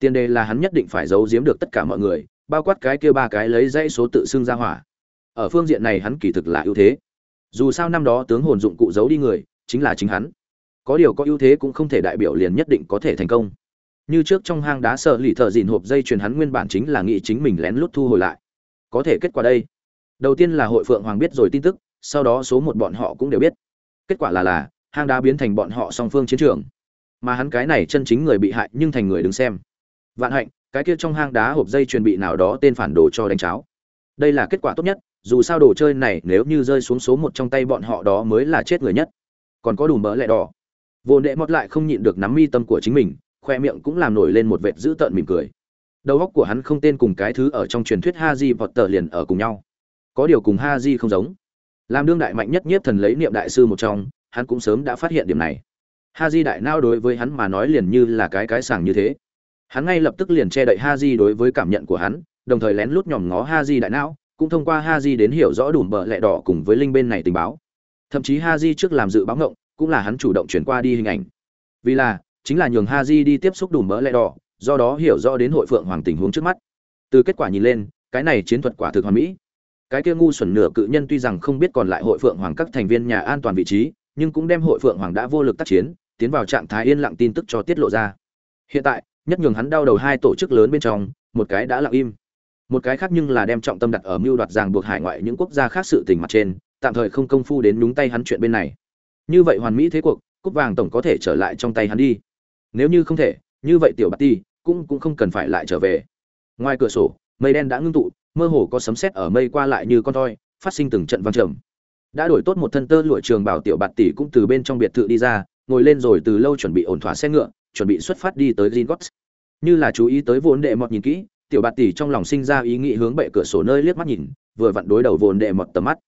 tiền đề là hắn nhất định phải giấu giếm được tất cả mọi người, bao quát cái kia ba cái lấy dãy số tự xưng ra hỏa. Ở phương diện này hắn kỳ thực là ưu thế. Dù sao năm đó tướng hồn dụng cụ giấu đi người, chính là chính hắn. Có điều có ưu thế cũng không thể đại biểu liền nhất định có thể thành công. Như trước trong hang đá sợ lì thợ dìn hộp dây chuyền hắn nguyên bản chính là nghĩ chính mình lén lút thu hồi lại. Có thể kết quả đây. Đầu tiên là hội phượng hoàng biết rồi tin tức, sau đó số một bọn họ cũng đều biết. Kết quả là là, hang đá biến thành bọn họ song phương chiến trường. Mà hắn cái này chân chính người bị hại nhưng thành người đứng xem vạn hạnh, cái kia trong hang đá hộp dây chuẩn bị nào đó tên phản đồ cho đánh cháo. Đây là kết quả tốt nhất, dù sao đồ chơi này nếu như rơi xuống số một trong tay bọn họ đó mới là chết người nhất. Còn có đủ mỡ lẹ đỏ. Vô nệ mót lại không nhịn được nắm mi tâm của chính mình, khoe miệng cũng làm nổi lên một vệt dữ tợn mỉm cười. Đầu óc của hắn không tên cùng cái thứ ở trong truyền thuyết ha di vọt tờ liền ở cùng nhau. Có điều cùng ha di không giống. Làm đương đại mạnh nhất nhiếp thần lấy niệm đại sư một trong, hắn cũng sớm đã phát hiện điểm này. Ha di đại nao đối với hắn mà nói liền như là cái cái sàng như thế hắn ngay lập tức liền che đậy ha di đối với cảm nhận của hắn, đồng thời lén lút nhòm ngó ha di đại não, cũng thông qua ha di đến hiểu rõ đủ bờ lẹ đỏ cùng với linh bên này tình báo. Thậm chí ha di trước làm dự báo ngộng, cũng là hắn chủ động chuyển qua đi hình ảnh. Vì là, chính là nhường ha di đi tiếp xúc đủ mỡ lẹ đỏ, do đó hiểu rõ đến hội phượng hoàng tình huống trước mắt. Từ kết quả nhìn lên, cái này chiến thuật quả thực hoàn mỹ. Cái kia ngu xuẩn nửa cự nhân tuy rằng không biết còn lại hội phượng hoàng các thành viên nhà an toàn vị trí, nhưng cũng đem hội phượng hoàng đã vô lực tác chiến, tiến vào trạng thái yên lặng tin tức cho tiết lộ ra. Hiện tại nhất nhường hắn đau đầu hai tổ chức lớn bên trong, một cái đã lặng im. Một cái khác nhưng là đem trọng tâm đặt ở mưu đoạt ràng buộc hải ngoại những quốc gia khác sự tình mặt trên, tạm thời không công phu đến nhúng tay hắn chuyện bên này. Như vậy hoàn mỹ thế cuộc, cúp vàng tổng có thể trở lại trong tay hắn đi. Nếu như không thể, như vậy tiểu bạc ti cũng cũng không cần phải lại trở về. Ngoài cửa sổ, mây đen đã ngưng tụ, mơ hồ có sấm sét ở mây qua lại như con toi phát sinh từng trận vang trầm. Đã đổi tốt một thân tơ lụa trường bảo tiểu bạt tỷ cũng từ bên trong biệt thự đi ra, ngồi lên rồi từ lâu chuẩn bị ổn thỏa xe ngựa chuẩn bị xuất phát đi tới Gringotts. Như là chú ý tới vốn đệ mọt nhìn kỹ, tiểu bạt tỷ trong lòng sinh ra ý nghĩ hướng bệ cửa sổ nơi liếc mắt nhìn, vừa vặn đối đầu vốn đệ mọt tầm mắt.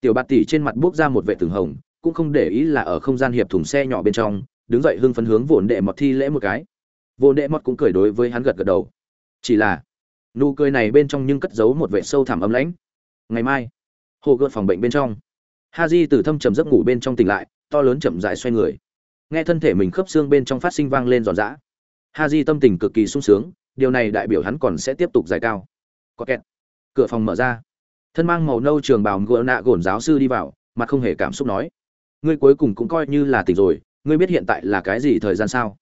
Tiểu bạt tỷ trên mặt bước ra một vẻ từng hồng, cũng không để ý là ở không gian hiệp thùng xe nhỏ bên trong, đứng dậy hưng phấn hướng vốn đệ mọt thi lễ một cái. Vốn đệ mọt cũng cười đối với hắn gật gật đầu. Chỉ là, nụ cười này bên trong nhưng cất giấu một vẻ sâu thẳm âm lãnh. Ngày mai, hồ gợt phòng bệnh bên trong, Haji từ thâm trầm giấc ngủ bên trong tỉnh lại, to lớn chậm rãi xoay người nghe thân thể mình khớp xương bên trong phát sinh vang lên giòn giã. Ha di tâm tình cực kỳ sung sướng, điều này đại biểu hắn còn sẽ tiếp tục giải cao. Có kẹt. Cửa phòng mở ra. Thân mang màu nâu trường bào ngựa nạ gồn giáo sư đi vào, mặt không hề cảm xúc nói. Ngươi cuối cùng cũng coi như là tỉnh rồi, ngươi biết hiện tại là cái gì thời gian sao?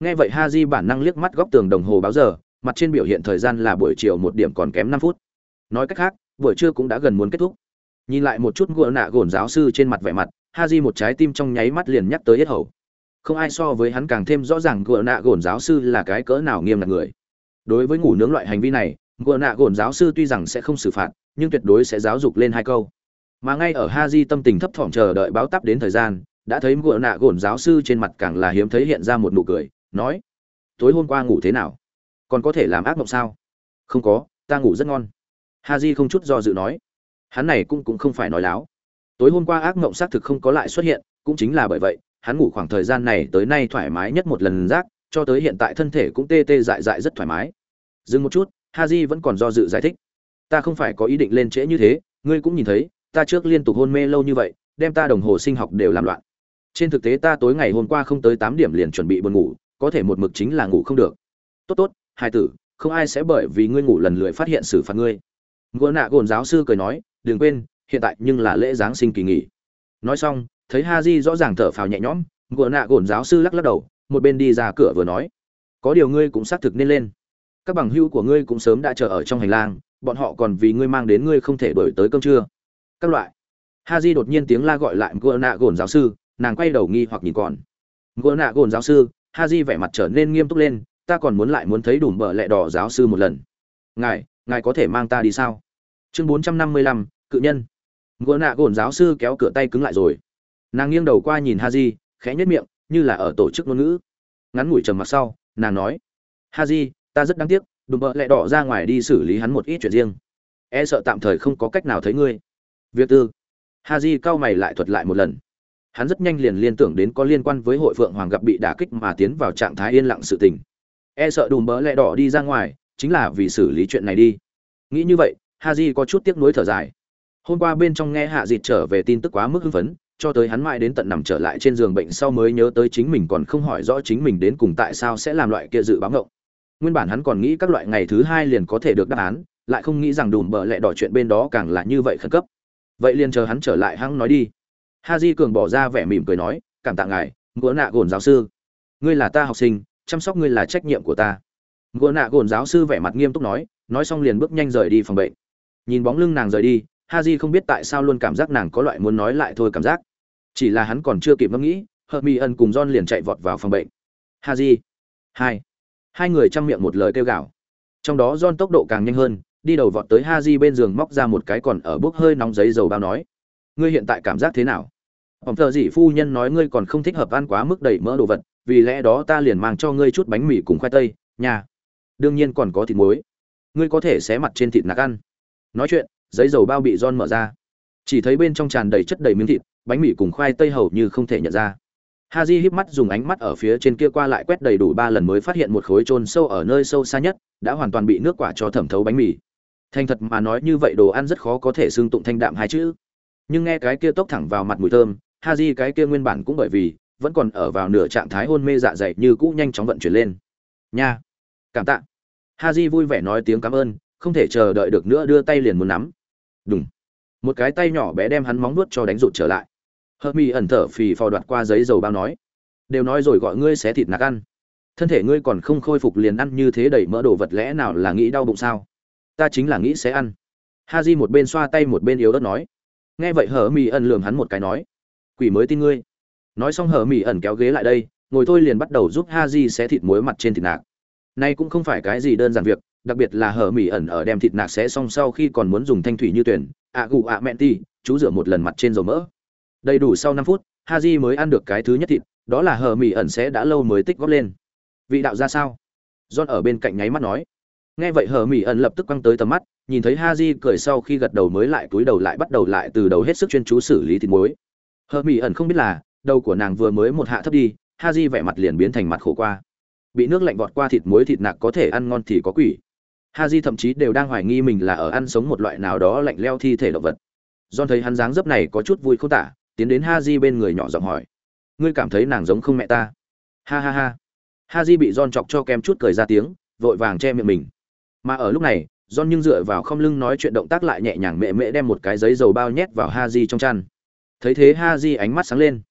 Nghe vậy ha di bản năng liếc mắt góc tường đồng hồ báo giờ, mặt trên biểu hiện thời gian là buổi chiều một điểm còn kém năm phút. Nói cách khác, buổi trưa cũng đã gần muốn kết thúc. Nhìn lại một chút ngựa nạ gồn giáo sư trên mặt vẻ mặt, ha di một trái tim trong nháy mắt liền nhắc tới hết hầu không ai so với hắn càng thêm rõ ràng gùa nạ gồn giáo sư là cái cỡ nào nghiêm ngặt người. Đối với ngủ nướng loại hành vi này gùa nạ gồn giáo sư tuy rằng sẽ không xử phạt, nhưng tuyệt đối sẽ giáo dục lên hai câu. Mà ngay ở ha di tâm tình thấp thỏm chờ đợi báo tắp đến thời gian, đã thấy gùa nạ gồn giáo sư trên mặt càng là hiếm thấy hiện ra một nụ cười, nói, tối hôm qua ngủ thế nào? Còn có thể làm ác mộng sao? Không có, ta ngủ rất ngon. Ha di không chút do dự nói. Hắn này cũng cũng không phải nói láo. Tối hôm qua ác mộng xác thực không có lại xuất hiện, cũng chính là bởi vậy hắn ngủ khoảng thời gian này tới nay thoải mái nhất một lần rác, cho tới hiện tại thân thể cũng tê tê dại dại rất thoải mái. Dừng một chút, haji vẫn còn do dự giải thích. Ta không phải có ý định lên trễ như thế, ngươi cũng nhìn thấy, ta trước liên tục hôn mê lâu như vậy, đem ta đồng hồ sinh học đều làm loạn. Trên thực tế ta tối ngày hôm qua không tới tám điểm liền chuẩn bị buồn ngủ, có thể một mực chính là ngủ không được. Tốt tốt, hai tử, không ai sẽ bởi vì ngươi ngủ lần lười phát hiện xử phạt ngươi. Ngô nạ gồn giáo sư cười nói, đừng quên, hiện tại nhưng là lễ giáng sinh kỳ nghỉ. Nói xong thấy ha di rõ ràng thở phào nhẹ nhõm gỗ nạ gồn giáo sư lắc lắc đầu, một bên đi ra cửa vừa nói, có điều ngươi cũng xác thực nên lên. Các bằng hữu của ngươi cũng sớm đã chờ ở trong hành lang, bọn họ còn vì ngươi mang đến ngươi không thể đổi tới cơm trưa. Các loại. Ha di đột nhiên tiếng la gọi lại gỗ nạ gồn giáo sư, nàng quay đầu nghi hoặc nhìn còn. Gỗ nạ gồn giáo sư ha di vẻ mặt trở nên nghiêm túc lên, ta còn muốn lại muốn thấy đủ bờ lẹ đỏ giáo sư một lần. Ngài ngài có thể mang ta đi sao? Chương bốn trăm năm mươi lăm, cự nhân. Gỗ nạ gồn giáo sư kéo cửa tay cứng lại rồi nàng nghiêng đầu qua nhìn ha di khẽ nhất miệng, như là ở tổ chức ngôn ngữ. Ngắn ngủi trầm mặc sau, nàng nói ha di ta rất đáng tiếc, đùm bợ lẹ đỏ ra ngoài đi xử lý hắn một ít chuyện riêng. E sợ tạm thời không có cách nào thấy ngươi. Việc tư. Ha di cau mày lại thuật lại một lần. Hắn rất nhanh liền liên tưởng đến có liên quan với hội phượng hoàng gặp bị đả kích mà tiến vào trạng thái yên lặng sự tình. E sợ đùm bỡ lẹ đỏ đi ra ngoài, chính là vì xử lý chuyện này đi. Nghĩ như vậy ha di có chút tiếc nuối thở dài. Hôm qua bên trong nghe hạ dịt trở về tin tức quá mức hưng phấn cho tới hắn mãi đến tận nằm trở lại trên giường bệnh sau mới nhớ tới chính mình còn không hỏi rõ chính mình đến cùng tại sao sẽ làm loại kia dự báo ngộng. Nguyên bản hắn còn nghĩ các loại ngày thứ hai liền có thể được đáp án, lại không nghĩ rằng đùm bợ lẹ đỏ chuyện bên đó càng là như vậy khẩn cấp. Vậy liền chờ hắn trở lại hắn nói đi. Ha di cường bỏ ra vẻ mỉm cười nói, cảm tạ ngài ngựa nạ gồn giáo sư. Ngươi là ta học sinh, chăm sóc ngươi là trách nhiệm của ta. Ngựa nạ gồn giáo sư vẻ mặt nghiêm túc nói nói xong liền bước nhanh rời đi phòng bệnh. Nhìn bóng lưng nàng rời đi, ha di không biết tại sao luôn cảm giác nàng có loại muốn nói lại thôi cảm giác chỉ là hắn còn chưa kịp ngẫm nghĩ hợp mỹ ân cùng john liền chạy vọt vào phòng bệnh. Ha di. Hai. Hai người chăm miệng một lời kêu gào. Trong đó john tốc độ càng nhanh hơn, đi đầu vọt tới ha di bên giường móc ra một cái còn ở bốc hơi nóng giấy dầu bao nói. Ngươi hiện tại cảm giác thế nào? Ông thợ dị phu nhân nói ngươi còn không thích hợp ăn quá mức đầy mỡ đồ vật, vì lẽ đó ta liền mang cho ngươi chút bánh mì cùng khoai tây nhà đương nhiên còn có thịt muối. Ngươi có thể xé mặt trên thịt nạc ăn. Nói chuyện, giấy dầu bao bị John mở ra chỉ thấy bên trong tràn đầy chất đầy miếng thịt bánh mì cùng khoai tây hầu như không thể nhận ra Haji híp mắt dùng ánh mắt ở phía trên kia qua lại quét đầy đủ ba lần mới phát hiện một khối trôn sâu ở nơi sâu xa nhất, đã hoàn toàn bị nước quả cho thẩm thấu bánh mì. Thành thật mà nói như vậy đồ ăn rất khó có thể xương tụng thanh đạm hai chữ. Nhưng nghe cái kia tốc thẳng vào mặt mùi thơm, Haji cái kia nguyên bản cũng bởi vì vẫn còn ở vào nửa trạng thái hôn mê dạ dày như cũ nhanh chóng vận chuyển lên. Nha, cảm tạ. Haji vui vẻ nói tiếng cảm ơn, không thể chờ đợi được nữa đưa tay liền muốn nắm. đúng một cái tay nhỏ bé đem hắn móng nuốt cho đánh rụt trở lại. Hớt mi ẩn thở phì phò đoạt qua giấy dầu bao nói, đều nói rồi gọi ngươi xé thịt nạc ăn. Thân thể ngươi còn không khôi phục liền ăn như thế đầy mỡ đồ vật lẽ nào là nghĩ đau bụng sao? Ta chính là nghĩ sẽ ăn. Ha di một bên xoa tay một bên yếu ớt nói. Nghe vậy hở mỹ ẩn lườm hắn một cái nói, quỷ mới tin ngươi. Nói xong hở mỹ ẩn kéo ghế lại đây, ngồi thôi liền bắt đầu giúp ha di xé thịt muối mặt trên thịt nạc. Nay cũng không phải cái gì đơn giản việc, đặc biệt là hở mỹ ẩn ở đem thịt nạc xé xong sau khi còn muốn dùng thanh thủy như tuyển ạ gù ạ mẹn ti chú rửa một lần mặt trên dầu mỡ. Đầy đủ sau năm phút Ha haji mới ăn được cái thứ nhất thịt, đó là hờ mỹ ẩn sẽ đã lâu mới tích góp lên. Vị đạo ra sao? John ở bên cạnh nháy mắt nói. Nghe vậy hờ mỹ ẩn lập tức quăng tới tầm mắt, nhìn thấy Ha haji cười sau khi gật đầu mới lại túi đầu lại bắt đầu lại từ đầu hết sức chuyên chú xử lý thịt muối. Hờ mỹ ẩn không biết là, đầu của nàng vừa mới một hạ thấp đi Ha haji vẻ mặt liền biến thành mặt khổ qua. Bị nước lạnh vọt qua thịt muối thịt nạc có thể ăn ngon thì có quỷ. Ha haji thậm chí đều đang hoài nghi mình là ở ăn sống một loại nào đó lạnh leo thi thể động vật. John thấy hắn dáng dấp này có chút vui không tả, tiến đến ha di bên người nhỏ giọng hỏi. Ngươi cảm thấy nàng giống không mẹ ta? Ha ha ha. Ha di bị don chọc cho kem chút cười ra tiếng vội vàng che miệng mình. Mà ở lúc này don nhưng dựa vào không lưng nói chuyện động tác lại nhẹ nhàng mẹ mẹ đem một cái giấy dầu bao nhét vào ha di trong chăn. Thấy thế ha di ánh mắt sáng lên.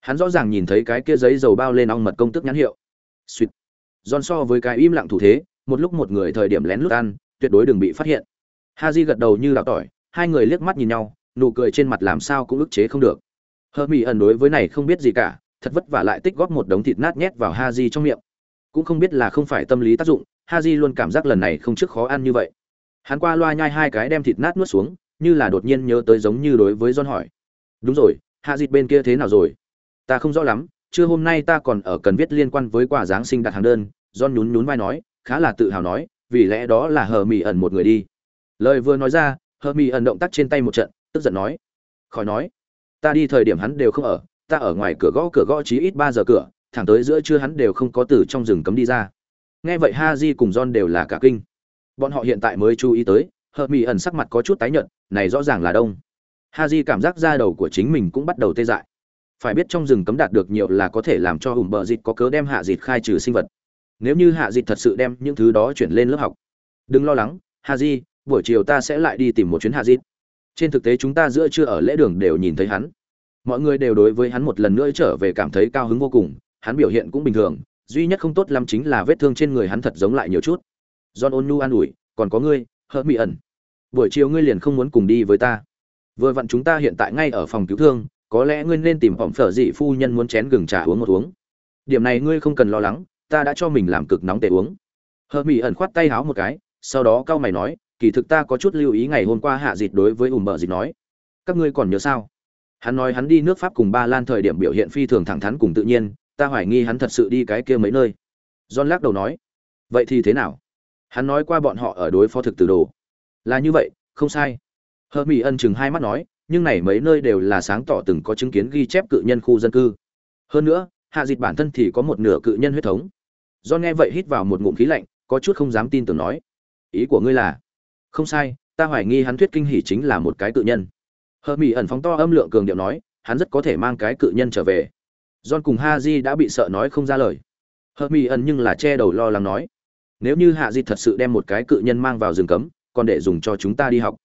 Hắn rõ ràng nhìn thấy cái kia giấy dầu bao lên ong mật công tức nhãn hiệu. Suýt don so với cái im lặng thủ thế một lúc một người thời điểm lén lút ăn, tuyệt đối đừng bị phát hiện. Ha di gật đầu như đào tỏi, hai người liếc mắt nhìn nhau, nụ cười trên mặt làm sao cũng ức chế không được. Hờ mỹ ẩn đối với này không biết gì cả, thật vất vả lại tích góp một đống thịt nát nhét vào ha di trong miệng. Cũng không biết là không phải tâm lý tác dụng ha di luôn cảm giác lần này không trước khó ăn như vậy. Hắn qua loa nhai hai cái đem thịt nát nuốt xuống, như là đột nhiên nhớ tới giống như đối với john hỏi. Đúng rồi hạ dịt bên kia thế nào rồi? Ta không rõ lắm chưa hôm nay ta còn ở cần viết liên quan với quà giáng sinh đặt hàng đơn, john nhún nhún vai nói khá là tự hào nói, vì lẽ đó là hờ mỹ ẩn một người đi. Lời vừa nói ra, hờ mỹ ẩn động tác trên tay một trận, tức giận nói. Khỏi nói, ta đi thời điểm hắn đều không ở, ta ở ngoài cửa gõ cửa gõ chí ít ba giờ cửa, thẳng tới giữa trưa hắn đều không có từ trong rừng cấm đi ra. Nghe vậy ha di cùng john đều là cả kinh. Bọn họ hiện tại mới chú ý tới, hờ mỹ ẩn sắc mặt có chút tái nhợt, này rõ ràng là đông. Ha di cảm giác da đầu của chính mình cũng bắt đầu tê dại. Phải biết trong rừng cấm đạt được nhiều là có thể làm cho hùm bờ dịt có cớ đem hạ dịt khai trừ sinh vật nếu như hạ dịt thật sự đem những thứ đó chuyển lên lớp học. Đừng lo lắng, Hạ di, buổi chiều ta sẽ lại đi tìm một chuyến hạ dịt trên thực tế chúng ta giữa chưa ở lễ đường đều nhìn thấy hắn. Mọi người đều đối với hắn một lần nữa trở về cảm thấy cao hứng vô cùng, hắn biểu hiện cũng bình thường, duy nhất không tốt lắm chính là vết thương trên người hắn thật giống lại nhiều chút. John ôn nu an ủi, còn có ngươi hớt mỹ ẩn. Buổi chiều ngươi liền không muốn cùng đi với ta. Vừa vặn chúng ta hiện tại ngay ở phòng cứu thương, có lẽ ngươi nên tìm hỏng phở dị phu nhân muốn chén gừng trà uống một uống. Điểm này ngươi không cần lo lắng ta đã cho mình làm cực nóng tệ uống. Hờ mỹ ẩn khoát tay háo một cái, sau đó cao mày nói, kỳ thực ta có chút lưu ý ngày hôm qua hạ dịt đối với ùm bờ dịt nói. Các ngươi còn nhớ sao? Hắn nói hắn đi nước pháp cùng ba lan thời điểm biểu hiện phi thường thẳng thắn cùng tự nhiên, ta hoài nghi hắn thật sự đi cái kia mấy nơi. John lắc đầu nói, vậy thì thế nào? Hắn nói qua bọn họ ở đối phó thực từ đồ. Là như vậy, không sai. Hờ mỹ ân chừng hai mắt nói, nhưng này mấy nơi đều là sáng tỏ từng có chứng kiến ghi chép cự nhân khu dân cư. Hơn nữa, hạ dịt bản thân thì có một nửa cự nhân huyết thống do nghe vậy hít vào một ngụm khí lạnh, có chút không dám tin tưởng nói. Ý của ngươi là? Không sai, ta hoài nghi hắn thuyết kinh hỉ chính là một cái cự nhân. Hờ mỹ ẩn phóng to âm lượng cường điệu nói, hắn rất có thể mang cái cự nhân trở về. John cùng ha di đã bị sợ nói không ra lời. Hờ mỹ ẩn nhưng là che đầu lo lắng nói, nếu như hạ di thật sự đem một cái cự nhân mang vào rừng cấm, còn để dùng cho chúng ta đi học,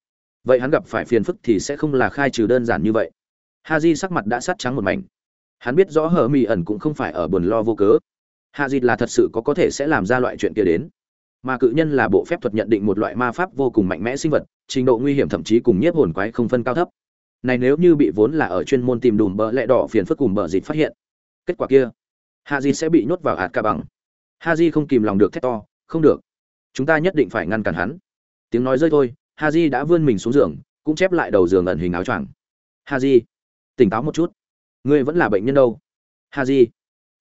vậy hắn gặp phải phiền phức thì sẽ không là khai trừ đơn giản như vậy. Ha di sắc mặt đã sắt trắng một mảnh. Hắn biết rõ hờ mỹ ẩn cũng không phải ở buồn lo vô cớ hạ dịt là thật sự có có thể sẽ làm ra loại chuyện kia đến. Mà cự nhân là bộ phép thuật nhận định một loại ma pháp vô cùng mạnh mẽ sinh vật, trình độ nguy hiểm thậm chí cùng nhiếp hồn quái không phân cao thấp. Này nếu như bị vốn là ở chuyên môn tìm đùm bỡ lẹ đỏ phiền phức cùng bờ dịt phát hiện, kết quả kia, hạ dịt sẽ bị nhốt vào hạt ca bằng. Ha di không kìm lòng được thét to, không được, chúng ta nhất định phải ngăn cản hắn. Tiếng nói rơi thôi ha di đã vươn mình xuống giường, cũng chép lại đầu giường ẩn hình áo choàng. Ha di tỉnh táo một chút, ngươi vẫn là bệnh nhân đâu. Ha di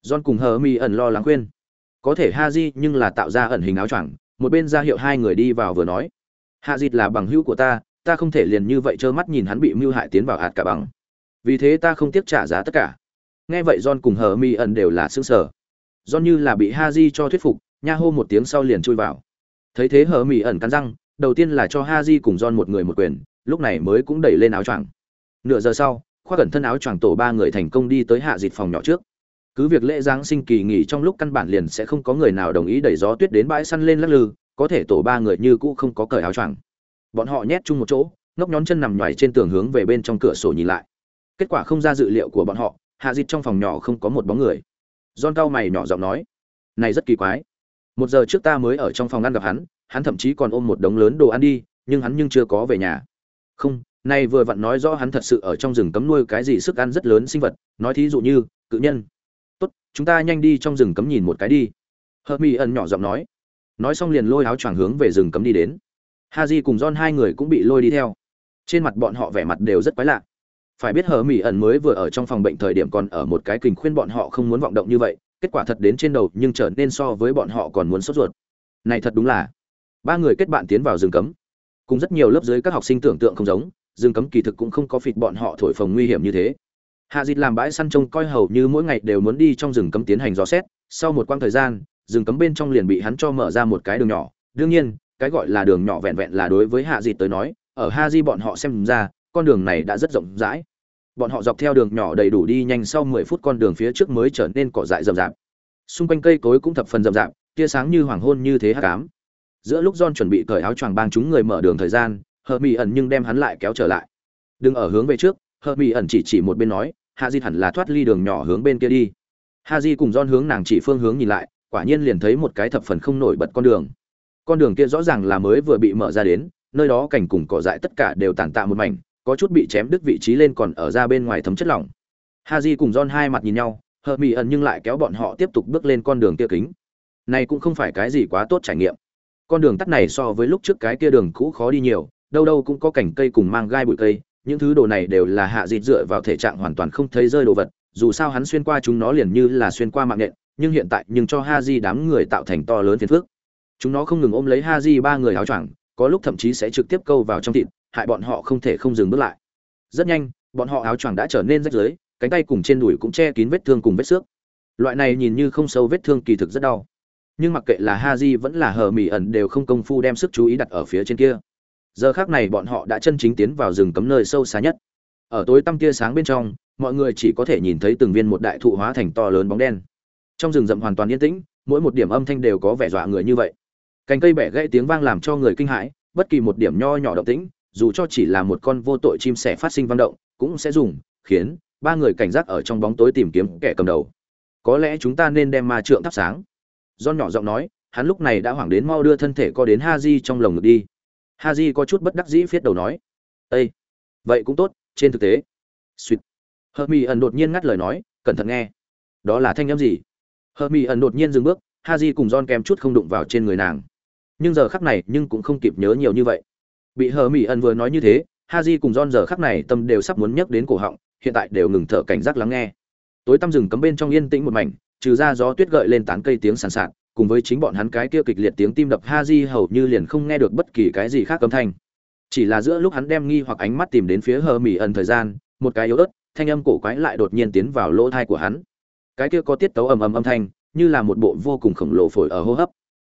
john cùng hờ mi ẩn lo lắng khuyên. Có thể ha di nhưng là tạo ra ẩn hình áo choàng, một bên ra hiệu hai người đi vào vừa nói. Hạ dịt là bằng hữu của ta ta không thể liền như vậy trơ mắt nhìn hắn bị mưu hại tiến vào hạt cả bằng. Vì thế ta không tiếc trả giá tất cả. Nghe vậy john cùng hờ mi ẩn đều là sững sờ. john như là bị ha di cho thuyết phục, nha hô một tiếng sau liền chui vào. Thấy thế hờ mi ẩn cắn răng, đầu tiên là cho ha di cùng john một người một quyền, lúc này mới cũng đẩy lên áo choàng. Nửa giờ sau, khoác cẩn thân áo choàng tổ ba người thành công đi tới hạ dịt phòng nhỏ trước cứ việc lễ giáng sinh kỳ nghỉ trong lúc căn bản liền sẽ không có người nào đồng ý đẩy gió tuyết đến bãi săn lên lắc lư, có thể tổ ba người như cũ không có cởi áo choàng. Bọn họ nhét chung một chỗ ngóc nhón chân nằm nhoài trên tường hướng về bên trong cửa sổ nhìn lại. Kết quả không ra dự liệu của bọn họ, hạ dịt trong phòng nhỏ không có một bóng người. Don cao mày nhỏ giọng nói, này rất kỳ quái. Một giờ trước ta mới ở trong phòng ăn gặp hắn hắn thậm chí còn ôm một đống lớn đồ ăn đi, nhưng hắn nhưng chưa có về nhà. Không, nay vừa vặn nói rõ hắn thật sự ở trong rừng cấm nuôi cái gì sức ăn rất lớn sinh vật, nói thí dụ như cự nhân chúng ta nhanh đi trong rừng cấm nhìn một cái đi. Hợp mỹ ẩn nhỏ giọng nói. Nói xong liền lôi áo choàng hướng về rừng cấm đi đến. Ha j cùng Don hai người cũng bị lôi đi theo. Trên mặt bọn họ vẻ mặt đều rất quái lạ. Phải biết hờ mỹ ẩn mới vừa ở trong phòng bệnh thời điểm còn ở một cái kình khuyên bọn họ không muốn vọng động như vậy, kết quả thật đến trên đầu nhưng trở nên so với bọn họ còn muốn sốt ruột. Này thật đúng là. Ba người kết bạn tiến vào rừng cấm. Cùng rất nhiều lớp dưới các học sinh tưởng tượng không giống, rừng cấm kỳ thực cũng không có phịt bọn họ thổi phồng nguy hiểm như thế hạ dịt làm bãi săn trông coi hầu như mỗi ngày đều muốn đi trong rừng cấm tiến hành dò xét, sau một quãng thời gian, rừng cấm bên trong liền bị hắn cho mở ra một cái đường nhỏ. Đương nhiên, cái gọi là đường nhỏ vẹn vẹn là đối với hạ dịt tới nói, ở ha di bọn họ xem ra, con đường này đã rất rộng rãi. Bọn họ dọc theo đường nhỏ đầy đủ đi nhanh sau mười phút con đường phía trước mới trở nên cỏ dại rậm rạp. Xung quanh cây cối cũng thập phần rậm rạp, tia sáng như hoàng hôn như thế hắc cám giữa lúc John chuẩn bị cởi áo choàng bang chúng người mở đường thời gian hờ mỹ ẩn nhưng đem hắn lại kéo trở lại. Đừng ở hướng về trước hờ mỹ ẩn chỉ chỉ một bên nói hạ di hẳn là thoát ly đường nhỏ hướng bên kia đi. Ha di cùng John hướng nàng chỉ phương hướng nhìn lại, quả nhiên liền thấy một cái thập phần không nổi bật con đường. Con đường kia rõ ràng là mới vừa bị mở ra đến, nơi đó cảnh cùng cỏ dại tất cả đều tàn tạ một mảnh, có chút bị chém đứt vị trí lên còn ở ra bên ngoài thấm chất lỏng. Ha di cùng John hai mặt nhìn nhau hờ mỹ ẩn nhưng lại kéo bọn họ tiếp tục bước lên con đường kia kính. Này cũng không phải cái gì quá tốt trải nghiệm. Con đường tắt này so với lúc trước cái kia đường cũ khó đi nhiều, đâu đâu cũng có cảnh cây cùng mang gai bụi cây những thứ đồ này đều là hạ dịt dựa vào thể trạng hoàn toàn không thấy rơi đồ vật, dù sao hắn xuyên qua chúng nó liền như là xuyên qua mạng nện nhưng hiện tại nhưng cho ha di đám người tạo thành to lớn phiền phước chúng nó không ngừng ôm lấy ha di ba người áo choàng, có lúc thậm chí sẽ trực tiếp câu vào trong thịt, hại bọn họ không thể không dừng bước lại. Rất nhanh, bọn họ áo choàng đã trở nên rách rưới, cánh tay cùng trên đùi cũng che kín vết thương cùng vết xước. Loại này nhìn như không sâu vết thương kỳ thực rất đau. Nhưng mặc kệ là ha di vẫn là hờ mỹ ẩn đều không công phu đem sức chú ý đặt ở phía trên kia giờ khác này bọn họ đã chân chính tiến vào rừng cấm nơi sâu xa nhất. Ở tối tăm tia sáng bên trong, mọi người chỉ có thể nhìn thấy từng viên một đại thụ hóa thành to lớn bóng đen. Trong rừng rậm hoàn toàn yên tĩnh, mỗi một điểm âm thanh đều có vẻ dọa người như vậy. Cành cây bẻ gãy tiếng vang làm cho người kinh hãi, bất kỳ một điểm nho nhỏ động tĩnh, dù cho chỉ là một con vô tội chim sẻ phát sinh vang động, cũng sẽ dùng, khiến ba người cảnh giác ở trong bóng tối tìm kiếm kẻ cầm đầu. Có lẽ chúng ta nên đem ma trượng thắp sáng. Do nhỏ giọng nói, hắn lúc này đã hoảng đến mau đưa thân thể co đến ha di trong lồng ngực đi ha di có chút bất đắc dĩ phiết đầu nói. Ây vậy cũng tốt, trên thực tế. Suýt hờ mỹ ẩn đột nhiên ngắt lời nói, cẩn thận nghe. Đó là thanh â m gì? Hờ mỹ ẩn đột nhiên dừng bước ha di cùng don kèm chút không đụng vào trên người nàng. Nhưng giờ khắc này nhưng cũng không kịp nhớ nhiều như vậy. Bị hờ mỹ ẩn vừa nói như thế ha di cùng don giờ khắc này tâm đều sắp muốn nhấc đến cổ họng, hiện tại đều ngừng thở cảnh giác lắng nghe. Tối tăm rừng cấm bên trong yên tĩnh một mảnh, trừ ra gió tuyết gợi lên tán cây tiếng sàn sạt cùng với chính bọn hắn cái kia kịch liệt tiếng tim đập ha di hầu như liền không nghe được bất kỳ cái gì khác âm thanh. Chỉ là giữa lúc hắn đem nghi hoặc ánh mắt tìm đến phía hờ mỹ ẩn thời gian, một cái yếu ớt, thanh âm cổ quái lại đột nhiên tiến vào lỗ thai của hắn. Cái kia có tiết tấu ầm ầm âm thanh, như là một bộ vô cùng khổng lồ phổi ở hô hấp.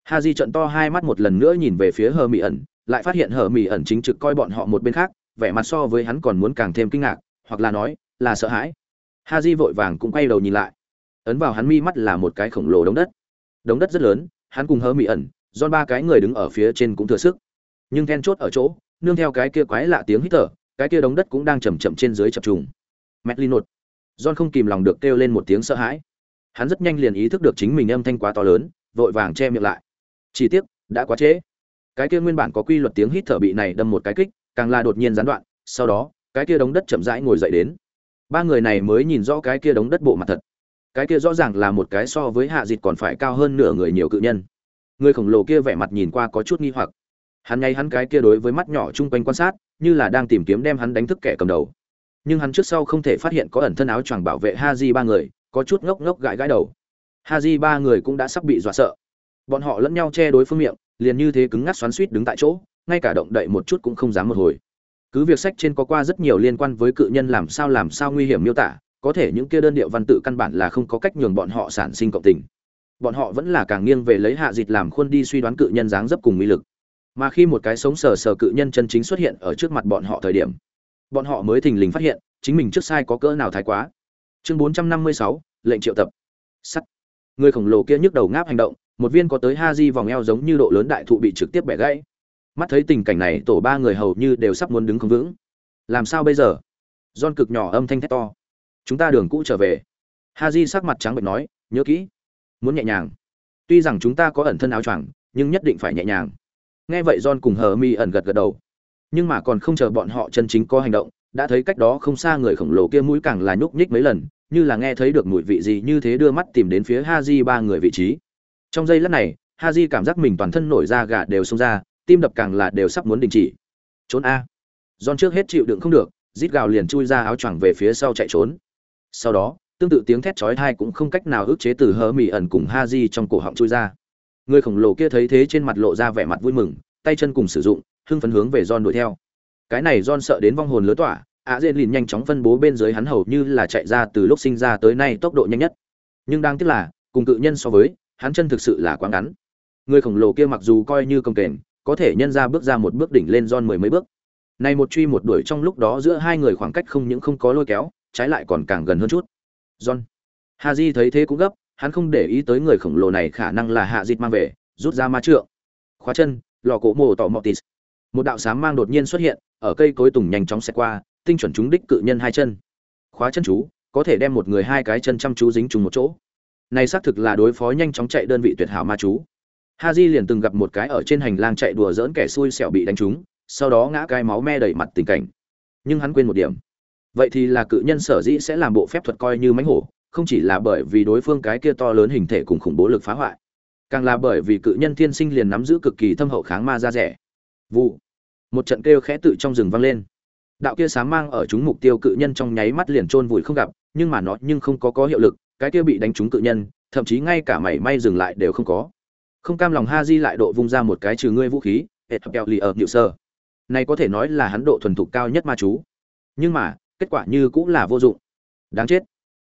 Ha di trận to hai mắt một lần nữa nhìn về phía hờ mỹ ẩn, lại phát hiện hờ mỹ ẩn chính trực coi bọn họ một bên khác, vẻ mặt so với hắn còn muốn càng thêm kinh ngạc, hoặc là nói, là sợ hãi. Ha di vội vàng cũng quay đầu nhìn lại. Ấn vào hắn mi mắt là một cái khổng lồ đống đất đống đất rất lớn hắn cùng hơ mỹ ẩn John ba cái người đứng ở phía trên cũng thừa sức. Nhưng then chốt ở chỗ, nương theo cái kia quái lạ tiếng hít thở, cái kia đống đất cũng đang chậm chậm trên dưới chập trùng. Metlinot. John không kìm lòng được kêu lên một tiếng sợ hãi. Hắn rất nhanh liền ý thức được chính mình âm thanh quá to lớn, vội vàng che miệng lại. Chỉ tiếc, đã quá trễ. Cái kia nguyên bản có quy luật tiếng hít thở bị này đâm một cái kích, càng là đột nhiên gián đoạn, sau đó, cái kia đống đất chậm rãi ngồi dậy đến. Ba người này mới nhìn rõ cái kia đống đất bộ mặt thật. Cái kia rõ ràng là một cái so với hạ dịt còn phải cao hơn nửa người nhiều cự nhân. Người khổng lồ kia vẻ mặt nhìn qua có chút nghi hoặc. Hắn ngay hắn cái kia đối với mắt nhỏ chung quanh quan sát, như là đang tìm kiếm đem hắn đánh thức kẻ cầm đầu. Nhưng hắn trước sau không thể phát hiện có ẩn thân áo choàng bảo vệ ha di ba người, có chút ngốc ngốc gãi gãi đầu. ha di ba người cũng đã sắp bị dọa sợ. Bọn họ lẫn nhau che đối phương miệng, liền như thế cứng ngắc xoắn xuýt đứng tại chỗ, ngay cả động đậy một chút cũng không dám một hồi. Cứ việc sách trên có qua rất nhiều liên quan với cự nhân làm sao làm sao nguy hiểm miêu tả, có thể những kia đơn điệu văn tự căn bản là không có cách nhường bọn họ sản sinh cộng tình. Bọn họ vẫn là càng nghiêng về lấy hạ dịch làm khuôn đi suy đoán cự nhân dáng dấp cùng uy lực. Mà khi một cái sống sờ sờ cự nhân chân chính xuất hiện ở trước mặt bọn họ thời điểm, bọn họ mới thình lình phát hiện, chính mình trước sai có cỡ nào thái quá. Chương 456, lệnh triệu tập. Sắt. Người khổng lồ kia nhức đầu ngáp hành động, một viên có tới ha di vòng eo giống như độ lớn đại thụ bị trực tiếp bẻ gãy mắt thấy tình cảnh này tổ ba người hầu như đều sắp muốn đứng không vững làm sao bây giờ don cực nhỏ âm thanh thét to chúng ta đường cũ trở về. Ha di sắc mặt trắng bệch nói, nhớ kỹ. Muốn nhẹ nhàng. Tuy rằng chúng ta có ẩn thân áo choàng, nhưng nhất định phải nhẹ nhàng. Nghe vậy, john cùng hờ mi ẩn gật gật đầu. Nhưng mà còn không chờ bọn họ chân chính có hành động, đã thấy cách đó không xa người khổng lồ kia mũi càng là nhúc nhích mấy lần, như là nghe thấy được mùi vị gì như thế đưa mắt tìm đến phía ha di ba người vị trí. Trong giây lát này ha di cảm giác mình toàn thân nổi da gà đều xông ra, tim đập càng là đều sắp muốn đình chỉ. Trốn a. John trước hết chịu đựng không được, rít gào liền chui ra áo choàng về phía sau chạy trốn sau đó tương tự tiếng thét chói tai cũng không cách nào ức chế từ hớ mì ẩn cùng ha di trong cổ họng chui ra. Người khổng lồ kia thấy thế trên mặt lộ ra vẻ mặt vui mừng tay chân cùng sử dụng hưng phấn hướng về John đuổi theo. Cái này John sợ đến vong hồn lứa tỏa ạ dên lìn nhanh chóng phân bố bên dưới hắn hầu như là chạy ra từ lúc sinh ra tới nay tốc độ nhanh nhất. Nhưng đang tiếc là cùng cự nhân so với hắn chân thực sự là quá ngắn. Người khổng lồ kia mặc dù coi như công kềnh có thể nhân ra bước ra một bước đỉnh lên John mười mấy bước. Này một truy một đuổi trong lúc đó giữa hai người khoảng cách không những không có lôi kéo, trái lại còn càng gần hơn chút. John. Haji thấy thế cũng gấp, hắn không để ý tới người khổng lồ này khả năng là hạ dịch mang về, rút ra ma trượng. Khóa chân, lò cổ mồ tỏ tịt. Một đạo sáng mang đột nhiên xuất hiện, ở cây cối tùng nhanh chóng xẹt qua, tinh chuẩn trúng đích cự nhân hai chân. Khóa chân chú, có thể đem một người hai cái chân chăm chú dính trùng một chỗ. Này xác thực là đối phó nhanh chóng chạy đơn vị tuyệt hảo ma chú. Haji liền từng gặp một cái ở trên hành lang chạy đùa giỡn kẻ xui xẻo bị đánh trúng, sau đó ngã cái máu me đầy mặt tình cảnh. Nhưng hắn quên một điểm. Vậy thì là cự nhân sở dĩ sẽ làm bộ phép thuật coi như mánh hổ, không chỉ là bởi vì đối phương cái kia to lớn hình thể cùng khủng bố lực phá hoại, càng là bởi vì cự nhân thiên sinh liền nắm giữ cực kỳ thâm hậu kháng ma ra rẻ. Vụ. Một trận kêu khẽ tự trong rừng vang lên. Đạo kia sáng mang ở chúng mục tiêu cự nhân trong nháy mắt liền chôn vùi không gặp, nhưng mà nó nhưng không có có hiệu lực, cái kia bị đánh trúng cự nhân, thậm chí ngay cả mảy may dừng lại đều không có không cam lòng ha di lại độ vung ra một cái trừ ngươi vũ khí hệ thập kẹo lì ở nhự sơ này có thể nói là hắn độ thuần thục cao nhất ma chú nhưng mà kết quả như cũng là vô dụng. Đáng chết.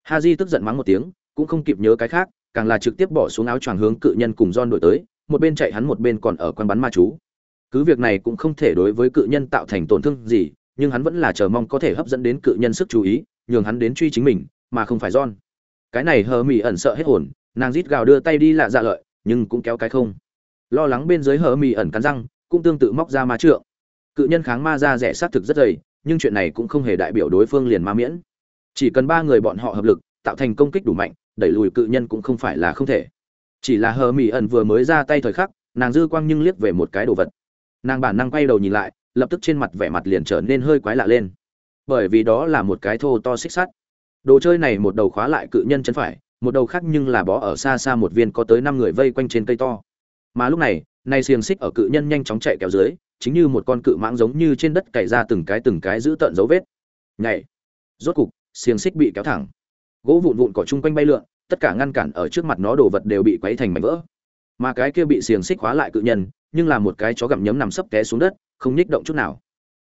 Ha tức giận mắng một tiếng, cũng không kịp nhớ cái khác, càng là trực tiếp bỏ xuống áo choàng hướng cự nhân cùng don đổi tới, một bên chạy hắn một bên còn ở quan bắn ma chú. Cứ việc này cũng không thể đối với cự nhân tạo thành tổn thương gì, nhưng hắn vẫn là chờ mong có thể hấp dẫn đến cự nhân sức chú ý, nhường hắn đến truy chính mình, mà không phải don cái này hờ mỹ ẩn sợ hết hồn, nàng rít gào đưa tay đi lạ dạ lợi, nhưng cũng kéo cái không. Lo lắng bên dưới hờ mì ẩn cắn răng, cũng tương tự móc ra ma trượng. Cự nhân kháng ma ra rẻ sát thực rất dày nhưng chuyện này cũng không hề đại biểu đối phương liền ma miễn. Chỉ cần ba người bọn họ hợp lực, tạo thành công kích đủ mạnh, đẩy lùi cự nhân cũng không phải là không thể. Chỉ là hờ mỹ ẩn vừa mới ra tay thời khắc, nàng dư quang nhưng liếc về một cái đồ vật. Nàng bản năng quay đầu nhìn lại, lập tức trên mặt vẻ mặt liền trở nên hơi quái lạ lên. Bởi vì đó là một cái thô to xích sắt. Đồ chơi này một đầu khóa lại cự nhân chân phải, một đầu khác nhưng là bó ở xa xa một viên có tới năm người vây quanh trên cây to. Mà lúc này, nay xiềng xích ở cự nhân nhanh chóng chạy kéo dưới chính như một con cự mãng giống như trên đất cày ra từng cái từng cái giữ tận dấu vết. Nhảy. Rốt cục, xiềng xích bị kéo thẳng. Gỗ vụn vụn cỏ chung quanh bay lượn, tất cả ngăn cản ở trước mặt nó đồ vật đều bị quấy thành mảnh vỡ. Mà cái kia bị xiềng xích khóa lại cự nhân, nhưng là một cái chó gặm nhấm nằm sấp té xuống đất, không nhích động chút nào.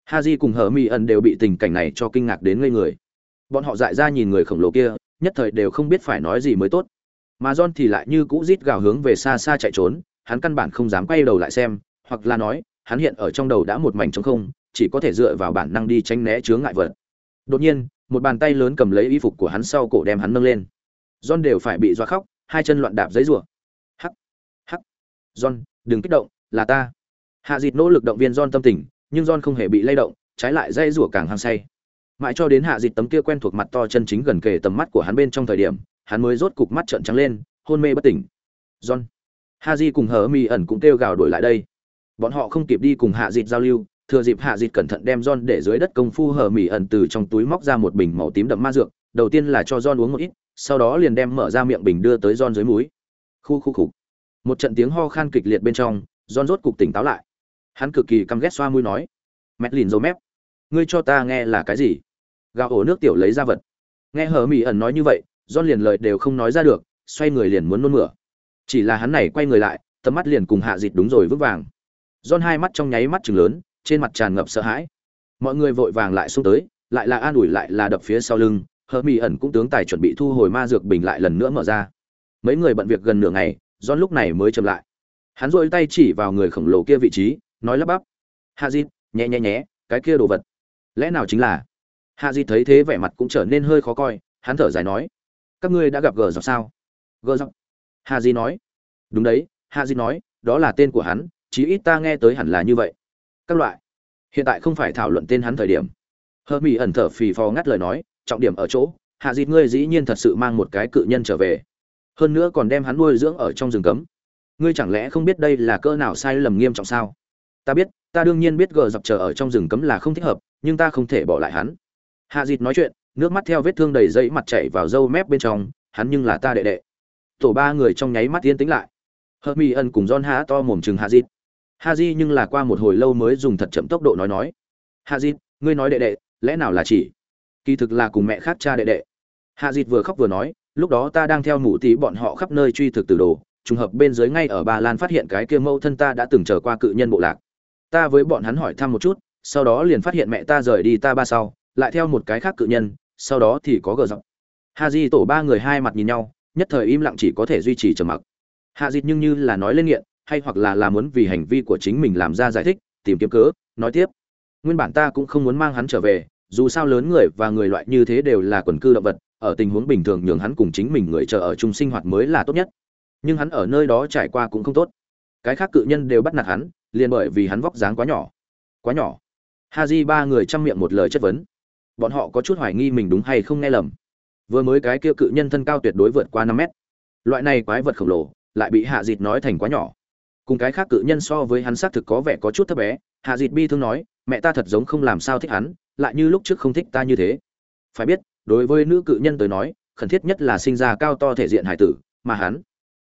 Ha di cùng hờ mi ẩn đều bị tình cảnh này cho kinh ngạc đến ngây người. Bọn họ dại ra nhìn người khổng lồ kia, nhất thời đều không biết phải nói gì mới tốt. Mà john thì lại như cũ rít gào hướng về xa xa chạy trốn, hắn căn bản không dám quay đầu lại xem, hoặc là nói hắn hiện ở trong đầu đã một mảnh trống không, chỉ có thể dựa vào bản năng đi tránh né chướng ngại vật. Đột nhiên, một bàn tay lớn cầm lấy y phục của hắn sau cổ đem hắn nâng lên. John đều phải bị doa khóc, hai chân loạn đạp giấy rủa. Hắc hắc. John, đừng kích động, là ta. Hạ dịt nỗ lực động viên john tâm tình, nhưng john không hề bị lay động, trái lại dây rủa càng hăng say. Mãi cho đến hạ dịt tấm kia quen thuộc mặt to chân chính gần kề tầm mắt của hắn bên trong thời điểm, hắn mới rốt cục mắt trợn trắng lên, hôn mê bất tỉnh. John Hạ di cùng Hở mi ẩn cũng kêu gào đuổi lại đây bọn họ không kịp đi cùng hạ dịt giao lưu, thừa dịp hạ dịt cẩn thận đem john để dưới đất công phu hờ mỹ ẩn từ trong túi móc ra một bình màu tím đậm ma dược, đầu tiên là cho john uống một ít, sau đó liền đem mở ra miệng bình đưa tới john dưới múi khu khu khục một trận tiếng ho khan kịch liệt bên trong, john rốt cục tỉnh táo lại. Hắn cực kỳ căm ghét xoa mũi nói mẹt lìn dầu mép, ngươi cho ta nghe là cái gì? Gạo ổ nước tiểu lấy ra vật. Nghe hờ mỹ ẩn nói như vậy, john liền lời đều không nói ra được, xoay người liền muốn nôn mửa. Chỉ là hắn này quay người lại, tầm mắt liền cùng hạ dịt đúng rồi vững vàng john hai mắt trong nháy mắt trừng lớn, trên mặt tràn ngập sợ hãi. Mọi người vội vàng lại xuống tới, lại là an ủi, lại là đập phía sau lưng. Hờ mỹ ẩn cũng tướng tài chuẩn bị thu hồi ma dược bình lại lần nữa mở ra. Mấy người bận việc gần nửa ngày, john lúc này mới chậm lại. Hắn dội tay chỉ vào người khổng lồ kia vị trí, nói lắp bắp. Hạ dịt nhẹ nhẹ nhé cái kia đồ vật. Lẽ nào chính là? Hạ dịt thấy thế vẻ mặt cũng trở nên hơi khó coi, hắn thở dài nói. Các ngươi đã gặp gỡ dọc sao? "Gỡ dọc hạ di nói. Đúng đấy hạ di nói, đó là tên của hắn chí ít ta nghe tới hẳn là như vậy. Các loại. Hiện tại không phải thảo luận tên hắn thời điểm. Hơ mỹ ẩn thở phì phò ngắt lời nói, trọng điểm ở chỗ, hạ dịt ngươi dĩ nhiên thật sự mang một cái cự nhân trở về. Hơn nữa còn đem hắn nuôi dưỡng ở trong rừng cấm. Ngươi chẳng lẽ không biết đây là cỡ nào sai lầm nghiêm trọng sao? Ta biết, ta đương nhiên biết gờ dọc chờ ở trong rừng cấm là không thích hợp, nhưng ta không thể bỏ lại hắn. Hạ dịt nói chuyện, nước mắt theo vết thương đầy dẫy mặt chảy vào râu mép bên trong, hắn nhưng là ta đệ đệ. Tổ ba người trong nháy mắt yên tĩnh lại. Hớt mi ân cùng don há to mồm chừng hạ dịt ha di nhưng là qua một hồi lâu mới dùng thật chậm tốc độ nói nói. Ha di ngươi nói đệ đệ, lẽ nào là chỉ? Kỳ thực là cùng mẹ khác cha đệ đệ. Hạ dịt vừa khóc vừa nói, lúc đó ta đang theo mụ tí bọn họ khắp nơi truy thực từ đồ, trùng hợp bên dưới ngay ở ba lan phát hiện cái kia mẫu thân ta đã từng trở qua cự nhân bộ lạc. Ta với bọn hắn hỏi thăm một chút, sau đó liền phát hiện mẹ ta rời đi ta ba sau, lại theo một cái khác cự nhân, sau đó thì có gờ giọng. Ha di tổ ba người hai mặt nhìn nhau, nhất thời im lặng chỉ có thể duy trì trầm mặc. Hạ dịt nhưng như là nói lên nghiện hay hoặc là là muốn vì hành vi của chính mình làm ra giải thích, tìm kiếm cớ, nói tiếp. Nguyên bản ta cũng không muốn mang hắn trở về, dù sao lớn người và người loại như thế đều là quần cư động vật, ở tình huống bình thường nhường hắn cùng chính mình người chờ ở chung sinh hoạt mới là tốt nhất. Nhưng hắn ở nơi đó trải qua cũng không tốt. Cái khác cự nhân đều bắt nạt hắn, liền bởi vì hắn vóc dáng quá nhỏ. Quá nhỏ. Ha di ba người chăm miệng một lời chất vấn. Bọn họ có chút hoài nghi mình đúng hay không nghe lầm. Vừa mới cái kia cự nhân thân cao tuyệt đối vượt qua năm mét. Loại này quái vật khổng lồ, lại bị hạ dịt nói thành quá nhỏ cùng cái khác cự nhân so với hắn xác thực có vẻ có chút thấp bé, hạ dịt bi thương nói, mẹ ta thật giống không làm sao thích hắn, lại như lúc trước không thích ta như thế. Phải biết, đối với nữ cự nhân tới nói, khẩn thiết nhất là sinh ra cao to thể diện hải tử, mà hắn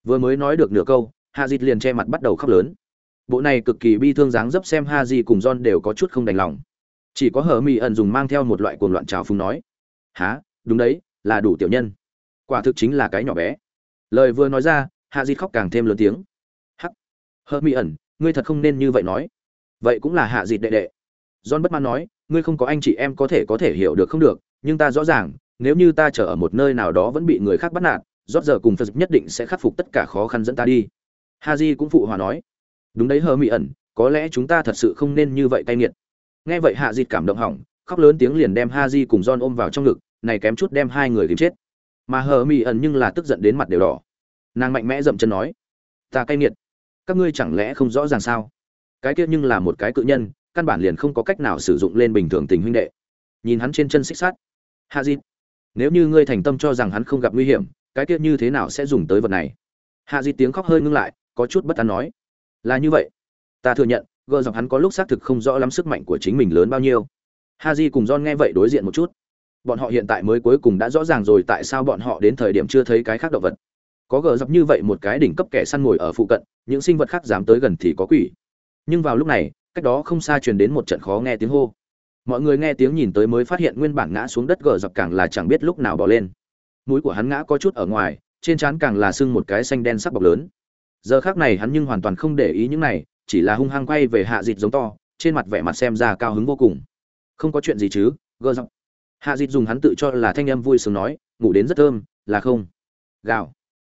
vừa mới nói được nửa câu, hạ dịt liền che mặt bắt đầu khóc lớn. Bộ này cực kỳ bi thương dáng dấp xem ha di cùng john đều có chút không đành lòng. Chỉ có hờ mỹ ẩn dùng mang theo một loại cuồng loạn trào phúng nói há đúng đấy, là đủ tiểu nhân. Quả thực chính là cái nhỏ bé. Lời vừa nói ra, hạ di khóc càng thêm lớn tiếng hờ mỹ ẩn, ngươi thật không nên như vậy nói. Vậy cũng là hạ dịt đệ đệ. John bất mãn nói, ngươi không có anh chị em có thể có thể hiểu được không được, nhưng ta rõ ràng, nếu như ta chờ ở một nơi nào đó vẫn bị người khác bắt nạt rót giờ cùng phật nhất định sẽ khắc phục tất cả khó khăn dẫn ta đi. Ha di cũng phụ hòa nói. Đúng đấy hờ mỹ ẩn, có lẽ chúng ta thật sự không nên như vậy cay nghiệt. Nghe vậy hạ dịt cảm động hỏng, khóc lớn tiếng liền đem ha di cùng john ôm vào trong ngực, này kém chút đem hai người kìm chết. Mà hờ mỹ ẩn nhưng là tức giận đến mặt đều đỏ. Nàng mạnh mẽ dậm chân nói, ta cay nghiệt các ngươi chẳng lẽ không rõ ràng sao? Cái kia nhưng là một cái cự nhân, căn bản liền không có cách nào sử dụng lên bình thường tình huynh đệ. Nhìn hắn trên chân xích sát hạ dịt nếu như ngươi thành tâm cho rằng hắn không gặp nguy hiểm, cái kia như thế nào sẽ dùng tới vật này? Hạ dịt tiếng khóc hơi ngưng lại, có chút bất an nói. Là như vậy. Ta thừa nhận, gờ dọc hắn có lúc xác thực không rõ lắm sức mạnh của chính mình lớn bao nhiêu. Ha di cùng don nghe vậy đối diện một chút. Bọn họ hiện tại mới cuối cùng đã rõ ràng rồi tại sao bọn họ đến thời điểm chưa thấy cái khác động vật có gờ dọc như vậy một cái đỉnh cấp kẻ săn ngồi ở phụ cận, những sinh vật khác dám tới gần thì có quỷ. Nhưng vào lúc này, cách đó không xa truyền đến một trận khó nghe tiếng hô. Mọi người nghe tiếng nhìn tới mới phát hiện nguyên bản ngã xuống đất gờ dọc càng là chẳng biết lúc nào bỏ lên. Mũi của hắn ngã có chút ở ngoài, trên trán càng là sưng một cái xanh đen sắc bọc lớn. Giờ khác này hắn nhưng hoàn toàn không để ý những này, chỉ là hung hăng quay về hạ dịt giống to, trên mặt vẻ mặt xem ra cao hứng vô cùng. Không có chuyện gì chứ, gờ dọc hạ dịt dùng hắn tự cho là thanh âm vui sướng nói, ngủ đến rất thơm, là không? Gào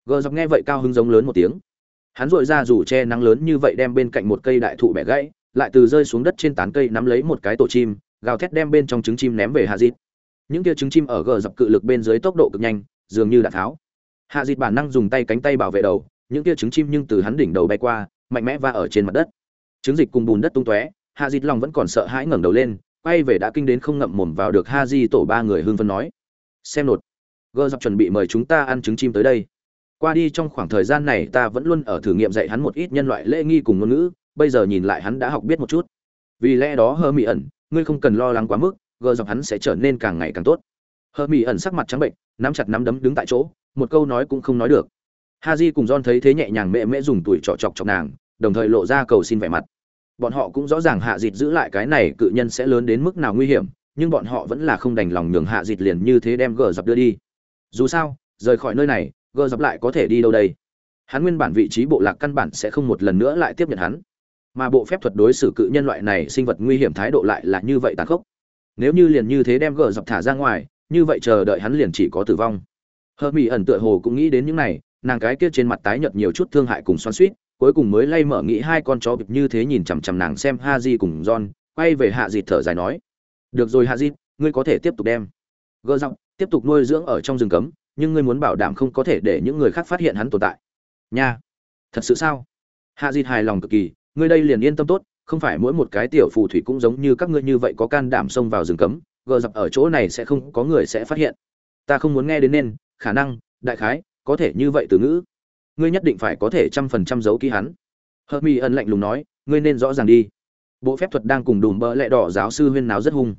gờ dọc nghe vậy cao hứng giống lớn một tiếng hắn dội ra dù che nắng lớn như vậy đem bên cạnh một cây đại thụ bẻ gãy lại từ rơi xuống đất trên tán cây nắm lấy một cái tổ chim gào thét đem bên trong trứng chim ném về hạ dịt những tia trứng chim ở gờ dọc cự lực bên dưới tốc độ cực nhanh dường như đạn tháo hạ dịt bản năng dùng tay cánh tay bảo vệ đầu những tia trứng chim nhưng từ hắn đỉnh đầu bay qua mạnh mẽ và ở trên mặt đất trứng dịch cùng bùn đất tung tóe hạ dịt lòng vẫn còn sợ hãi ngẩng đầu lên quay về đã kinh đến không ngậm mồm vào được ha di tổ ba người Hương phân nói xem nột gơ dọc chuẩn bị mời chúng ta ăn trứng chim tới đây qua đi trong khoảng thời gian này ta vẫn luôn ở thử nghiệm dạy hắn một ít nhân loại lễ nghi cùng ngôn ngữ, bây giờ nhìn lại hắn đã học biết một chút. Vì lẽ đó hơ mỹ ẩn, ngươi không cần lo lắng quá mức, gờ dọc hắn sẽ trở nên càng ngày càng tốt. Hơ mỹ ẩn sắc mặt trắng bệnh, nắm chặt nắm đấm đứng tại chỗ, một câu nói cũng không nói được. Ha di cùng don thấy thế nhẹ nhàng mẹ mễ dùng tuổi trọ chọc chọc nàng, đồng thời lộ ra cầu xin vẻ mặt. Bọn họ cũng rõ ràng hạ dịt giữ lại cái này cự nhân sẽ lớn đến mức nào nguy hiểm, nhưng bọn họ vẫn là không đành lòng nhường hạ dịt liền như thế đem gờ dập đưa đi. Dù sao, rời khỏi nơi này gờ dập lại có thể đi đâu đây? Hắn nguyên bản vị trí bộ lạc căn bản sẽ không một lần nữa lại tiếp nhận hắn. Mà bộ phép thuật đối xử cự nhân loại này sinh vật nguy hiểm thái độ lại là như vậy tàn khốc. Nếu như liền như thế đem gờ dập thả ra ngoài, như vậy chờ đợi hắn liền chỉ có tử vong. Hơ mỹ ẩn tựa hồ cũng nghĩ đến những này, nàng cái kia trên mặt tái nhợt nhiều chút thương hại cùng xoắn suýt cuối cùng mới lay mở nghĩ hai con chó bịp như thế nhìn chằm chằm nàng xem ha di cùng john, quay về hạ dịt thở dài nói, được rồi hạ dịt, ngươi có thể tiếp tục đem. Gờ dọc tiếp tục nuôi dưỡng ở trong rừng cấm nhưng ngươi muốn bảo đảm không có thể để những người khác phát hiện hắn tồn tại. Nha. Thật sự sao? Hạ dịt hài lòng cực kỳ, ngươi đây liền yên tâm tốt, không phải mỗi một cái tiểu phù thủy cũng giống như các ngươi như vậy có can đảm xông vào rừng cấm, gờ dập ở chỗ này sẽ không có người sẽ phát hiện. Ta không muốn nghe đến nên, khả năng, đại khái, có thể như vậy từ ngữ. Ngươi nhất định phải có thể trăm phần trăm giấu ký hắn. Hợp mi ân lạnh lùng nói, ngươi nên rõ ràng đi. Bộ phép thuật đang cùng đùm bỡ lẹ đỏ giáo sư huyên náo rất hung.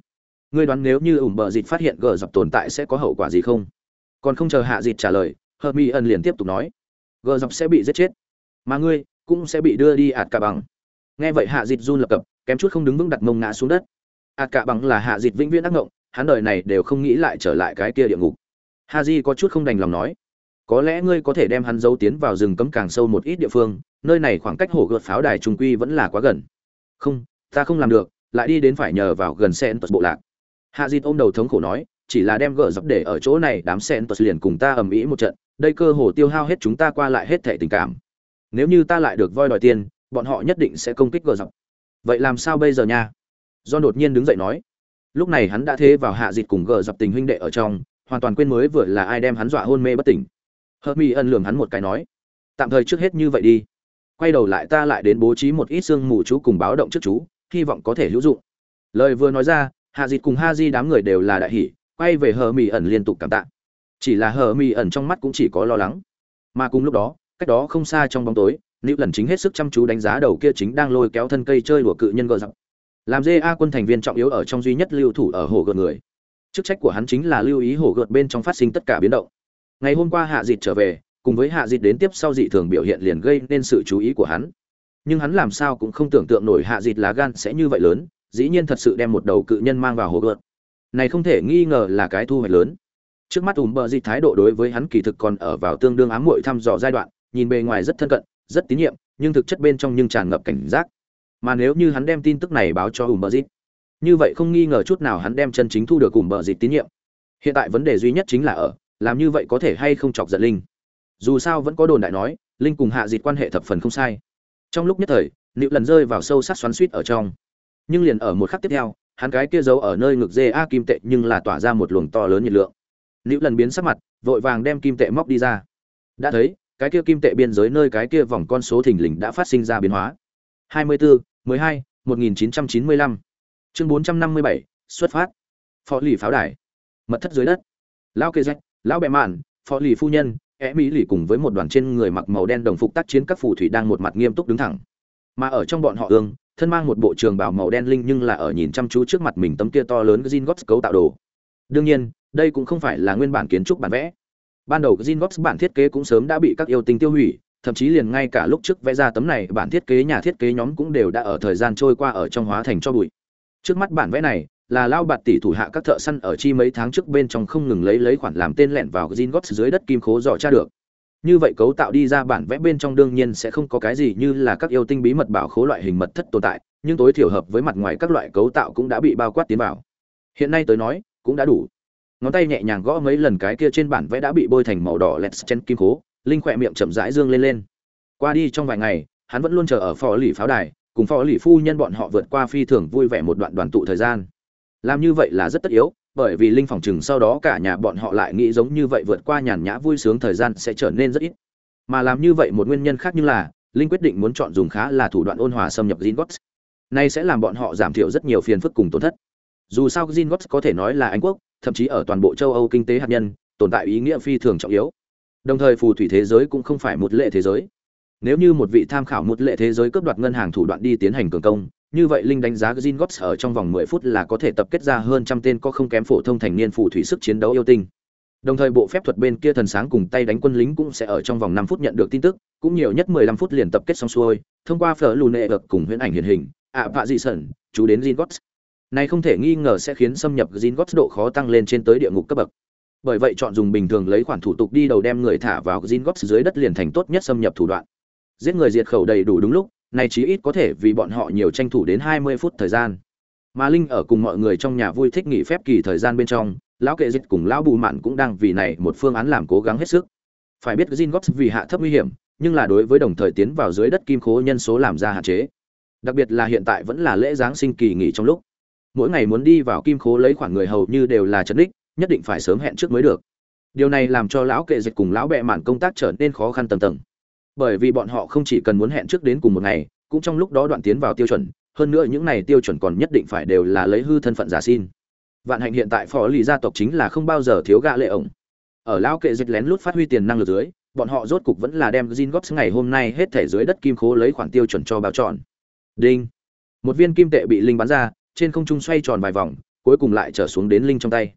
Ngươi đoán nếu như ủng bờ dịch phát hiện gờ dập tồn tại sẽ có hậu quả gì không? Còn không chờ hạ dịt trả lời hợp mi ẩn liền tiếp tục nói, gờ dọc sẽ bị giết chết, mà ngươi cũng sẽ bị đưa đi ạt cả bằng. Nghe vậy hạ dịt run lập cập, kém chút không đứng vững đặt mông ngã xuống đất. Ạt cả bằng là hạ dịt vĩnh viễn ác ngộng, hắn đời này đều không nghĩ lại trở lại cái kia địa ngục. Ha di có chút không đành lòng nói, có lẽ ngươi có thể đem hắn giấu tiến vào rừng cấm càng sâu một ít địa phương, nơi này khoảng cách hồ gợt pháo đài trung quy vẫn là quá gần. Không, ta không làm được, lại đi đến phải nhờ vào gần xe tật bộ lạc. Hạ dịt ôm đầu thống khổ nói chỉ là đem gỡ dập để ở chỗ này, đám sen tật liền cùng ta ầm ĩ một trận, đây cơ hồ tiêu hao hết chúng ta qua lại hết thể tình cảm. Nếu như ta lại được voi đòi tiền, bọn họ nhất định sẽ công kích gỡ dập. Vậy làm sao bây giờ nha? Do đột nhiên đứng dậy nói. Lúc này hắn đã thế vào hạ dịt cùng gỡ dập tình huynh đệ ở trong, hoàn toàn quên mới vừa là ai đem hắn dọa hôn mê bất tỉnh. Hớt mi ân lường hắn một cái nói. Tạm thời trước hết như vậy đi. Quay đầu lại ta lại đến bố trí một ít xương mù chú cùng báo động trước chú, hy vọng có thể hữu dụng. Lời vừa nói ra, hạ dịt cùng ha di đám người đều là đại hỷ quay về hờ mỹ ẩn liên tục cảm tạ. Chỉ là hờ mỹ ẩn trong mắt cũng chỉ có lo lắng. Mà cùng lúc đó, cách đó không xa trong bóng tối nữ lần chính hết sức chăm chú đánh giá đầu kia chính đang lôi kéo thân cây chơi đùa cự nhân gờ dọc. Làm dê a quân thành viên trọng yếu ở trong duy nhất lưu thủ ở hồ gợt người. Chức trách của hắn chính là lưu ý hồ gợt bên trong phát sinh tất cả biến động. Ngày hôm qua hạ dịt trở về, cùng với hạ dịt đến tiếp sau dị thường biểu hiện liền gây nên sự chú ý của hắn. Nhưng hắn làm sao cũng không tưởng tượng nổi hạ dịt lá gan sẽ như vậy lớn, dĩ nhiên thật sự đem một đầu cự nhân mang vào hồ gợt này không thể nghi ngờ là cái thu hoạch lớn. Trước mắt ùm bờ dịt thái độ đối với hắn kỳ thực còn ở vào tương đương ám muội thăm dò giai đoạn, nhìn bề ngoài rất thân cận, rất tín nhiệm, nhưng thực chất bên trong nhưng tràn ngập cảnh giác. Mà nếu như hắn đem tin tức này báo cho ùm bờ dịt, như vậy không nghi ngờ chút nào hắn đem chân chính thu được ùm bờ dịt tín nhiệm. Hiện tại vấn đề duy nhất chính là ở, làm như vậy có thể hay không chọc giận linh. Dù sao vẫn có đồn đại nói, linh cùng hạ dịt quan hệ thập phần không sai. Trong lúc nhất thời nịu lần rơi vào sâu sắc xoắn suýt ở trong. Nhưng liền ở một khắc tiếp theo hắn cái kia giấu ở nơi ngực dê a kim tệ nhưng là tỏa ra một luồng to lớn nhiệt lượng. Nữ lần biến sắc mặt vội vàng đem kim tệ móc đi ra. Đã thấy cái kia kim tệ biên giới nơi cái kia vòng con số thình lình đã phát sinh ra biến hóa. 24, 12, 1995. chương 457, xuất phát. Phó lì pháo đài. Mật thất dưới đất. Lão kê rách lão bẹ mạn phó lì phu nhân é mỹ lì cùng với một đoàn trên người mặc màu đen đồng phục tác chiến các phù thủy đang một mặt nghiêm túc đứng thẳng. Mà ở trong bọn họ ương thân mang một bộ trường bảo màu đen linh nhưng là ở nhìn chăm chú trước mặt mình tấm kia to lớn Gringotts cấu tạo đồ. Đương nhiên, đây cũng không phải là nguyên bản kiến trúc bản vẽ. Ban đầu Gringotts bản thiết kế cũng sớm đã bị các yêu tinh tiêu hủy, thậm chí liền ngay cả lúc trước vẽ ra tấm này bản thiết kế nhà thiết kế nhóm cũng đều đã ở thời gian trôi qua ở trong hóa thành cho bụi. Trước mắt bản vẽ này, là lao bạt tỷ thủ hạ các thợ săn ở chi mấy tháng trước bên trong không ngừng lấy lấy khoản làm tên lẹn vào Gringotts dưới đất kim khố dò tra được. Như vậy cấu tạo đi ra bản vẽ bên trong đương nhiên sẽ không có cái gì như là các yêu tinh bí mật bảo khố loại hình mật thất tồn tại, nhưng tối thiểu hợp với mặt ngoài các loại cấu tạo cũng đã bị bao quát tiến vào. Hiện nay tới nói, cũng đã đủ. Ngón tay nhẹ nhàng gõ mấy lần cái kia trên bản vẽ đã bị bôi thành màu đỏ lẹt chen kim khố, linh khỏe miệng chậm rãi dương lên lên. Qua đi trong vài ngày, hắn vẫn luôn chờ ở phò lì pháo đài, cùng phò lì phu nhân bọn họ vượt qua phi thường vui vẻ một đoạn đoàn tụ thời gian làm như vậy là rất tất yếu bởi vì linh phòng chừng sau đó cả nhà bọn họ lại nghĩ giống như vậy vượt qua nhàn nhã vui sướng thời gian sẽ trở nên rất ít mà làm như vậy một nguyên nhân khác như là linh quyết định muốn chọn dùng khá là thủ đoạn ôn hòa xâm nhập Zingots. Này sẽ làm bọn họ giảm thiểu rất nhiều phiền phức cùng tổn thất. Dù sao Zingots có thể nói là Anh quốc, thậm chí ở toàn bộ châu Âu kinh tế hạt nhân, tồn tại ý nghĩa phi thường trọng yếu. Đồng thời phù thủy thế giới cũng không phải một lệ thế giới. Nếu như một vị tham khảo một lệ thế giới cướp đoạt ngân hàng thủ đoạn đi tiến hành cường công, như vậy linh đánh giá Zingots ở trong vòng 10 phút là có thể tập kết ra hơn trăm tên có không kém phổ thông thành niên phù thủy sức chiến đấu yêu tinh. Đồng thời bộ phép thuật bên kia thần sáng cùng tay đánh quân lính cũng sẽ ở trong vòng 5 phút nhận được tin tức, cũng nhiều nhất 15 phút liền tập kết xong xuôi, thông qua phở lù nệ vực cùng huyễn ảnh hiện hình, ạ vạ dị sẩn, chú đến Zingots. Này không thể nghi ngờ sẽ khiến xâm nhập Zingots độ khó tăng lên trên tới địa ngục cấp bậc. Bởi vậy chọn dùng bình thường lấy khoản thủ tục đi đầu đem người thả vào Zingots dưới đất liền thành tốt nhất xâm nhập thủ đoạn. Giết người diệt khẩu đầy đủ đúng lúc, này chí ít có thể vì bọn họ nhiều tranh thủ đến 20 phút thời gian. Mà Linh ở cùng mọi người trong nhà vui thích nghỉ phép kỳ thời gian bên trong, lão kệ dịch cùng lão bù mạn cũng đang vì này một phương án làm cố gắng hết sức. Phải biết Jin Gops vì hạ thấp nguy hiểm, nhưng là đối với đồng thời tiến vào dưới đất kim khố nhân số làm ra hạn chế. Đặc biệt là hiện tại vẫn là lễ giáng sinh kỳ nghỉ trong lúc, mỗi ngày muốn đi vào kim khố lấy khoảng người hầu như đều là trấn đích, nhất định phải sớm hẹn trước mới được. Điều này làm cho lão kệ dịch cùng lão bệ mạn công tác trở nên khó khăn tầng tầng bởi vì bọn họ không chỉ cần muốn hẹn trước đến cùng một ngày cũng trong lúc đó đoạn tiến vào tiêu chuẩn hơn nữa những này tiêu chuẩn còn nhất định phải đều là lấy hư thân phận giả xin vạn hạnh hiện tại phó lì gia tộc chính là không bao giờ thiếu gạ lệ ổng ở lao kệ dịch lén lút phát huy tiền năng lực dưới bọn họ rốt cục vẫn là đem Jin góp ngày hôm nay hết thể dưới đất kim khố lấy khoản tiêu chuẩn cho bao tròn. Đinh. Một viên kim tệ bị linh bắn ra, trên không trung xoay tròn vài vòng, cuối cùng lại trở xuống đến linh trong tay.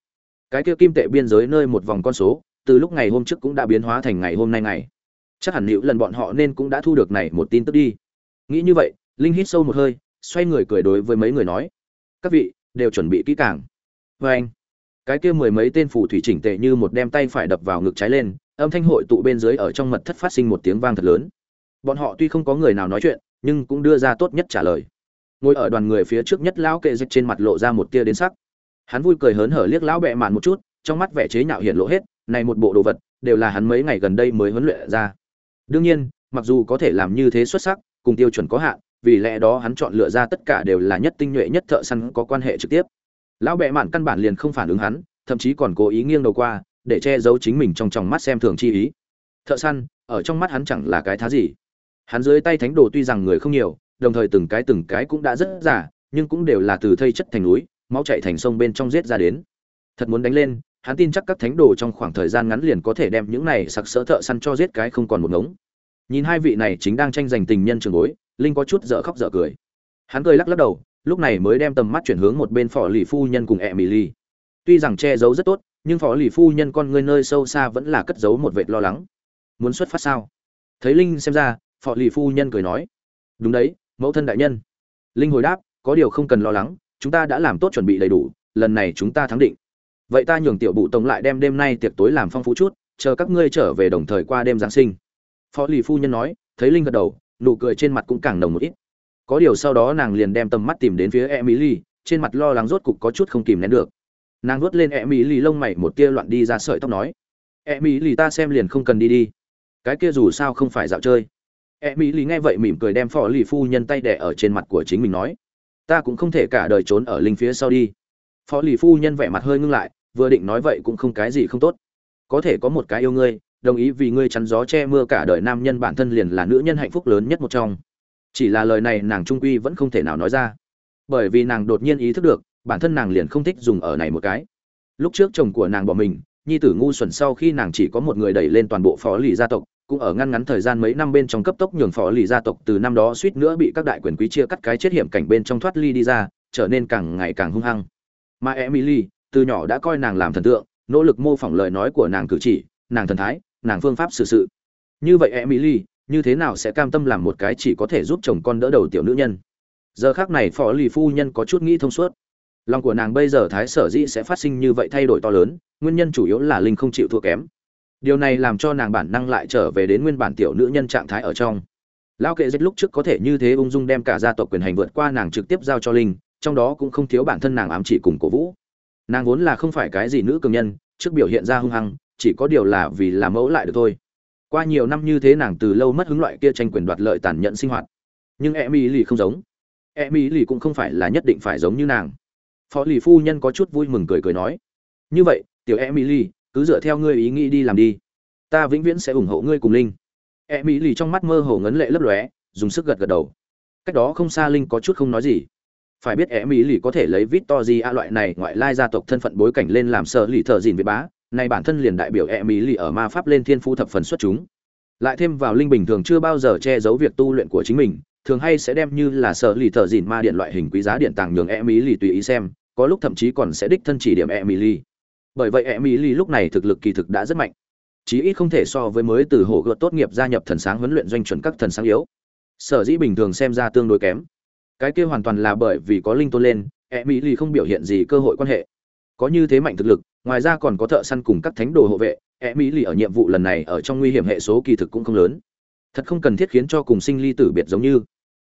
Cái kia kim tệ biên giới nơi một vòng con số, từ lúc ngày hôm trước cũng đã biến hóa thành ngày hôm nay ngày chắc hẳn nữ lần bọn họ nên cũng đã thu được này một tin tức đi. Nghĩ như vậy, linh hít sâu một hơi, xoay người cười đối với mấy người nói. Các vị, đều chuẩn bị kỹ càng. Vê anh, cái kia mười mấy tên phù thủy chỉnh tệ như một đem tay phải đập vào ngực trái lên, âm thanh hội tụ bên dưới ở trong mật thất phát sinh một tiếng vang thật lớn. Bọn họ tuy không có người nào nói chuyện, nhưng cũng đưa ra tốt nhất trả lời. Ngồi ở đoàn người phía trước nhất lão kệ dịch trên mặt lộ ra một tia đến sắc. Hắn vui cười hớn hở liếc lão bẹ mạn một chút, trong mắt vẻ chế nhạo hiện lộ hết, này một bộ đồ vật, đều là hắn mấy ngày gần đây mới huấn luyện ra đương nhiên, mặc dù có thể làm như thế xuất sắc, cùng tiêu chuẩn có hạn, vì lẽ đó hắn chọn lựa ra tất cả đều là nhất tinh nhuệ nhất thợ săn có quan hệ trực tiếp. Lão bệ mạn căn bản liền không phản ứng hắn, thậm chí còn cố ý nghiêng đầu qua, để che giấu chính mình trong tròng mắt xem thường chi ý. Thợ săn, ở trong mắt hắn chẳng là cái thá gì. Hắn dưới tay thánh đồ tuy rằng người không nhiều, đồng thời từng cái từng cái cũng đã rất giả nhưng cũng đều là từ thây chất thành núi, máu chạy thành sông bên trong giết ra đến. Thật muốn đánh lên hắn tin chắc các thánh đồ trong khoảng thời gian ngắn liền có thể đem những này sặc sỡ thợ săn cho giết cái không còn một ngống. Nhìn hai vị này chính đang tranh giành tình nhân trường bối, linh có chút dở khóc dở cười. Hắn cười lắc lắc đầu, lúc này mới đem tầm mắt chuyển hướng một bên phò lì phu nhân cùng e mỹ ly tuy rằng che giấu rất tốt, nhưng phó lì phu nhân con ngươi nơi sâu xa vẫn là cất giấu một vệt lo lắng. Muốn xuất phát sao? Thấy linh xem ra phó lì phu nhân cười nói. Đúng đấy, mẫu thân đại nhân. Linh hồi đáp, có điều không cần lo lắng, chúng ta đã làm tốt chuẩn bị đầy đủ, lần này chúng ta thắng định vậy ta nhường tiểu bụ tổng lại đem đêm nay tiệc tối làm phong phú chút, chờ các ngươi trở về đồng thời qua đêm giáng sinh. Phó lì phu nhân nói, thấy linh gật đầu, nụ cười trên mặt cũng càng nồng một ít. Có điều sau đó nàng liền đem tầm mắt tìm đến phía emily, trên mặt lo lắng rốt cục có chút không kìm nén được. Nàng vuốt lên emily lông mày một tia loạn đi ra sợi tóc nói, emily ta xem liền không cần đi đi. Cái kia dù sao không phải dạo chơi. Emily nghe vậy mỉm cười đem phó lì phu nhân tay đẻ ở trên mặt của chính mình nói, ta cũng không thể cả đời trốn ở linh phía sau đi. Phó lì phu nhân vẻ mặt hơi ngưng lại vừa định nói vậy cũng không cái gì không tốt. Có thể có một cái yêu ngươi, đồng ý vì ngươi chắn gió che mưa cả đời nam nhân bản thân liền là nữ nhân hạnh phúc lớn nhất một trong. Chỉ là lời này nàng trung quy vẫn không thể nào nói ra. Bởi vì nàng đột nhiên ý thức được, bản thân nàng liền không thích dùng ở này một cái. Lúc trước chồng của nàng bỏ mình, nhi tử ngu xuẩn sau khi nàng chỉ có một người đẩy lên toàn bộ phó lì gia tộc, cũng ở ngăn ngắn thời gian mấy năm bên trong cấp tốc nhường phó lì gia tộc từ năm đó suýt nữa bị các đại quyền quý chia cắt cái chết hiểm cảnh bên trong thoát ly đi ra, trở nên càng ngày càng hung hăng. Mà emily từ nhỏ đã coi nàng làm thần tượng, nỗ lực mô phỏng lời nói của nàng cử chỉ, nàng thần thái, nàng phương pháp xử sự. Như vậy emily, như thế nào sẽ cam tâm làm một cái chỉ có thể giúp chồng con đỡ đầu tiểu nữ nhân? Giờ khác này phó lì phu nhân có chút nghĩ thông suốt. Lòng của nàng bây giờ thái sở dĩ sẽ phát sinh như vậy thay đổi to lớn, nguyên nhân chủ yếu là linh không chịu thua kém. Điều này làm cho nàng bản năng lại trở về đến nguyên bản tiểu nữ nhân trạng thái ở trong. Lao kệ dịch lúc trước có thể như thế ung dung đem cả gia tộc quyền hành vượt qua nàng trực tiếp giao cho linh, trong đó cũng không thiếu bản thân nàng ám chỉ cùng cổ vũ nàng vốn là không phải cái gì nữ cường nhân, trước biểu hiện ra hung hăng, chỉ có điều là vì làm mẫu lại được thôi. Qua nhiều năm như thế nàng từ lâu mất hứng loại kia tranh quyền đoạt lợi tàn nhẫn sinh hoạt. Nhưng e mỹ lì không giống. E mỹ lì cũng không phải là nhất định phải giống như nàng. Phó lì phu nhân có chút vui mừng cười cười nói, như vậy, tiểu e mỹ lì, cứ dựa theo ngươi ý nghĩ đi làm đi. Ta vĩnh viễn sẽ ủng hộ ngươi cùng linh. E mỹ lì trong mắt mơ hồ ngấn lệ lấp lóe, dùng sức gật gật đầu. Cách đó không xa linh có chút không nói gì phải biết e mỹ lì có thể lấy vít to gì a loại này ngoại lai gia tộc thân phận bối cảnh lên làm sợ lì thợ dìn với bá này bản thân liền đại biểu e mỹ lì ở ma pháp lên thiên phu thập phần xuất chúng. Lại thêm vào linh bình thường chưa bao giờ che giấu việc tu luyện của chính mình, thường hay sẽ đem như là sợ lì thợ dìn ma điện loại hình quý giá điện tàng nhường e mỹ lì tùy ý xem, có lúc thậm chí còn sẽ đích thân chỉ điểm e mỹ lì. Bởi vậy e mỹ lì lúc này thực lực kỳ thực đã rất mạnh, chí ít không thể so với mới từ hồ gợt tốt nghiệp gia nhập thần sáng huấn luyện doanh chuẩn các thần sáng yếu. Sở dĩ bình thường xem ra tương đối kém cái kia hoàn toàn là bởi vì có linh tôn lên e mỹ lì không biểu hiện gì cơ hội quan hệ. Có như thế mạnh thực lực, ngoài ra còn có thợ săn cùng các thánh đồ hộ vệ e mỹ lì ở nhiệm vụ lần này ở trong nguy hiểm hệ số kỳ thực cũng không lớn. Thật không cần thiết khiến cho cùng sinh ly tử biệt giống như.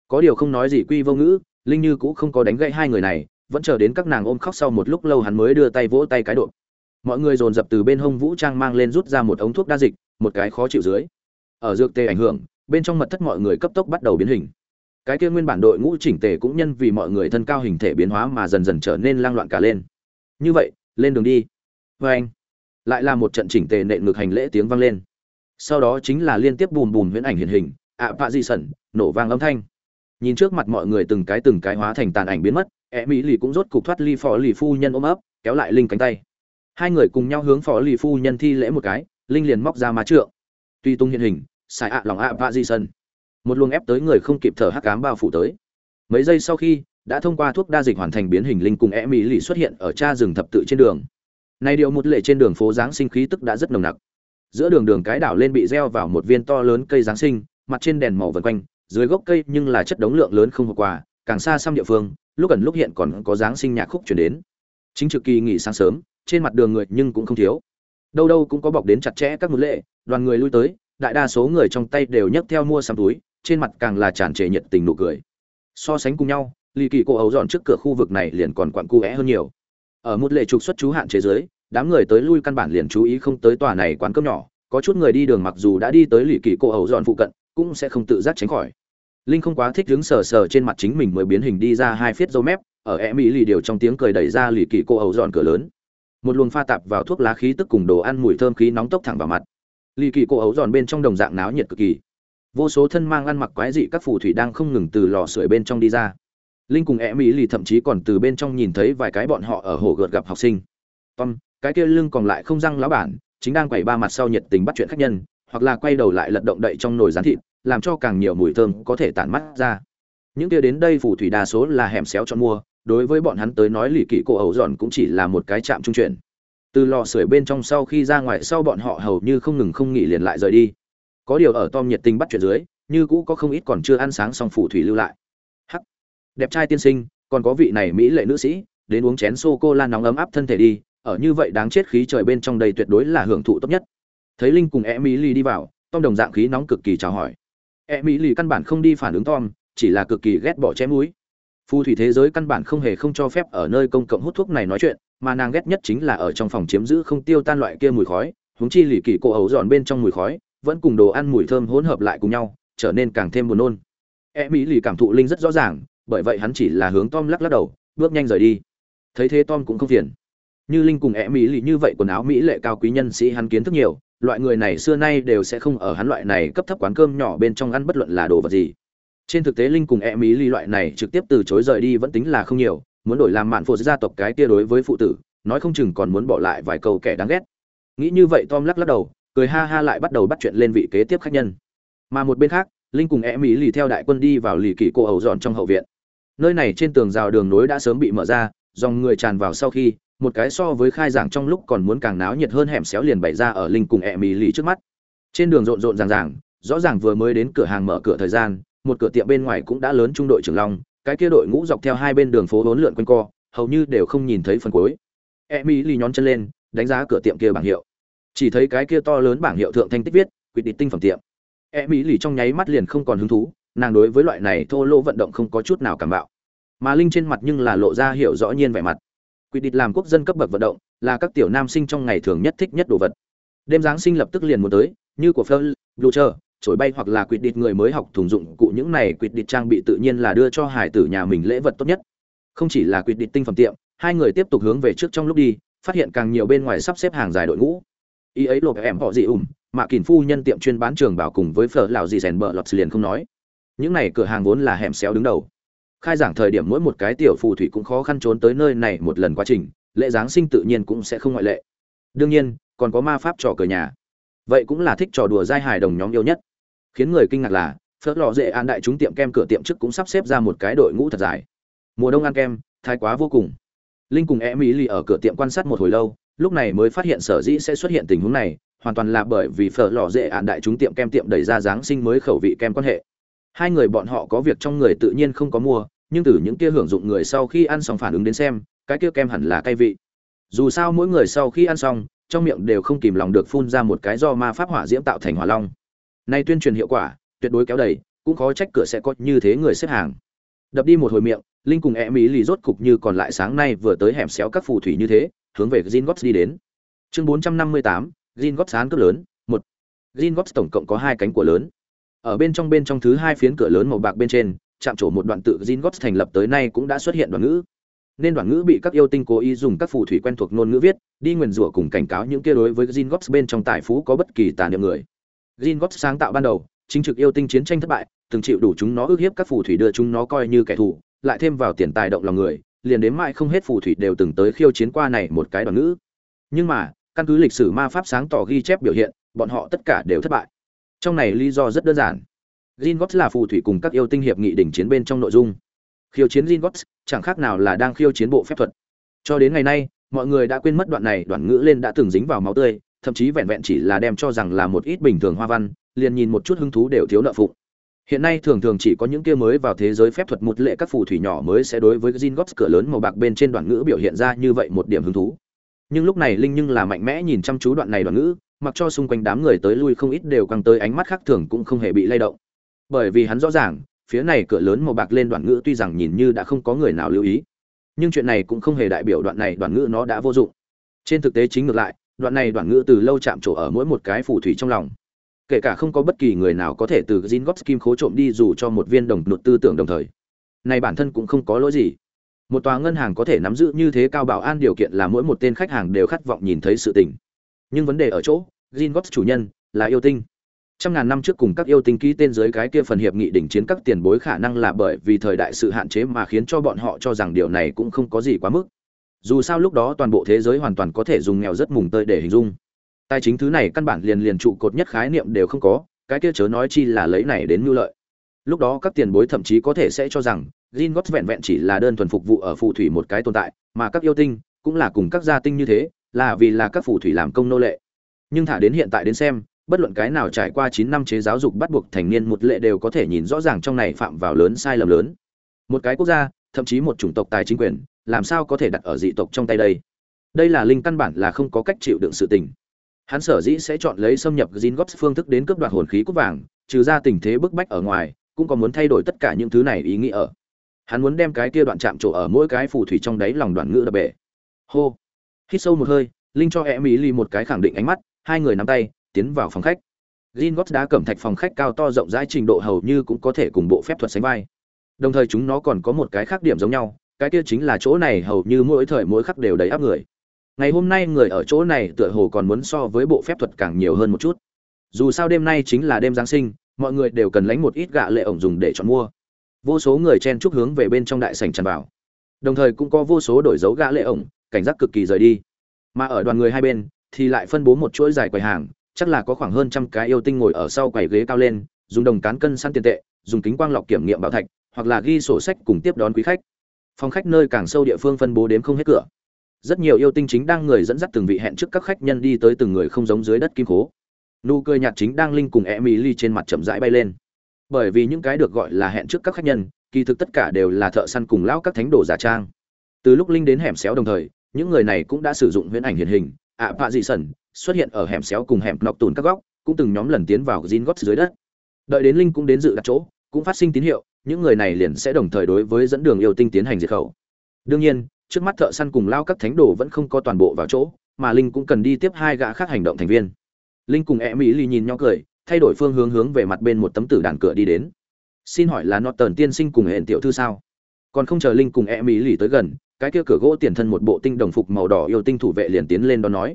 Có điều không nói gì quy vô ngữ, linh như cũng không có đánh gãy hai người này, vẫn chờ đến các nàng ôm khóc sau một lúc lâu hắn mới đưa tay vỗ tay cái độ. Mọi người dồn dập từ bên hông vũ trang mang lên rút ra một ống thuốc đa dịch, một cái khó chịu dưới. Ở dược tê ảnh hưởng, bên trong mật thất mọi người cấp tốc bắt đầu biến hình cái kia nguyên bản đội ngũ chỉnh tề cũng nhân vì mọi người thân cao hình thể biến hóa mà dần dần trở nên lang loạn cả lên. Như vậy, lên đường đi. Vê anh, lại là một trận chỉnh tề nện ngược hành lễ tiếng vang lên. Sau đó chính là liên tiếp bùn bùn huyễn ảnh hiện hình, ạ vạ di sẩn, nổ vang âm thanh. Nhìn trước mặt mọi người từng cái từng cái hóa thành tàn ảnh biến mất e mỹ lì cũng rốt cục thoát ly phò lì phu nhân ôm ấp, kéo lại linh cánh tay. Hai người cùng nhau hướng phó lì phu nhân thi lễ một cái, linh liền móc ra má trượng. Tuy tung hiện hình, xài ạ lòng ạ vạ di sân một luồng ép tới người không kịp thở hắc cám bao phủ tới. Mấy giây sau khi, đã thông qua thuốc đa dịch hoàn thành biến hình linh cùng e mỹ lì xuất hiện ở cha rừng thập tự trên đường. Này điều một lệ trên đường phố giáng sinh khí tức đã rất nồng nặc. Giữa đường đường cái đảo lên bị gieo vào một viên to lớn cây giáng sinh, mặt trên đèn màu vần quanh, dưới gốc cây nhưng là chất đống lượng lớn không hộp quà, càng xa xăm địa phương, lúc ẩn lúc hiện còn có giáng sinh nhạc khúc chuyển đến. Chính trực kỳ nghỉ sáng sớm, trên mặt đường người nhưng cũng không thiếu. Đâu đâu cũng có bọc đến chặt chẽ các một lệ, đoàn người lui tới, đại đa số người trong tay đều nhấc theo mua sắm túi trên mặt càng là tràn trề nhiệt tình nụ cười. So sánh cùng nhau lì kỳ cô ấu dọn trước cửa khu vực này liền còn quặn cu é hơn nhiều. Ở một lệ trục xuất chú hạn chế giới, đám người tới lui căn bản liền chú ý không tới tòa này quán cơm nhỏ, có chút người đi đường mặc dù đã đi tới lì kỳ cô ấu dọn phụ cận, cũng sẽ không tự giác tránh khỏi. Linh không quá thích đứng sờ sờ trên mặt chính mình mới biến hình đi ra hai phiết râu mép, ở e mỹ lì điều trong tiếng cười đẩy ra lì kỳ cô ấu dọn cửa lớn. Một luồng pha tạp vào thuốc lá khí tức cùng đồ ăn mùi thơm khí nóng tốc thẳng vào mặt. Lì kỳ cô ấu dọn bên trong đồng dạng náo nhiệt cực kỳ vô số thân mang ăn mặc quái dị các phù thủy đang không ngừng từ lò sưởi bên trong đi ra. Linh cùng e mỹ lì thậm chí còn từ bên trong nhìn thấy vài cái bọn họ ở hồ gợt gặp học sinh. Tom, cái kia lưng còn lại không răng lá bản, chính đang quẩy ba mặt sau nhiệt tình bắt chuyện khách nhân, hoặc là quay đầu lại lật động đậy trong nồi rán thịt, làm cho càng nhiều mùi thơm có thể tản mắt ra. Những kia đến đây phù thủy đa số là hẻm xéo chọn mua, đối với bọn hắn tới nói lì kỵ cổ ẩu giòn cũng chỉ là một cái chạm trung chuyển. Từ lò sưởi bên trong sau khi ra ngoài sau bọn họ hầu như không ngừng không nghỉ liền lại rời đi có điều ở tom nhiệt tình bắt chuyện dưới, như cũ có không ít còn chưa ăn sáng xong phủ thủy lưu lại. Hắc! Đẹp trai tiên sinh, còn có vị này mỹ lệ nữ sĩ, đến uống chén sô cô la nóng ấm áp thân thể đi, ở như vậy đáng chết khí trời bên trong đây tuyệt đối là hưởng thụ tốt nhất. Thấy linh cùng e mỹ ly đi vào, tom đồng dạng khí nóng cực kỳ chào hỏi. E mỹ ly căn bản không đi phản ứng tom, chỉ là cực kỳ ghét bỏ chém mũi. Phù thủy thế giới căn bản không hề không cho phép ở nơi công cộng hút thuốc này nói chuyện, mà nàng ghét nhất chính là ở trong phòng chiếm giữ không tiêu tan loại kia mùi khói húng chi lì kỳ cổ ấu dọn bên trong mùi khói vẫn cùng đồ ăn mùi thơm hỗn hợp lại cùng nhau, trở nên càng thêm buồn nôn. E mỹ lì cảm thụ linh rất rõ ràng, bởi vậy hắn chỉ là hướng tom lắc lắc đầu, bước nhanh rời đi. Thấy thế tom cũng không phiền. Như linh cùng e mỹ lì như vậy quần áo mỹ lệ cao quý nhân sĩ hắn kiến thức nhiều, loại người này xưa nay đều sẽ không ở hắn loại này cấp thấp quán cơm nhỏ bên trong ăn bất luận là đồ vật gì. Trên thực tế linh cùng e mỹ Lì loại này trực tiếp từ chối rời đi vẫn tính là không nhiều, muốn đổi làm mạn phụ gia tộc cái tia đối với phụ tử, nói không chừng còn muốn bỏ lại vài câu kẻ đáng ghét. Nghĩ như vậy tom lắc lắc đầu cười ha ha lại bắt đầu bắt chuyện lên vị kế tiếp khách nhân. Mà một bên khác, linh cùng e mỹ lì theo đại quân đi vào lì kỳ cô ẩu dọn trong hậu viện. Nơi này trên tường rào đường nối đã sớm bị mở ra, dòng người tràn vào sau khi, một cái so với khai giảng trong lúc còn muốn càng náo nhiệt hơn hẻm xéo liền bày ra ở linh cùng e mỹ lì trước mắt. Trên đường rộn rộn ràng ràng, rõ ràng vừa mới đến cửa hàng mở cửa thời gian, một cửa tiệm bên ngoài cũng đã lớn trung đội trưởng long, cái kia đội ngũ dọc theo hai bên đường phố hỗn lượn quanh co, hầu như đều không nhìn thấy phần cuối. Emily nhón chân lên, đánh giá cửa tiệm kia bảng hiệu chỉ thấy cái kia to lớn bảng hiệu thượng thanh tích viết quyết định tinh phẩm tiệm. E mỹ lì trong nháy mắt liền không còn hứng thú nàng đối với loại này thô lỗ vận động không có chút nào cảm bạo. Mà linh trên mặt nhưng là lộ ra hiểu rõ nhiên vẻ mặt. Quyết định làm quốc dân cấp bậc vận động là các tiểu nam sinh trong ngày thường nhất thích nhất đồ vật. Đêm giáng sinh lập tức liền muốn tới như của Fleur, chờ trổi bay hoặc là quyết định người mới học thùng dụng cụ những này quyết định trang bị tự nhiên là đưa cho hải tử nhà mình lễ vật tốt nhất. Không chỉ là quyết định tinh phẩm tiệm hai người tiếp tục hướng về trước trong lúc đi phát hiện càng nhiều bên ngoài sắp xếp hàng dài đội ngũ ý ấy lộp em họ dị ủng mạ kỳn phu nhân tiệm chuyên bán trường bảo cùng với phở lạo gì rèn bờ lọt liền không nói. Những này cửa hàng vốn là hẻm xéo đứng đầu. Khai giảng thời điểm mỗi một cái tiểu phù thủy cũng khó khăn trốn tới nơi này một lần quá trình, lễ giáng sinh tự nhiên cũng sẽ không ngoại lệ. Đương nhiên, còn có ma pháp trò cờ nhà. Vậy cũng là thích trò đùa dai hài đồng nhóm yêu nhất. Khiến người kinh ngạc là phớt lò dễ an đại chúng tiệm kem cửa tiệm trước cũng sắp xếp ra một cái đội ngũ thật dài. Mùa đông ăn kem, thái quá vô cùng. Linh cùng e mỹ lì ở cửa tiệm quan sát một hồi lâu lúc này mới phát hiện sở dĩ sẽ xuất hiện tình huống này, hoàn toàn là bởi vì phở lò dễ ạn đại chúng tiệm kem tiệm đẩy ra giáng sinh mới khẩu vị kem quan hệ. Hai người bọn họ có việc trong người tự nhiên không có mua, nhưng từ những kia hưởng dụng người sau khi ăn xong phản ứng đến xem, cái kia kem hẳn là cay vị. Dù sao mỗi người sau khi ăn xong, trong miệng đều không kìm lòng được phun ra một cái do ma pháp hỏa diễm tạo thành hỏa long. Nay tuyên truyền hiệu quả, tuyệt đối kéo đầy, cũng khó trách cửa sẽ có như thế người xếp hàng. Đập đi một hồi miệng, linh cùng e mỹ lì rốt cục như còn lại sáng nay vừa tới hẻm xéo các phù thủy như thế hướng về Gops đi đến. Chương 458, Gringotts án cướp lớn một. Gops tổng cộng có hai cánh cửa lớn. Ở bên trong bên trong thứ hai phiến cửa lớn màu bạc bên trên chạm trổ một đoạn tự Gringotts thành lập tới nay cũng đã xuất hiện đoạn ngữ. Nên đoạn ngữ bị các yêu tinh cố ý dùng các phù thủy quen thuộc ngôn ngữ viết đi nguyền rủa cùng cảnh cáo những kia đối với Gringotts bên trong tài phú có bất kỳ tà niệm người. Gringotts sáng tạo ban đầu chính trực yêu tinh chiến tranh thất bại từng chịu đủ chúng nó ức hiếp các phù thủy đưa chúng nó coi như kẻ thù lại thêm vào tiền tài động lòng người liền đến mãi không hết phù thủy đều từng tới khiêu chiến qua này một cái đoạn ngữ. Nhưng mà, căn cứ lịch sử ma pháp sáng tỏ ghi chép biểu hiện, bọn họ tất cả đều thất bại. Trong này lý do rất đơn giản. Gringotts là phù thủy cùng các yêu tinh hiệp nghị đỉnh chiến bên trong nội dung. Khiêu chiến Gringotts chẳng khác nào là đang khiêu chiến bộ phép thuật. Cho đến ngày nay, mọi người đã quên mất đoạn này đoạn ngữ lên đã từng dính vào máu tươi, thậm chí vẹn vẹn chỉ là đem cho rằng là một ít bình thường hoa văn, liền nhìn một chút hứng thú đều thiếu nợ phụng hiện nay thường thường chỉ có những kia mới vào thế giới phép thuật một lệ các phù thủy nhỏ mới sẽ đối với Gringotts cửa lớn màu bạc bên trên đoạn ngữ biểu hiện ra như vậy một điểm hứng thú. Nhưng lúc này linh nhưng là mạnh mẽ nhìn chăm chú đoạn này đoạn ngữ, mặc cho xung quanh đám người tới lui không ít đều căng tới ánh mắt khác thường cũng không hề bị lay động. Bởi vì hắn rõ ràng, phía này cửa lớn màu bạc lên đoạn ngữ tuy rằng nhìn như đã không có người nào lưu ý, nhưng chuyện này cũng không hề đại biểu đoạn này đoạn ngữ nó đã vô dụng. Trên thực tế chính ngược lại, đoạn này đoạn ngữ từ lâu chạm trổ ở mỗi một cái phù thủy trong lòng kể cả không có bất kỳ người nào có thể từ Gringotts kim khố trộm đi dù cho một viên đồng nụt tư tưởng đồng thời. Này bản thân cũng không có lỗi gì. Một tòa ngân hàng có thể nắm giữ như thế cao bảo an điều kiện là mỗi một tên khách hàng đều khát vọng nhìn thấy sự tình. Nhưng vấn đề ở chỗ Gringotts chủ nhân là yêu tinh. Trăm ngàn năm trước cùng các yêu tinh ký tên dưới cái kia phần hiệp nghị đỉnh chiến các tiền bối khả năng là bởi vì thời đại sự hạn chế mà khiến cho bọn họ cho rằng điều này cũng không có gì quá mức. Dù sao lúc đó toàn bộ thế giới hoàn toàn có thể dùng nghèo rất mùng tơi để hình dung tài chính thứ này căn bản liền liền trụ cột nhất khái niệm đều không có cái kia chớ nói chi là lấy này đến mưu lợi lúc đó các tiền bối thậm chí có thể sẽ cho rằng Gin gót vẹn vẹn chỉ là đơn thuần phục vụ ở phù thủy một cái tồn tại, mà các yêu tinh cũng là cùng các gia tinh như thế, là vì là các phù thủy làm công nô lệ. Nhưng thả đến hiện tại đến xem, bất luận cái nào trải qua 9 năm chế giáo dục bắt buộc thành niên một lệ đều có thể nhìn rõ ràng trong này phạm vào lớn sai lầm lớn. Một cái quốc gia, thậm chí một chủng tộc tài chính quyền, làm sao có thể đặt ở dị tộc trong tay đây? Đây là linh căn bản là không có cách chịu đựng sự tình. Hắn sở dĩ sẽ chọn lấy xâm nhập Gingotts phương thức đến cướp đoạt hồn khí cốt vàng, trừ ra tình thế bức bách ở ngoài, cũng có muốn thay đổi tất cả những thứ này ý nghĩa ở. Hắn muốn đem cái kia đoạn chạm trổ ở mỗi cái phù thủy trong đáy lòng đoạn ngữ đập bể. Hô. Hít sâu một hơi, Linh cho Emily một cái khẳng định ánh mắt, hai người nắm tay, tiến vào phòng khách. Gringotts đã cẩm thạch phòng khách cao to rộng rãi trình độ hầu như cũng có thể cùng bộ phép thuật sánh vai. Đồng thời chúng nó còn có một cái khác điểm giống nhau, cái kia chính là chỗ này hầu như mỗi thời mỗi khắc đều đầy áp người ngày hôm nay người ở chỗ này tựa hồ còn muốn so với bộ phép thuật càng nhiều hơn một chút. Dù sao đêm nay chính là đêm giáng sinh, mọi người đều cần lánh một ít gạ lệ ổng dùng để chọn mua. Vô số người chen chúc hướng về bên trong đại sảnh tràn vào. Đồng thời cũng có vô số đổi dấu gạ lệ ổng, cảnh giác cực kỳ rời đi. Mà ở đoàn người hai bên, thì lại phân bố một chuỗi dài quầy hàng, chắc là có khoảng hơn trăm cái yêu tinh ngồi ở sau quầy ghế cao lên, dùng đồng cán cân săn tiền tệ, dùng kính quang lọc kiểm nghiệm bảo thạch, hoặc là ghi sổ sách cùng tiếp đón quý khách. Phòng khách nơi càng sâu địa phương phân bố đếm không hết cửa rất nhiều yêu tinh chính đang người dẫn dắt từng vị hẹn trước các khách nhân đi tới từng người không giống dưới đất kim cố nụ cười nhạt chính đang linh cùng emily trên mặt chậm rãi bay lên. Bởi vì những cái được gọi là hẹn trước các khách nhân, kỳ thực tất cả đều là thợ săn cùng lão các thánh đồ giả trang. Từ lúc linh đến hẻm xéo đồng thời, những người này cũng đã sử dụng huyễn ảnh hiện hình, ạ pạ dị sẩn, xuất hiện ở hẻm xéo cùng hẻm nọc tùn các góc, cũng từng nhóm lần tiến vào gin gót dưới đất. Đợi đến linh cũng đến dự đặt chỗ, cũng phát sinh tín hiệu, những người này liền sẽ đồng thời đối với dẫn đường yêu tinh tiến hành diệt khẩu. Đương nhiên trước mắt thợ săn cùng lao các thánh đồ vẫn không có toàn bộ vào chỗ mà linh cũng cần đi tiếp hai gã khác hành động thành viên linh cùng e mỹ lì nhìn nhau cười thay đổi phương hướng hướng về mặt bên một tấm tử đàn cửa đi đến xin hỏi là nọt tần tiên sinh cùng hẹn tiểu thư sao còn không chờ linh cùng e mỹ lì tới gần cái kia cửa gỗ tiền thân một bộ tinh đồng phục màu đỏ yêu tinh thủ vệ liền tiến lên đó nói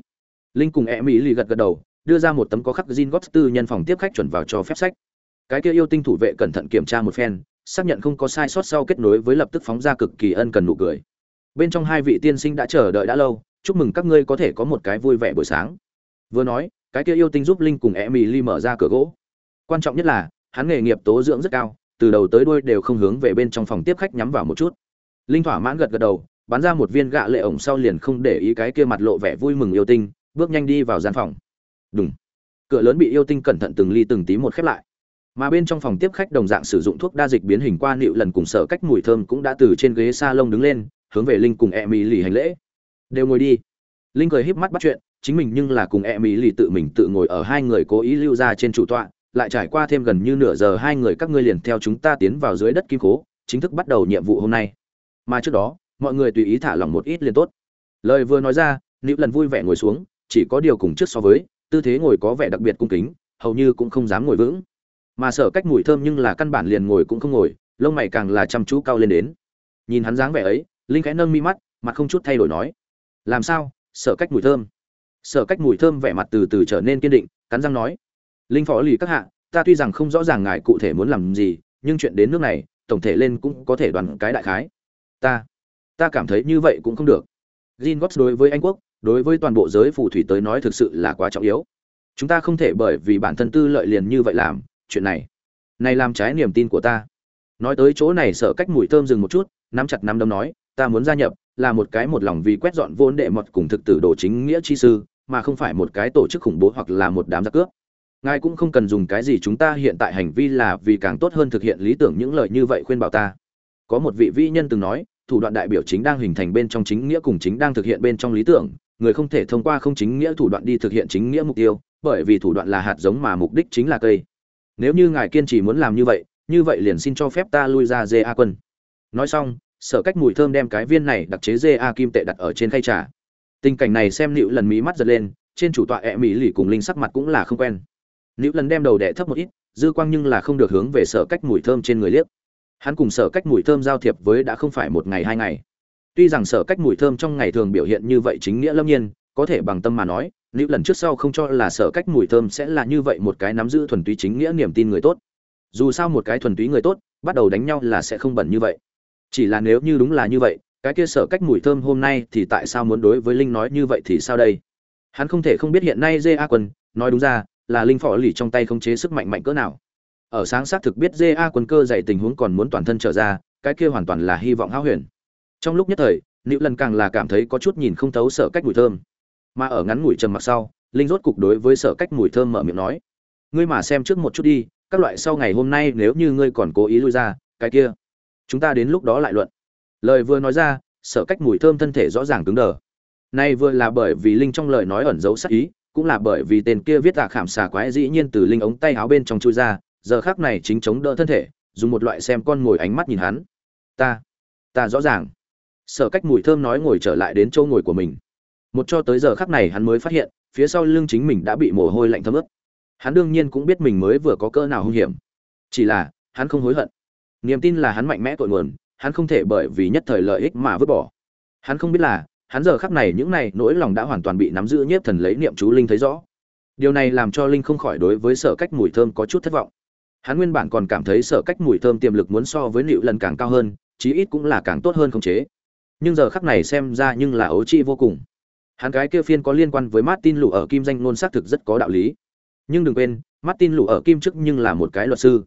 linh cùng e mỹ lì gật gật đầu đưa ra một tấm có khắc Jin Gots tư nhân phòng tiếp khách chuẩn vào cho phép sách. Cái kia yêu tinh thủ vệ cẩn thận kiểm tra một phen, xác nhận không có sai sót sau kết nối với lập tức phóng ra cực kỳ ân cần nụ cười. Bên trong hai vị tiên sinh đã chờ đợi đã lâu, chúc mừng các ngươi có thể có một cái vui vẻ buổi sáng. Vừa nói, cái kia yêu tinh giúp Linh cùng Emily mở ra cửa gỗ. Quan trọng nhất là, hắn nghề nghiệp tố dưỡng rất cao, từ đầu tới đuôi đều không hướng về bên trong phòng tiếp khách nhắm vào một chút. Linh thỏa mãn gật gật đầu, bắn ra một viên gạ lệ ổng sau liền không để ý cái kia mặt lộ vẻ vui mừng yêu tinh, bước nhanh đi vào gian phòng. Đùng. Cửa lớn bị yêu tinh cẩn thận từng ly từng tí một khép lại. Mà bên trong phòng tiếp khách đồng dạng sử dụng thuốc đa dịch biến hình qua nịu lần cùng sở cách mùi thơm cũng đã từ trên ghế salon đứng lên, hướng về Linh cùng e mỹ lì hành lễ. "Đều ngồi đi." Linh cười híp mắt bắt chuyện, chính mình nhưng là cùng e mỹ lì tự mình tự ngồi ở hai người cố ý lưu ra trên chủ tọa, lại trải qua thêm gần như nửa giờ hai người các ngươi liền theo chúng ta tiến vào dưới đất kim cố, chính thức bắt đầu nhiệm vụ hôm nay. Mà trước đó, mọi người tùy ý thả lỏng một ít liền tốt. Lời vừa nói ra, Nữu lần vui vẻ ngồi xuống, chỉ có điều cùng trước so với, tư thế ngồi có vẻ đặc biệt cung kính, hầu như cũng không dám ngồi vững. Mà sở cách mùi thơm nhưng là căn bản liền ngồi cũng không ngồi, lông mày càng là chăm chú cao lên đến. Nhìn hắn dáng vẻ ấy, Linh khẽ nâng mi mắt, mặt không chút thay đổi nói: "Làm sao? Sở cách mùi thơm?" Sở cách mùi thơm vẻ mặt từ từ trở nên kiên định, cắn răng nói: linh phó lì các hạ ta tuy rằng không rõ ràng ngài cụ thể muốn làm gì nhưng chuyện đến nước này tổng thể lên cũng có thể đoàn cái đại khái ta ta cảm thấy như vậy cũng không được gin Gops đối với Anh quốc, đối với toàn bộ giới phù thủy tới nói thực sự là quá trọng yếu. Chúng ta không thể bởi vì bản thân tư lợi liền như vậy làm, chuyện này, này làm trái niềm tin của ta. Nói tới chỗ này sợ cách mùi thơm dừng một chút, nắm chặt nắm đấm nói, ta muốn gia nhập, là một cái một lòng vì quét dọn vốn đệ mọt cùng thực tử đồ chính nghĩa chi sư, mà không phải một cái tổ chức khủng bố hoặc là một đám giặc cướp. Ngài cũng không cần dùng cái gì chúng ta hiện tại hành vi là vì càng tốt hơn thực hiện lý tưởng những lời như vậy khuyên bảo ta. Có một vị vĩ nhân từng nói thủ đoạn đại biểu chính đang hình thành bên trong chính nghĩa cùng chính đang thực hiện bên trong lý tưởng người không thể thông qua không chính nghĩa thủ đoạn đi thực hiện chính nghĩa mục tiêu bởi vì thủ đoạn là hạt giống mà mục đích chính là cây. Nếu như ngài kiên trì muốn làm như vậy như vậy liền xin cho phép ta lui ra dê a quân. Nói xong sở cách mùi thơm đem cái viên này đặc chế dê a kim tệ đặt ở trên khay trà tình cảnh này xem nịu lần mí mắt giật lên trên chủ tọa ẹ mỹ lì cùng linh sắc mặt cũng là không quen Nữ lần đem đầu đẻ thấp một ít, dư quang nhưng là không được hướng về sở cách mùi thơm trên người liếc. Hắn cùng sở cách mùi thơm giao thiệp với đã không phải một ngày hai ngày. Tuy rằng sở cách mùi thơm trong ngày thường biểu hiện như vậy chính nghĩa lâm nhiên, có thể bằng tâm mà nói, nữ lần trước sau không cho là sở cách mùi thơm sẽ là như vậy một cái nắm giữ thuần túy chính nghĩa niềm tin người tốt. Dù sao một cái thuần túy người tốt, bắt đầu đánh nhau là sẽ không bẩn như vậy. Chỉ là nếu như đúng là như vậy, cái kia sở cách mùi thơm hôm nay thì tại sao muốn đối với linh nói như vậy thì sao đây? Hắn không thể không biết hiện nay J.A. Quân, nói đúng ra, là linh phò lì trong tay không chế sức mạnh mạnh cỡ nào ở sáng xác thực biết ja quân cơ dạy tình huống còn muốn toàn thân trở ra cái kia hoàn toàn là hy vọng hão huyền trong lúc nhất thời nữ lần càng là cảm thấy có chút nhìn không thấu sợ cách mùi thơm mà ở ngắn ngủi trầm mặc sau linh rốt cục đối với sợ cách mùi thơm mở miệng nói ngươi mà xem trước một chút đi các loại sau ngày hôm nay nếu như ngươi còn cố ý lui ra cái kia chúng ta đến lúc đó lại luận. Lời vừa nói ra sợ cách mùi thơm thân thể rõ ràng cứng đờ. Nay vừa là bởi vì linh trong lời nói ẩn giấu sắc ý, cũng là bởi vì tên kia viết tạ khảm xà quái dĩ nhiên từ linh ống tay áo bên trong chui ra, giờ khác này chính chống đỡ thân thể, dùng một loại xem con ngồi ánh mắt nhìn hắn. Ta ta rõ ràng. Sở cách mùi thơm nói ngồi trở lại đến chỗ ngồi của mình. Một cho tới giờ khắc này hắn mới phát hiện, phía sau lưng chính mình đã bị mồ hôi lạnh thấm ướt. Hắn đương nhiên cũng biết mình mới vừa có cỡ nào hung hiểm. Chỉ là, hắn không hối hận niềm tin là hắn mạnh mẽ tội nguồn, hắn không thể bởi vì nhất thời lợi ích mà vứt bỏ. Hắn không biết là, hắn giờ khắc này những này nỗi lòng đã hoàn toàn bị nắm giữ nhiếp thần lấy niệm chú linh thấy rõ. Điều này làm cho linh không khỏi đối với sở cách mùi thơm có chút thất vọng. Hắn nguyên bản còn cảm thấy sở cách mùi thơm tiềm lực muốn so với nịu lần càng cao hơn, chí ít cũng là càng tốt hơn không chế. Nhưng giờ khắc này xem ra nhưng là ấu trị vô cùng. Hắn cái kia phiên có liên quan với martin lụ ở kim danh ngôn xác thực rất có đạo lý. Nhưng đừng quên, martin lụ ở kim chức nhưng là một cái luật sư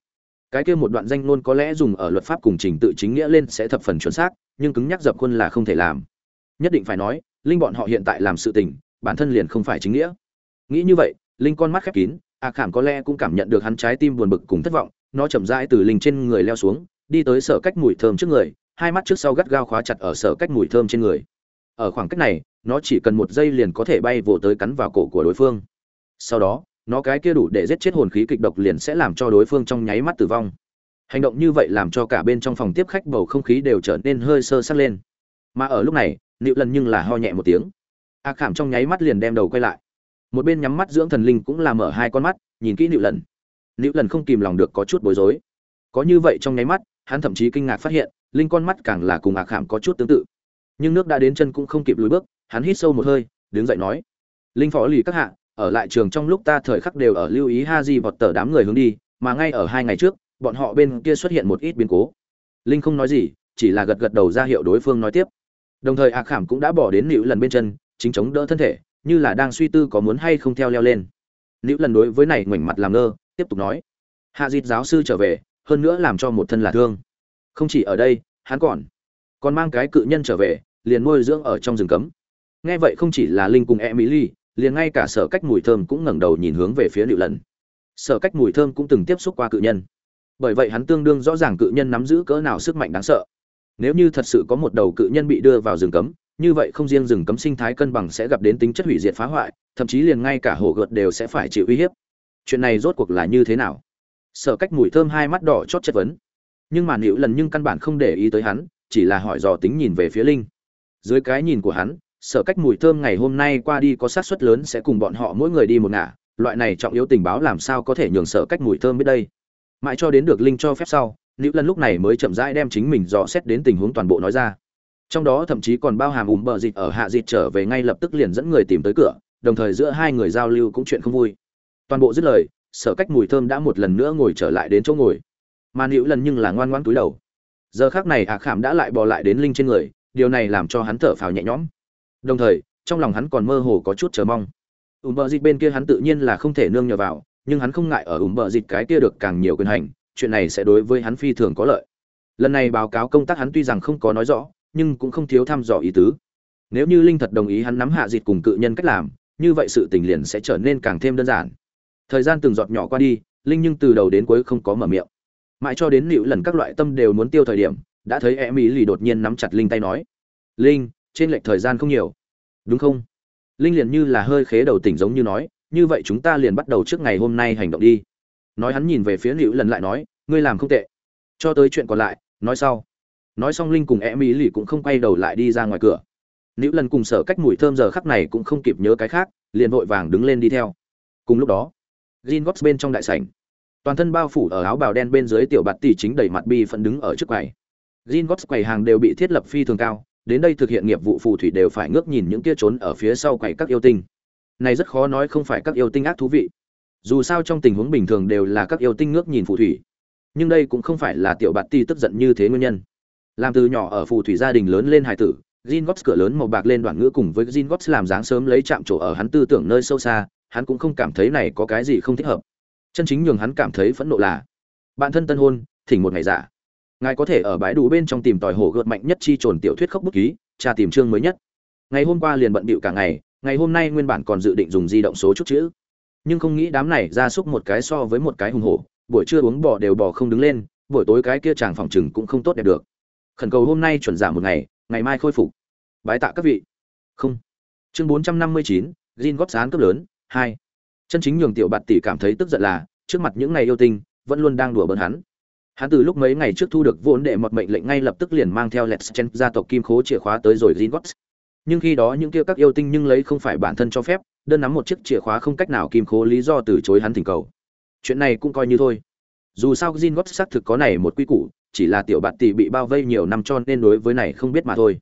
cái kia một đoạn danh ngôn có lẽ dùng ở luật pháp cùng trình tự chính nghĩa lên sẽ thập phần chuẩn xác, nhưng cứng nhắc dập khuôn là không thể làm. Nhất định phải nói, linh bọn họ hiện tại làm sự tình, bản thân liền không phải chính nghĩa. Nghĩ như vậy, linh con mắt khép kín, a à khảm có lẽ cũng cảm nhận được hắn trái tim buồn bực cùng thất vọng, nó chậm rãi từ linh trên người leo xuống, đi tới sở cách mùi thơm trước người, hai mắt trước sau gắt gao khóa chặt ở sở cách mùi thơm trên người. Ở khoảng cách này, nó chỉ cần một giây liền có thể bay vồ tới cắn vào cổ của đối phương. Sau đó nó cái kia đủ để giết chết hồn khí kịch độc liền sẽ làm cho đối phương trong nháy mắt tử vong. Hành động như vậy làm cho cả bên trong phòng tiếp khách bầu không khí đều trở nên hơi sơ sắc lên. Mà ở lúc này, nịu lần nhưng là ho nhẹ một tiếng. A khảm trong nháy mắt liền đem đầu quay lại. Một bên nhắm mắt dưỡng thần linh cũng là mở hai con mắt, nhìn kỹ nịu lần. Nịu lần không kìm lòng được có chút bối rối. Có như vậy trong nháy mắt, hắn thậm chí kinh ngạc phát hiện, linh con mắt càng là cùng a khảm có chút tương tự. Nhưng nước đã đến chân cũng không kịp lùi bước, hắn hít sâu một hơi, đứng dậy nói, linh phó lì các hạ ở lại trường trong lúc ta thời khắc đều ở lưu ý Haji vọt tờ đám người hướng đi, mà ngay ở hai ngày trước, bọn họ bên kia xuất hiện một ít biến cố. Linh không nói gì, chỉ là gật gật đầu ra hiệu đối phương nói tiếp. Đồng thời Ác Khảm cũng đã bỏ đến nữu lần bên chân, chính chống đỡ thân thể, như là đang suy tư có muốn hay không theo leo lên. Nữu lần đối với này ngoảnh mặt làm ngơ, tiếp tục nói: "Hạ Dịch giáo sư trở về, hơn nữa làm cho một thân là thương. Không chỉ ở đây, hắn còn còn mang cái cự nhân trở về, liền nuôi dưỡng ở trong rừng cấm." Nghe vậy không chỉ là Linh cùng Emily, liền ngay cả sở cách mùi thơm cũng ngẩng đầu nhìn hướng về phía liệu lần. Sở cách mùi thơm cũng từng tiếp xúc qua cự nhân. Bởi vậy hắn tương đương rõ ràng cự nhân nắm giữ cỡ nào sức mạnh đáng sợ. Nếu như thật sự có một đầu cự nhân bị đưa vào rừng cấm, như vậy không riêng rừng cấm sinh thái cân bằng sẽ gặp đến tính chất hủy diệt phá hoại, thậm chí liền ngay cả hổ gợt đều sẽ phải chịu uy hiếp. Chuyện này rốt cuộc là như thế nào? Sở cách mùi thơm hai mắt đỏ chót chất vấn. Nhưng mà liệu lần nhưng căn bản không để ý tới hắn, chỉ là hỏi dò tính nhìn về phía linh. Dưới cái nhìn của hắn sở cách mùi thơm ngày hôm nay qua đi có xác suất lớn sẽ cùng bọn họ mỗi người đi một ngả. Loại này trọng yếu tình báo làm sao có thể nhường sở cách mùi thơm biết đây? Mãi cho đến được linh cho phép sau nữ lần lúc này mới chậm rãi đem chính mình dò xét đến tình huống toàn bộ nói ra. Trong đó thậm chí còn bao hàm ùm bờ dịch ở hạ dịch trở về ngay lập tức liền dẫn người tìm tới cửa, đồng thời giữa hai người giao lưu cũng chuyện không vui. Toàn bộ dứt lời, sở cách mùi thơm đã một lần nữa ngồi trở lại đến chỗ ngồi. Mà nữ lần nhưng là ngoan ngoãn túi đầu. Giờ khác này à khảm đã lại bò lại đến linh trên người, điều này làm cho hắn thở phào nhẹ nhõm đồng thời, trong lòng hắn còn mơ hồ có chút chờ mong. Ùm bờ dịch bên kia hắn tự nhiên là không thể nương nhờ vào, nhưng hắn không ngại ở ùm bờ dịch cái kia được càng nhiều quyền hành, chuyện này sẽ đối với hắn phi thường có lợi. Lần này báo cáo công tác hắn tuy rằng không có nói rõ, nhưng cũng không thiếu thăm dò ý tứ. Nếu như linh thật đồng ý hắn nắm hạ dịch cùng cự nhân cách làm, như vậy sự tình liền sẽ trở nên càng thêm đơn giản. Thời gian từng giọt nhỏ qua đi, linh nhưng từ đầu đến cuối không có mở miệng. Mãi cho đến nịu lần các loại tâm đều muốn tiêu thời điểm, đã thấy em ý lì đột nhiên nắm chặt linh tay nói, linh trên lệch thời gian không nhiều. Đúng không? Linh liền như là hơi khế đầu tỉnh giống như nói, như vậy chúng ta liền bắt đầu trước ngày hôm nay hành động đi. Nói hắn nhìn về phía nữ lần lại nói, ngươi làm không tệ. Cho tới chuyện còn lại, nói sau. Nói xong linh cùng e mỹ lì cũng không quay đầu lại đi ra ngoài cửa. Nữ lần cùng sở cách mùi thơm giờ khắc này cũng không kịp nhớ cái khác, liền vội vàng đứng lên đi theo. Cùng lúc đó gin góp bên trong đại sảnh. Toàn thân bao phủ ở áo bào đen bên dưới tiểu bạt tỷ chính đẩy mặt bi phận đứng ở trước quầy. Gin góp quầy hàng đều bị thiết lập phi thường cao đến đây thực hiện nghiệp vụ phù thủy đều phải ngước nhìn những kia trốn ở phía sau quầy các yêu tinh. Này rất khó nói không phải các yêu tinh ác thú vị. Dù sao trong tình huống bình thường đều là các yêu tinh ngước nhìn phù thủy. Nhưng đây cũng không phải là tiểu bạt ti tức giận như thế nguyên nhân. Làm từ nhỏ ở phù thủy gia đình lớn lên hải tử Jin Gots cửa lớn màu bạc lên đoạn ngữ cùng với Jin Gots làm dáng sớm lấy chạm chỗ ở hắn tư tưởng nơi sâu xa, hắn cũng không cảm thấy này có cái gì không thích hợp. Chân chính nhường hắn cảm thấy phẫn nộ là, bạn thân tân hôn, thỉnh một ngày giả ngài có thể ở bãi đủ bên trong tìm tòi hổ gợt mạnh nhất chi trồn tiểu thuyết khốc bút ký, tra tìm chương mới nhất. Ngày hôm qua liền bận bịu cả ngày ngày hôm nay nguyên bản còn dự định dùng di động số chút chữ. Nhưng không nghĩ đám này ra xúc một cái so với một cái hùng hổ, buổi trưa uống bò đều bò không đứng lên, buổi tối cái kia chàng phòng chừng cũng không tốt đẹp được. Khẩn cầu hôm nay chuẩn giảm một ngày ngày mai khôi phục. Bái tạ các vị. Không. Chương bốn trăm năm mươi chín gin góp sán cấp lớn, hai. Chân chính nhường tiểu bạt tỷ cảm thấy tức giận là, trước mặt những ngày yêu tinh, vẫn luôn đang đùa bỡn hắn hắn từ lúc mấy ngày trước thu được vốn đệ một mệnh lệnh ngay lập tức liền mang theo let's chen gia tộc kim khố chìa khóa tới rồi Gringotts. nhưng khi đó những kia các yêu tinh nhưng lấy không phải bản thân cho phép, đơn nắm một chiếc chìa khóa không cách nào kim khố lý do từ chối hắn thỉnh cầu. Chuyện này cũng coi như thôi. Dù sao Gringotts xác thực có này một quy củ, chỉ là tiểu bạt tỷ bị bao vây nhiều năm cho nên đối với này không biết mà thôi.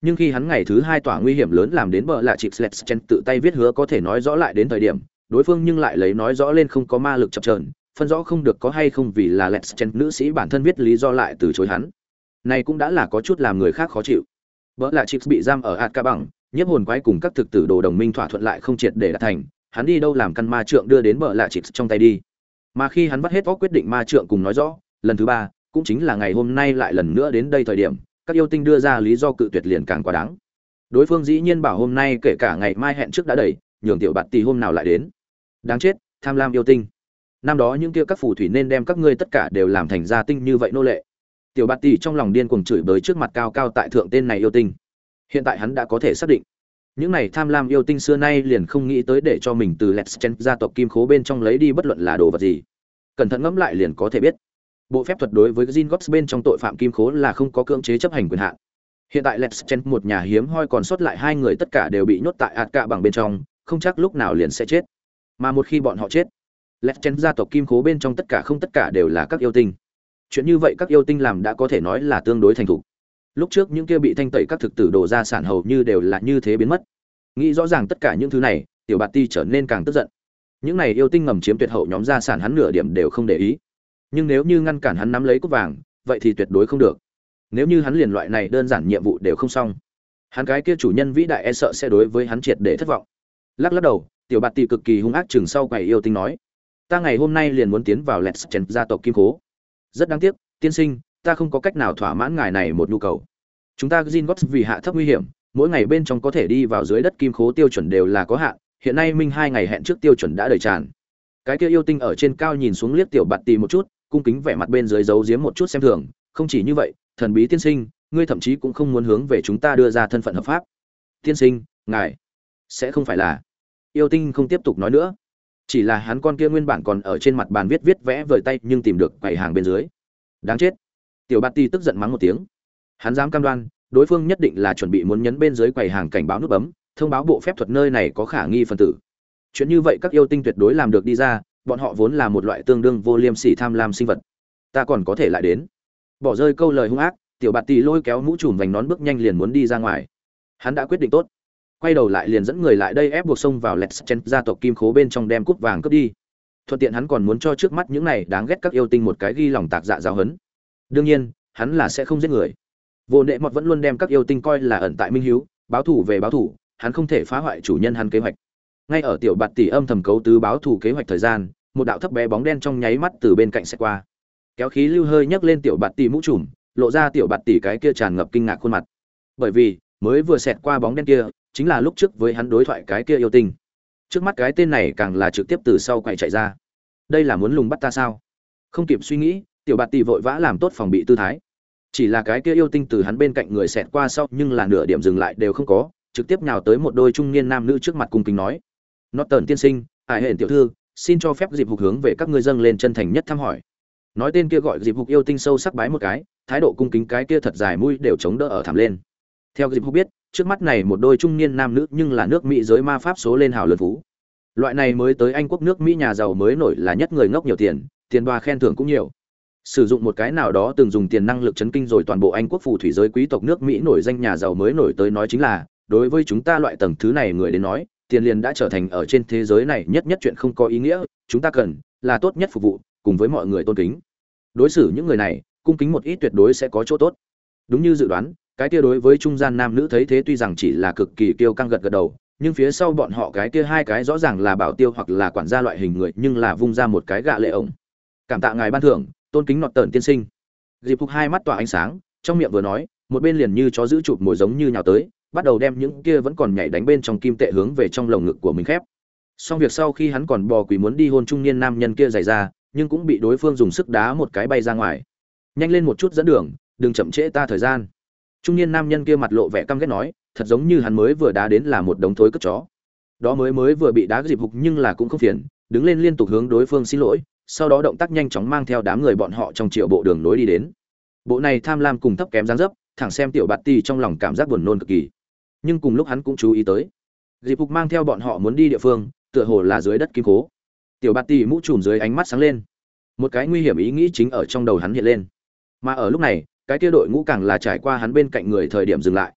Nhưng khi hắn ngày thứ hai tỏa nguy hiểm lớn làm đến bờ lạ chịp let's chen tự tay viết hứa có thể nói rõ lại đến thời điểm, đối phương nhưng lại lấy nói rõ lên không có ma lực chập chờn phân rõ không được có hay không vì là lẹt Chen nữ sĩ bản thân viết lý do lại từ chối hắn. Này cũng đã là có chút làm người khác khó chịu. Bỡ là Chips bị giam ở hạt ca bằng, nhiếp hồn quái cùng các thực tử đồ đồng minh thỏa thuận lại không triệt để đạt thành, hắn đi đâu làm căn ma trượng đưa đến bỡ là Chips trong tay đi. Mà khi hắn bắt hết óc quyết định ma trượng cùng nói rõ, lần thứ ba, cũng chính là ngày hôm nay lại lần nữa đến đây thời điểm, các yêu tinh đưa ra lý do cự tuyệt liền càng quá đáng. Đối phương dĩ nhiên bảo hôm nay kể cả ngày mai hẹn trước đã đẩy, nhường tiểu bạt tỷ hôm nào lại đến. Đáng chết, tham lam yêu tinh năm đó những kia các phù thủy nên đem các ngươi tất cả đều làm thành gia tinh như vậy nô lệ. Tiểu bạt tỷ trong lòng điên cuồng chửi bới trước mặt cao cao tại thượng tên này yêu tinh. Hiện tại hắn đã có thể xác định. Những này tham lam yêu tinh xưa nay liền không nghĩ tới để cho mình từ let's chen gia tộc kim khố bên trong lấy đi bất luận là đồ vật gì. Cẩn thận ngẫm lại liền có thể biết. Bộ phép thuật đối với Jin Gops bên trong tội phạm kim khố là không có cưỡng chế chấp hành quyền hạn. Hiện tại let's chen một nhà hiếm hoi còn sót lại hai người tất cả đều bị nhốt tại ạt cạ bằng bên trong, không chắc lúc nào liền sẽ chết. Mà một khi bọn họ chết lét chen gia tộc kim khố bên trong tất cả không tất cả đều là các yêu tinh. Chuyện như vậy các yêu tinh làm đã có thể nói là tương đối thành thục. Lúc trước những kia bị thanh tẩy các thực tử đồ ra sản hầu như đều là như thế biến mất. Nghĩ rõ ràng tất cả những thứ này, tiểu bạt ti trở nên càng tức giận. Những này yêu tinh ngầm chiếm tuyệt hậu nhóm gia sản hắn nửa điểm đều không để ý. Nhưng nếu như ngăn cản hắn nắm lấy cúp vàng, vậy thì tuyệt đối không được. Nếu như hắn liền loại này đơn giản nhiệm vụ đều không xong, hắn cái kia chủ nhân vĩ đại e sợ sẽ đối với hắn triệt để thất vọng. Lắc lắc đầu, tiểu bạt ti cực kỳ hung ác chừng sau quầy yêu tinh nói ta ngày hôm nay liền muốn tiến vào lẹt chèn gia tộc kim cố rất đáng tiếc, tiên sinh, ta không có cách nào thỏa mãn ngài này một nhu cầu. Chúng ta gin gót vì hạ thấp nguy hiểm, mỗi ngày bên trong có thể đi vào dưới đất kim khố tiêu chuẩn đều là có hạn, hiện nay minh hai ngày hẹn trước tiêu chuẩn đã đầy tràn. Cái kia yêu tinh ở trên cao nhìn xuống liếc tiểu bạt tì một chút, cung kính vẻ mặt bên dưới giấu giếm một chút xem thường, không chỉ như vậy, thần bí tiên sinh, ngươi thậm chí cũng không muốn hướng về chúng ta đưa ra thân phận hợp pháp. Tiên sinh, ngài, sẽ không phải là. Yêu tinh không tiếp tục nói nữa chỉ là hắn con kia nguyên bản còn ở trên mặt bàn viết viết vẽ vời tay nhưng tìm được quầy hàng bên dưới. Đáng chết. Tiểu bạt ti tức giận mắng một tiếng. Hắn dám cam đoan, đối phương nhất định là chuẩn bị muốn nhấn bên dưới quầy hàng cảnh báo nút bấm, thông báo bộ phép thuật nơi này có khả nghi phần tử. Chuyện như vậy các yêu tinh tuyệt đối làm được đi ra, bọn họ vốn là một loại tương đương vô liêm sỉ tham lam sinh vật. Ta còn có thể lại đến. Bỏ rơi câu lời hung ác, tiểu bạt tì lôi kéo mũ trùm vành nón bước nhanh liền muốn đi ra ngoài. Hắn đã quyết định tốt quay đầu lại liền dẫn người lại đây ép buộc xông vào lẹt chen gia tộc kim khố bên trong đem cúp vàng cướp đi. Thuận tiện hắn còn muốn cho trước mắt những này đáng ghét các yêu tinh một cái ghi lòng tạc dạ giáo hấn đương nhiên, hắn là sẽ không giết người. Vô nệ mọt vẫn luôn đem các yêu tinh coi là ẩn tại minh hiếu, báo thủ về báo thủ hắn không thể phá hoại chủ nhân hắn kế hoạch. Ngay ở tiểu bạt tỷ âm thầm cấu tứ báo thủ kế hoạch thời gian, một đạo thấp bé bóng đen trong nháy mắt từ bên cạnh sẽ qua. Kéo khí lưu hơi nhấc lên tiểu bạt tỷ mũ trùm, lộ ra tiểu bạt tỷ cái kia tràn ngập kinh ngạc khuôn mặt. Bởi vì, mới vừa xẹt qua bóng đen kia chính là lúc trước với hắn đối thoại cái kia yêu tinh. Trước mắt cái tên này càng là trực tiếp từ sau quậy chạy ra. Đây là muốn lùng bắt ta sao? Không kịp suy nghĩ, tiểu bạt tỷ vội vã làm tốt phòng bị tư thái. Chỉ là cái kia yêu tinh từ hắn bên cạnh người xẹt qua sau, nhưng là nửa điểm dừng lại đều không có, trực tiếp nhào tới một đôi trung niên nam nữ trước mặt cung kính nói. Nó tần tiên sinh ải hển tiểu thư, xin cho phép dịp hục hướng về các ngươi dâng lên chân thành nhất thăm hỏi. Nói tên kia gọi dịp hục yêu tinh sâu sắc bái một cái, thái độ cung kính cái kia thật dài mũi đều chống đỡ ở thảm lên. Theo dịp hục biết trước mắt này một đôi trung niên nam nữ nhưng là nước mỹ giới ma pháp số lên hào lớn phú. Loại này mới tới anh quốc nước mỹ nhà giàu mới nổi là nhất người ngốc nhiều tiền tiền đoa khen thưởng cũng nhiều. Sử dụng một cái nào đó từng dùng tiền năng lực chấn kinh rồi toàn bộ anh quốc phù thủy giới quý tộc nước mỹ nổi danh nhà giàu mới nổi tới nói chính là, đối với chúng ta loại tầng thứ này người đến nói, tiền liền đã trở thành ở trên thế giới này nhất nhất chuyện không có ý nghĩa, chúng ta cần là tốt nhất phục vụ, cùng với mọi người tôn kính. Đối xử những người này, cung kính một ít tuyệt đối sẽ có chỗ tốt. Đúng như dự đoán cái kia đối với trung gian nam nữ thấy thế tuy rằng chỉ là cực kỳ kiêu căng gật gật đầu, nhưng phía sau bọn họ cái kia hai cái rõ ràng là bảo tiêu hoặc là quản gia loại hình người, nhưng là vung ra một cái gạ lệ ổng. Cảm tạ ngài ban thưởng, tôn kính nọt tờn tiên sinh. Dịp phục hai mắt tỏa ánh sáng, trong miệng vừa nói, một bên liền như chó giữ chụp mồi giống như nhào tới, bắt đầu đem những kia vẫn còn nhảy đánh bên trong kim tệ hướng về trong lồng ngực của mình khép. Xong việc sau khi hắn còn bò quỳ muốn đi hôn trung niên nam nhân kia giày ra, nhưng cũng bị đối phương dùng sức đá một cái bay ra ngoài. Nhanh lên một chút dẫn đường, đừng chậm trễ ta thời gian trung niên nam nhân kia mặt lộ vẻ căm ghét nói, thật giống như hắn mới vừa đá đến là một đống thối cất chó. Đó mới mới vừa bị đá dịp hục nhưng là cũng không phiền, đứng lên liên tục hướng đối phương xin lỗi, sau đó động tác nhanh chóng mang theo đám người bọn họ trong triệu bộ đường nối đi đến. Bộ này tham lam cùng thấp kém dáng dấp, thẳng xem tiểu bạt ti trong lòng cảm giác buồn nôn cực kỳ. Nhưng cùng lúc hắn cũng chú ý tới, dịp phục mang theo bọn họ muốn đi địa phương, tựa hồ là dưới đất kim cố. Tiểu bạt ti mũ trùm dưới ánh mắt sáng lên. Một cái nguy hiểm ý nghĩ chính ở trong đầu hắn hiện lên. Mà ở lúc này cái kia đội ngũ càng là trải qua hắn bên cạnh người thời điểm dừng lại.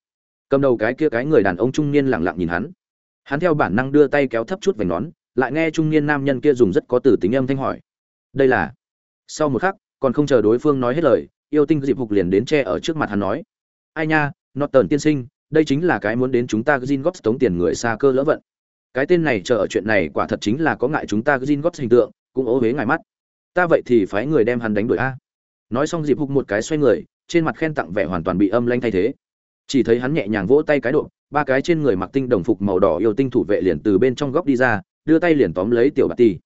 Cầm đầu cái kia cái người đàn ông trung niên lẳng lặng nhìn hắn. Hắn theo bản năng đưa tay kéo thấp chút vành nón, lại nghe trung niên nam nhân kia dùng rất có từ tính âm thanh hỏi. Đây là? Sau một khắc, còn không chờ đối phương nói hết lời, yêu tinh dịp hục liền đến che ở trước mặt hắn nói. Ai nha nó tần tiên sinh, đây chính là cái muốn đến chúng ta gin góp tống tiền người xa cơ lỡ vận. Cái tên này chờ ở chuyện này quả thật chính là có ngại chúng ta gin góp hình tượng, cũng ố huế ngài mắt. Ta vậy thì phái người đem hắn đánh đuổi a. Nói xong dịp hục một cái xoay người trên mặt khen tặng vẻ hoàn toàn bị âm lanh thay thế. Chỉ thấy hắn nhẹ nhàng vỗ tay cái độ, ba cái trên người mặc tinh đồng phục màu đỏ yêu tinh thủ vệ liền từ bên trong góc đi ra, đưa tay liền tóm lấy tiểu bạt tì.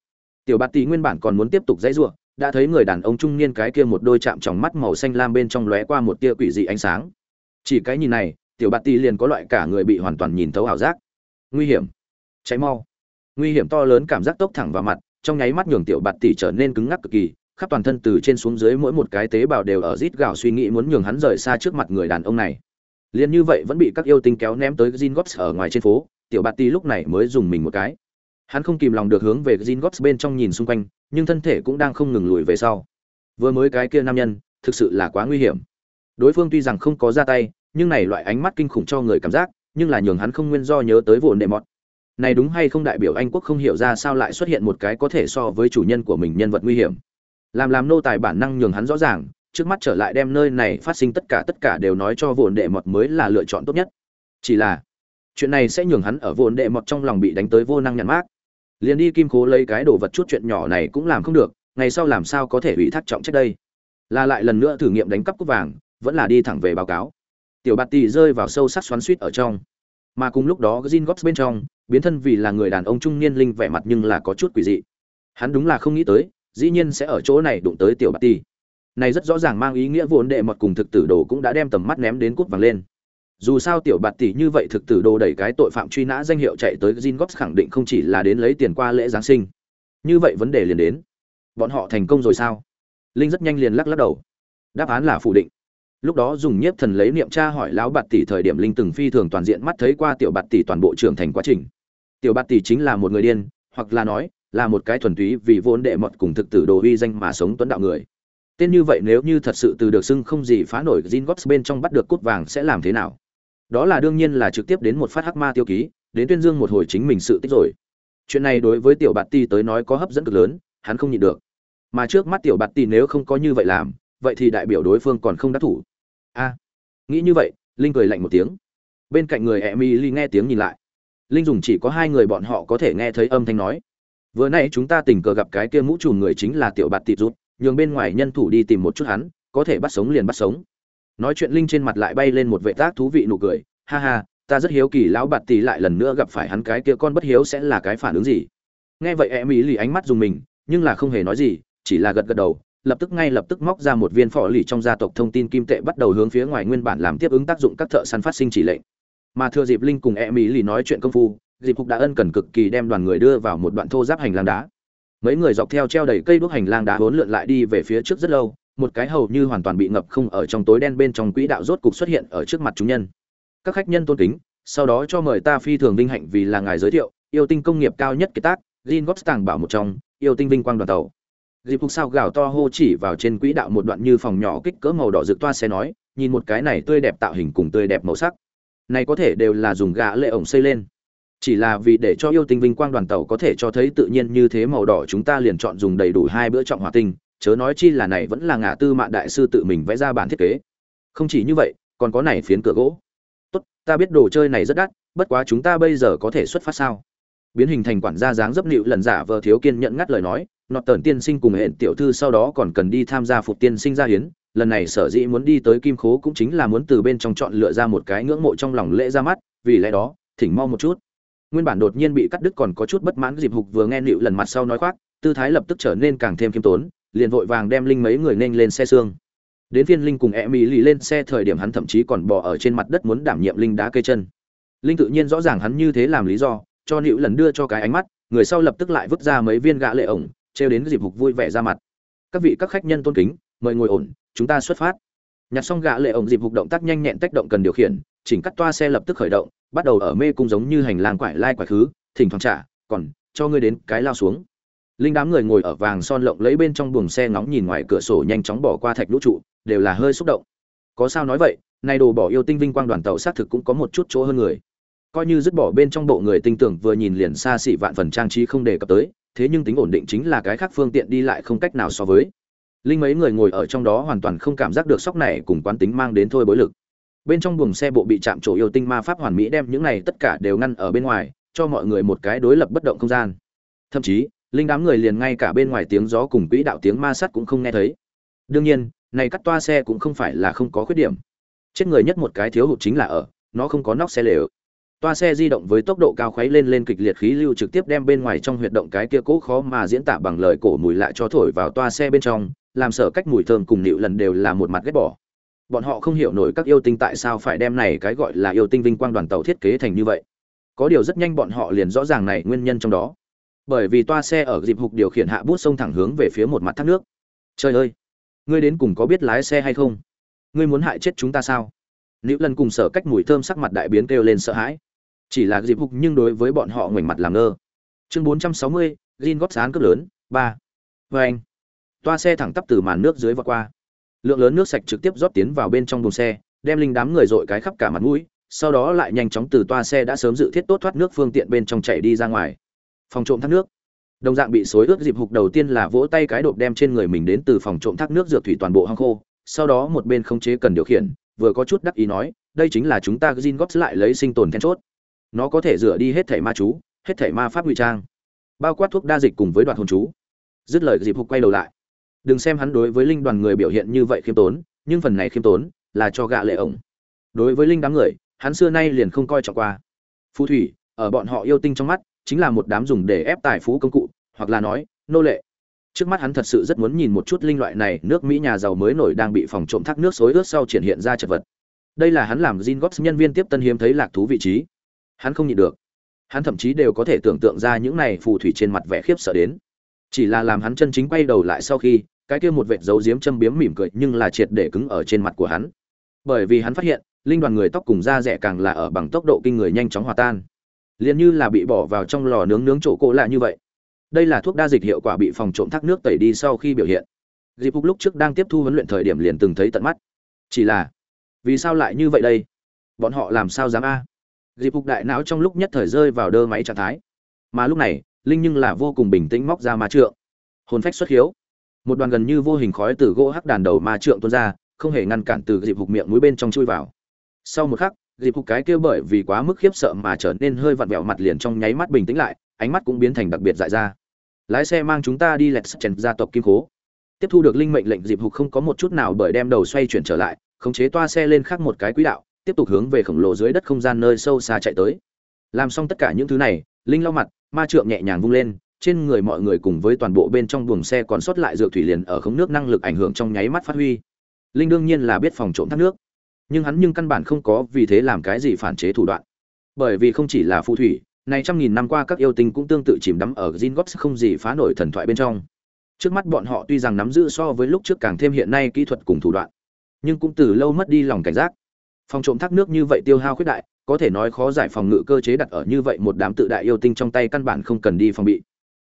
Tiểu bạt tì nguyên bản còn muốn tiếp tục dãy giụa đã thấy người đàn ông trung niên cái kia một đôi chạm tròng mắt màu xanh lam bên trong lóe qua một tia quỷ dị ánh sáng. Chỉ cái nhìn này, tiểu bạt tì liền có loại cả người bị hoàn toàn nhìn thấu ảo giác. Nguy hiểm. Cháy mau. Nguy hiểm to lớn cảm giác tốc thẳng vào mặt, trong nháy mắt nhường tiểu bạt tì trở nên cứng ngắc cực kỳ khắp toàn thân từ trên xuống dưới mỗi một cái tế bào đều ở rít gạo suy nghĩ muốn nhường hắn rời xa trước mặt người đàn ông này. Liền như vậy vẫn bị các yêu tinh kéo ném tới Gringotts ở ngoài trên phố, tiểu bạt ti lúc này mới dùng mình một cái. Hắn không kìm lòng được hướng về Gringotts bên trong nhìn xung quanh, nhưng thân thể cũng đang không ngừng lùi về sau. Vừa mới cái kia nam nhân, thực sự là quá nguy hiểm. Đối phương tuy rằng không có ra tay, nhưng này loại ánh mắt kinh khủng cho người cảm giác, nhưng là nhường hắn không nguyên do nhớ tới vụn đệ mọt. Này đúng hay không đại biểu anh quốc không hiểu ra sao lại xuất hiện một cái có thể so với chủ nhân của mình nhân vật nguy hiểm làm làm nô tài bản năng nhường hắn rõ ràng, trước mắt trở lại đem nơi này phát sinh tất cả tất cả đều nói cho vồn đệ mọt mới là lựa chọn tốt nhất. Chỉ là, chuyện này sẽ nhường hắn ở vồn đệ mọt trong lòng bị đánh tới vô năng nhặt mát liền đi kim cố lấy cái đồ vật chút chuyện nhỏ này cũng làm không được, ngày sau làm sao có thể bị thác trọng trách đây? Là lại lần nữa thử nghiệm đánh cắp cúp vàng, vẫn là đi thẳng về báo cáo. Tiểu bạt Tì rơi vào sâu sắc xoắn suýt ở trong. Mà cùng lúc đó Jin Gops bên trong, biến thân vì là người đàn ông trung niên linh vẻ mặt nhưng là có chút quỷ dị. Hắn đúng là không nghĩ tới dĩ nhiên sẽ ở chỗ này đụng tới tiểu bạt tỷ này rất rõ ràng mang ý nghĩa vốn đệ mật cùng thực tử đồ cũng đã đem tầm mắt ném đến cút vàng lên. Dù sao tiểu bạt tỷ như vậy thực tử đồ đẩy cái tội phạm truy nã danh hiệu chạy tới Jin Gops khẳng định không chỉ là đến lấy tiền qua lễ giáng sinh. Như vậy vấn đề liền đến. Bọn họ thành công rồi sao? Linh rất nhanh liền lắc lắc đầu. Đáp án là phủ định. Lúc đó dùng nhiếp thần lấy niệm tra hỏi lão bạt tỷ thời điểm linh từng phi thường toàn diện mắt thấy qua tiểu bạt tỷ toàn bộ trưởng thành quá trình. Tiểu bạt tỷ chính là một người điên, hoặc là nói là một cái thuần túy vì vốn đệ mọt cùng thực tử đồ uy danh mà sống tuấn đạo người. Tên như vậy nếu như thật sự từ được xưng không gì phá nổi Jin Gops bên trong bắt được cút vàng sẽ làm thế nào? Đó là đương nhiên là trực tiếp đến một phát hắc ma tiêu ký, đến tuyên dương một hồi chính mình sự tích rồi. Chuyện này đối với tiểu bạt ti tới nói có hấp dẫn cực lớn, hắn không nhịn được. Mà trước mắt tiểu bạt ti nếu không có như vậy làm, vậy thì đại biểu đối phương còn không đắc thủ. A, nghĩ như vậy, linh cười lạnh một tiếng. Bên cạnh người emily nghe tiếng nhìn lại. Linh dùng chỉ có hai người bọn họ có thể nghe thấy âm thanh nói vừa nãy chúng ta tình cờ gặp cái kia mũ trùm người chính là tiểu bạt tịt rút, nhường bên ngoài nhân thủ đi tìm một chút hắn, có thể bắt sống liền bắt sống. Nói chuyện linh trên mặt lại bay lên một vệ tác thú vị nụ cười. Ha ha, ta rất hiếu kỳ lão bạt tì lại lần nữa gặp phải hắn cái kia con bất hiếu sẽ là cái phản ứng gì. Nghe vậy em ý lì ánh mắt dùng mình, nhưng là không hề nói gì, chỉ là gật gật đầu, lập tức ngay lập tức móc ra một viên phỏ lì trong gia tộc thông tin kim tệ bắt đầu hướng phía ngoài nguyên bản làm tiếp ứng tác dụng các thợ săn phát sinh chỉ lệnh. Mà thừa dịp linh cùng em ý lì nói chuyện công phu dịp phục đã ân cần cực kỳ đem đoàn người đưa vào một đoạn thô giáp hành lang đá. Mấy người dọc theo treo đầy cây đuốc hành lang đá hỗn lượn lại đi về phía trước rất lâu, một cái hầu như hoàn toàn bị ngập không ở trong tối đen bên trong quỹ đạo rốt cục xuất hiện ở trước mặt chúng nhân. Các khách nhân tôn kính, sau đó cho mời ta phi thường vinh hạnh vì là ngài giới thiệu, yêu tinh công nghiệp cao nhất kiệt tác gin góp tàng bảo một trong, yêu tinh vinh quang đoàn tàu. Dịp phục sao gào to hô chỉ vào trên quỹ đạo một đoạn như phòng nhỏ kích cỡ màu đỏ rực toa xe nói, nhìn một cái này tươi đẹp tạo hình cùng tươi đẹp màu sắc. Này có thể đều là dùng gã lệ ổng xây lên chỉ là vì để cho yêu tinh vinh quang đoàn tàu có thể cho thấy tự nhiên như thế màu đỏ chúng ta liền chọn dùng đầy đủ hai bữa trọng hỏa tinh, chớ nói chi là này vẫn là ngã tư mạng đại sư tự mình vẽ ra bản thiết kế. Không chỉ như vậy, còn có này phiến cửa gỗ. Tốt, ta biết đồ chơi này rất đắt, bất quá chúng ta bây giờ có thể xuất phát sao? Biến hình thành quản gia dáng dấp nịu lần giả vờ thiếu kiên nhận ngắt lời nói, nọt tờn tiên sinh cùng hẹn tiểu thư sau đó còn cần đi tham gia phục tiên sinh gia hiến, lần này sở dĩ muốn đi tới kim khố cũng chính là muốn từ bên trong chọn lựa ra một cái ngưỡng mộ trong lòng lễ ra mắt, vì lẽ đó, thỉnh mau một chút nguyên bản đột nhiên bị cắt đứt còn có chút bất mãn dịp hục vừa nghe nịu lần mặt sau nói khoác, tư thái lập tức trở nên càng thêm khiêm tốn, liền vội vàng đem linh mấy người nên lên xe xương. Đến phiên linh cùng e mỹ lì lên xe thời điểm hắn thậm chí còn bỏ ở trên mặt đất muốn đảm nhiệm linh đá cây chân. Linh tự nhiên rõ ràng hắn như thế làm lý do, cho nịu lần đưa cho cái ánh mắt, người sau lập tức lại vứt ra mấy viên gã lệ ổng, trêu đến dịp hục vui vẻ ra mặt. Các vị các khách nhân tôn kính, mời ngồi ổn, chúng ta xuất phát. Nhặt xong gã lệ ổng dịp hục động tác nhanh nhẹn tách động cần điều khiển chỉnh cắt toa xe lập tức khởi động, bắt đầu ở mê cung giống như hành lang quải lai quải khứ, thỉnh thoảng trả, còn, cho ngươi đến cái lao xuống. Linh đám người ngồi ở vàng son lộng lấy bên trong buồng xe ngóng nhìn ngoài cửa sổ nhanh chóng bỏ qua thạch lũ trụ, đều là hơi xúc động. Có sao nói vậy, nay đồ bỏ yêu tinh vinh quang đoàn tàu xác thực cũng có một chút chỗ hơn người. Coi như dứt bỏ bên trong bộ người tinh tưởng vừa nhìn liền xa xỉ vạn phần trang trí không đề cập tới, thế nhưng tính ổn định chính là cái khác phương tiện đi lại không cách nào so với. Linh mấy người ngồi ở trong đó hoàn toàn không cảm giác được sóc này cùng quán tính mang đến thôi bối lực bên trong buồng xe bộ bị chạm trổ yêu tinh ma pháp hoàn mỹ đem những này tất cả đều ngăn ở bên ngoài, cho mọi người một cái đối lập bất động không gian. Thậm chí, linh đám người liền ngay cả bên ngoài tiếng gió cùng quỹ đạo tiếng ma sắt cũng không nghe thấy. Đương nhiên, này cắt toa xe cũng không phải là không có khuyết điểm. Chết người nhất một cái thiếu hụt chính là ở, nó không có nóc xe lều. Toa xe di động với tốc độ cao khuấy lên lên kịch liệt khí lưu trực tiếp đem bên ngoài trong huyệt động cái kia cố khó mà diễn tả bằng lời cổ mùi lại cho thổi vào toa xe bên trong, làm sở cách mùi thơm cùng nịu lần đều là một mặt ghét bỏ bọn họ không hiểu nổi các yêu tinh tại sao phải đem này cái gọi là yêu tinh vinh quang đoàn tàu thiết kế thành như vậy. Có điều rất nhanh bọn họ liền rõ ràng này nguyên nhân trong đó. Bởi vì toa xe ở dịp hục điều khiển hạ bút sông thẳng hướng về phía một mặt thác nước. Trời ơi! Ngươi đến cùng có biết lái xe hay không? Ngươi muốn hại chết chúng ta sao? Nữ lần cùng sở cách mùi thơm sắc mặt đại biến kêu lên sợ hãi. Chỉ là dịp hục nhưng đối với bọn họ ngoảnh mặt làm ngơ. Chương 460, Gin góp sán cướp lớn ba. Vê anh toa xe thẳng tắp từ màn nước dưới vọt qua lượng lớn nước sạch trực tiếp rót tiến vào bên trong buồng xe, đem linh đám người dội cái khắp cả mặt mũi, sau đó lại nhanh chóng từ toa xe đã sớm dự thiết tốt thoát nước phương tiện bên trong chạy đi ra ngoài. Phòng trộm thác nước. Đồng dạng bị xối ướt dịp hục đầu tiên là vỗ tay cái đột đem trên người mình đến từ phòng trộm thác nước dược thủy toàn bộ hang khô, sau đó một bên không chế cần điều khiển, vừa có chút đắc ý nói, đây chính là chúng ta gin góp lại lấy sinh tồn then chốt. Nó có thể rửa đi hết thảy ma chú, hết thảy ma pháp ngụy trang, bao quát thuốc đa dịch cùng với đoạn hồn chú. Dứt lời, dịp hục quay đầu lại đừng xem hắn đối với linh đoàn người biểu hiện như vậy khiêm tốn, nhưng phần này khiêm tốn là cho gạ lệ ổng. Đối với linh đám người, hắn xưa nay liền không coi trọng qua. Phù thủy, ở bọn họ yêu tinh trong mắt, chính là một đám dùng để ép tài phú công cụ, hoặc là nói, nô lệ. Trước mắt hắn thật sự rất muốn nhìn một chút linh loại này nước mỹ nhà giàu mới nổi đang bị phòng trộm thác nước xối ướt sau triển hiện ra chật vật. Đây là hắn làm Jin Gops nhân viên tiếp tân hiếm thấy lạc thú vị trí. Hắn không nhịn được. Hắn thậm chí đều có thể tưởng tượng ra những này phù thủy trên mặt vẻ khiếp sợ đến. Chỉ là làm hắn chân chính quay đầu lại sau khi cái kia một vệt dấu diếm châm biếm mỉm cười nhưng là triệt để cứng ở trên mặt của hắn. Bởi vì hắn phát hiện, linh đoàn người tóc cùng da rẻ càng là ở bằng tốc độ kinh người nhanh chóng hòa tan. Liền như là bị bỏ vào trong lò nướng nướng chỗ cỗ lạ như vậy. Đây là thuốc đa dịch hiệu quả bị phòng trộm thác nước tẩy đi sau khi biểu hiện. Dịp phúc lúc trước đang tiếp thu huấn luyện thời điểm liền từng thấy tận mắt. Chỉ là, vì sao lại như vậy đây? Bọn họ làm sao dám a? Dịp phúc đại não trong lúc nhất thời rơi vào đơ máy trạng thái. Mà lúc này, linh nhưng là vô cùng bình tĩnh móc ra ma trượng. Hồn phách xuất hiếu một đoàn gần như vô hình khói từ gỗ hắc đàn đầu ma trượng tuôn ra, không hề ngăn cản từ dịp hục miệng mũi bên trong chui vào. Sau một khắc dịp hục cái kia bởi vì quá mức khiếp sợ mà trở nên hơi vặn vẹo mặt liền trong nháy mắt bình tĩnh lại, ánh mắt cũng biến thành đặc biệt dại ra. Lái xe mang chúng ta đi lẹt chèn gia tộc kim cố tiếp thu được linh mệnh lệnh dịp hục không có một chút nào bởi đem đầu xoay chuyển trở lại, khống chế toa xe lên khác một cái quỹ đạo, tiếp tục hướng về khổng lồ dưới đất không gian nơi sâu xa chạy tới. Làm xong tất cả những thứ này, linh lau mặt, ma trượng nhẹ nhàng vung lên trên người mọi người cùng với toàn bộ bên trong buồng xe còn sót lại dược thủy liền ở khống nước năng lực ảnh hưởng trong nháy mắt phát huy linh đương nhiên là biết phòng trộm thác nước nhưng hắn nhưng căn bản không có vì thế làm cái gì phản chế thủ đoạn bởi vì không chỉ là phù thủy này trăm nghìn năm qua các yêu tinh cũng tương tự chìm đắm ở Zingots không gì phá nổi thần thoại bên trong. Trước mắt bọn họ tuy rằng nắm giữ so với lúc trước càng thêm hiện nay kỹ thuật cùng thủ đoạn, nhưng cũng từ lâu mất đi lòng cảnh giác. Phòng trộm thác nước như vậy tiêu hao khuyết đại, có thể nói khó giải phòng ngự cơ chế đặt ở như vậy một đám tự đại yêu tinh trong tay căn bản không cần đi phòng bị.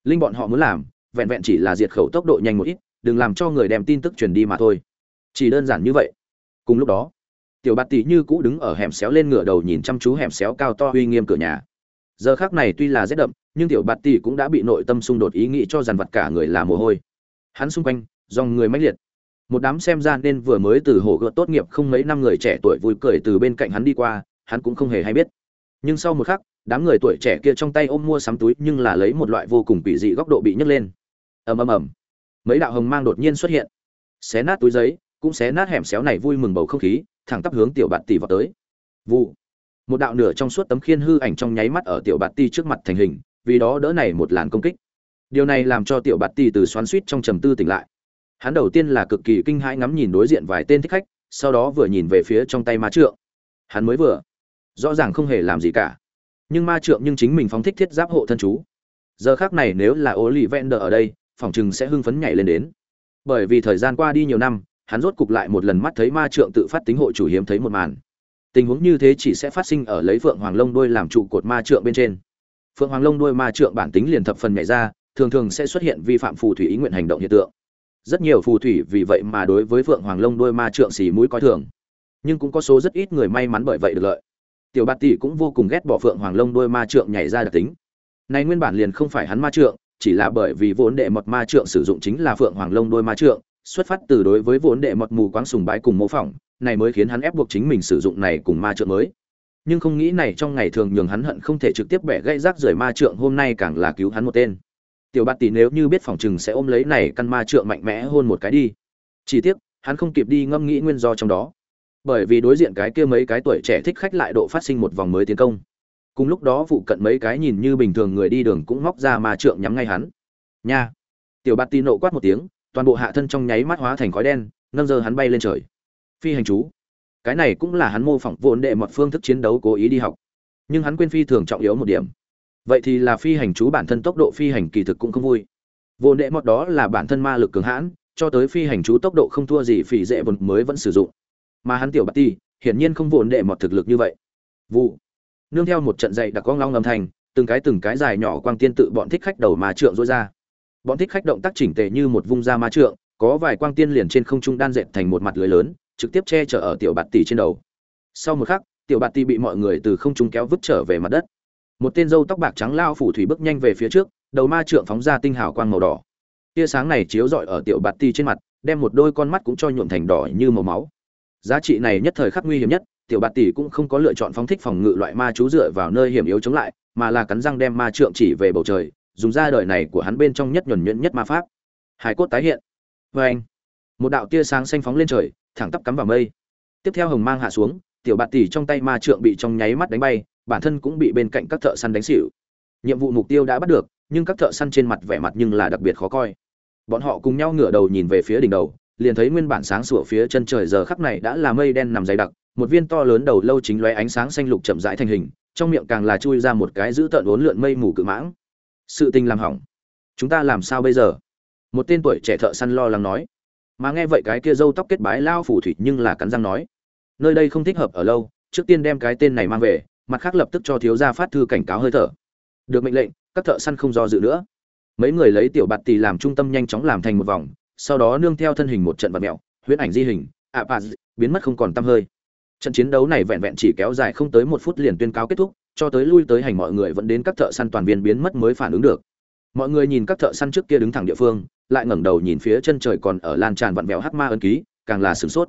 Linh bọn họ muốn làm, vẹn vẹn chỉ là diệt khẩu tốc độ nhanh một ít, đừng làm cho người đem tin tức truyền đi mà thôi. Chỉ đơn giản như vậy. Cùng lúc đó, tiểu bạt tỷ như cũ đứng ở hẻm xéo lên ngửa đầu nhìn chăm chú hẻm xéo cao to uy nghiêm cửa nhà giờ khác này tuy là rét đậm nhưng tiểu bạt tỷ cũng đã bị nội tâm xung đột ý nghĩ cho dàn vật cả người là mồ hôi hắn xung quanh dòng người mãnh liệt một đám xem ra nên vừa mới từ hồ gợt tốt nghiệp không mấy năm người trẻ tuổi vui cười từ bên cạnh hắn đi qua hắn cũng không hề hay biết nhưng sau một khắc đám người tuổi trẻ kia trong tay ôm mua sắm túi nhưng là lấy một loại vô cùng quỷ dị góc độ bị nhấc lên. Ầm ầm ầm. Mấy đạo hồng mang đột nhiên xuất hiện. Xé nát túi giấy, cũng xé nát hẻm xéo này vui mừng bầu không khí, thẳng tắp hướng tiểu bạt tỷ vào tới. Vụ. Một đạo nửa trong suốt tấm khiên hư ảnh trong nháy mắt ở tiểu bạt tỷ trước mặt thành hình, vì đó đỡ này một làn công kích. Điều này làm cho tiểu bạt tỷ từ xoắn suýt trong trầm tư tỉnh lại. Hắn đầu tiên là cực kỳ kinh hãi ngắm nhìn đối diện vài tên thích khách, sau đó vừa nhìn về phía trong tay ma trượng. Hắn mới vừa. Rõ ràng không hề làm gì cả nhưng ma trượng nhưng chính mình phóng thích thiết giáp hộ thân chú. Giờ khác này nếu là ô lì vender ở đây, phòng chừng sẽ hưng phấn nhảy lên đến. Bởi vì thời gian qua đi nhiều năm, hắn rốt cục lại một lần mắt thấy ma trượng tự phát tính hội chủ hiếm thấy một màn. Tình huống như thế chỉ sẽ phát sinh ở lấy phượng hoàng lông đuôi làm trụ cột ma trượng bên trên. Phượng hoàng lông đuôi ma trượng bản tính liền thập phần nhảy ra, thường thường sẽ xuất hiện vi phạm phù thủy ý nguyện hành động hiện tượng. Rất nhiều phù thủy vì vậy mà đối với phượng hoàng lông đuôi ma trượng xì mũi coi thường. Nhưng cũng có số rất ít người may mắn bởi vậy được lợi tiểu bạt tỷ cũng vô cùng ghét bỏ phượng hoàng lông đuôi ma trượng nhảy ra đặc tính. Này nguyên bản liền không phải hắn ma trượng, chỉ là bởi vì vốn đệ mật ma trượng sử dụng chính là phượng hoàng lông đuôi ma trượng, xuất phát từ đối với vốn đệ mật mù quáng sùng bái cùng mô phỏng, này mới khiến hắn ép buộc chính mình sử dụng này cùng ma trượng mới. Nhưng không nghĩ này trong ngày thường nhường hắn hận không thể trực tiếp bẻ gãy rác rời ma trượng, hôm nay càng là cứu hắn một tên. Tiểu bạt tỷ nếu như biết phòng chừng sẽ ôm lấy này căn ma trượng mạnh mẽ hôn một cái đi. Chỉ tiếc, hắn không kịp đi ngâm nghĩ nguyên do trong đó bởi vì đối diện cái kia mấy cái tuổi trẻ thích khách lại độ phát sinh một vòng mới tiến công. Cùng lúc đó phụ cận mấy cái nhìn như bình thường người đi đường cũng móc ra ma trượng nhắm ngay hắn. Nha! Tiểu bạt tì nộ quát một tiếng, toàn bộ hạ thân trong nháy mắt hóa thành khói đen, nâng giờ hắn bay lên trời. Phi hành chú! Cái này cũng là hắn mô phỏng vốn đệ một phương thức chiến đấu cố ý đi học. Nhưng hắn quên phi thường trọng yếu một điểm. Vậy thì là phi hành chú bản thân tốc độ phi hành kỳ thực cũng không vui. Vốn đệ một đó là bản thân ma lực cường hãn, cho tới phi hành chú tốc độ không thua gì phỉ dễ vốn mới vẫn sử dụng mà hắn tiểu bạch ti, hiển nhiên không vốn đệ một thực lực như vậy. Vụ. Nương theo một trận dậy đặc con long âm thanh, từng cái từng cái dài nhỏ quang tiên tự bọn thích khách đầu ma trượng rối ra. Bọn thích khách động tác chỉnh tề như một vung ra ma trượng, có vài quang tiên liền trên không trung đan dệt thành một mặt lưới lớn, trực tiếp che chở ở tiểu bạt tỷ trên đầu. Sau một khắc, tiểu bạt tỷ bị mọi người từ không trung kéo vứt trở về mặt đất. Một tên dâu tóc bạc trắng lao phủ thủy bước nhanh về phía trước, đầu ma trượng phóng ra tinh hào quang màu đỏ. Tia sáng này chiếu rọi ở tiểu bạt tỷ trên mặt, đem một đôi con mắt cũng cho nhuộm thành đỏ như màu máu giá trị này nhất thời khắc nguy hiểm nhất, tiểu bạt tỷ cũng không có lựa chọn phóng thích phòng ngự loại ma chú dựa vào nơi hiểm yếu chống lại, mà là cắn răng đem ma trượng chỉ về bầu trời, dùng ra đời này của hắn bên trong nhất nhuẩn nhuyễn nhất ma pháp. Hải cốt tái hiện. Vê anh, một đạo tia sáng xanh phóng lên trời, thẳng tắp cắm vào mây. Tiếp theo hồng mang hạ xuống, tiểu bạt tỷ trong tay ma trượng bị trong nháy mắt đánh bay, bản thân cũng bị bên cạnh các thợ săn đánh xỉu. Nhiệm vụ mục tiêu đã bắt được, nhưng các thợ săn trên mặt vẻ mặt nhưng là đặc biệt khó coi. Bọn họ cùng nhau ngửa đầu nhìn về phía đỉnh đầu liền thấy nguyên bản sáng sủa phía chân trời giờ khắc này đã là mây đen nằm dày đặc, một viên to lớn đầu lâu chính lóe ánh sáng xanh lục chậm rãi thành hình, trong miệng càng là chui ra một cái giữ tợn uốn lượn mây mù cự mãng. Sự tình làm hỏng. Chúng ta làm sao bây giờ? Một tên tuổi trẻ thợ săn lo lắng nói. Mà nghe vậy cái kia râu tóc kết bái lao phủ thủy nhưng là cắn răng nói. Nơi đây không thích hợp ở lâu, trước tiên đem cái tên này mang về, mặt khác lập tức cho thiếu gia phát thư cảnh cáo hơi thở. Được mệnh lệnh, các thợ săn không do dự nữa. Mấy người lấy tiểu bạt tỷ làm trung tâm nhanh chóng làm thành một vòng sau đó nương theo thân hình một trận vật mèo, huyễn ảnh di hình ạ à, biến mất không còn tăm hơi. Trận chiến đấu này vẹn vẹn chỉ kéo dài không tới một phút liền tuyên cáo kết thúc cho tới lui tới hành mọi người vẫn đến các thợ săn toàn viên biến mất mới phản ứng được. Mọi người nhìn các thợ săn trước kia đứng thẳng địa phương lại ngẩng đầu nhìn phía chân trời còn ở lan tràn vặn vẹo hắc ma ấn ký càng là sửng sốt.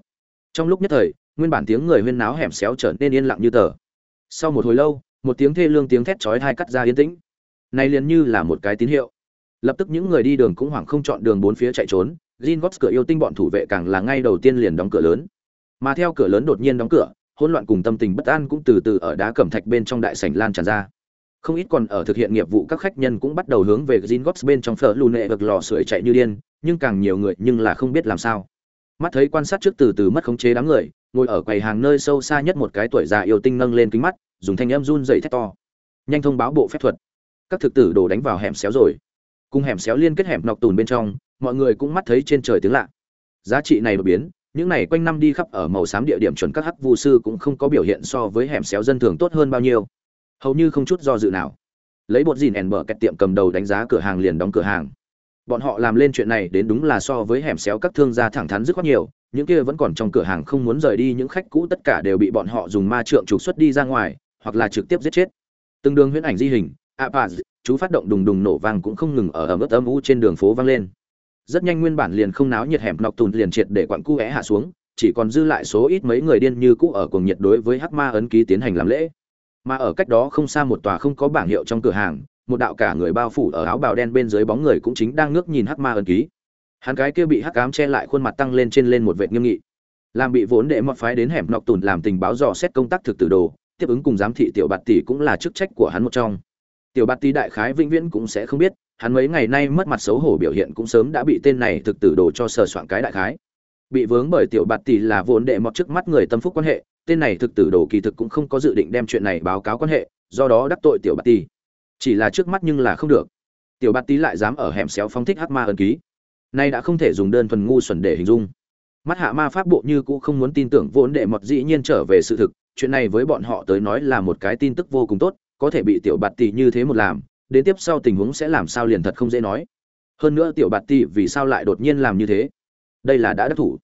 Trong lúc nhất thời nguyên bản tiếng người huyên náo hẻm xéo trở nên yên lặng như tờ. Sau một hồi lâu một tiếng thê lương tiếng thét chói tai cắt ra yên tĩnh. Này liền như là một cái tín hiệu lập tức những người đi đường cũng hoảng không chọn đường bốn phía chạy trốn. Gringotts cửa yêu tinh bọn thủ vệ càng là ngay đầu tiên liền đóng cửa lớn. Mà theo cửa lớn đột nhiên đóng cửa, hỗn loạn cùng tâm tình bất an cũng từ từ ở đá cẩm thạch bên trong đại sảnh lan tràn ra. Không ít còn ở thực hiện nghiệp vụ các khách nhân cũng bắt đầu hướng về Gringotts bên trong phở lù nệ vực lò sưởi chạy như điên, nhưng càng nhiều người nhưng là không biết làm sao. Mắt thấy quan sát trước từ từ mất khống chế đám người, ngồi ở quầy hàng nơi sâu xa nhất một cái tuổi già yêu tinh nâng lên kính mắt, dùng thanh âm run dậy thét to. Nhanh thông báo bộ phép thuật. Các thực tử đổ đánh vào hẻm xéo rồi cùng hẻm xéo liên kết hẻm nọc tùn bên trong, mọi người cũng mắt thấy trên trời tiếng lạ. Giá trị này đột biến, những này quanh năm đi khắp ở màu xám địa điểm chuẩn các hắc vu sư cũng không có biểu hiện so với hẻm xéo dân thường tốt hơn bao nhiêu. Hầu như không chút do dự nào. Lấy bột dìn ẻn bở kẹt tiệm cầm đầu đánh giá cửa hàng liền đóng cửa hàng. Bọn họ làm lên chuyện này đến đúng là so với hẻm xéo các thương gia thẳng thắn rất khoát nhiều, những kia vẫn còn trong cửa hàng không muốn rời đi những khách cũ tất cả đều bị bọn họ dùng ma trượng trục xuất đi ra ngoài, hoặc là trực tiếp giết chết. Từng đường huyễn ảnh di hình, apaz chú phát động đùng đùng nổ vang cũng không ngừng ở ẩm ướt âm u trên đường phố vang lên. Rất nhanh nguyên bản liền không náo nhiệt hẻm nọc tùn liền triệt để quặn cu é hạ xuống, chỉ còn dư lại số ít mấy người điên như cũ ở cùng nhiệt đối với hắc ma ấn ký tiến hành làm lễ. Mà ở cách đó không xa một tòa không có bảng hiệu trong cửa hàng, một đạo cả người bao phủ ở áo bào đen bên dưới bóng người cũng chính đang ngước nhìn hắc ma ấn ký. Hắn cái kia bị hắc ám che lại khuôn mặt tăng lên trên lên một vệt nghiêm nghị. Làm bị vốn để mọt phái đến hẻm nọc tùn làm tình báo dò xét công tác thực tử đồ, tiếp ứng cùng giám thị tiểu bạt tỷ cũng là chức trách của hắn một trong tiểu bạt tỷ đại khái vĩnh viễn cũng sẽ không biết, hắn mấy ngày nay mất mặt xấu hổ biểu hiện cũng sớm đã bị tên này thực tử đồ cho sờ soạn cái đại khái. Bị vướng bởi tiểu bạt tỷ là vốn đệ mọt trước mắt người tâm phúc quan hệ, tên này thực tử đồ kỳ thực cũng không có dự định đem chuyện này báo cáo quan hệ, do đó đắc tội tiểu bạt tỷ chỉ là trước mắt nhưng là không được. Tiểu bạt tỷ lại dám ở hẻm xéo phong thích hắc ma ân ký. Nay đã không thể dùng đơn thuần ngu xuẩn để hình dung. Mắt hạ ma pháp bộ như cũ không muốn tin tưởng vốn đệ mọt dĩ nhiên trở về sự thực, chuyện này với bọn họ tới nói là một cái tin tức vô cùng tốt có thể bị tiểu bạt tỷ như thế một làm, đến tiếp sau tình huống sẽ làm sao liền thật không dễ nói. Hơn nữa tiểu bạt tỷ vì sao lại đột nhiên làm như thế? Đây là đã đắc thủ.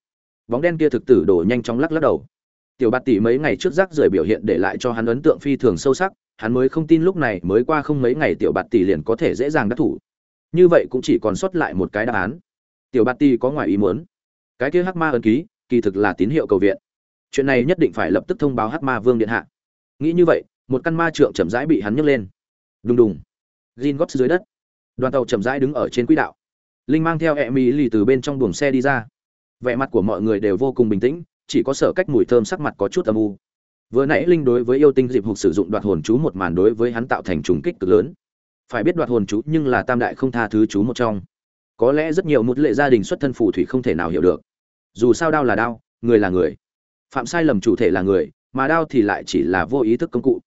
Bóng đen kia thực tử đổ nhanh chóng lắc lắc đầu. Tiểu bạt tỷ mấy ngày trước rác rưởi biểu hiện để lại cho hắn ấn tượng phi thường sâu sắc, hắn mới không tin lúc này mới qua không mấy ngày tiểu bạt tỷ liền có thể dễ dàng đắc thủ. Như vậy cũng chỉ còn sót lại một cái đáp án. Tiểu bạt tỷ có ngoài ý muốn. Cái kia hắc ma ấn ký, kỳ thực là tín hiệu cầu viện. Chuyện này nhất định phải lập tức thông báo hắc ma vương điện hạ. Nghĩ như vậy một căn ma trượng chậm rãi bị hắn nhấc lên. Đùng đùng. Gin gót dưới đất. Đoàn tàu chậm rãi đứng ở trên quỹ đạo. Linh mang theo e mỹ lì từ bên trong buồng xe đi ra. Vẻ mặt của mọi người đều vô cùng bình tĩnh chỉ có sở cách mùi thơm sắc mặt có chút âm u. Vừa nãy linh đối với yêu tinh dịp hục sử dụng đoạt hồn chú một màn đối với hắn tạo thành trùng kích cực lớn. Phải biết đoạt hồn chú nhưng là tam đại không tha thứ chú một trong. Có lẽ rất nhiều một lệ gia đình xuất thân phù thủy không thể nào hiểu được. Dù sao đau là đau, người là người. Phạm sai lầm chủ thể là người mà đau thì lại chỉ là vô ý thức công cụ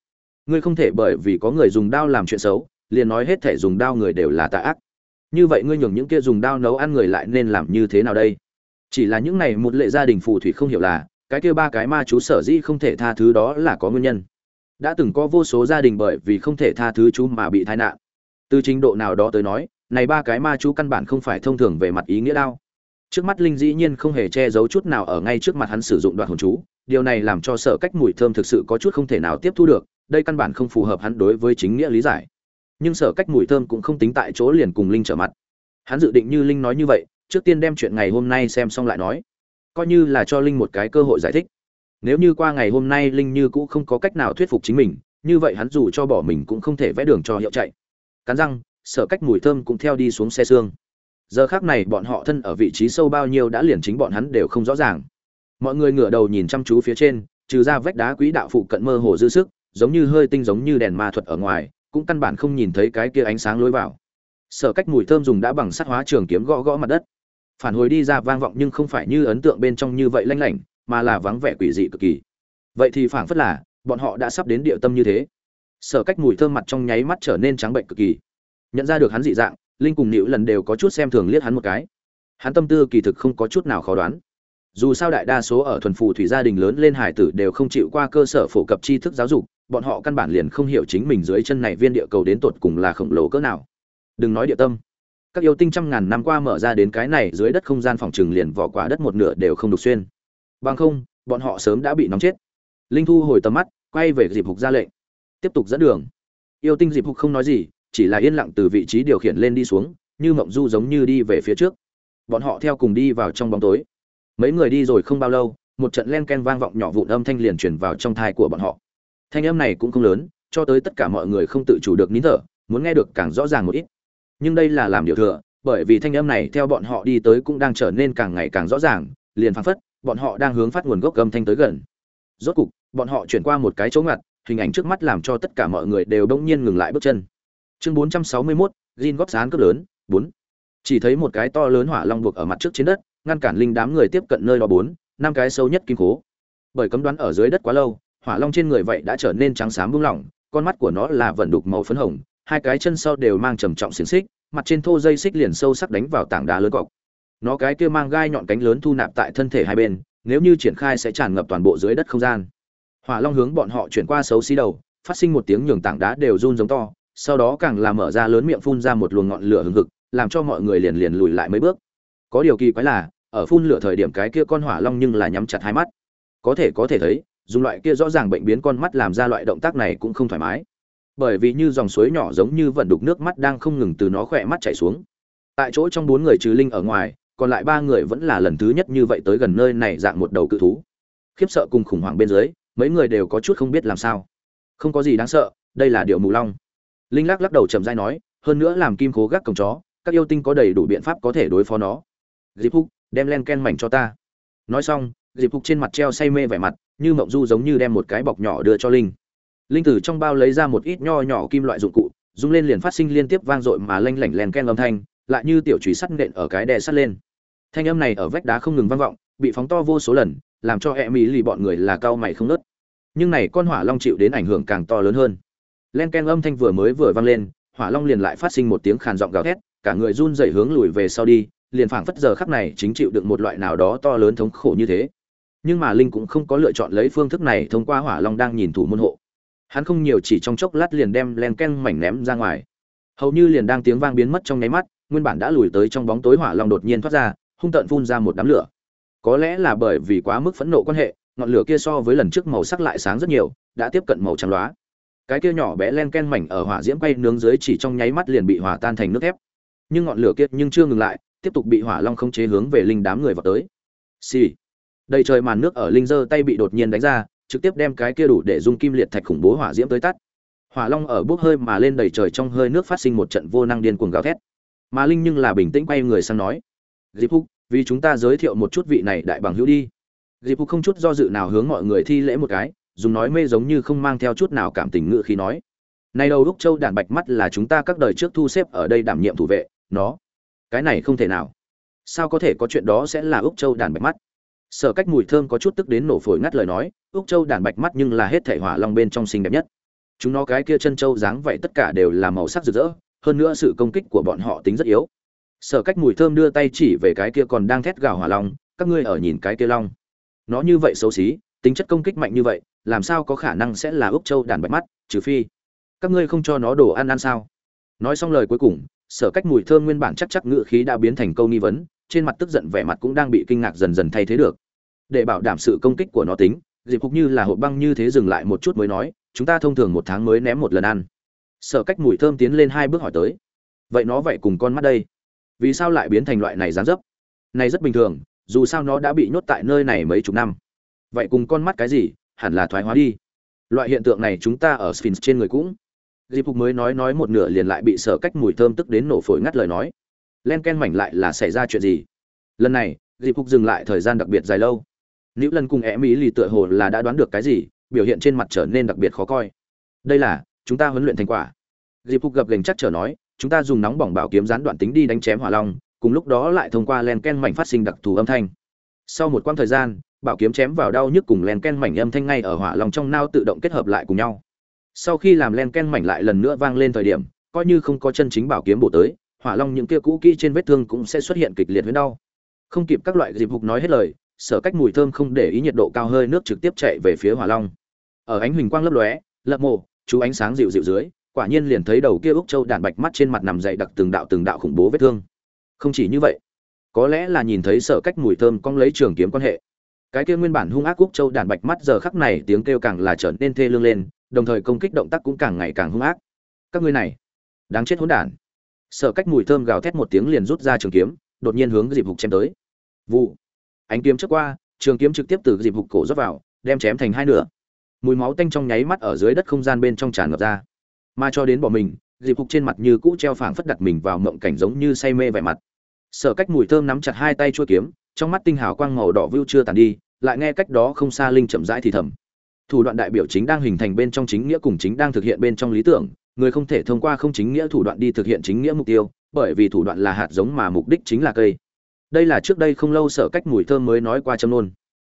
ngươi không thể bởi vì có người dùng đao làm chuyện xấu, liền nói hết thể dùng đao người đều là tà ác. Như vậy ngươi nhường những kia dùng đao nấu ăn người lại nên làm như thế nào đây? Chỉ là những này một lệ gia đình phù thủy không hiểu là, cái kia ba cái ma chú sở dĩ không thể tha thứ đó là có nguyên nhân. Đã từng có vô số gia đình bởi vì không thể tha thứ chú mà bị tai nạn. Từ trình độ nào đó tới nói, này ba cái ma chú căn bản không phải thông thường về mặt ý nghĩa đao. Trước mắt linh dĩ nhiên không hề che giấu chút nào ở ngay trước mặt hắn sử dụng đoạn hồn chú, điều này làm cho sở cách mùi thơm thực sự có chút không thể nào tiếp thu được đây căn bản không phù hợp hắn đối với chính nghĩa lý giải. Nhưng sở cách mùi thơm cũng không tính tại chỗ liền cùng linh trở mặt. Hắn dự định như linh nói như vậy, trước tiên đem chuyện ngày hôm nay xem xong lại nói. Coi như là cho linh một cái cơ hội giải thích. Nếu như qua ngày hôm nay linh như cũ không có cách nào thuyết phục chính mình, như vậy hắn dù cho bỏ mình cũng không thể vẽ đường cho hiệu chạy. Cắn răng, sở cách mùi thơm cũng theo đi xuống xe xương. Giờ khác này bọn họ thân ở vị trí sâu bao nhiêu đã liền chính bọn hắn đều không rõ ràng. Mọi người ngửa đầu nhìn chăm chú phía trên, trừ ra vách đá quý đạo phụ cận mơ hồ dư sức giống như hơi tinh giống như đèn ma thuật ở ngoài, cũng căn bản không nhìn thấy cái kia ánh sáng lối vào. Sở cách mùi thơm dùng đã bằng sắt hóa trường kiếm gõ gõ mặt đất. Phản hồi đi ra vang vọng nhưng không phải như ấn tượng bên trong như vậy lanh lảnh, mà là vắng vẻ quỷ dị cực kỳ. Vậy thì phảng phất là, bọn họ đã sắp đến địa tâm như thế. Sở cách mùi thơm mặt trong nháy mắt trở nên trắng bệnh cực kỳ. Nhận ra được hắn dị dạng, linh cùng nịu lần đều có chút xem thường liếc hắn một cái. Hắn tâm tư kỳ thực không có chút nào khó đoán. Dù sao đại đa số ở thuần phù thủy gia đình lớn lên hải tử đều không chịu qua cơ sở phổ cập tri thức giáo dục bọn họ căn bản liền không hiểu chính mình dưới chân này viên địa cầu đến tột cùng là khổng lồ cỡ nào. Đừng nói địa tâm. Các yêu tinh trăm ngàn năm qua mở ra đến cái này dưới đất không gian phòng trừng liền vỏ quả đất một nửa đều không đục xuyên. Bằng không, bọn họ sớm đã bị nóng chết. Linh thu hồi tầm mắt, quay về dịp hục ra lệnh. Tiếp tục dẫn đường. Yêu tinh dịp hục không nói gì, chỉ là yên lặng từ vị trí điều khiển lên đi xuống, như mộng du giống như đi về phía trước. Bọn họ theo cùng đi vào trong bóng tối. Mấy người đi rồi không bao lâu, một trận len ken vang vọng nhỏ vụn âm thanh liền truyền vào trong thai của bọn họ thanh âm này cũng không lớn cho tới tất cả mọi người không tự chủ được nín thở muốn nghe được càng rõ ràng một ít. Nhưng đây là làm điều thừa bởi vì thanh âm này theo bọn họ đi tới cũng đang trở nên càng ngày càng rõ ràng liền phăng phất bọn họ đang hướng phát nguồn gốc âm thanh tới gần. Rốt cục bọn họ chuyển qua một cái chỗ ngặt hình ảnh trước mắt làm cho tất cả mọi người đều bỗng nhiên ngừng lại bước chân. Chương 461, Jin góp sán cấp lớn, bốn. Chỉ thấy một cái to lớn hỏa long buộc ở mặt trước trên đất, ngăn cản linh đám người tiếp cận nơi đó bốn, năm cái sâu nhất kim cố. Bởi cấm đoán ở dưới đất quá lâu, hỏa long trên người vậy đã trở nên trắng xám bung lỏng, con mắt của nó là vận đục màu phấn hồng, hai cái chân sau đều mang trầm trọng xiềng xích, mặt trên thô dây xích liền sâu sắc đánh vào tảng đá lớn cọc. Nó cái kia mang gai nhọn cánh lớn thu nạp tại thân thể hai bên, nếu như triển khai sẽ tràn ngập toàn bộ dưới đất không gian. Hỏa long hướng bọn họ chuyển qua xấu xí đầu, phát sinh một tiếng nhường tảng đá đều run giống to, sau đó càng làm mở ra lớn miệng phun ra một luồng ngọn lửa hừng hực, làm cho mọi người liền liền lùi lại mấy bước. Có điều kỳ quái là, ở phun lửa thời điểm cái kia con hỏa long nhưng là nhắm chặt hai mắt. Có thể có thể thấy, dùng loại kia rõ ràng bệnh biến con mắt làm ra loại động tác này cũng không thoải mái. Bởi vì như dòng suối nhỏ giống như vận đục nước mắt đang không ngừng từ nó khỏe mắt chảy xuống. Tại chỗ trong bốn người trừ linh ở ngoài, còn lại ba người vẫn là lần thứ nhất như vậy tới gần nơi này dạng một đầu cự thú. Khiếp sợ cùng khủng hoảng bên dưới, mấy người đều có chút không biết làm sao. Không có gì đáng sợ, đây là điệu mù long linh lắc lắc đầu chậm rãi nói hơn nữa làm kim cố gác cổng chó các yêu tinh có đầy đủ biện pháp có thể đối phó nó dịp húc đem len ken mảnh cho ta nói xong dịp húc trên mặt treo say mê vẻ mặt như mộng du giống như đem một cái bọc nhỏ đưa cho linh. Linh từ trong bao lấy ra một ít nho nhỏ kim loại dụng cụ, dùng lên liền phát sinh liên tiếp vang dội mà lanh lảnh len ken âm thanh, lại như tiểu trùy sắt nện ở cái đè sắt lên. Thanh âm này ở vách đá không ngừng vang vọng, bị phóng to vô số lần, làm cho e mỹ lì bọn người là cao mày không nớt nhưng này con hỏa long chịu đến ảnh hưởng càng to lớn hơn. Len ken âm thanh vừa mới vừa vang lên, hỏa long liền lại phát sinh một tiếng khàn giọng gào thét, cả người run rẩy hướng lùi về sau đi, liền phảng phất giờ khắc này chính chịu đựng một loại nào đó to lớn thống khổ như thế nhưng mà linh cũng không có lựa chọn lấy phương thức này thông qua hỏa long đang nhìn thủ môn hộ. Hắn không nhiều chỉ trong chốc lát liền đem len ken mảnh ném ra ngoài. Hầu như liền đang tiếng vang biến mất trong nháy mắt, nguyên bản đã lùi tới trong bóng tối hỏa long đột nhiên thoát ra, hung tợn phun ra một đám lửa. Có lẽ là bởi vì quá mức phẫn nộ quan hệ, ngọn lửa kia so với lần trước màu sắc lại sáng rất nhiều, đã tiếp cận màu trắng loá cái kia nhỏ bé len ken mảnh ở hỏa diễm quay nướng dưới chỉ trong nháy mắt liền bị hỏa tan thành nước thép. Nhưng ngọn lửa kia nhưng chưa ngừng lại, tiếp tục bị hỏa long không chế hướng về linh đám người vào tới. Xì、sì đầy trời màn nước ở linh giơ tay bị đột nhiên đánh ra, trực tiếp đem cái kia đủ để dung kim liệt thạch khủng bố hỏa diễm tới tắt. Hỏa long ở bốc hơi mà lên đầy trời trong hơi nước phát sinh một trận vô năng điên cuồng gào thét. Mà linh nhưng là bình tĩnh quay người sang nói dịp húc, vì chúng ta giới thiệu một chút vị này đại bằng hữu đi. Dịp húc không chút do dự nào hướng mọi người thi lễ một cái, dùng nói mê giống như không mang theo chút nào cảm tình ngự khi nói Nay đầu lúc châu đàn bạch mắt là chúng ta các đời trước thu xếp ở đây đảm nhiệm thủ vệ, nó, cái này không thể nào. Sao có thể có chuyện đó sẽ là úc châu đàn bạch mắt? Sở cách mùi thơm có chút tức đến nổ phổi ngắt lời nói, úc châu đàn bạch mắt nhưng là hết thể hỏa long bên trong xinh đẹp nhất. Chúng nó cái kia chân châu dáng vậy tất cả đều là màu sắc rực rỡ, hơn nữa sự công kích của bọn họ tính rất yếu. Sở cách mùi thơm đưa tay chỉ về cái kia còn đang thét gào hỏa long, các ngươi ở nhìn cái kia long. Nó như vậy xấu xí, tính chất công kích mạnh như vậy, làm sao có khả năng sẽ là úc châu đàn bạch mắt, trừ phi các ngươi không cho nó đồ ăn ăn sao? Nói xong lời cuối cùng, sở cách mùi thơm nguyên bản chắc chắc ngự khí đã biến thành câu nghi vấn, trên mặt tức giận vẻ mặt cũng đang bị kinh ngạc dần dần thay thế được để bảo đảm sự công kích của nó tính, dịp cục như là hộp băng như thế dừng lại một chút mới nói, chúng ta thông thường một tháng mới ném một lần ăn. Sợ cách mùi thơm tiến lên hai bước hỏi tới, vậy nó vậy cùng con mắt đây, vì sao lại biến thành loại này dán dấp? Này rất bình thường, dù sao nó đã bị nhốt tại nơi này mấy chục năm. Vậy cùng con mắt cái gì, hẳn là thoái hóa đi. Loại hiện tượng này chúng ta ở sphinx trên người cũng. Dịp phục mới nói nói một nửa liền lại bị sợ cách mùi thơm tức đến nổ phổi ngắt lời nói. Len ken mảnh lại là xảy ra chuyện gì? Lần này, dịp phục dừng lại thời gian đặc biệt dài lâu nữ lần cùng e mỹ lì tựa hồ là đã đoán được cái gì, biểu hiện trên mặt trở nên đặc biệt khó coi. Đây là, chúng ta huấn luyện thành quả. Dịp phục gập gành chắc trở nói, chúng ta dùng nóng bỏng bảo kiếm gián đoạn tính đi đánh chém hỏa long, cùng lúc đó lại thông qua len ken mảnh phát sinh đặc thù âm thanh. Sau một quãng thời gian, bảo kiếm chém vào đau nhức cùng len ken mảnh âm thanh ngay ở hỏa long trong nao tự động kết hợp lại cùng nhau. Sau khi làm len ken mảnh lại lần nữa vang lên thời điểm, coi như không có chân chính bảo kiếm bổ tới, hỏa long những kia cũ kỹ trên vết thương cũng sẽ xuất hiện kịch liệt với đau. Không kịp các loại dịp hục nói hết lời sở cách mùi thơm không để ý nhiệt độ cao hơi nước trực tiếp chạy về phía hỏa long. Ở ánh huỳnh quang lấp lóe lập mộ chú ánh sáng dịu dịu dưới, quả nhiên liền thấy đầu kia úc châu đàn bạch mắt trên mặt nằm dậy đặc từng đạo từng đạo khủng bố vết thương. Không chỉ như vậy, có lẽ là nhìn thấy sở cách mùi thơm cong lấy trường kiếm quan hệ. Cái kia nguyên bản hung ác úc châu đàn bạch mắt giờ khắc này tiếng kêu càng là trở nên thê lương lên, đồng thời công kích động tác cũng càng ngày càng hung ác. Các ngươi này, đáng chết hỗn đản. Sở cách mùi thơm gào thét một tiếng liền rút ra trường kiếm, đột nhiên hướng dịp hục chém tới. Vụ ánh kiếm trước qua, trường kiếm trực tiếp từ dịp hục cổ rót vào, đem chém thành hai nửa. Mùi máu tanh trong nháy mắt ở dưới đất không gian bên trong tràn ngập ra. Mà cho đến bỏ mình, dịp hục trên mặt như cũ treo phảng phất đặt mình vào mộng cảnh giống như say mê vẻ mặt. Sở cách mùi thơm nắm chặt hai tay chua kiếm, trong mắt tinh hào quang màu đỏ vưu chưa tàn đi, lại nghe cách đó không xa linh chậm rãi thì thầm. Thủ đoạn đại biểu chính đang hình thành bên trong chính nghĩa cùng chính đang thực hiện bên trong lý tưởng, người không thể thông qua không chính nghĩa thủ đoạn đi thực hiện chính nghĩa mục tiêu, bởi vì thủ đoạn là hạt giống mà mục đích chính là cây đây là trước đây không lâu sở cách mùi thơm mới nói qua châm nôn.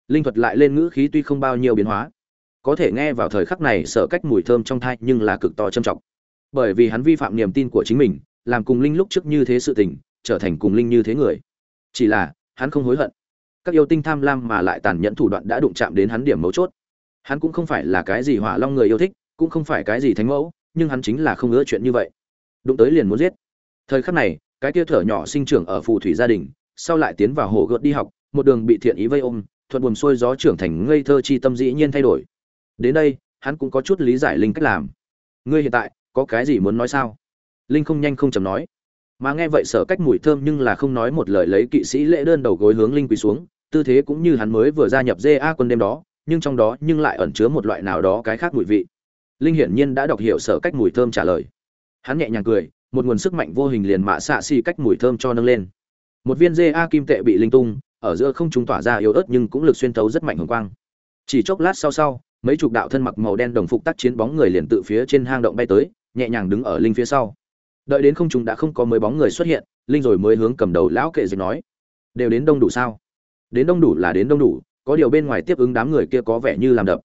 Linh thuật lại lên ngữ khí tuy không bao nhiêu biến hóa, có thể nghe vào thời khắc này sở cách mùi thơm trong thai nhưng là cực to trầm trọng. Bởi vì hắn vi phạm niềm tin của chính mình, làm cùng linh lúc trước như thế sự tình, trở thành cùng linh như thế người. Chỉ là, hắn không hối hận. Các yêu tinh tham lam mà lại tàn nhẫn thủ đoạn đã đụng chạm đến hắn điểm mấu chốt. Hắn cũng không phải là cái gì hỏa long người yêu thích, cũng không phải cái gì thánh mẫu, nhưng hắn chính là không ngỡ chuyện như vậy. Đụng tới liền muốn giết. Thời khắc này, cái tia thở nhỏ sinh trưởng ở phù thủy gia đình sau lại tiến vào hồ gợt đi học, một đường bị thiện ý vây ôm, thuận buồm xuôi gió trưởng thành ngây thơ chi tâm dĩ nhiên thay đổi. Đến đây, hắn cũng có chút lý giải linh cách làm. Ngươi hiện tại, có cái gì muốn nói sao? Linh không nhanh không chầm nói. Mà nghe vậy sở cách mùi thơm nhưng là không nói một lời lấy kỵ sĩ lễ đơn đầu gối hướng linh quỳ xuống, tư thế cũng như hắn mới vừa gia nhập ja quân đêm đó, nhưng trong đó nhưng lại ẩn chứa một loại nào đó cái khác mùi vị. Linh hiển nhiên đã đọc hiểu sở cách mùi thơm trả lời. Hắn nhẹ nhàng cười, một nguồn sức mạnh vô hình liền mạ xạ xì cách mùi thơm cho nâng lên một viên ja kim tệ bị linh tung, ở giữa không chúng tỏa ra yếu ớt nhưng cũng lực xuyên thấu rất mạnh hồng quang. Chỉ chốc lát sau sau, mấy chục đạo thân mặc màu đen đồng phục tác chiến bóng người liền tự phía trên hang động bay tới, nhẹ nhàng đứng ở linh phía sau. Đợi đến không chúng đã không có mấy bóng người xuất hiện, linh rồi mới hướng cầm đầu lão kệ dịch nói, đều đến đông đủ sao? Đến đông đủ là đến đông đủ, có điều bên ngoài tiếp ứng đám người kia có vẻ như làm đập.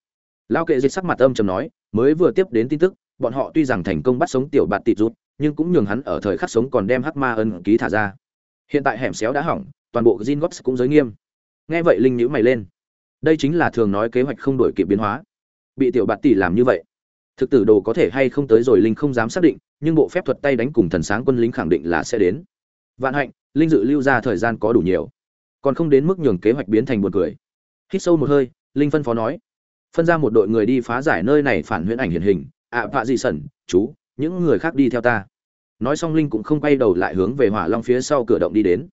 Lão kệ dịch sắc mặt âm trầm nói, mới vừa tiếp đến tin tức, bọn họ tuy rằng thành công bắt sống tiểu bạt tịt rút, nhưng cũng nhường hắn ở thời khắc sống còn đem hắc ma ân ký thả ra hiện tại hẻm xéo đã hỏng, toàn bộ gin góp cũng giới nghiêm. Nghe vậy linh nhíu mày lên. Đây chính là thường nói kế hoạch không đổi kịp biến hóa. Bị tiểu bạt tỷ làm như vậy, thực tử đồ có thể hay không tới rồi linh không dám xác định, nhưng bộ phép thuật tay đánh cùng thần sáng quân lính khẳng định là sẽ đến. Vạn hạnh, linh dự lưu ra thời gian có đủ nhiều. Còn không đến mức nhường kế hoạch biến thành buồn cười. Hít sâu một hơi, linh phân phó nói. Phân ra một đội người đi phá giải nơi này phản huyễn ảnh hiện hình. Ạ vạ dị sẩn, chú, những người khác đi theo ta nói xong linh cũng không quay đầu lại hướng về hỏa long phía sau cửa động đi đến.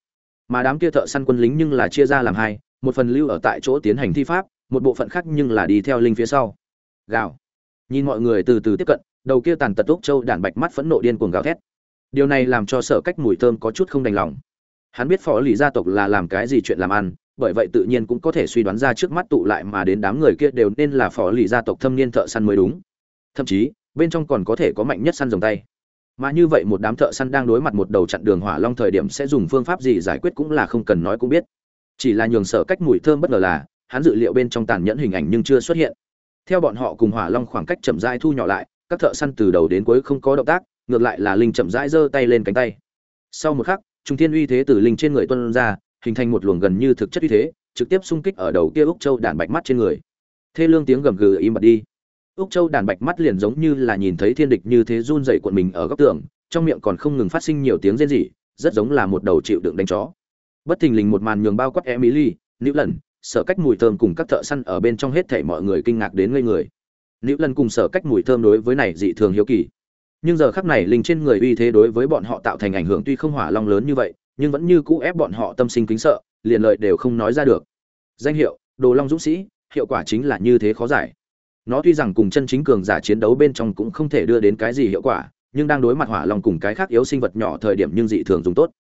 Mà đám kia thợ săn quân lính nhưng là chia ra làm hai, một phần lưu ở tại chỗ tiến hành thi pháp, một bộ phận khác nhưng là đi theo linh phía sau. Gào. Nhìn mọi người từ từ tiếp cận, đầu kia tàn tật úc châu đản bạch mắt phẫn nộ điên cuồng gào thét. Điều này làm cho sở cách mùi thơm có chút không đành lòng. Hắn biết phó lì gia tộc là làm cái gì chuyện làm ăn, bởi vậy tự nhiên cũng có thể suy đoán ra trước mắt tụ lại mà đến đám người kia đều nên là phó lì gia tộc thâm niên thợ săn mới đúng. Thậm chí, bên trong còn có thể có mạnh nhất săn dòng tay mà như vậy một đám thợ săn đang đối mặt một đầu chặn đường hỏa long thời điểm sẽ dùng phương pháp gì giải quyết cũng là không cần nói cũng biết. Chỉ là nhường sở cách mùi thơm bất ngờ là, hắn dự liệu bên trong tàn nhẫn hình ảnh nhưng chưa xuất hiện. Theo bọn họ cùng hỏa long khoảng cách chậm rãi thu nhỏ lại, các thợ săn từ đầu đến cuối không có động tác, ngược lại là linh chậm rãi giơ tay lên cánh tay. Sau một khắc, trung thiên uy thế từ linh trên người tuân ra, hình thành một luồng gần như thực chất uy thế, trực tiếp xung kích ở đầu kia úc châu đàn bạch mắt trên người. Thê lương tiếng gầm gừ im bặt đi úc châu đàn bạch mắt liền giống như là nhìn thấy thiên địch như thế run rẩy cuộn mình ở góc tường, trong miệng còn không ngừng phát sinh nhiều tiếng rên rỉ, rất giống là một đầu chịu đựng đánh chó. Bất thình lình một màn nhường bao quát emily, nữ lần sở cách mùi thơm cùng các thợ săn ở bên trong hết thảy mọi người kinh ngạc đến ngây người. Nữ lần cùng sở cách mùi thơm đối với này dị thường hiếu kỳ. Nhưng giờ khắc này linh trên người uy thế đối với bọn họ tạo thành ảnh hưởng tuy không hỏa long lớn như vậy, nhưng vẫn như cũ ép bọn họ tâm sinh kính sợ, liền lời đều không nói ra được. Danh hiệu, đồ long dũng sĩ, hiệu quả chính là như thế khó giải nó tuy rằng cùng chân chính cường giả chiến đấu bên trong cũng không thể đưa đến cái gì hiệu quả, nhưng đang đối mặt hỏa long cùng cái khác yếu sinh vật nhỏ thời điểm nhưng dị thường dùng tốt.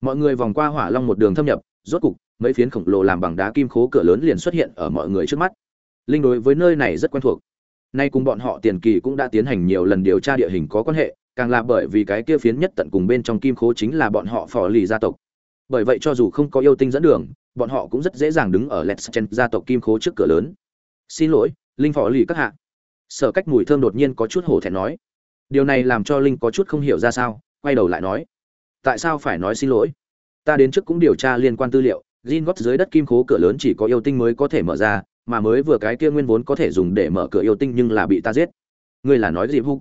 Mọi người vòng qua hỏa long một đường thâm nhập, rốt cục, mấy phiến khổng lồ làm bằng đá kim khố cửa lớn liền xuất hiện ở mọi người trước mắt. Linh đối với nơi này rất quen thuộc. Nay cùng bọn họ tiền kỳ cũng đã tiến hành nhiều lần điều tra địa hình có quan hệ, càng là bởi vì cái kia phiến nhất tận cùng bên trong kim khố chính là bọn họ phò lì gia tộc. Bởi vậy cho dù không có yêu tinh dẫn đường, bọn họ cũng rất dễ dàng đứng ở let's chen gia tộc kim khố trước cửa lớn. Xin lỗi linh phò lì các hạ. Sở cách mùi thơm đột nhiên có chút hổ thẹn nói. Điều này làm cho linh có chút không hiểu ra sao, quay đầu lại nói. Tại sao phải nói xin lỗi? Ta đến trước cũng điều tra liên quan tư liệu gin gót dưới đất kim khố cửa lớn chỉ có yêu tinh mới có thể mở ra, mà mới vừa cái kia nguyên vốn có thể dùng để mở cửa yêu tinh nhưng là bị ta giết. Ngươi là nói gì húc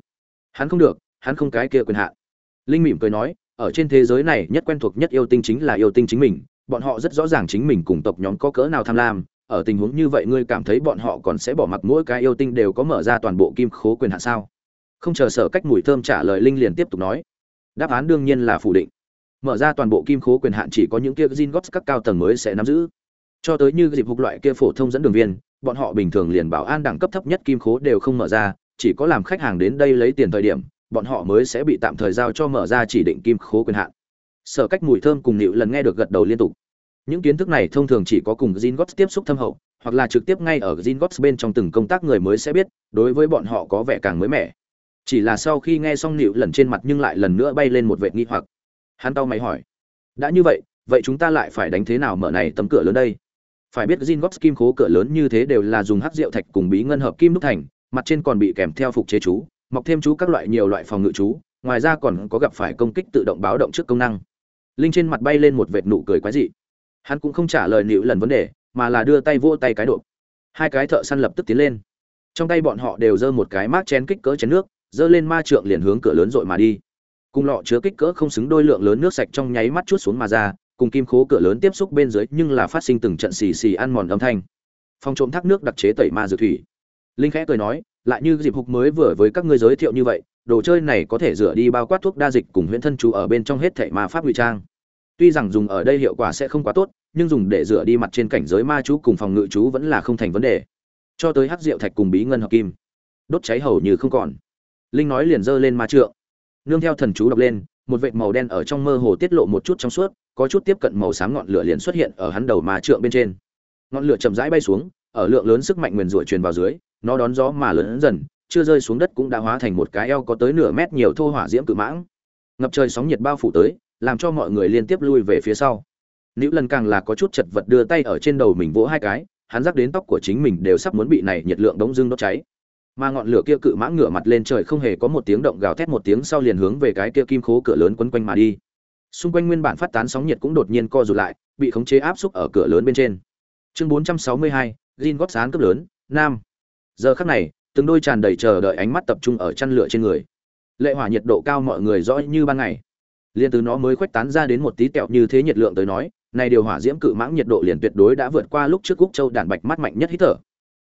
hắn không được, hắn không cái kia quyền hạn linh mỉm cười nói, ở trên thế giới này nhất quen thuộc nhất yêu tinh chính là yêu tinh chính mình, bọn họ rất rõ ràng chính mình cùng tộc nhóm có cỡ nào tham lam ở tình huống như vậy ngươi cảm thấy bọn họ còn sẽ bỏ mặc mỗi cái yêu tinh đều có mở ra toàn bộ kim khố quyền hạn sao không chờ sở cách mùi thơm trả lời linh liền tiếp tục nói đáp án đương nhiên là phủ định mở ra toàn bộ kim khố quyền hạn chỉ có những kia gin gót các cao tầng mới sẽ nắm giữ. Cho tới như dịp hục loại kia phổ thông dẫn đường viên, bọn họ bình thường liền bảo an đẳng cấp thấp nhất kim khố đều không mở ra, chỉ có làm khách hàng đến đây lấy tiền thời điểm, bọn họ mới sẽ bị tạm thời giao cho mở ra chỉ định kim khố quyền hạn. Sở cách mùi thơm cùng nịu lần nghe được gật đầu liên tục. Những kiến thức này thông thường chỉ có cùng Jin tiếp xúc thâm hậu, hoặc là trực tiếp ngay ở Jin bên trong từng công tác người mới sẽ biết, đối với bọn họ có vẻ càng mới mẻ. Chỉ là sau khi nghe xong nịu lần trên mặt nhưng lại lần nữa bay lên một vệt nghi hoặc hắn tao mày hỏi đã như vậy vậy chúng ta lại phải đánh thế nào mở này tấm cửa lớn đây phải biết Jin kim khố cửa lớn như thế đều là dùng hắc rượu thạch cùng bí ngân hợp kim đúc thành, mặt trên còn bị kèm theo phục chế chú, mọc thêm chú các loại nhiều loại phòng ngự chú, ngoài ra còn có gặp phải công kích tự động báo động trước công năng. Linh trên mặt bay lên một vệt nụ cười quái dị. Hắn cũng không trả lời nịu lần vấn đề, mà là đưa tay vỗ tay cái độ. Hai cái thợ săn lập tức tiến lên. Trong tay bọn họ đều giơ một cái mát chén kích cỡ chén nước, giơ lên ma trượng liền hướng cửa lớn dội mà đi cùng lọ chứa kích cỡ không xứng đôi lượng lớn nước sạch trong nháy mắt chút xuống mà ra cùng kim khố cửa lớn tiếp xúc bên dưới nhưng là phát sinh từng trận xì xì ăn mòn âm thanh phòng trộm thác nước đặc chế tẩy ma dược thủy linh khẽ cười nói lại như dịp hục mới vừa với các ngươi giới thiệu như vậy đồ chơi này có thể rửa đi bao quát thuốc đa dịch cùng huyễn thân chú ở bên trong hết thảy ma pháp ngụy trang tuy rằng dùng ở đây hiệu quả sẽ không quá tốt, nhưng dùng để rửa đi mặt trên cảnh giới ma chú cùng phòng ngự chú vẫn là không thành vấn đề. Cho tới hắc rượu thạch cùng bí ngân hợp kim. Đốt cháy hầu như không còn. Linh nói liền giơ lên ma trượng. Nương theo thần chú đọc lên, một vệt màu đen ở trong mơ hồ tiết lộ một chút trong suốt, có chút tiếp cận màu sáng ngọn lửa liền xuất hiện ở hắn đầu ma trượng bên trên. Ngọn lửa chậm rãi bay xuống, ở lượng lớn sức mạnh nguyền rủa truyền vào dưới, nó đón gió mà lớn dần, chưa rơi xuống đất cũng đã hóa thành một cái eo có tới nửa mét nhiều thô hỏa diễm cự mãng. Ngập trời sóng nhiệt bao phủ tới làm cho mọi người liên tiếp lui về phía sau. Nữ lần càng là có chút chật vật đưa tay ở trên đầu mình vỗ hai cái hắn rắc đến tóc của chính mình đều sắp muốn bị này nhiệt lượng đống dưng đốt cháy. Mà ngọn lửa kia cự mã ngửa mặt lên trời không hề có một tiếng động gào thét một tiếng sau liền hướng về cái kia kim khố cửa lớn quấn quanh mà đi. Xung quanh nguyên bản phát tán sóng nhiệt cũng đột nhiên co rụt lại bị khống chế áp xúc ở cửa lớn bên trên. Chương 462, Gin góp sán cấp lớn nam. Giờ khắc này từng đôi tràn đầy chờ đợi ánh mắt tập trung ở chăn lửa trên người. Lệ hỏa nhiệt độ cao mọi người rõ như ban ngày liên từ nó mới khuếch tán ra đến một tí tẹo như thế nhiệt lượng tới nói, này điều hỏa diễm cự mãng nhiệt độ liền tuyệt đối đã vượt qua lúc trước cúc châu đàn bạch mắt mạnh nhất hít thở.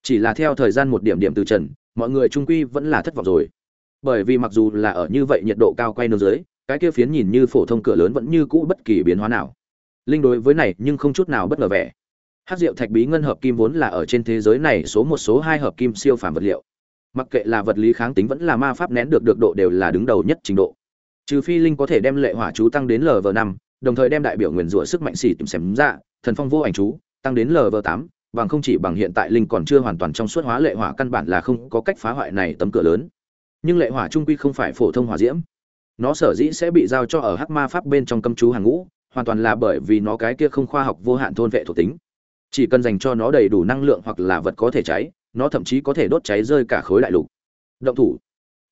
Chỉ là theo thời gian một điểm điểm từ trần, mọi người trung quy vẫn là thất vọng rồi. Bởi vì mặc dù là ở như vậy nhiệt độ cao quay nương dưới, cái kia phiến nhìn như phổ thông cửa lớn vẫn như cũ bất kỳ biến hóa nào. Linh đối với này nhưng không chút nào bất ngờ vẻ. Hát rượu thạch bí ngân hợp kim vốn là ở trên thế giới này số một số hai hợp kim siêu phàm vật liệu. Mặc kệ là vật lý kháng tính vẫn là ma pháp nén được được độ đều là đứng đầu nhất trình độ trừ phi linh có thể đem lệ hỏa chú tăng đến lv năm, đồng thời đem đại biểu nguyền rủa sức mạnh xỉ tìm xém ra, thần phong vô ảnh chú, tăng đến lv tám, bằng không chỉ bằng hiện tại linh còn chưa hoàn toàn trong suốt hóa lệ hỏa căn bản là không có cách phá hoại này tấm cửa lớn. Nhưng lệ hỏa trung quy không phải phổ thông hỏa diễm. Nó sở dĩ sẽ bị giao cho ở hắc ma pháp bên trong cấm chú hàng ngũ, hoàn toàn là bởi vì nó cái kia không khoa học vô hạn thôn vệ thuộc tính. Chỉ cần dành cho nó đầy đủ năng lượng hoặc là vật có thể cháy, nó thậm chí có thể đốt cháy rơi cả khối đại lục. Động thủ.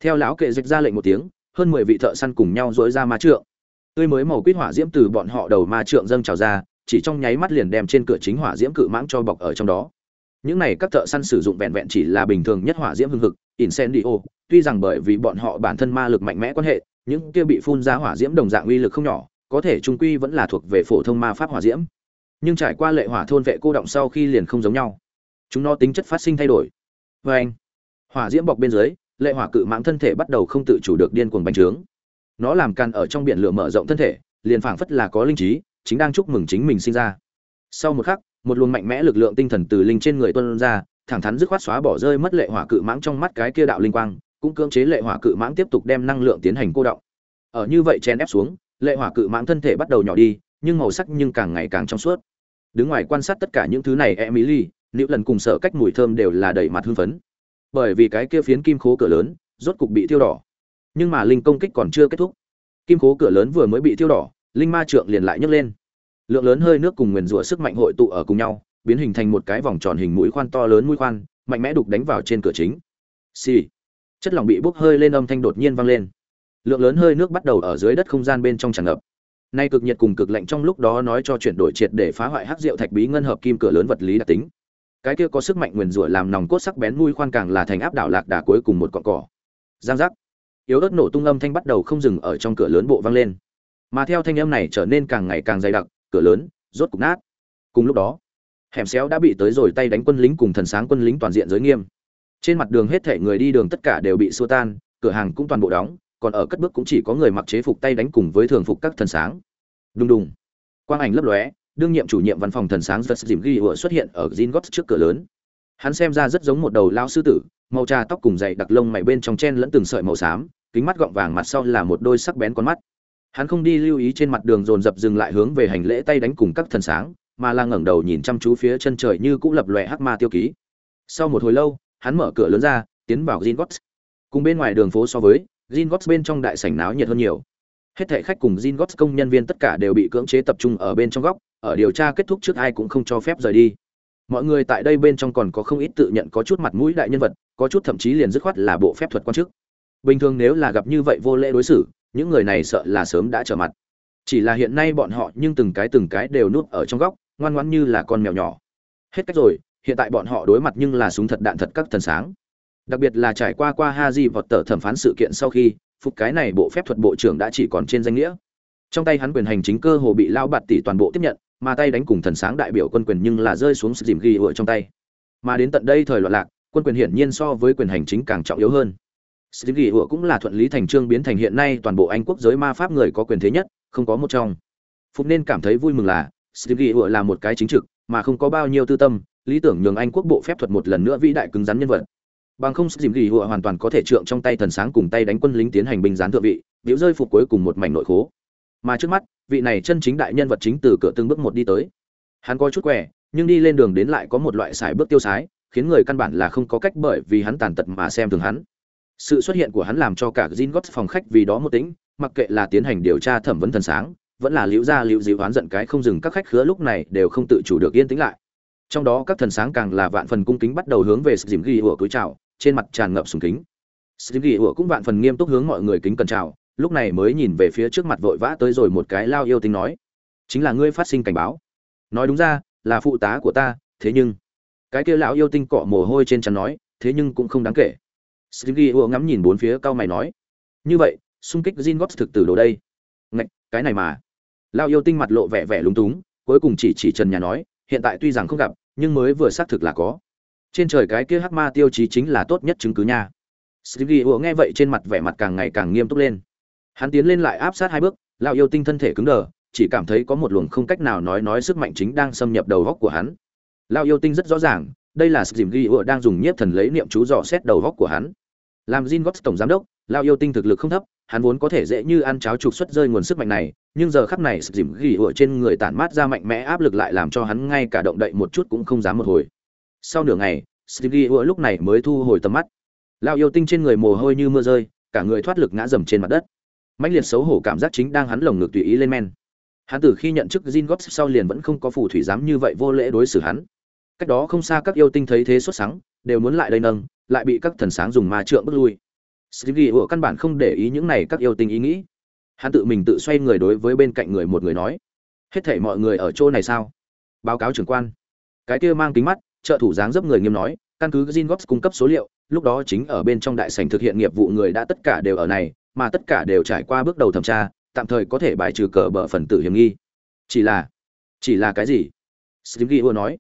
Theo lão kệ dịch ra lệnh một tiếng hơn mười vị thợ săn cùng nhau dối ra ma trượng. Tươi mới màu quýt hỏa diễm từ bọn họ đầu ma trượng dâng trào ra, chỉ trong nháy mắt liền đem trên cửa chính hỏa diễm cự mãng cho bọc ở trong đó. Những này các thợ săn sử dụng vẹn vẹn chỉ là bình thường nhất hỏa diễm hưng hực, incendio, tuy rằng bởi vì bọn họ bản thân ma lực mạnh mẽ quan hệ, những kia bị phun ra hỏa diễm đồng dạng uy lực không nhỏ, có thể trung quy vẫn là thuộc về phổ thông ma pháp hỏa diễm. Nhưng trải qua lệ hỏa thôn vệ cô động sau khi liền không giống nhau. Chúng nó tính chất phát sinh thay đổi. Vê anh hỏa diễm bọc bên dưới lệ hỏa cự mãng thân thể bắt đầu không tự chủ được điên cuồng bành trướng. Nó làm càn ở trong biển lửa mở rộng thân thể, liền phảng phất là có linh trí, chính đang chúc mừng chính mình sinh ra. Sau một khắc, một luồng mạnh mẽ lực lượng tinh thần từ linh trên người tuân ra, thẳng thắn dứt khoát xóa bỏ rơi mất lệ hỏa cự mãng trong mắt cái kia đạo linh quang, cũng cưỡng chế lệ hỏa cự mãng tiếp tục đem năng lượng tiến hành cô động. Ở như vậy chen ép xuống, lệ hỏa cự mãng thân thể bắt đầu nhỏ đi, nhưng màu sắc nhưng càng ngày càng trong suốt. Đứng ngoài quan sát tất cả những thứ này, emily nữ lần cùng sợ cách mùi thơm đều là đầy mặt hưng phấn bởi vì cái kia phiến kim khố cửa lớn rốt cục bị tiêu đỏ. Nhưng mà linh công kích còn chưa kết thúc. Kim khố cửa lớn vừa mới bị tiêu đỏ, linh ma trượng liền lại nhấc lên. Lượng lớn hơi nước cùng nguyền rủa sức mạnh hội tụ ở cùng nhau, biến hình thành một cái vòng tròn hình mũi khoan to lớn mũi khoan, mạnh mẽ đục đánh vào trên cửa chính. Xì、sì. chất lỏng bị bốc hơi lên âm thanh đột nhiên vang lên. Lượng lớn hơi nước bắt đầu ở dưới đất không gian bên trong tràn ngập. Nay cực nhiệt cùng cực lạnh trong lúc đó nói cho chuyển đổi triệt để phá hoại hắc rượu thạch bí ngân hợp kim cửa lớn vật lý đặc tính cái kia có sức mạnh nguyền rủa làm nòng cốt sắc bén mũi khoan càng là thành áp đảo lạc đà cuối cùng một cọn cỏ. Giang giác. Yếu ớt nổ tung âm thanh bắt đầu không dừng ở trong cửa lớn bộ vang lên. Mà theo thanh âm này trở nên càng ngày càng dày đặc, cửa lớn rốt cục nát. Cùng lúc đó, hẻm xéo đã bị tới rồi tay đánh quân lính cùng thần sáng quân lính toàn diện giới nghiêm. Trên mặt đường hết thể người đi đường tất cả đều bị xua tan, cửa hàng cũng toàn bộ đóng, còn ở cất bước cũng chỉ có người mặc chế phục tay đánh cùng với thường phục các thần sáng. Đùng đùng. Quang ảnh lấp lóe đương nhiệm chủ nhiệm văn phòng thần sáng giật dìm ghi ủa xuất hiện ở Gingotts trước cửa lớn. Hắn xem ra rất giống một đầu lao sư tử, màu trà tóc cùng dày đặc lông mày bên trong chen lẫn từng sợi màu xám, kính mắt gọng vàng mặt sau là một đôi sắc bén con mắt. Hắn không đi lưu ý trên mặt đường dồn dập dừng lại hướng về hành lễ tay đánh cùng các thần sáng, mà là ngẩng đầu nhìn chăm chú phía chân trời như cũng lập lòe hắc ma tiêu ký. Sau một hồi lâu, hắn mở cửa lớn ra, tiến vào Gingotts cùng bên ngoài đường phố so với Gingotts bên trong đại sảnh náo nhiệt hơn nhiều hết thảy khách cùng Jin Gots công nhân viên tất cả đều bị cưỡng chế tập trung ở bên trong góc, ở điều tra kết thúc trước ai cũng không cho phép rời đi. Mọi người tại đây bên trong còn có không ít tự nhận có chút mặt mũi đại nhân vật, có chút thậm chí liền dứt khoát là bộ phép thuật quan chức. Bình thường nếu là gặp như vậy vô lễ đối xử, những người này sợ là sớm đã trở mặt. Chỉ là hiện nay bọn họ nhưng từng cái từng cái đều nuốt ở trong góc, ngoan ngoãn như là con mèo nhỏ. Hết cách rồi, hiện tại bọn họ đối mặt nhưng là súng thật đạn thật các thần sáng. Đặc biệt là trải qua qua ha vọt tờ thẩm phán sự kiện sau khi phục cái này bộ phép thuật bộ trưởng đã chỉ còn trên danh nghĩa. Trong tay hắn quyền hành chính cơ hồ bị lao bạt tỷ toàn bộ tiếp nhận, mà tay đánh cùng thần sáng đại biểu quân quyền nhưng là rơi xuống sự dìm ghi ở trong tay. Mà đến tận đây thời loạn lạc, quân quyền hiển nhiên so với quyền hành chính càng trọng yếu hơn. Sự ghi ủa cũng là thuận lý thành trương biến thành hiện nay toàn bộ anh quốc giới ma pháp người có quyền thế nhất, không có một trong. Phục nên cảm thấy vui mừng là, sự ghi ủa là một cái chính trực, mà không có bao nhiêu tư tâm, lý tưởng nhường anh quốc bộ phép thuật một lần nữa vĩ đại cứng rắn nhân vật bằng không dìm ghi hụa hoàn toàn có thể trượng trong tay thần sáng cùng tay đánh quân lính tiến hành binh gián thượng vị, biểu rơi phục cuối cùng một mảnh nội khố. Mà trước mắt, vị này chân chính đại nhân vật chính từ cửa từng bước một đi tới. Hắn có chút quẻ, nhưng đi lên đường đến lại có một loại sải bước tiêu sái, khiến người căn bản là không có cách bởi vì hắn tàn tật mà xem thường hắn. Sự xuất hiện của hắn làm cho cả Jin Gots phòng khách vì đó một tính mặc kệ là tiến hành điều tra thẩm vấn thần sáng, vẫn là liễu ra liễu dịu oán giận cái không dừng các khách khứa lúc này đều không tự chủ được yên tĩnh lại. Trong đó các thần sáng càng là vạn phần cung kính bắt đầu hướng về dìm ghi ủa cúi chào trên mặt tràn ngập sùng kính. Dìm ghi ủa cũng vạn phần nghiêm túc hướng mọi người kính cẩn chào, lúc này mới nhìn về phía trước mặt vội vã tới rồi một cái lao yêu tính nói, chính là ngươi phát sinh cảnh báo. Nói đúng ra, là phụ tá của ta, thế nhưng, cái kia lão yêu tinh cọ mồ hôi trên chắn nói, thế nhưng cũng không đáng kể. Stingy ùa ngắm nhìn bốn phía, cao mày nói, như vậy, xung kích Jin Gots thực tử đồ đây. Ngạch, cái này mà. Lao yêu tinh mặt lộ vẻ vẻ lúng túng, cuối cùng chỉ chỉ trần nhà nói, hiện tại tuy rằng không gặp, nhưng mới vừa xác thực là có trên trời cái kia hắc ma tiêu chí chính là tốt nhất chứng cứ nha. Stingy ùa nghe vậy trên mặt vẻ mặt càng ngày càng nghiêm túc lên. Hắn tiến lên lại áp sát hai bước lão yêu tinh thân thể cứng đờ chỉ cảm thấy có một luồng không cách nào nói nói sức mạnh chính đang xâm nhập đầu góc của hắn. Lão yêu tinh rất rõ ràng đây là sự dìm đang dùng nhiếp thần lấy niệm chú dò xét đầu góc của hắn. Làm Jin Gots tổng giám đốc, lão yêu tinh thực lực không thấp, hắn vốn có thể dễ như ăn cháo trục xuất rơi nguồn sức mạnh này, nhưng giờ khắc này sự dìm trên người tản mát ra mạnh mẽ áp lực lại làm cho hắn ngay cả động đậy một chút cũng không dám một hồi. Sau nửa ngày, Steve ua lúc này mới thu hồi tầm mắt. Lao yêu tinh trên người mồ hôi như mưa rơi, cả người thoát lực ngã dầm trên mặt đất. Mãnh liệt xấu hổ cảm giác chính đang hắn lồng ngực tùy ý lên men. Hắn từ khi nhận chức Jin Gops sau liền vẫn không có phù thủy dám như vậy vô lễ đối xử hắn. Cách đó không xa các yêu tinh thấy thế xuất sáng đều muốn lại đây nâng lại bị các thần sáng dùng ma trượng bước lui. Stevie ủa căn bản không để ý những này các yêu tinh ý nghĩ. Hắn tự mình tự xoay người đối với bên cạnh người một người nói hết thảy mọi người ở chỗ này sao? Báo cáo trưởng quan. Cái kia mang kính mắt trợ thủ dáng dấp người nghiêm nói, căn cứ Jin cung cấp số liệu, lúc đó chính ở bên trong đại sảnh thực hiện nghiệp vụ người đã tất cả đều ở này, mà tất cả đều trải qua bước đầu thẩm tra, tạm thời có thể bài trừ cờ bờ phần tử hiểm nghi. Chỉ là chỉ là cái gì? Stimgy vừa nói.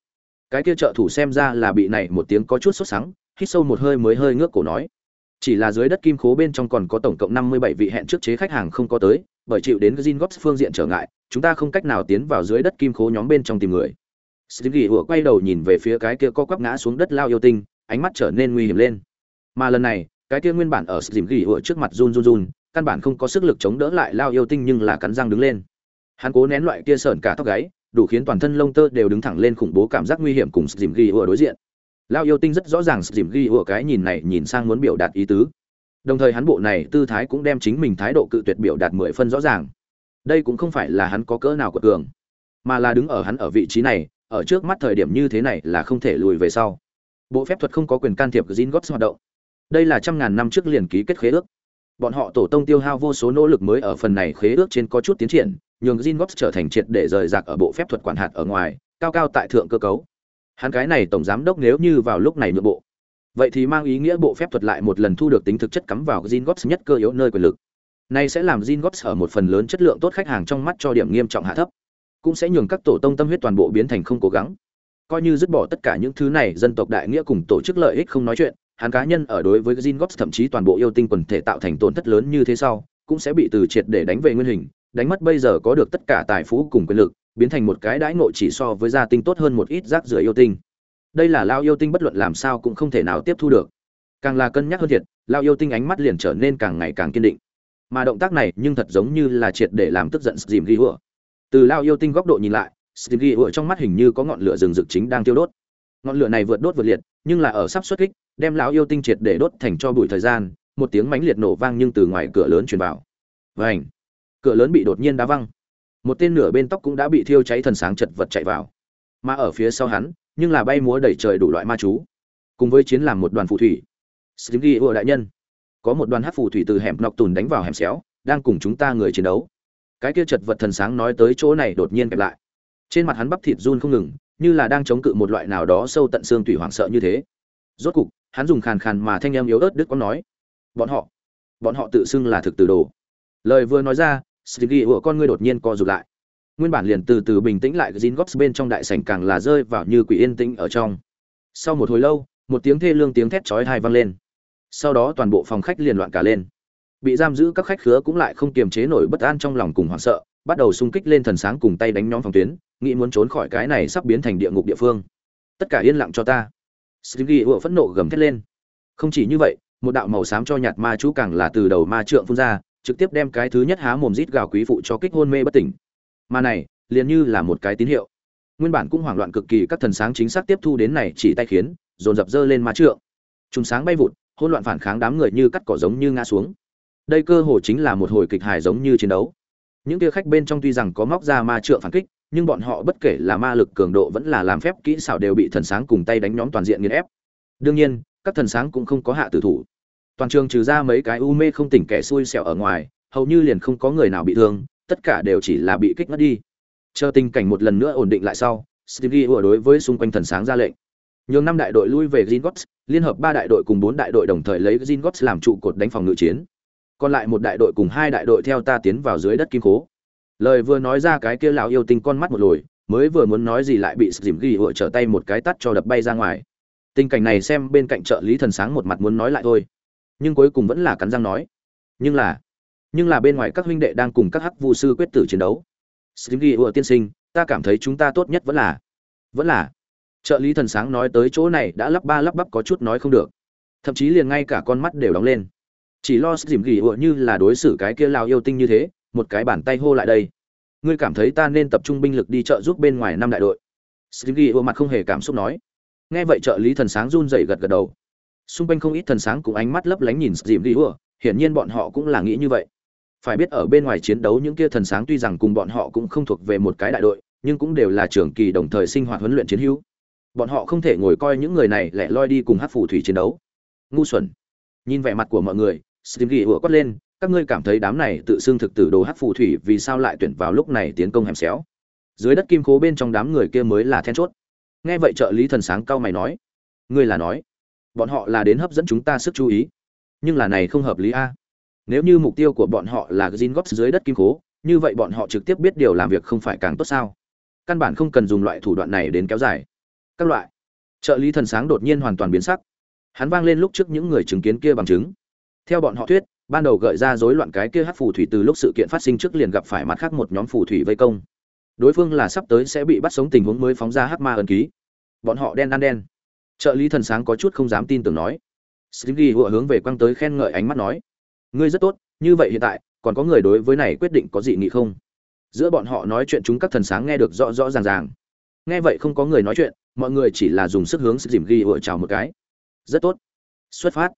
Cái kia trợ thủ xem ra là bị này một tiếng có chút sốt sắng, hít sâu một hơi mới hơi ngước cổ nói. Chỉ là dưới đất kim khố bên trong còn có tổng cộng năm mươi bảy vị hẹn trước chế khách hàng không có tới, bởi chịu đến Gingotts phương diện trở ngại, chúng ta không cách nào tiến vào dưới đất kim khố nhóm bên trong tìm người stimgy vừa quay đầu nhìn về phía cái kia co quắp ngã xuống đất lao yêu tinh, ánh mắt trở nên nguy hiểm lên. Mà lần này, cái kia nguyên bản ở stimgy vừa trước mặt run run run, căn bản không có sức lực chống đỡ lại lao yêu tinh nhưng là cắn răng đứng lên. Hắn cố nén loại kia sởn cả tóc gáy, đủ khiến toàn thân lông tơ đều đứng thẳng lên khủng bố cảm giác nguy hiểm cùng Sting ghi ủa đối diện. Lao yêu tinh rất rõ ràng Sting ghi ủa cái nhìn này nhìn sang muốn biểu đạt ý tứ. Đồng thời hắn bộ này tư thái cũng đem chính mình thái độ cự tuyệt biểu đạt mười phân rõ ràng. Đây cũng không phải là hắn có cỡ nào của cường, mà là đứng ở hắn ở vị trí này ở trước mắt thời điểm như thế này là không thể lùi về sau bộ phép thuật không có quyền can thiệp gin gót hoạt động đây là trăm ngàn năm trước liền ký kết khế ước bọn họ tổ tông tiêu hao vô số nỗ lực mới ở phần này khế ước trên có chút tiến triển nhường Gingotts trở thành triệt để rời rạc ở bộ phép thuật quản hạt ở ngoài, cao cao tại thượng cơ cấu. Hắn cái này tổng giám đốc nếu như vào lúc này nhượng bộ, vậy thì mang ý nghĩa bộ phép thuật lại một lần thu được tính thực chất cắm vào Gingotts nhất cơ yếu nơi quyền lực. Này sẽ làm Gingotts ở một phần lớn chất lượng tốt khách hàng trong mắt cho điểm nghiêm trọng hạ thấp, cũng sẽ nhường các tổ tông tâm huyết toàn bộ biến thành không cố gắng. Coi như dứt bỏ tất cả những thứ này, dân tộc đại nghĩa cùng tổ chức lợi ích không nói chuyện, hắn cá nhân ở đối với Gingotts thậm chí toàn bộ yêu tinh quần thể tạo thành tổn thất lớn như thế sau, cũng sẽ bị từ triệt để đánh về nguyên hình, đánh mất bây giờ có được tất cả tài phú cùng quyền lực biến thành một cái đãi ngộ chỉ so với gia tinh tốt hơn một ít rác rưởi yêu tinh. Đây là lao yêu tinh bất luận làm sao cũng không thể nào tiếp thu được. Càng là cân nhắc hơn thiệt lao yêu tinh ánh mắt liền trở nên càng ngày càng kiên định. Mà động tác này nhưng thật giống như là triệt để làm tức giận dìm ghi hựa từ lao yêu tinh góc độ nhìn lại dìm ghi trong mắt hình như có ngọn lửa rừng rực chính đang tiêu đốt. Ngọn lửa này vượt đốt vượt liệt, nhưng là ở sắp xuất kích, đem lão yêu tinh triệt để đốt thành cho bụi thời gian, một tiếng mãnh liệt nổ vang nhưng từ ngoài cửa lớn truyền vào. Vảnh cửa lớn bị đột nhiên đá văng. Một tên nửa bên tóc cũng đã bị thiêu cháy thần sáng chật vật chạy vào. Mà ở phía sau hắn, nhưng là bay múa đẩy trời đủ loại ma chú. Cùng với chiến làm một đoàn phù thủy. Stimgy ở đại nhân. Có một đoàn hát phù thủy từ hẻm nọc tùn đánh vào hẻm xéo, đang cùng chúng ta người chiến đấu cái kia chật vật thần sáng nói tới chỗ này đột nhiên kẹp lại trên mặt hắn bắp thịt run không ngừng như là đang chống cự một loại nào đó sâu tận xương tủy hoảng sợ như thế rốt cục hắn dùng khàn khàn mà thanh em yếu ớt đức có nói bọn họ bọn họ tự xưng là thực từ đồ lời vừa nói ra Stiggy của con ngươi đột nhiên co rụt lại. Nguyên bản liền từ từ bình tĩnh lại gin góp bên trong đại sảnh càng là rơi vào như quỷ yên tĩnh ở trong. Sau một hồi lâu, một tiếng thê lương tiếng thét chói tai vang lên. Sau đó toàn bộ phòng khách liền loạn cả lên. Bị giam giữ các khách khứa cũng lại không kiềm chế nổi bất an trong lòng cùng hoảng sợ, bắt đầu xung kích lên thần sáng cùng tay đánh nhóm phòng tuyến, nghĩ muốn trốn khỏi cái này sắp biến thành địa ngục địa phương. Tất cả yên lặng cho ta. Stiggy vừa phẫn nộ gầm thét lên. Không chỉ như vậy, một đạo màu xám cho nhạt ma chú càng là từ đầu ma trượng phun ra, trực tiếp đem cái thứ nhất há mồm rít gào quý phụ cho kích hôn mê bất tỉnh mà này liền như là một cái tín hiệu nguyên bản cũng hoảng loạn cực kỳ các thần sáng chính xác tiếp thu đến này chỉ tay khiến dồn dập dơ lên ma trượng trùng sáng bay vụt hỗn loạn phản kháng đám người như cắt cỏ giống như ngã xuống đây cơ hồ chính là một hồi kịch hài giống như chiến đấu. Những kia khách bên trong tuy rằng có móc ra ma trượng phản kích nhưng bọn họ bất kể là ma lực cường độ vẫn là làm phép kỹ xảo đều bị thần sáng cùng tay đánh nhóm toàn diện nghiền ép. Đương nhiên các thần sáng cũng không có hạ tử thủ. Toàn trường trừ ra mấy cái u mê không tỉnh kẻ xui xẻo ở ngoài hầu như liền không có người nào bị thương tất cả đều chỉ là bị kích ngất đi. Chờ tình cảnh một lần nữa ổn định lại sau stevie ủa đối với xung quanh thần sáng ra lệnh. Nhường năm đại đội lui về Gringotts, liên hợp ba đại đội cùng bốn đại đội đồng thời lấy Gringotts làm trụ cột đánh phòng ngự chiến còn lại một đại đội cùng hai đại đội theo ta tiến vào dưới đất kim cố lời vừa nói ra cái kia lão yêu tinh con mắt một lồi, mới vừa muốn nói gì lại bị dìm ghi hựa trở tay một cái tắt cho đập bay ra ngoài. Tình cảnh này xem bên cạnh trợ lý thần sáng một mặt muốn nói lại thôi. Nhưng cuối cùng vẫn là cắn răng nói. Nhưng là nhưng là bên ngoài các huynh đệ đang cùng các hắc vu sư quyết tử chiến đấu. Dìm ghi hựa tiên sinh, ta cảm thấy chúng ta tốt nhất vẫn là vẫn là. Trợ lý thần sáng nói tới chỗ này đã lắp ba lắp bắp có chút nói không được. Thậm chí liền ngay cả con mắt đều đóng lên chỉ lo dìm gỉ ủa như là đối xử cái kia lao yêu tinh như thế, một cái bàn tay hô lại đây. Ngươi cảm thấy ta nên tập trung binh lực đi trợ giúp bên ngoài năm đại đội. Stingy ủa mặt không hề cảm xúc nói. Nghe vậy trợ lý thần sáng run rẩy gật gật đầu. Xung quanh không ít thần sáng cũng ánh mắt lấp lánh nhìn dìm gỉ ùa hiển nhiên bọn họ cũng là nghĩ như vậy. Phải biết ở bên ngoài chiến đấu những kia thần sáng tuy rằng cùng bọn họ cũng không thuộc về một cái đại đội, nhưng cũng đều là trưởng kỳ đồng thời sinh hoạt huấn luyện chiến hữu. Bọn họ không thể ngồi coi những người này lẻ loi đi cùng hát phù thủy chiến đấu. Ngu xuẩn. Nhìn vẻ mặt của mọi người Steam ghi ủa quát lên, các ngươi cảm thấy đám này tự xưng thực tử đồ hắc phù thủy vì sao lại tuyển vào lúc này tiến công hẻm xéo? Dưới đất kim khố bên trong đám người kia mới là then chốt. Nghe vậy trợ lý thần sáng cao mày nói, ngươi là nói, bọn họ là đến hấp dẫn chúng ta sức chú ý. Nhưng là này không hợp lý a. Nếu như mục tiêu của bọn họ là gin góp dưới đất kim cố như vậy bọn họ trực tiếp biết điều làm việc không phải càng tốt sao? Căn bản không cần dùng loại thủ đoạn này đến kéo dài. Các loại. Trợ lý thần sáng đột nhiên hoàn toàn biến sắc. Hắn vang lên lúc trước những người chứng kiến kia bằng chứng theo bọn họ thuyết, ban đầu gợi ra rối loạn cái kia hát phù thủy từ lúc sự kiện phát sinh trước liền gặp phải mặt khác một nhóm phù thủy vây công. Đối phương là sắp tới sẽ bị bắt sống tình huống mới phóng ra hát ma ẩn ký. Bọn họ đen ăn đen. Trợ lý thần sáng có chút không dám tin tưởng nói. Stringy hùa hướng về quăng tới khen ngợi ánh mắt nói. Ngươi rất tốt, như vậy hiện tại, còn có người đối với này quyết định có dị nghị không? Giữa bọn họ nói chuyện chúng các thần sáng nghe được rõ rõ ràng ràng. Nghe vậy không có người nói chuyện, mọi người chỉ là dùng sức hướng stringy ghi chào một cái. Rất tốt. Xuất phát.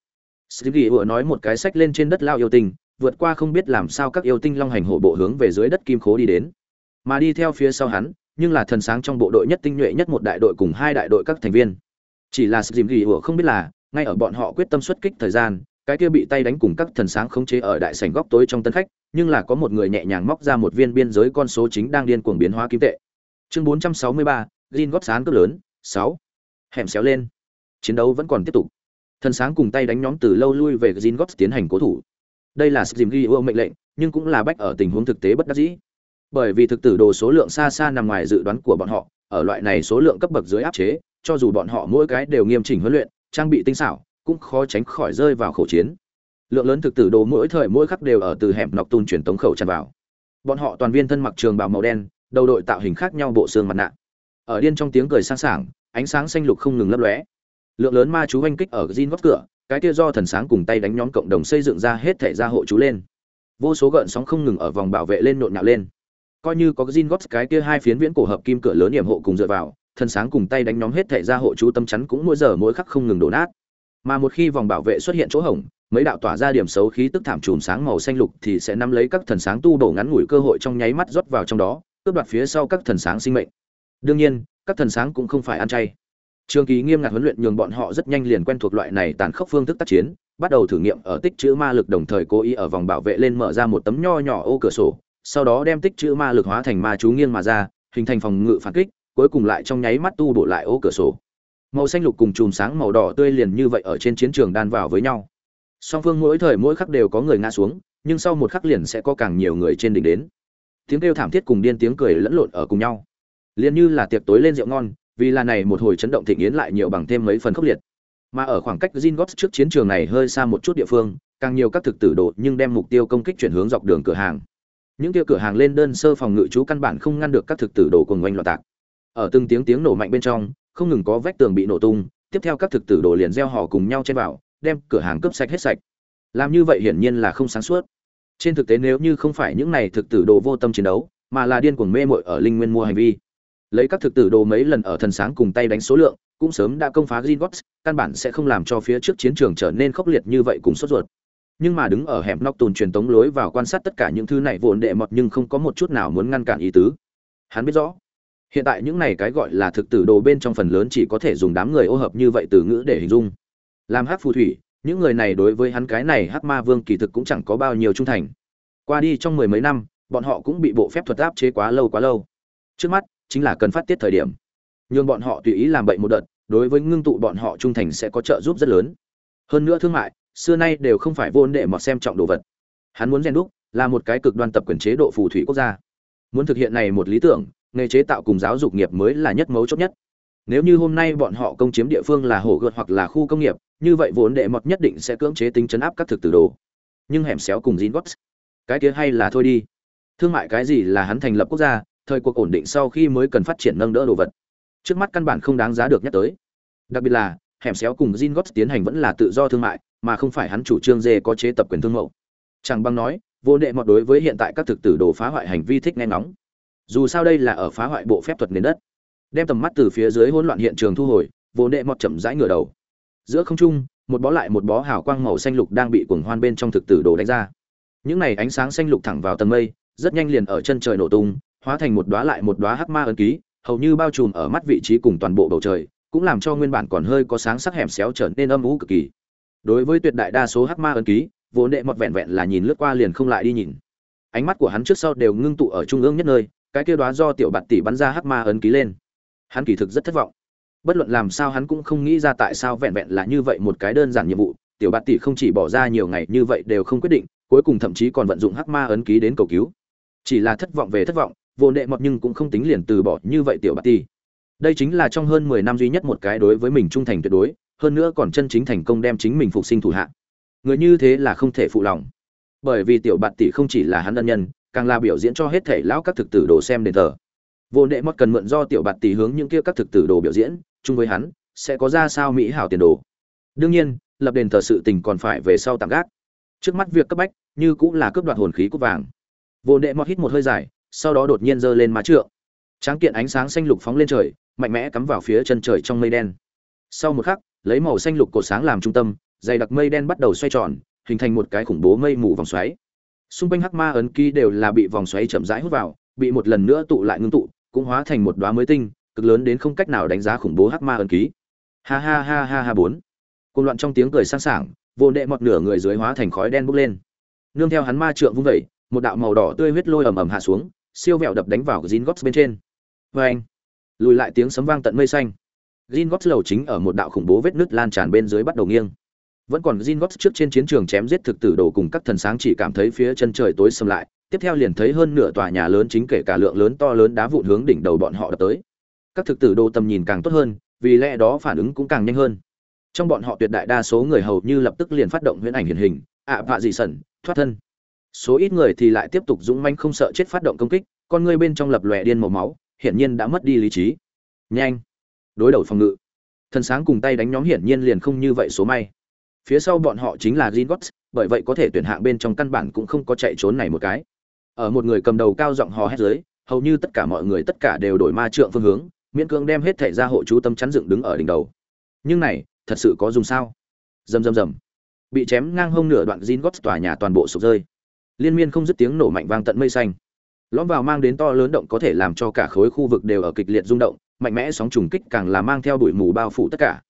Sigi vừa nói một cái sách lên trên đất lao yêu tinh vượt qua không biết làm sao các yêu tinh long hành hổ bộ hướng về dưới đất kim khố đi đến mà đi theo phía sau hắn nhưng là thần sáng trong bộ đội nhất tinh nhuệ nhất một đại đội cùng hai đại đội các thành viên chỉ là Sigi vừa không biết là ngay ở bọn họ quyết tâm xuất kích thời gian cái kia bị tay đánh cùng các thần sáng khống chế ở đại sảnh góc tối trong tân khách nhưng là có một người nhẹ nhàng móc ra một viên biên giới con số chính đang điên cuồng biến hóa kim tệ chương 463, Lin góp sáng cấp lớn, 6. Hẻm xéo lên. Chiến đấu vẫn còn tiếp tục. Thần sáng cùng tay đánh nhóm từ lâu lui về Gin góp tiến hành cố thủ. Đây là Jim ghi ưu mệnh lệnh, nhưng cũng là bách ở tình huống thực tế bất đắc dĩ. Bởi vì thực tử đồ số lượng xa xa nằm ngoài dự đoán của bọn họ, ở loại này số lượng cấp bậc dưới áp chế, cho dù bọn họ mỗi cái đều nghiêm chỉnh huấn luyện, trang bị tinh xảo, cũng khó tránh khỏi rơi vào khẩu chiến. Lượng lớn thực tử đồ mỗi thời mỗi khắc đều ở từ hẻm nọc tun chuyển tống khẩu tràn vào. Bọn họ toàn viên thân mặc trường bào màu đen, đầu đội tạo hình khác nhau bộ xương mặt nạ ở điên trong tiếng cười sang sảng ánh sáng xanh lục không ngừng lấp lóe lượng lớn ma chú oanh kích ở Jin góc cửa, cái kia do thần sáng cùng tay đánh nhóm cộng đồng xây dựng ra hết thể gia hộ chú lên. Vô số gợn sóng không ngừng ở vòng bảo vệ lên nộn nhạo lên. Coi như có Jin gót cái kia hai phiến viễn cổ hợp kim cửa lớn điểm hộ cùng dựa vào, thần sáng cùng tay đánh nhóm hết thể gia hộ chú tâm chắn cũng mỗi giờ mỗi khắc không ngừng đổ nát. Mà một khi vòng bảo vệ xuất hiện chỗ hổng, mấy đạo tỏa ra điểm xấu khí tức thảm chùm sáng màu xanh lục thì sẽ nắm lấy các thần sáng tu đổ ngắn ngủi cơ hội trong nháy mắt rót vào trong đó, cướp đoạt phía sau các thần sáng sinh mệnh. Đương nhiên, các thần sáng cũng không phải ăn chay trường kỳ nghiêm ngặt huấn luyện nhường bọn họ rất nhanh liền quen thuộc loại này tàn khốc phương thức tác chiến, bắt đầu thử nghiệm ở tích trữ ma lực đồng thời cố ý ở vòng bảo vệ lên mở ra một tấm nho nhỏ ô cửa sổ, sau đó đem tích trữ ma lực hóa thành ma chú nghiêng mà ra, hình thành phòng ngự phản kích, cuối cùng lại trong nháy mắt tu bổ lại ô cửa sổ. Màu xanh lục cùng chùm sáng màu đỏ tươi liền như vậy ở trên chiến trường đan vào với nhau. Song phương mỗi thời mỗi khắc đều có người ngã xuống, nhưng sau một khắc liền sẽ có càng nhiều người trên đỉnh đến. Tiếng kêu thảm thiết cùng điên tiếng cười lẫn lộn ở cùng nhau. Liền như là tiệc tối lên rượu ngon vì là này một hồi chấn động thịnh yến lại nhiều bằng thêm mấy phần khốc liệt. Mà ở khoảng cách Zingots trước chiến trường này hơi xa một chút địa phương, càng nhiều các thực tử độ nhưng đem mục tiêu công kích chuyển hướng dọc đường cửa hàng. Những kia cửa hàng lên đơn sơ phòng ngự chú căn bản không ngăn được các thực tử đồ cùng oanh loạn tạc. Ở từng tiếng tiếng nổ mạnh bên trong, không ngừng có vách tường bị nổ tung, tiếp theo các thực tử đồ liền gieo họ cùng nhau chen vào, đem cửa hàng cướp sạch hết sạch. Làm như vậy hiển nhiên là không sáng suốt. Trên thực tế nếu như không phải những này thực tử đồ vô tâm chiến đấu, mà là điên cuồng mê mội ở linh nguyên mua hành vi lấy các thực tử đồ mấy lần ở thần sáng cùng tay đánh số lượng cũng sớm đã công phá Gringotts, căn bản sẽ không làm cho phía trước chiến trường trở nên khốc liệt như vậy cùng sốt ruột. Nhưng mà đứng ở hẻm nóc tồn truyền tống lối vào quan sát tất cả những thứ này vụn đệ mọt nhưng không có một chút nào muốn ngăn cản ý tứ. Hắn biết rõ hiện tại những này cái gọi là thực tử đồ bên trong phần lớn chỉ có thể dùng đám người ô hợp như vậy từ ngữ để hình dung. Làm hát phù thủy những người này đối với hắn cái này hắc ma vương kỳ thực cũng chẳng có bao nhiêu trung thành. Qua đi trong mười mấy năm bọn họ cũng bị bộ phép thuật áp chế quá lâu quá lâu. Trước mắt chính là cần phát tiết thời điểm. Nhưng bọn họ tùy ý làm bậy một đợt, đối với ngưng tụ bọn họ trung thành sẽ có trợ giúp rất lớn. Hơn nữa thương mại, xưa nay đều không phải vô để mọt xem trọng đồ vật. Hắn muốn rèn đúc, là một cái cực đoan tập quyền chế độ phù thủy quốc gia. Muốn thực hiện này một lý tưởng, nghề chế tạo cùng giáo dục nghiệp mới là nhất mấu chốt nhất. Nếu như hôm nay bọn họ công chiếm địa phương là hồ gợt hoặc là khu công nghiệp, như vậy vốn đệ mọt nhất định sẽ cưỡng chế tính chấn áp các thực tử đồ. Nhưng hẻm xéo cùng dín gót cái kia hay là thôi đi. Thương mại cái gì là hắn thành lập quốc gia thời cuộc ổn định sau khi mới cần phát triển nâng đỡ đồ vật. Trước mắt căn bản không đáng giá được nhắc tới. Đặc biệt là, hẻm xéo cùng Jin Gots tiến hành vẫn là tự do thương mại, mà không phải hắn chủ trương dê có chế tập quyền thương mẫu. Chẳng bằng nói, vô đệ mọt đối với hiện tại các thực tử đồ phá hoại hành vi thích nghe ngóng. Dù sao đây là ở phá hoại bộ phép thuật nền đất. Đem tầm mắt từ phía dưới hỗn loạn hiện trường thu hồi, vô đệ mọt chậm rãi ngửa đầu. Giữa không trung, một bó lại một bó hào quang màu xanh lục đang bị cuồng hoan bên trong thực tử đồ đánh ra. Những này ánh sáng xanh lục thẳng vào tầng mây, rất nhanh liền ở chân trời nổ tung hóa thành một đóa lại một đóa hắc ma ấn ký, hầu như bao trùm ở mắt vị trí cùng toàn bộ bầu trời, cũng làm cho nguyên bản còn hơi có sáng sắc hẻm xéo trở nên âm u cực kỳ. Đối với tuyệt đại đa số hắc ma ấn ký, vốn đệ một vẹn vẹn là nhìn lướt qua liền không lại đi nhìn. Ánh mắt của hắn trước sau đều ngưng tụ ở trung ương nhất nơi, cái kia đóa do tiểu bạt tỷ bắn ra hắc ma ấn ký lên. Hắn kỳ thực rất thất vọng. Bất luận làm sao hắn cũng không nghĩ ra tại sao vẹn vẹn là như vậy một cái đơn giản nhiệm vụ, tiểu bạt tỷ không chỉ bỏ ra nhiều ngày như vậy đều không quyết định, cuối cùng thậm chí còn vận dụng hắc ma ấn ký đến cầu cứu. Chỉ là thất vọng về thất vọng vô nệ mọt nhưng cũng không tính liền từ bỏ như vậy tiểu bạt ti. Đây chính là trong hơn mười năm duy nhất một cái đối với mình trung thành tuyệt đối, hơn nữa còn chân chính thành công đem chính mình phục sinh thủ hạ. Người như thế là không thể phụ lòng. Bởi vì tiểu bạt tỷ không chỉ là hắn ân nhân, càng là biểu diễn cho hết thể lão các thực tử đồ xem đền thờ. Vô nệ mọt cần mượn do tiểu bạt tỷ hướng những kia các thực tử đồ biểu diễn, chung với hắn, sẽ có ra sao mỹ hảo tiền đồ. Đương nhiên, lập đền thờ sự tình còn phải về sau tạm gác. Trước mắt việc cấp bách, như cũng là cướp đoạt hồn khí cúp vàng. Vô nệ mọt hít một hơi dài sau đó đột nhiên giơ lên má trượng. Tráng kiện ánh sáng xanh lục phóng lên trời, mạnh mẽ cắm vào phía chân trời trong mây đen. Sau một khắc, lấy màu xanh lục cột sáng làm trung tâm, dày đặc mây đen bắt đầu xoay tròn, hình thành một cái khủng bố mây mù vòng xoáy. Xung quanh hắc ma ấn ký đều là bị vòng xoáy chậm rãi hút vào, bị một lần nữa tụ lại ngưng tụ, cũng hóa thành một đóa mới tinh, cực lớn đến không cách nào đánh giá khủng bố hắc ma ấn ký. Ha ha ha ha ha bốn. Cùng loạn trong tiếng cười sang sảng, vô đệ một nửa người dưới hóa thành khói đen bốc lên. Nương theo hắn ma trượng vung vẩy một đạo màu đỏ tươi huyết lôi ầm ầm hạ xuống siêu vẹo đập đánh vào gin gót bên trên. Và anh lùi lại tiếng sấm vang tận mây xanh. Gin gót lầu chính ở một đạo khủng bố vết nứt lan tràn bên dưới bắt đầu nghiêng. Vẫn còn gin gót trước trên chiến trường chém giết thực tử đồ cùng các thần sáng chỉ cảm thấy phía chân trời tối sầm lại. Tiếp theo liền thấy hơn nửa tòa nhà lớn chính kể cả lượng lớn to lớn đá vụn hướng đỉnh đầu bọn họ đập tới. Các thực tử đồ tầm nhìn càng tốt hơn vì lẽ đó phản ứng cũng càng nhanh hơn. Trong bọn họ tuyệt đại đa số người hầu như lập tức liền phát động huyễn ảnh hiển hình. Ạ à, vạ dị sẩn thoát thân số ít người thì lại tiếp tục dũng manh không sợ chết phát động công kích con người bên trong lập lòe điên màu máu hiển nhiên đã mất đi lý trí. Nhanh! Đối đầu phòng ngự. Thần sáng cùng tay đánh nhóm hiển nhiên liền không như vậy số may. Phía sau bọn họ chính là Gringotts, bởi vậy có thể tuyển hạng bên trong căn bản cũng không có chạy trốn này một cái. Ở một người cầm đầu cao giọng hò hét dưới hầu như tất cả mọi người tất cả đều đổi ma trượng phương hướng miễn cưỡng đem hết thể ra hộ chú tâm chắn dựng đứng ở đỉnh đầu. Nhưng này thật sự có dùng sao? Rầm rầm rầm. Bị chém ngang hông nửa đoạn Gringotts tòa nhà toàn bộ sụp rơi liên miên không dứt tiếng nổ mạnh vang tận mây xanh. Lõm vào mang đến to lớn động có thể làm cho cả khối khu vực đều ở kịch liệt rung động, mạnh mẽ sóng trùng kích càng là mang theo bụi mù bao phủ tất cả.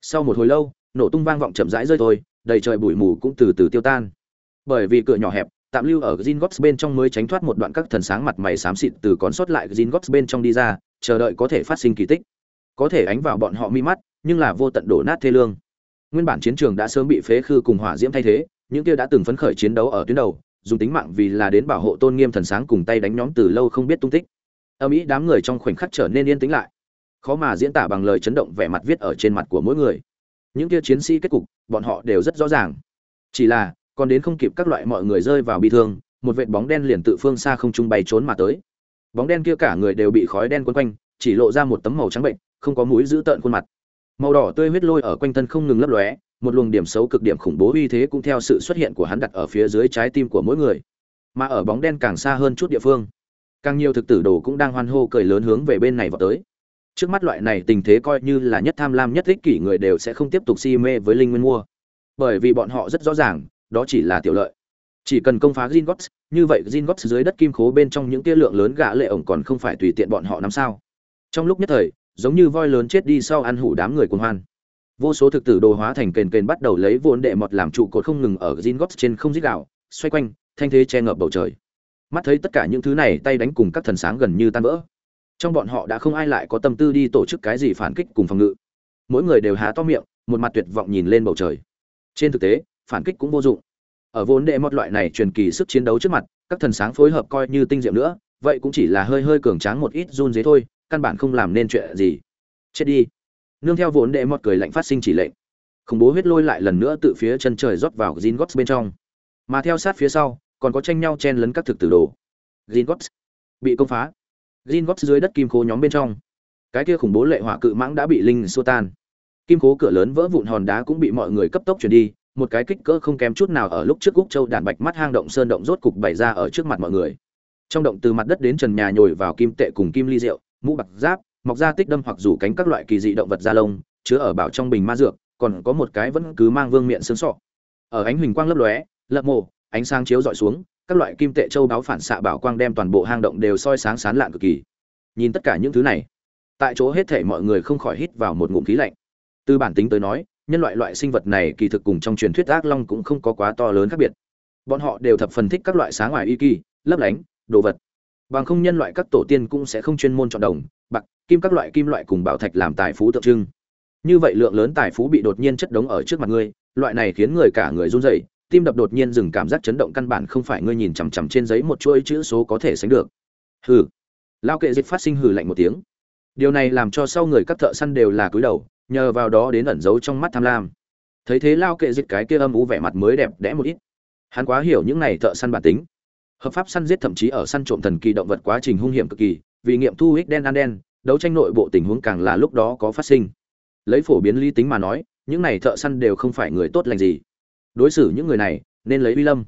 Sau một hồi lâu, nổ tung vang vọng chậm rãi rơi thôi, đầy trời bụi mù cũng từ từ tiêu tan. Bởi vì cửa nhỏ hẹp, tạm lưu ở Gringotts bên trong mới tránh thoát một đoạn các thần sáng mặt mày xám xịt từ còn sót lại Gringotts bên trong đi ra, chờ đợi có thể phát sinh kỳ tích. Có thể ánh vào bọn họ mi mắt, nhưng là vô tận đổ nát thê lương. Nguyên bản chiến trường đã sớm bị phế khư cùng hỏa diễm thay thế, những kia đã từng phấn khởi chiến đấu ở tuyến đầu dùng tính mạng vì là đến bảo hộ tôn nghiêm thần sáng cùng tay đánh nhóm từ lâu không biết tung tích. Âm ý đám người trong khoảnh khắc trở nên yên tĩnh lại. Khó mà diễn tả bằng lời chấn động vẻ mặt viết ở trên mặt của mỗi người. Những kia chiến sĩ kết cục, bọn họ đều rất rõ ràng. Chỉ là, còn đến không kịp các loại mọi người rơi vào bị thương, một vệt bóng đen liền tự phương xa không trung bay trốn mà tới. Bóng đen kia cả người đều bị khói đen quấn quanh, chỉ lộ ra một tấm màu trắng bệnh, không có mũi giữ tợn khuôn mặt. Màu đỏ tươi huyết lôi ở quanh thân không ngừng lấp lóe một luồng điểm xấu cực điểm khủng bố uy thế cũng theo sự xuất hiện của hắn đặt ở phía dưới trái tim của mỗi người. Mà ở bóng đen càng xa hơn chút địa phương càng nhiều thực tử đồ cũng đang hoan hô cười lớn hướng về bên này vào tới. Trước mắt loại này tình thế coi như là nhất tham lam nhất ích kỷ người đều sẽ không tiếp tục si mê với linh nguyên mua. Bởi vì bọn họ rất rõ ràng đó chỉ là tiểu lợi. Chỉ cần công phá Gringotts, như vậy Gringotts dưới đất kim khố bên trong những tia lượng lớn gã lệ ổng còn không phải tùy tiện bọn họ nắm sao. Trong lúc nhất thời giống như voi lớn chết đi sau ăn hủ đám người cuồng hoan vô số thực tử đồ hóa thành kền kền bắt đầu lấy vốn đệ mọt làm trụ cột không ngừng ở Gringotts trên không dít gạo xoay quanh, thanh thế che ngập bầu trời. Mắt thấy tất cả những thứ này tay đánh cùng các thần sáng gần như tan vỡ. Trong bọn họ đã không ai lại có tâm tư đi tổ chức cái gì phản kích cùng phòng ngự. Mỗi người đều há to miệng, một mặt tuyệt vọng nhìn lên bầu trời. Trên thực tế, phản kích cũng vô dụng. Ở vốn đệ mọt loại này truyền kỳ sức chiến đấu trước mặt, các thần sáng phối hợp coi như tinh diệu nữa, vậy cũng chỉ là hơi hơi cường tráng một ít run dế thôi, căn bản không làm nên chuyện gì. Chết đi nương theo vốn đệ mọt cười lạnh phát sinh chỉ lệnh. Khủng bố huyết lôi lại lần nữa từ phía chân trời rót vào Gringotts bên trong. Mà theo sát phía sau, còn có tranh nhau chen lấn các thực tử đồ. Gringotts bị công phá. Gringotts dưới đất kim khố nhóm bên trong. Cái kia khủng bố lệ hỏa cự mãng đã bị linh xua tan. Kim khố cửa lớn vỡ vụn hòn đá cũng bị mọi người cấp tốc chuyển đi, một cái kích cỡ không kém chút nào ở lúc trước gúc châu đàn bạch mắt hang động sơn động rốt cục bày ra ở trước mặt mọi người. Trong động từ mặt đất đến trần nhà nhồi vào kim tệ cùng kim ly rượu, mũ bạc giáp mọc ra tích đâm hoặc rủ cánh các loại kỳ dị động vật da lông, chứa ở bảo trong bình ma dược, còn có một cái vẫn cứ mang vương miệng xương sọ. Ở ánh huỳnh quang lấp lóe lập mộ ánh sáng chiếu dọi xuống, các loại kim tệ châu đáo phản xạ bảo quang đem toàn bộ hang động đều soi sáng sán lạn cực kỳ. Nhìn tất cả những thứ này, tại chỗ hết thể mọi người không khỏi hít vào một ngụm khí lạnh. Từ bản tính tới nói, nhân loại loại sinh vật này kỳ thực cùng trong truyền thuyết ác long cũng không có quá to lớn khác biệt. Bọn họ đều thập phần thích các loại sáng ngoài y kỳ, lấp lánh, đồ vật. Bằng không nhân loại các tổ tiên cũng sẽ không chuyên môn chọn đồng kim các loại kim loại cùng bảo thạch làm tài phú tượng trưng. Như vậy lượng lớn tài phú bị đột nhiên chất đống ở trước mặt ngươi, loại này khiến người cả người run rẩy, tim đập đột nhiên dừng, cảm giác chấn động căn bản không phải ngươi nhìn chằm chằm trên giấy một chuỗi chữ số có thể sánh được. Hừ. Lao kệ dịch phát sinh hừ lạnh một tiếng. Điều này làm cho sau người các thợ săn đều là cúi đầu, nhờ vào đó đến ẩn giấu trong mắt tham lam. Thấy thế lao kệ dịch cái kia âm u vẻ mặt mới đẹp đẽ một ít. Hắn quá hiểu những này thợ săn bản tính. Hợp pháp săn giết thậm chí ở săn trộm thần kỳ động vật quá trình hung hiểm cực kỳ, vì nghiệm thu ích đen ăn đen đấu tranh nội bộ tình huống càng là lúc đó có phát sinh. Lấy phổ biến lý tính mà nói, những này thợ săn đều không phải người tốt lành gì. Đối xử những người này, nên lấy uy lâm.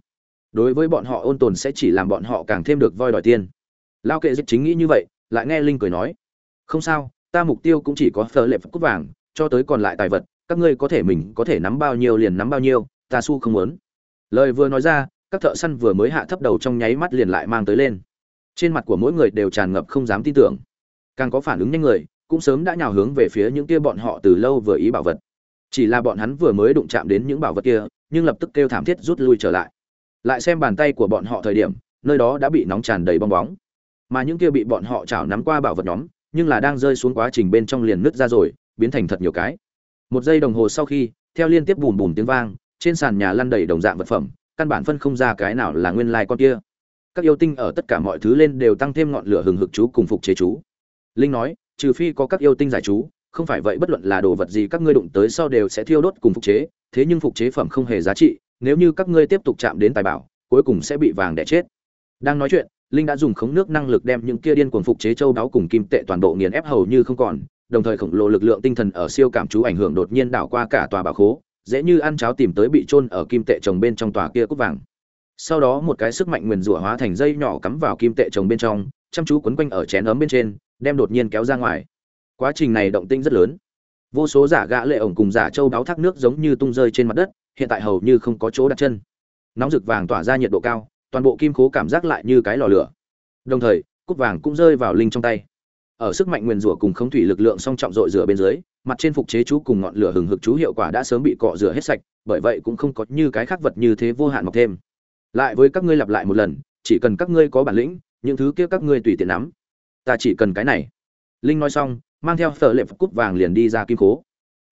Đối với bọn họ ôn tồn sẽ chỉ làm bọn họ càng thêm được voi đòi tiền. Lao kệ dịch chính nghĩ như vậy, lại nghe linh cười nói, không sao, ta mục tiêu cũng chỉ có phở lệ phật cút vàng, cho tới còn lại tài vật, các ngươi có thể mình có thể nắm bao nhiêu liền nắm bao nhiêu, ta su không muốn. Lời vừa nói ra, các thợ săn vừa mới hạ thấp đầu trong nháy mắt liền lại mang tới lên. Trên mặt của mỗi người đều tràn ngập không dám tin tưởng càng có phản ứng nhanh người, cũng sớm đã nhào hướng về phía những kia bọn họ từ lâu vừa ý bảo vật. Chỉ là bọn hắn vừa mới đụng chạm đến những bảo vật kia, nhưng lập tức kêu thảm thiết rút lui trở lại. Lại xem bàn tay của bọn họ thời điểm, nơi đó đã bị nóng tràn đầy bong bóng. Mà những kia bị bọn họ chảo nắm qua bảo vật nhóm, nhưng là đang rơi xuống quá trình bên trong liền nứt ra rồi, biến thành thật nhiều cái. Một giây đồng hồ sau khi, theo liên tiếp bùm bùm tiếng vang, trên sàn nhà lăn đầy đồng dạng vật phẩm, căn bản phân không ra cái nào là nguyên lai con kia. Các yêu tinh ở tất cả mọi thứ lên đều tăng thêm ngọn lửa hừng hực chú cùng phục chế chú linh nói, trừ phi có các yêu tinh giải chú, không phải vậy bất luận là đồ vật gì các ngươi đụng tới sau đều sẽ thiêu đốt cùng phục chế, thế nhưng phục chế phẩm không hề giá trị, nếu như các ngươi tiếp tục chạm đến tài bảo, cuối cùng sẽ bị vàng đẻ chết. Đang nói chuyện, linh đã dùng khống nước năng lực đem những kia điên cuồng phục chế châu đáo cùng kim tệ toàn bộ nghiền ép hầu như không còn, đồng thời khổng lồ lực lượng tinh thần ở siêu cảm chú ảnh hưởng đột nhiên đảo qua cả tòa bảo khố, dễ như ăn cháo tìm tới bị chôn ở kim tệ trồng bên trong tòa kia cúc vàng. Sau đó một cái sức mạnh nguyền rủa hóa thành dây nhỏ cắm vào kim tệ trồng bên trong, chăm chú quấn quanh ở chén ấm bên trên đem đột nhiên kéo ra ngoài. Quá trình này động tĩnh rất lớn. Vô số giả gã lệ ổng cùng giả châu đáo thác nước giống như tung rơi trên mặt đất, hiện tại hầu như không có chỗ đặt chân. Nóng rực vàng tỏa ra nhiệt độ cao, toàn bộ kim khố cảm giác lại như cái lò lửa. Đồng thời, cúc vàng cũng rơi vào linh trong tay. Ở sức mạnh nguyền rủa cùng không thủy lực lượng song trọng dội rửa bên dưới, mặt trên phục chế chú cùng ngọn lửa hừng hực chú hiệu quả đã sớm bị cọ rửa hết sạch, bởi vậy cũng không có như cái khác vật như thế vô hạn mọc thêm. Lại với các ngươi lặp lại một lần, chỉ cần các ngươi có bản lĩnh, những thứ kia các ngươi tùy tiện nắm ta chỉ cần cái này. Linh nói xong, mang theo thợ lệ cúp vàng liền đi ra kim cố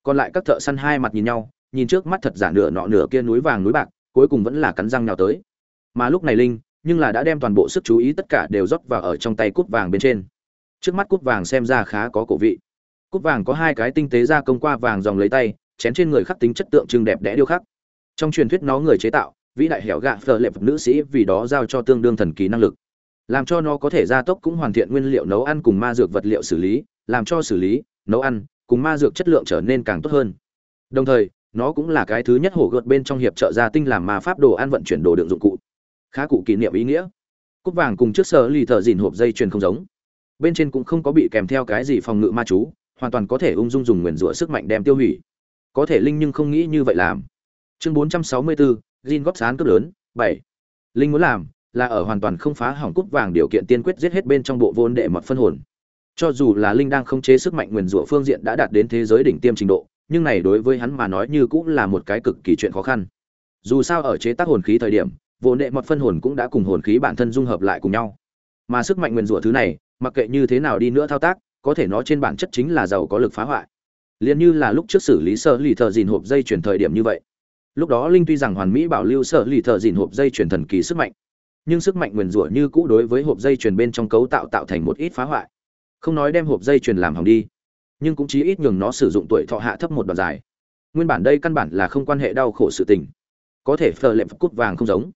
còn lại các thợ săn hai mặt nhìn nhau, nhìn trước mắt thật giả nửa nọ nửa kia núi vàng núi bạc, cuối cùng vẫn là cắn răng nhào tới. Mà lúc này linh, nhưng là đã đem toàn bộ sức chú ý tất cả đều rót vào ở trong tay cúp vàng bên trên. Trước mắt cúp vàng xem ra khá có cổ vị. Cúp vàng có hai cái tinh tế ra công qua vàng dòng lấy tay, chén trên người khắc tính chất tượng trưng đẹp đẽ điêu khắc. Trong truyền thuyết nó người chế tạo, vĩ đại hẻo gạ phở lệ nữ sĩ vì đó giao cho tương đương thần kỳ năng lực làm cho nó có thể gia tốc cũng hoàn thiện nguyên liệu nấu ăn cùng ma dược vật liệu xử lý làm cho xử lý nấu ăn cùng ma dược chất lượng trở nên càng tốt hơn. Đồng thời nó cũng là cái thứ nhất hổ gợt bên trong hiệp trợ gia tinh làm ma pháp đồ ăn vận chuyển đồ đựng dụng cụ. Khá cụ kỷ niệm ý nghĩa. Cúc vàng cùng trước sở lì thợ dìn hộp dây chuyền không giống. Bên trên cũng không có bị kèm theo cái gì phòng ngự ma chú hoàn toàn có thể ung dung dùng nguyền rủa sức mạnh đem tiêu hủy. Có thể linh nhưng không nghĩ như vậy làm. Chương 464, Jin góp sán cấp lớn 7. linh muốn làm là ở hoàn toàn không phá hỏng cúp vàng điều kiện tiên quyết giết hết bên trong bộ vốn đệ mật phân hồn. Cho dù là linh đang không chế sức mạnh nguyên rủa phương diện đã đạt đến thế giới đỉnh tiêm trình độ, nhưng này đối với hắn mà nói như cũng là một cái cực kỳ chuyện khó khăn. Dù sao ở chế tác hồn khí thời điểm vốn đệ mật phân hồn cũng đã cùng hồn khí bản thân dung hợp lại cùng nhau. Mà sức mạnh nguyên rủa thứ này, mặc kệ như thế nào đi nữa thao tác, có thể nó trên bản chất chính là giàu có lực phá hoại. Liên như là lúc trước xử lý sơ lì thợ dìn hộp dây chuyển thời điểm như vậy. Lúc đó linh tuy rằng hoàn mỹ bảo lưu sơ lì thợ dìn hộp dây chuyển thần kỳ sức mạnh nhưng sức mạnh nguyền rủa như cũ đối với hộp dây chuyền bên trong cấu tạo tạo thành một ít phá hoại. Không nói đem hộp dây chuyền làm hỏng đi, nhưng cũng chí ít nhường nó sử dụng tuổi thọ hạ thấp một đoạn dài. Nguyên bản đây căn bản là không quan hệ đau khổ sự tình. Có thể phờ lệ cút vàng không giống.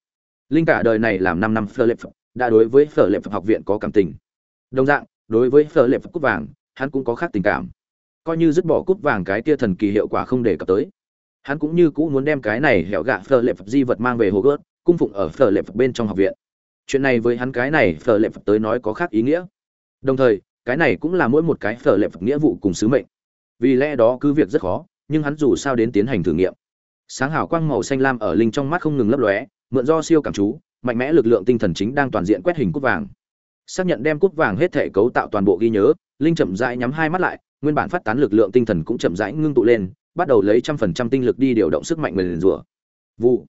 Linh cả đời này làm năm năm phờ lệ đã đối với phờ lệ học viện có cảm tình. Đồng dạng, đối với phở lệ cút vàng, hắn cũng có khác tình cảm. Coi như dứt bỏ cút vàng cái tia thần kỳ hiệu quả không đề cập tới. Hắn cũng như cũ muốn đem cái này hẻo gạ phở lệ phật di vật mang về hồ gớt, cung phụng ở phở lệ phật bên trong học viện chuyện này với hắn cái này phở lệ phật tới nói có khác ý nghĩa. Đồng thời, cái này cũng là mỗi một cái phở lệ phật nghĩa vụ cùng sứ mệnh. Vì lẽ đó cứ việc rất khó, nhưng hắn dù sao đến tiến hành thử nghiệm. Sáng hảo quang màu xanh lam ở linh trong mắt không ngừng lấp lóe, mượn do siêu cảm chú, mạnh mẽ lực lượng tinh thần chính đang toàn diện quét hình cúp vàng. Xác nhận đem cúp vàng hết thể cấu tạo toàn bộ ghi nhớ, linh chậm rãi nhắm hai mắt lại, nguyên bản phát tán lực lượng tinh thần cũng chậm rãi ngưng tụ lên, bắt đầu lấy trăm phần trăm tinh lực đi điều động sức mạnh mình rủa. Vụ.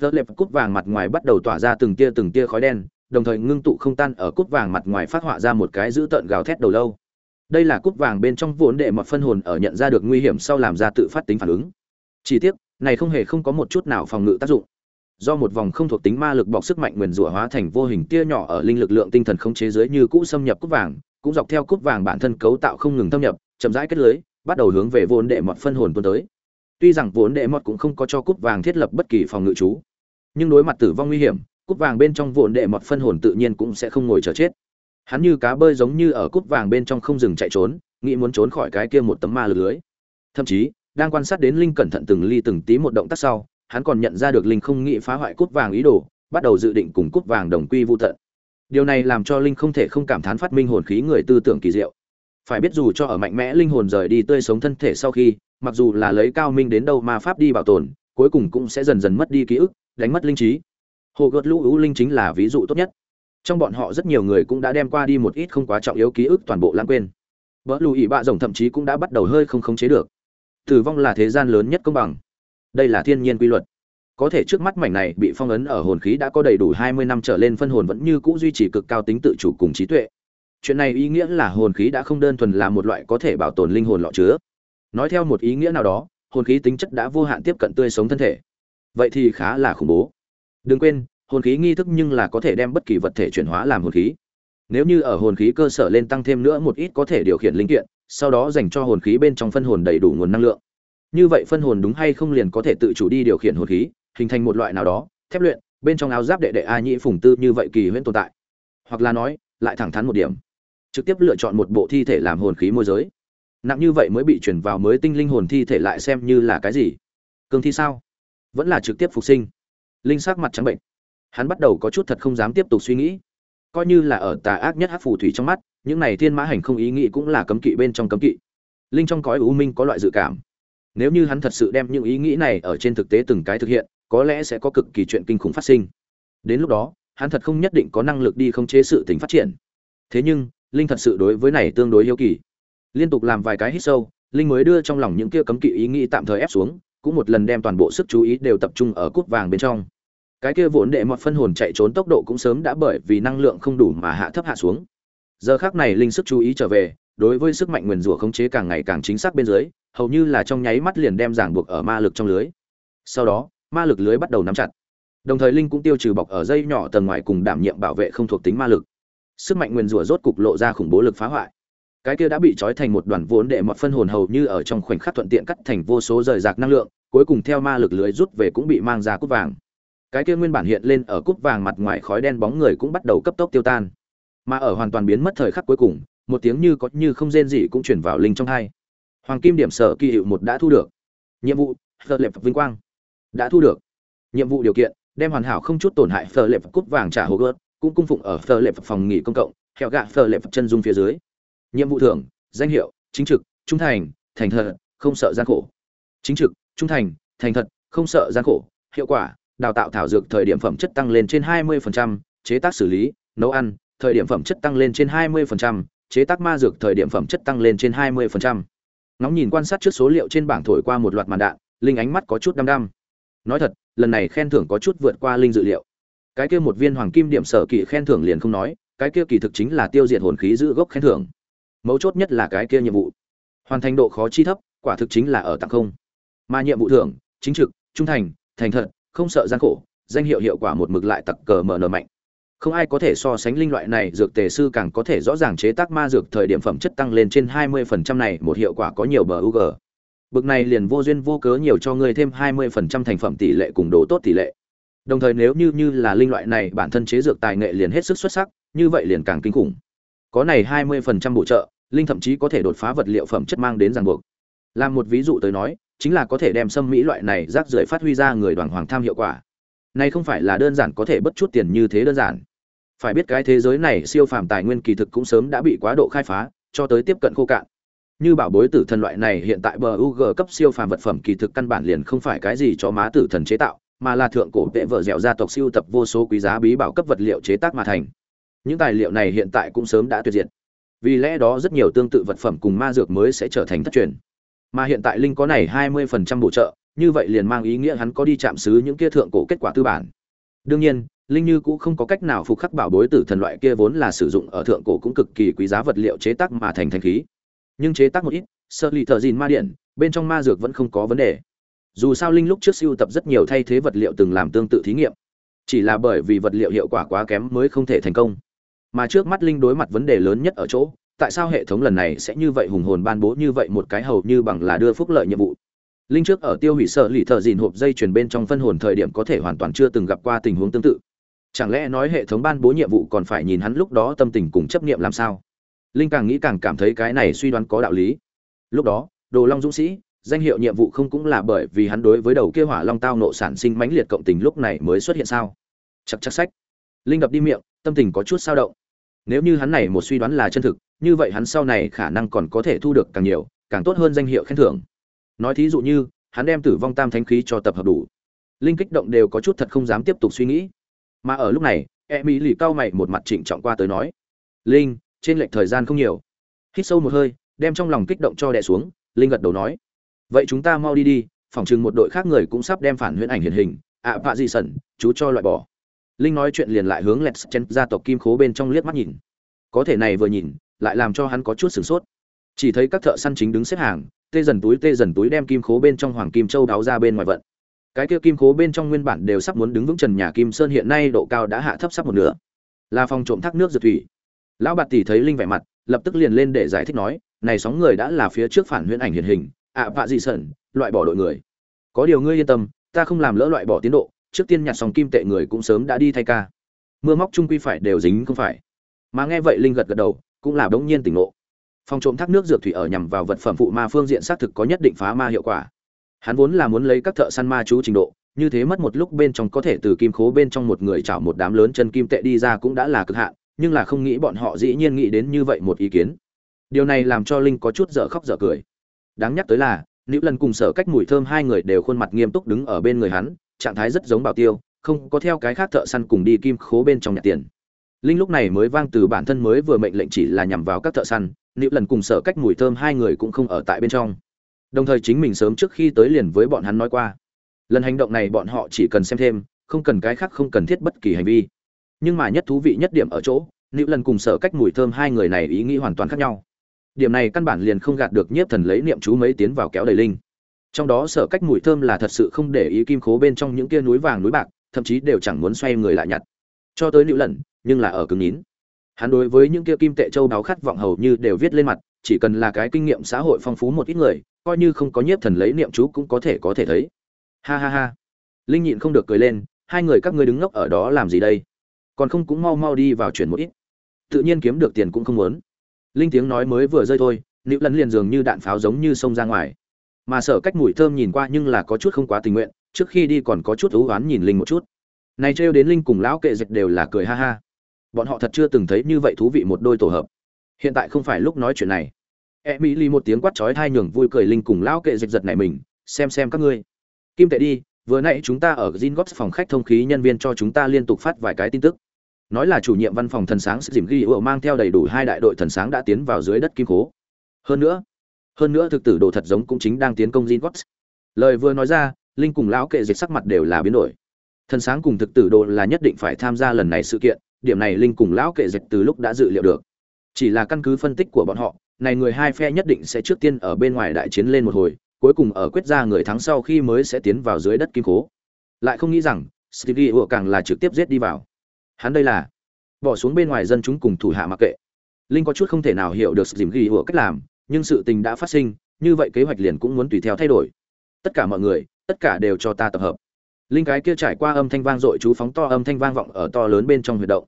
Giờ lệp cút vàng mặt ngoài bắt đầu tỏa ra từng tia từng tia khói đen, đồng thời ngưng tụ không tan ở cút vàng mặt ngoài phát họa ra một cái dữ tợn gào thét đầu lâu. Đây là cút vàng bên trong vốn đệ mật phân hồn ở nhận ra được nguy hiểm sau làm ra tự phát tính phản ứng. Chỉ tiếc, này không hề không có một chút nào phòng ngự tác dụng. Do một vòng không thuộc tính ma lực bọc sức mạnh nguyên rủa hóa thành vô hình tia nhỏ ở linh lực lượng tinh thần không chế dưới như cũ xâm nhập cút vàng, cũng dọc theo cút vàng bản thân cấu tạo không ngừng thâm nhập, chậm rãi kết lưới, bắt đầu hướng về vốn đệ mật phân hồn tuôn tới. Tuy rằng vốn đệ mật cũng không có cho cút vàng thiết lập bất kỳ phòng ngự chú nhưng đối mặt tử vong nguy hiểm, cúp vàng bên trong vụn đệ mọt phân hồn tự nhiên cũng sẽ không ngồi chờ chết. Hắn như cá bơi giống như ở cúp vàng bên trong không dừng chạy trốn, nghĩ muốn trốn khỏi cái kia một tấm ma lưới. Thậm chí, đang quan sát đến linh cẩn thận từng ly từng tí một động tác sau, hắn còn nhận ra được linh không nghĩ phá hoại cúp vàng ý đồ, bắt đầu dự định cùng cúp vàng đồng quy vô tận. Điều này làm cho linh không thể không cảm thán phát minh hồn khí người tư tưởng kỳ diệu. Phải biết dù cho ở mạnh mẽ linh hồn rời đi tươi sống thân thể sau khi, mặc dù là lấy cao minh đến đâu ma pháp đi bảo tồn, cuối cùng cũng sẽ dần dần mất đi ký ức đánh mất linh trí. Hồ gợt lũ ưu linh chính là ví dụ tốt nhất. Trong bọn họ rất nhiều người cũng đã đem qua đi một ít không quá trọng yếu ký ức toàn bộ lãng quên. Vỡ lù ỉ bạ rồng thậm chí cũng đã bắt đầu hơi không khống chế được. Tử vong là thế gian lớn nhất công bằng. Đây là thiên nhiên quy luật. Có thể trước mắt mảnh này bị phong ấn ở hồn khí đã có đầy đủ hai mươi năm trở lên phân hồn vẫn như cũ duy trì cực cao tính tự chủ cùng trí tuệ. Chuyện này ý nghĩa là hồn khí đã không đơn thuần là một loại có thể bảo tồn linh hồn lọ chứa. Nói theo một ý nghĩa nào đó, hồn khí tính chất đã vô hạn tiếp cận tươi sống thân thể vậy thì khá là khủng bố. Đừng quên, hồn khí nghi thức nhưng là có thể đem bất kỳ vật thể chuyển hóa làm hồn khí. Nếu như ở hồn khí cơ sở lên tăng thêm nữa một ít có thể điều khiển linh kiện, sau đó dành cho hồn khí bên trong phân hồn đầy đủ nguồn năng lượng. Như vậy phân hồn đúng hay không liền có thể tự chủ đi điều khiển hồn khí, hình thành một loại nào đó, thép luyện, bên trong áo giáp đệ đệ a nhĩ phùng tư như vậy kỳ huyễn tồn tại. Hoặc là nói, lại thẳng thắn một điểm. Trực tiếp lựa chọn một bộ thi thể làm hồn khí môi giới. Nặng như vậy mới bị chuyển vào mới tinh linh hồn thi thể lại xem như là cái gì? Cương thi sao? Vẫn là trực tiếp phục sinh. Linh sắc mặt trắng bệnh. Hắn bắt đầu có chút thật không dám tiếp tục suy nghĩ. Coi như là ở tà ác nhất hát phù thủy trong mắt, những này thiên mã hành không ý nghĩ cũng là cấm kỵ bên trong cấm kỵ. Linh trong cõi u minh có loại dự cảm. Nếu như hắn thật sự đem những ý nghĩ này ở trên thực tế từng cái thực hiện, có lẽ sẽ có cực kỳ chuyện kinh khủng phát sinh. Đến lúc đó, hắn thật không nhất định có năng lực đi không chế sự tình phát triển. Thế nhưng, linh thật sự đối với này tương đối yêu kỳ. Liên tục làm vài cái hít sâu, linh mới đưa trong lòng những kia cấm kỵ ý nghĩ tạm thời ép xuống cũng một lần đem toàn bộ sức chú ý đều tập trung ở cúp vàng bên trong. Cái kia vốn đệ mọt phân hồn chạy trốn tốc độ cũng sớm đã bởi vì năng lượng không đủ mà hạ thấp hạ xuống. Giờ khác này linh sức chú ý trở về, đối với sức mạnh nguyền rủa khống chế càng ngày càng chính xác bên dưới, hầu như là trong nháy mắt liền đem giảng buộc ở ma lực trong lưới. Sau đó, ma lực lưới bắt đầu nắm chặt. Đồng thời linh cũng tiêu trừ bọc ở dây nhỏ tầng ngoài cùng đảm nhiệm bảo vệ không thuộc tính ma lực. Sức mạnh nguyền rủa rốt cục lộ ra khủng bố lực phá hoại. Cái kia đã bị trói thành một đoàn vốn đệ mọt phân hồn hầu như ở trong khoảnh khắc thuận tiện cắt thành vô số rời rạc năng lượng cuối cùng theo ma lực lưới rút về cũng bị mang ra cúp vàng. Cái kia nguyên bản hiện lên ở cúp vàng mặt ngoài khói đen bóng người cũng bắt đầu cấp tốc tiêu tan. Mà ở hoàn toàn biến mất thời khắc cuối cùng, một tiếng như có như không rên gì cũng chuyển vào linh trong hai. Hoàng kim điểm sở kỳ hiệu một đã thu được. Nhiệm vụ phờ lệp vinh quang. Đã thu được. Nhiệm vụ điều kiện, đem hoàn hảo không chút tổn hại phờ lệp cúp vàng trả hồ gớt cũng cung phụng ở phờ lệp phòng nghỉ công cộng hẹo gạ phờ lệp chân dung phía dưới. Nhiệm vụ thưởng, danh hiệu, chính trực, trung thành thành thật, không sợ gian khổ. Chính trực trung thành thành thật không sợ gian khổ hiệu quả đào tạo thảo dược thời điểm phẩm chất tăng lên trên 20%, chế tác xử lý nấu ăn thời điểm phẩm chất tăng lên trên 20%, chế tác ma dược thời điểm phẩm chất tăng lên trên 20%. Ngóng nhìn quan sát trước số liệu trên bảng thổi qua một loạt màn đạn, linh ánh mắt có chút đăm đăm. Nói thật, lần này khen thưởng có chút vượt qua linh dự liệu. Cái kia một viên hoàng kim điểm sở kỳ khen thưởng liền không nói, cái kia kỳ thực chính là tiêu diệt hồn khí giữ gốc khen thưởng. Mấu chốt nhất là cái kia nhiệm vụ. Hoàn thành độ khó chi thấp, quả thực chính là ở tặng không. Mà nhiệm vụ thưởng, chính trực, trung thành, thành thật, không sợ gian khổ, danh hiệu hiệu quả một mực lại tặc cờ mở nở mạnh không ai có thể so sánh linh loại này dược tề sư càng có thể rõ ràng chế tác ma dược thời điểm phẩm chất tăng lên trên 20% này một hiệu quả có nhiều bờ UG. Bực này liền vô duyên vô cớ nhiều cho ngươi thêm 20% thành phẩm tỷ lệ cùng đồ tốt tỷ lệ. Đồng thời nếu như như là linh loại này bản thân chế dược tài nghệ liền hết sức xuất sắc, như vậy liền càng kinh khủng. Có này 20% bổ trợ, linh thậm chí có thể đột phá vật liệu phẩm chất mang đến ràng buộc. Làm một ví dụ tới nói, chính là có thể đem xâm mỹ loại này rác rưởi phát huy ra người đoàn hoàng tham hiệu quả. Này không phải là đơn giản có thể bất chút tiền như thế đơn giản. Phải biết cái thế giới này siêu phàm tài nguyên kỳ thực cũng sớm đã bị quá độ khai phá, cho tới tiếp cận khô cạn. Như bảo bối tử thần loại này hiện tại bờ UG cấp siêu phàm vật phẩm kỳ thực căn bản liền không phải cái gì cho má tử thần chế tạo, mà là thượng cổ vệ vợ dẻo gia tộc siêu tập vô số quý giá bí bảo cấp vật liệu chế tác mà thành. Những tài liệu này hiện tại cũng sớm đã tuyệt diệt. Vì lẽ đó rất nhiều tương tự vật phẩm cùng ma dược mới sẽ trở thành thất truyền. Mà hiện tại linh có này 20% bổ trợ, như vậy liền mang ý nghĩa hắn có đi chạm xứ những kia thượng cổ kết quả tư bản. Đương nhiên, linh như cũng không có cách nào phục khắc bảo bối tử thần loại kia vốn là sử dụng ở thượng cổ cũng cực kỳ quý giá vật liệu chế tác mà thành thành khí. Nhưng chế tác một ít, sơ lì thợ gìn ma điện, bên trong ma dược vẫn không có vấn đề. dù sao linh lúc trước sưu tập rất nhiều thay thế vật liệu từng làm tương tự thí nghiệm chỉ là bởi vì vật liệu hiệu quả quá kém mới không thể thành công mà trước mắt linh đối mặt vấn đề lớn nhất ở chỗ tại sao hệ thống lần này sẽ như vậy hùng hồn ban bố như vậy một cái hầu như bằng là đưa phúc lợi nhiệm vụ? Linh trước ở tiêu hủy sợ lì thợ dìn hộp dây chuyển bên trong phân hồn thời điểm có thể hoàn toàn chưa từng gặp qua tình huống tương tự. Chẳng lẽ nói hệ thống ban bố nhiệm vụ còn phải nhìn hắn lúc đó tâm tình cùng chấp niệm làm sao? Linh càng nghĩ càng cảm thấy cái này suy đoán có đạo lý. Lúc đó, đồ long dũng sĩ, danh hiệu nhiệm vụ không cũng là bởi vì hắn đối với đầu kia hỏa long tao nộ sản sinh mãnh liệt cộng tình lúc này mới xuất hiện sao? Chắc chắc sách. Linh đập đi miệng, tâm tình có chút sao động. Nếu như hắn này một suy đoán là chân thực như vậy hắn sau này khả năng còn có thể thu được càng nhiều, càng tốt hơn danh hiệu khen thưởng. Nói thí dụ như, hắn đem tử vong tam thánh khí cho tập hợp đủ. Linh kích động đều có chút thật không dám tiếp tục suy nghĩ. Mà ở lúc này e mỹ lì cao mày một mặt trịnh trọng qua tới nói, linh, trên lệch thời gian không nhiều. Hít sâu một hơi, đem trong lòng kích động cho đè xuống, linh gật đầu nói, vậy chúng ta mau đi đi phỏng chừng một đội khác người cũng sắp đem phản huyễn ảnh hiện hình, ạ, vạ gì sẩn, chú cho loại bỏ. Linh nói chuyện liền lại hướng lẹt chen gia tộc kim khố bên trong liếc mắt nhìn. Có thể này vừa nhìn lại làm cho hắn có chút sửng sốt. Chỉ thấy các thợ săn chính đứng xếp hàng, tê dần túi, tê dần túi đem kim khố bên trong hoàng kim châu đáo ra bên ngoài vận. Cái kia kim khố bên trong nguyên bản đều sắp muốn đứng vững trần nhà kim sơn hiện nay độ cao đã hạ thấp sắp một nửa. Là phòng trộm thác nước dược thủy. Lão bạt tỷ thấy linh vẻ mặt, lập tức liền lên để giải thích nói, này sóng người đã là phía trước phản huyễn ảnh hiện hình, ạ vạ dị sẩn, loại bỏ đội người. Có điều ngươi yên tâm, ta không làm lỡ loại bỏ tiến độ, trước tiên nhặt sòng kim tệ người cũng sớm đã đi thay ca. Mưa móc trung quy phải đều dính không phải. Mà nghe vậy linh gật gật đầu cũng là đống nhiên tỉnh ngộ. Phòng trộm thác nước dược thủy ở nhằm vào vật phẩm phụ ma phương diện xác thực có nhất định phá ma hiệu quả. Hắn vốn là muốn lấy các thợ săn ma chú trình độ, như thế mất một lúc bên trong có thể từ kim khố bên trong một người chảo một đám lớn chân kim tệ đi ra cũng đã là cực hạn, nhưng là không nghĩ bọn họ dĩ nhiên nghĩ đến như vậy một ý kiến. Điều này làm cho linh có chút dở khóc dở cười. Đáng nhắc tới là nữ lần cùng sở cách mùi thơm hai người đều khuôn mặt nghiêm túc đứng ở bên người hắn, trạng thái rất giống bảo tiêu, không có theo cái khác thợ săn cùng đi kim khố bên trong nhặt tiền linh lúc này mới vang từ bản thân mới vừa mệnh lệnh chỉ là nhằm vào các thợ săn nữ lần cùng sở cách mùi thơm hai người cũng không ở tại bên trong. Đồng thời chính mình sớm trước khi tới liền với bọn hắn nói qua. Lần hành động này bọn họ chỉ cần xem thêm, không cần cái khác không cần thiết bất kỳ hành vi. Nhưng mà nhất thú vị nhất điểm ở chỗ nữ lần cùng sở cách mùi thơm hai người này ý nghĩ hoàn toàn khác nhau. Điểm này căn bản liền không gạt được nhiếp thần lấy niệm chú mấy tiến vào kéo đầy linh. Trong đó sở cách mùi thơm là thật sự không để ý kim khố bên trong những kia núi vàng núi bạc, thậm chí đều chẳng muốn xoay người lại nhặt. Cho tới nữ lần nhưng là ở cứng nín. Hắn đối với những kia kim tệ châu đáo khát vọng hầu như đều viết lên mặt, chỉ cần là cái kinh nghiệm xã hội phong phú một ít người, coi như không có nhiếp thần lấy niệm chú cũng có thể có thể thấy. Ha ha ha. Linh nhịn không được cười lên, hai người các ngươi đứng ngốc ở đó làm gì đây? Còn không cũng mau mau đi vào chuyển một ít. Tự nhiên kiếm được tiền cũng không muốn. Linh tiếng nói mới vừa rơi thôi nữ lân liền dường như đạn pháo giống như xông ra ngoài. Mà sở cách mùi thơm nhìn qua nhưng là có chút không quá tình nguyện, trước khi đi còn có chút thú oán nhìn linh một chút. Này trêu đến linh cùng lão kệ dịch đều là cười ha ha bọn họ thật chưa từng thấy như vậy thú vị một đôi tổ hợp. Hiện tại không phải lúc nói chuyện này. E mỹ ly một tiếng quát chói thai nhường vui cười linh cùng lão kệ dịch giật này mình, xem xem các ngươi. Kim tệ đi, vừa nãy chúng ta ở Gin phòng khách thông khí nhân viên cho chúng ta liên tục phát vài cái tin tức. Nói là chủ nhiệm văn phòng thần sáng dìm ghi ựa mang theo đầy đủ hai đại đội thần sáng đã tiến vào dưới đất kim cố hơn nữa hơn nữa thực tử đồ thật giống cũng chính đang tiến công Gin lời vừa nói ra, linh cùng lão kệ dịch sắc mặt đều là biến đổi. Thần sáng cùng thực tử đồ là nhất định phải tham gia lần này sự kiện điểm này linh cùng lão kệ dịch từ lúc đã dự liệu được. Chỉ là căn cứ phân tích của bọn họ, này người hai phe nhất định sẽ trước tiên ở bên ngoài đại chiến lên một hồi, cuối cùng ở quyết ra người thắng sau khi mới sẽ tiến vào dưới đất kim cố lại không nghĩ rằng, stevie ủa càng là trực tiếp giết đi vào. Hắn đây là bỏ xuống bên ngoài dân chúng cùng thủ hạ mặc kệ. Linh có chút không thể nào hiểu được dìm ghi ủa cách làm, nhưng sự tình đã phát sinh, như vậy kế hoạch liền cũng muốn tùy theo thay đổi. Tất cả mọi người, tất cả đều cho ta tập hợp linh cái kia trải qua âm thanh vang dội chú phóng to âm thanh vang vọng ở to lớn bên trong huyệt động.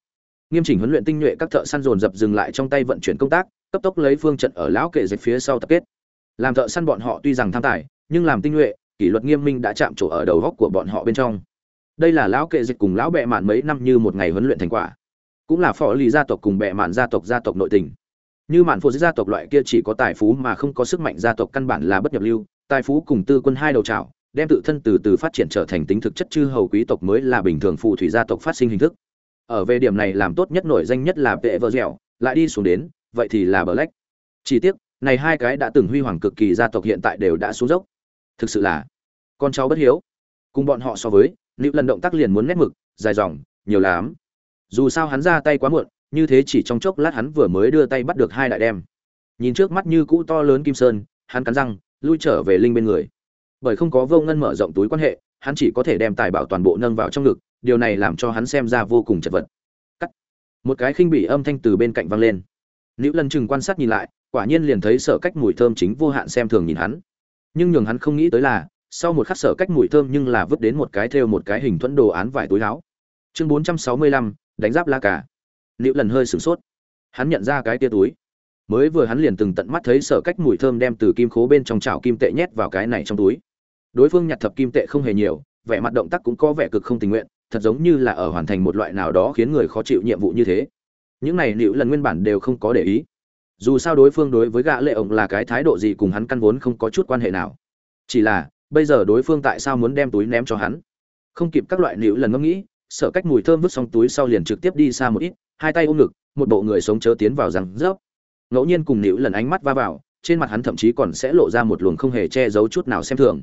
Nghiêm chỉnh huấn luyện tinh nhuệ các thợ săn dồn dập dừng lại trong tay vận chuyển công tác, cấp tốc lấy phương trận ở lão kệ dịch phía sau tập kết. Làm thợ săn bọn họ tuy rằng tham tài, nhưng làm tinh nhuệ, kỷ luật nghiêm minh đã chạm trổ ở đầu góc của bọn họ bên trong. Đây là lão kệ dịch cùng lão bệ mạn mấy năm như một ngày huấn luyện thành quả. Cũng là phò lì gia tộc cùng bệ mạn gia tộc gia tộc nội tình. Như mạn phụ gia tộc loại kia chỉ có tài phú mà không có sức mạnh gia tộc căn bản là bất nhập lưu, tài phú cùng tư quân hai đầu trào đem tự thân từ từ phát triển trở thành tính thực chất chư hầu quý tộc mới là bình thường phù thủy gia tộc phát sinh hình thức. Ở về điểm này làm tốt nhất nổi danh nhất là vệ vợ dẻo, lại đi xuống đến, vậy thì là black chỉ tiếc, này hai cái đã từng huy hoàng cực kỳ gia tộc hiện tại đều đã xuống dốc. Thực sự là, con cháu bất hiếu. Cùng bọn họ so với nữ lần động tác liền muốn nét mực, dài dòng, nhiều lắm. Dù sao hắn ra tay quá muộn, như thế chỉ trong chốc lát hắn vừa mới đưa tay bắt được hai đại đem. Nhìn trước mắt như cũ to lớn kim sơn, hắn cắn răng, lui trở về linh bên người bởi không có vô ngân mở rộng túi quan hệ, hắn chỉ có thể đem tài bảo toàn bộ nâng vào trong ngực, điều này làm cho hắn xem ra vô cùng chật vật. Cắt. Một cái khinh bỉ âm thanh từ bên cạnh vang lên. Nữ lần chừng quan sát nhìn lại, quả nhiên liền thấy sở cách mùi thơm chính vô hạn xem thường nhìn hắn. Nhưng nhường hắn không nghĩ tới là, sau một khắc sở cách mùi thơm nhưng là vứt đến một cái thêu một cái hình thuẫn đồ án vải túi láo chương bốn trăm sáu mươi lăm, đánh giáp la cả nữ lần hơi sửng sốt. Hắn nhận ra cái tia túi. Mới vừa hắn liền từng tận mắt thấy sở cách mùi thơm đem từ kim khố bên trong chảo kim tệ nhét vào cái này trong túi đối phương nhặt thập kim tệ không hề nhiều, vẻ mặt động tác cũng có vẻ cực không tình nguyện, thật giống như là ở hoàn thành một loại nào đó khiến người khó chịu nhiệm vụ như thế. Những này liệu lần nguyên bản đều không có để ý. Dù sao đối phương đối với gã lệ ổng là cái thái độ gì cùng hắn căn vốn không có chút quan hệ nào. Chỉ là, bây giờ đối phương tại sao muốn đem túi ném cho hắn? Không kịp các loại liệu lần ngẫm nghĩ, sợ cách mùi thơm vứt xong túi sau liền trực tiếp đi xa một ít, hai tay ôm ngực, một bộ người sống chớ tiến vào răng rớp. Ngẫu nhiên cùng liệu lần ánh mắt va vào, trên mặt hắn thậm chí còn sẽ lộ ra một luồng không hề che giấu chút nào xem thường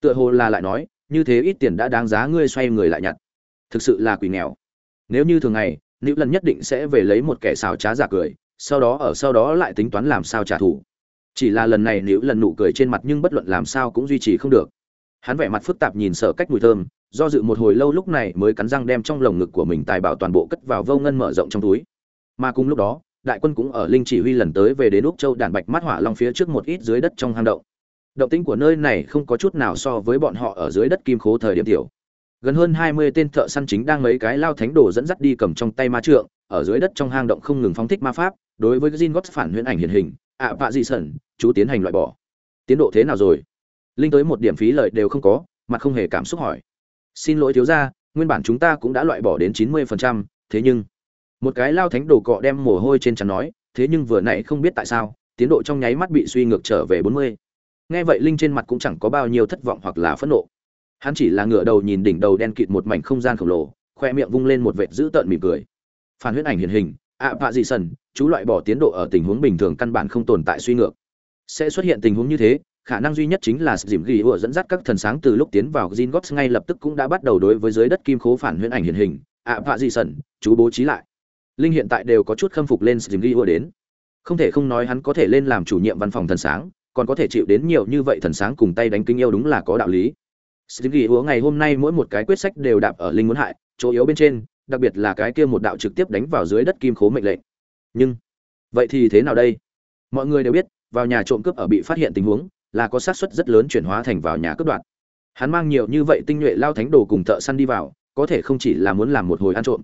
tựa hồ là lại nói, như thế ít tiền đã đáng giá ngươi xoay người lại nhặt. Thực sự là quỷ nghèo. Nếu như thường ngày, nữ lần nhất định sẽ về lấy một kẻ xào trá giả cười, sau đó ở sau đó lại tính toán làm sao trả thù. Chỉ là lần này nữ lần nụ cười trên mặt nhưng bất luận làm sao cũng duy trì không được. Hắn vẻ mặt phức tạp nhìn sợ cách mùi thơm, do dự một hồi lâu lúc này mới cắn răng đem trong lồng ngực của mình tài bảo toàn bộ cất vào vô ngân mở rộng trong túi. Mà cùng lúc đó, đại quân cũng ở linh chỉ huy lần tới về đến úc châu đàn bạch mắt hỏa long phía trước một ít dưới đất trong hang động động tĩnh của nơi này không có chút nào so với bọn họ ở dưới đất kim khố thời điểm tiểu. Gần hơn hai mươi tên thợ săn chính đang mấy cái lao thánh đồ dẫn dắt đi cầm trong tay ma trượng, ở dưới đất trong hang động không ngừng phóng thích ma pháp, đối với gin gót phản huyễn ảnh hiện hình, ạ vạ dị sẩn, chú tiến hành loại bỏ. Tiến độ thế nào rồi? Linh tới một điểm phí lợi đều không có, mặt không hề cảm xúc hỏi. Xin lỗi thiếu gia, nguyên bản chúng ta cũng đã loại bỏ đến chín mươi phần trăm, thế nhưng, một cái lao thánh đồ cọ đem mồ hôi trên trán nói, thế nhưng vừa nãy không biết tại sao, tiến độ trong nháy mắt bị suy ngược trở về bốn mươi nghe vậy linh trên mặt cũng chẳng có bao nhiêu thất vọng hoặc là phẫn nộ hắn chỉ là ngửa đầu nhìn đỉnh đầu đen kịt một mảnh không gian khổng lồ khoe miệng vung lên một vệt dữ tợn mỉm cười phản huyết ảnh hiện hình ạ vạ dị sần chú loại bỏ tiến độ ở tình huống bình thường căn bản không tồn tại suy ngược sẽ xuất hiện tình huống như thế khả năng duy nhất chính là dìm ghi ủa dẫn dắt các thần sáng từ lúc tiến vào gin Gots ngay lập tức cũng đã bắt đầu đối với dưới đất kim khố phản huyễn ảnh hiện hình, ạ vạ dị sẩn, chú bố trí lại. Linh hiện tại đều có chút khâm phục lên dìm ghi ủa đến. Không thể không nói hắn có thể lên làm chủ nhiệm văn phòng thần sáng, còn có thể chịu đến nhiều như vậy thần sáng cùng tay đánh kinh yêu đúng là có đạo lý. Dìm ghi ủa ngày hôm nay mỗi một cái quyết sách đều đạp ở linh muốn hại, chỗ yếu bên trên, đặc biệt là cái kia một đạo trực tiếp đánh vào dưới đất kim khố mệnh lệnh. Nhưng, vậy thì thế nào đây? Mọi người đều biết, vào nhà trộm cướp ở bị phát hiện tình huống, là có xác suất rất lớn chuyển hóa thành vào nhà cướp đoạt. Hắn mang nhiều như vậy tinh nhuệ lao thánh đồ cùng thợ săn đi vào, có thể không chỉ là muốn làm một hồi ăn trộm.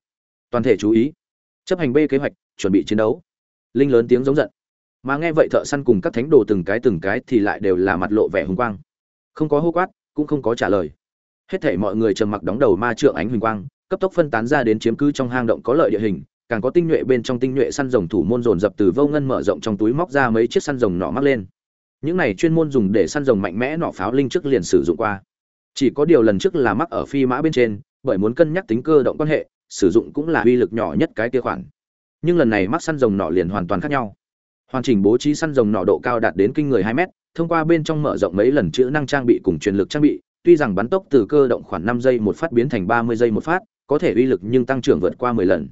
Toàn thể chú ý, chấp hành B kế hoạch, chuẩn bị chiến đấu. Linh lớn tiếng giống giận. Mà nghe vậy thợ săn cùng các thánh đồ từng cái từng cái thì lại đều là mặt lộ vẻ hùng quang. Không có hô quát, cũng không có trả lời. Hết thảy mọi người trầm mặc đóng đầu ma trượng ánh huỳnh quang, cấp tốc phân tán ra đến chiếm cứ trong hang động có lợi địa hình, càng có tinh nhuệ bên trong tinh nhuệ săn rồng thủ môn dồn dập từ vô ngân mở rộng trong túi móc ra mấy chiếc săn rồng nọ mắc lên những này chuyên môn dùng để săn rồng mạnh mẽ nọ pháo linh trước liền sử dụng qua chỉ có điều lần trước là mắc ở phi mã bên trên bởi muốn cân nhắc tính cơ động quan hệ sử dụng cũng là uy lực nhỏ nhất cái kia khoản nhưng lần này mắc săn rồng nọ liền hoàn toàn khác nhau hoàn chỉnh bố trí săn rồng nọ độ cao đạt đến kinh người hai mét, thông qua bên trong mở rộng mấy lần chữ năng trang bị cùng truyền lực trang bị, tuy rằng bắn tốc từ cơ động khoảng năm giây một phát biến thành ba mươi giây một phát, có thể uy lực nhưng tăng trưởng vượt qua mười lần.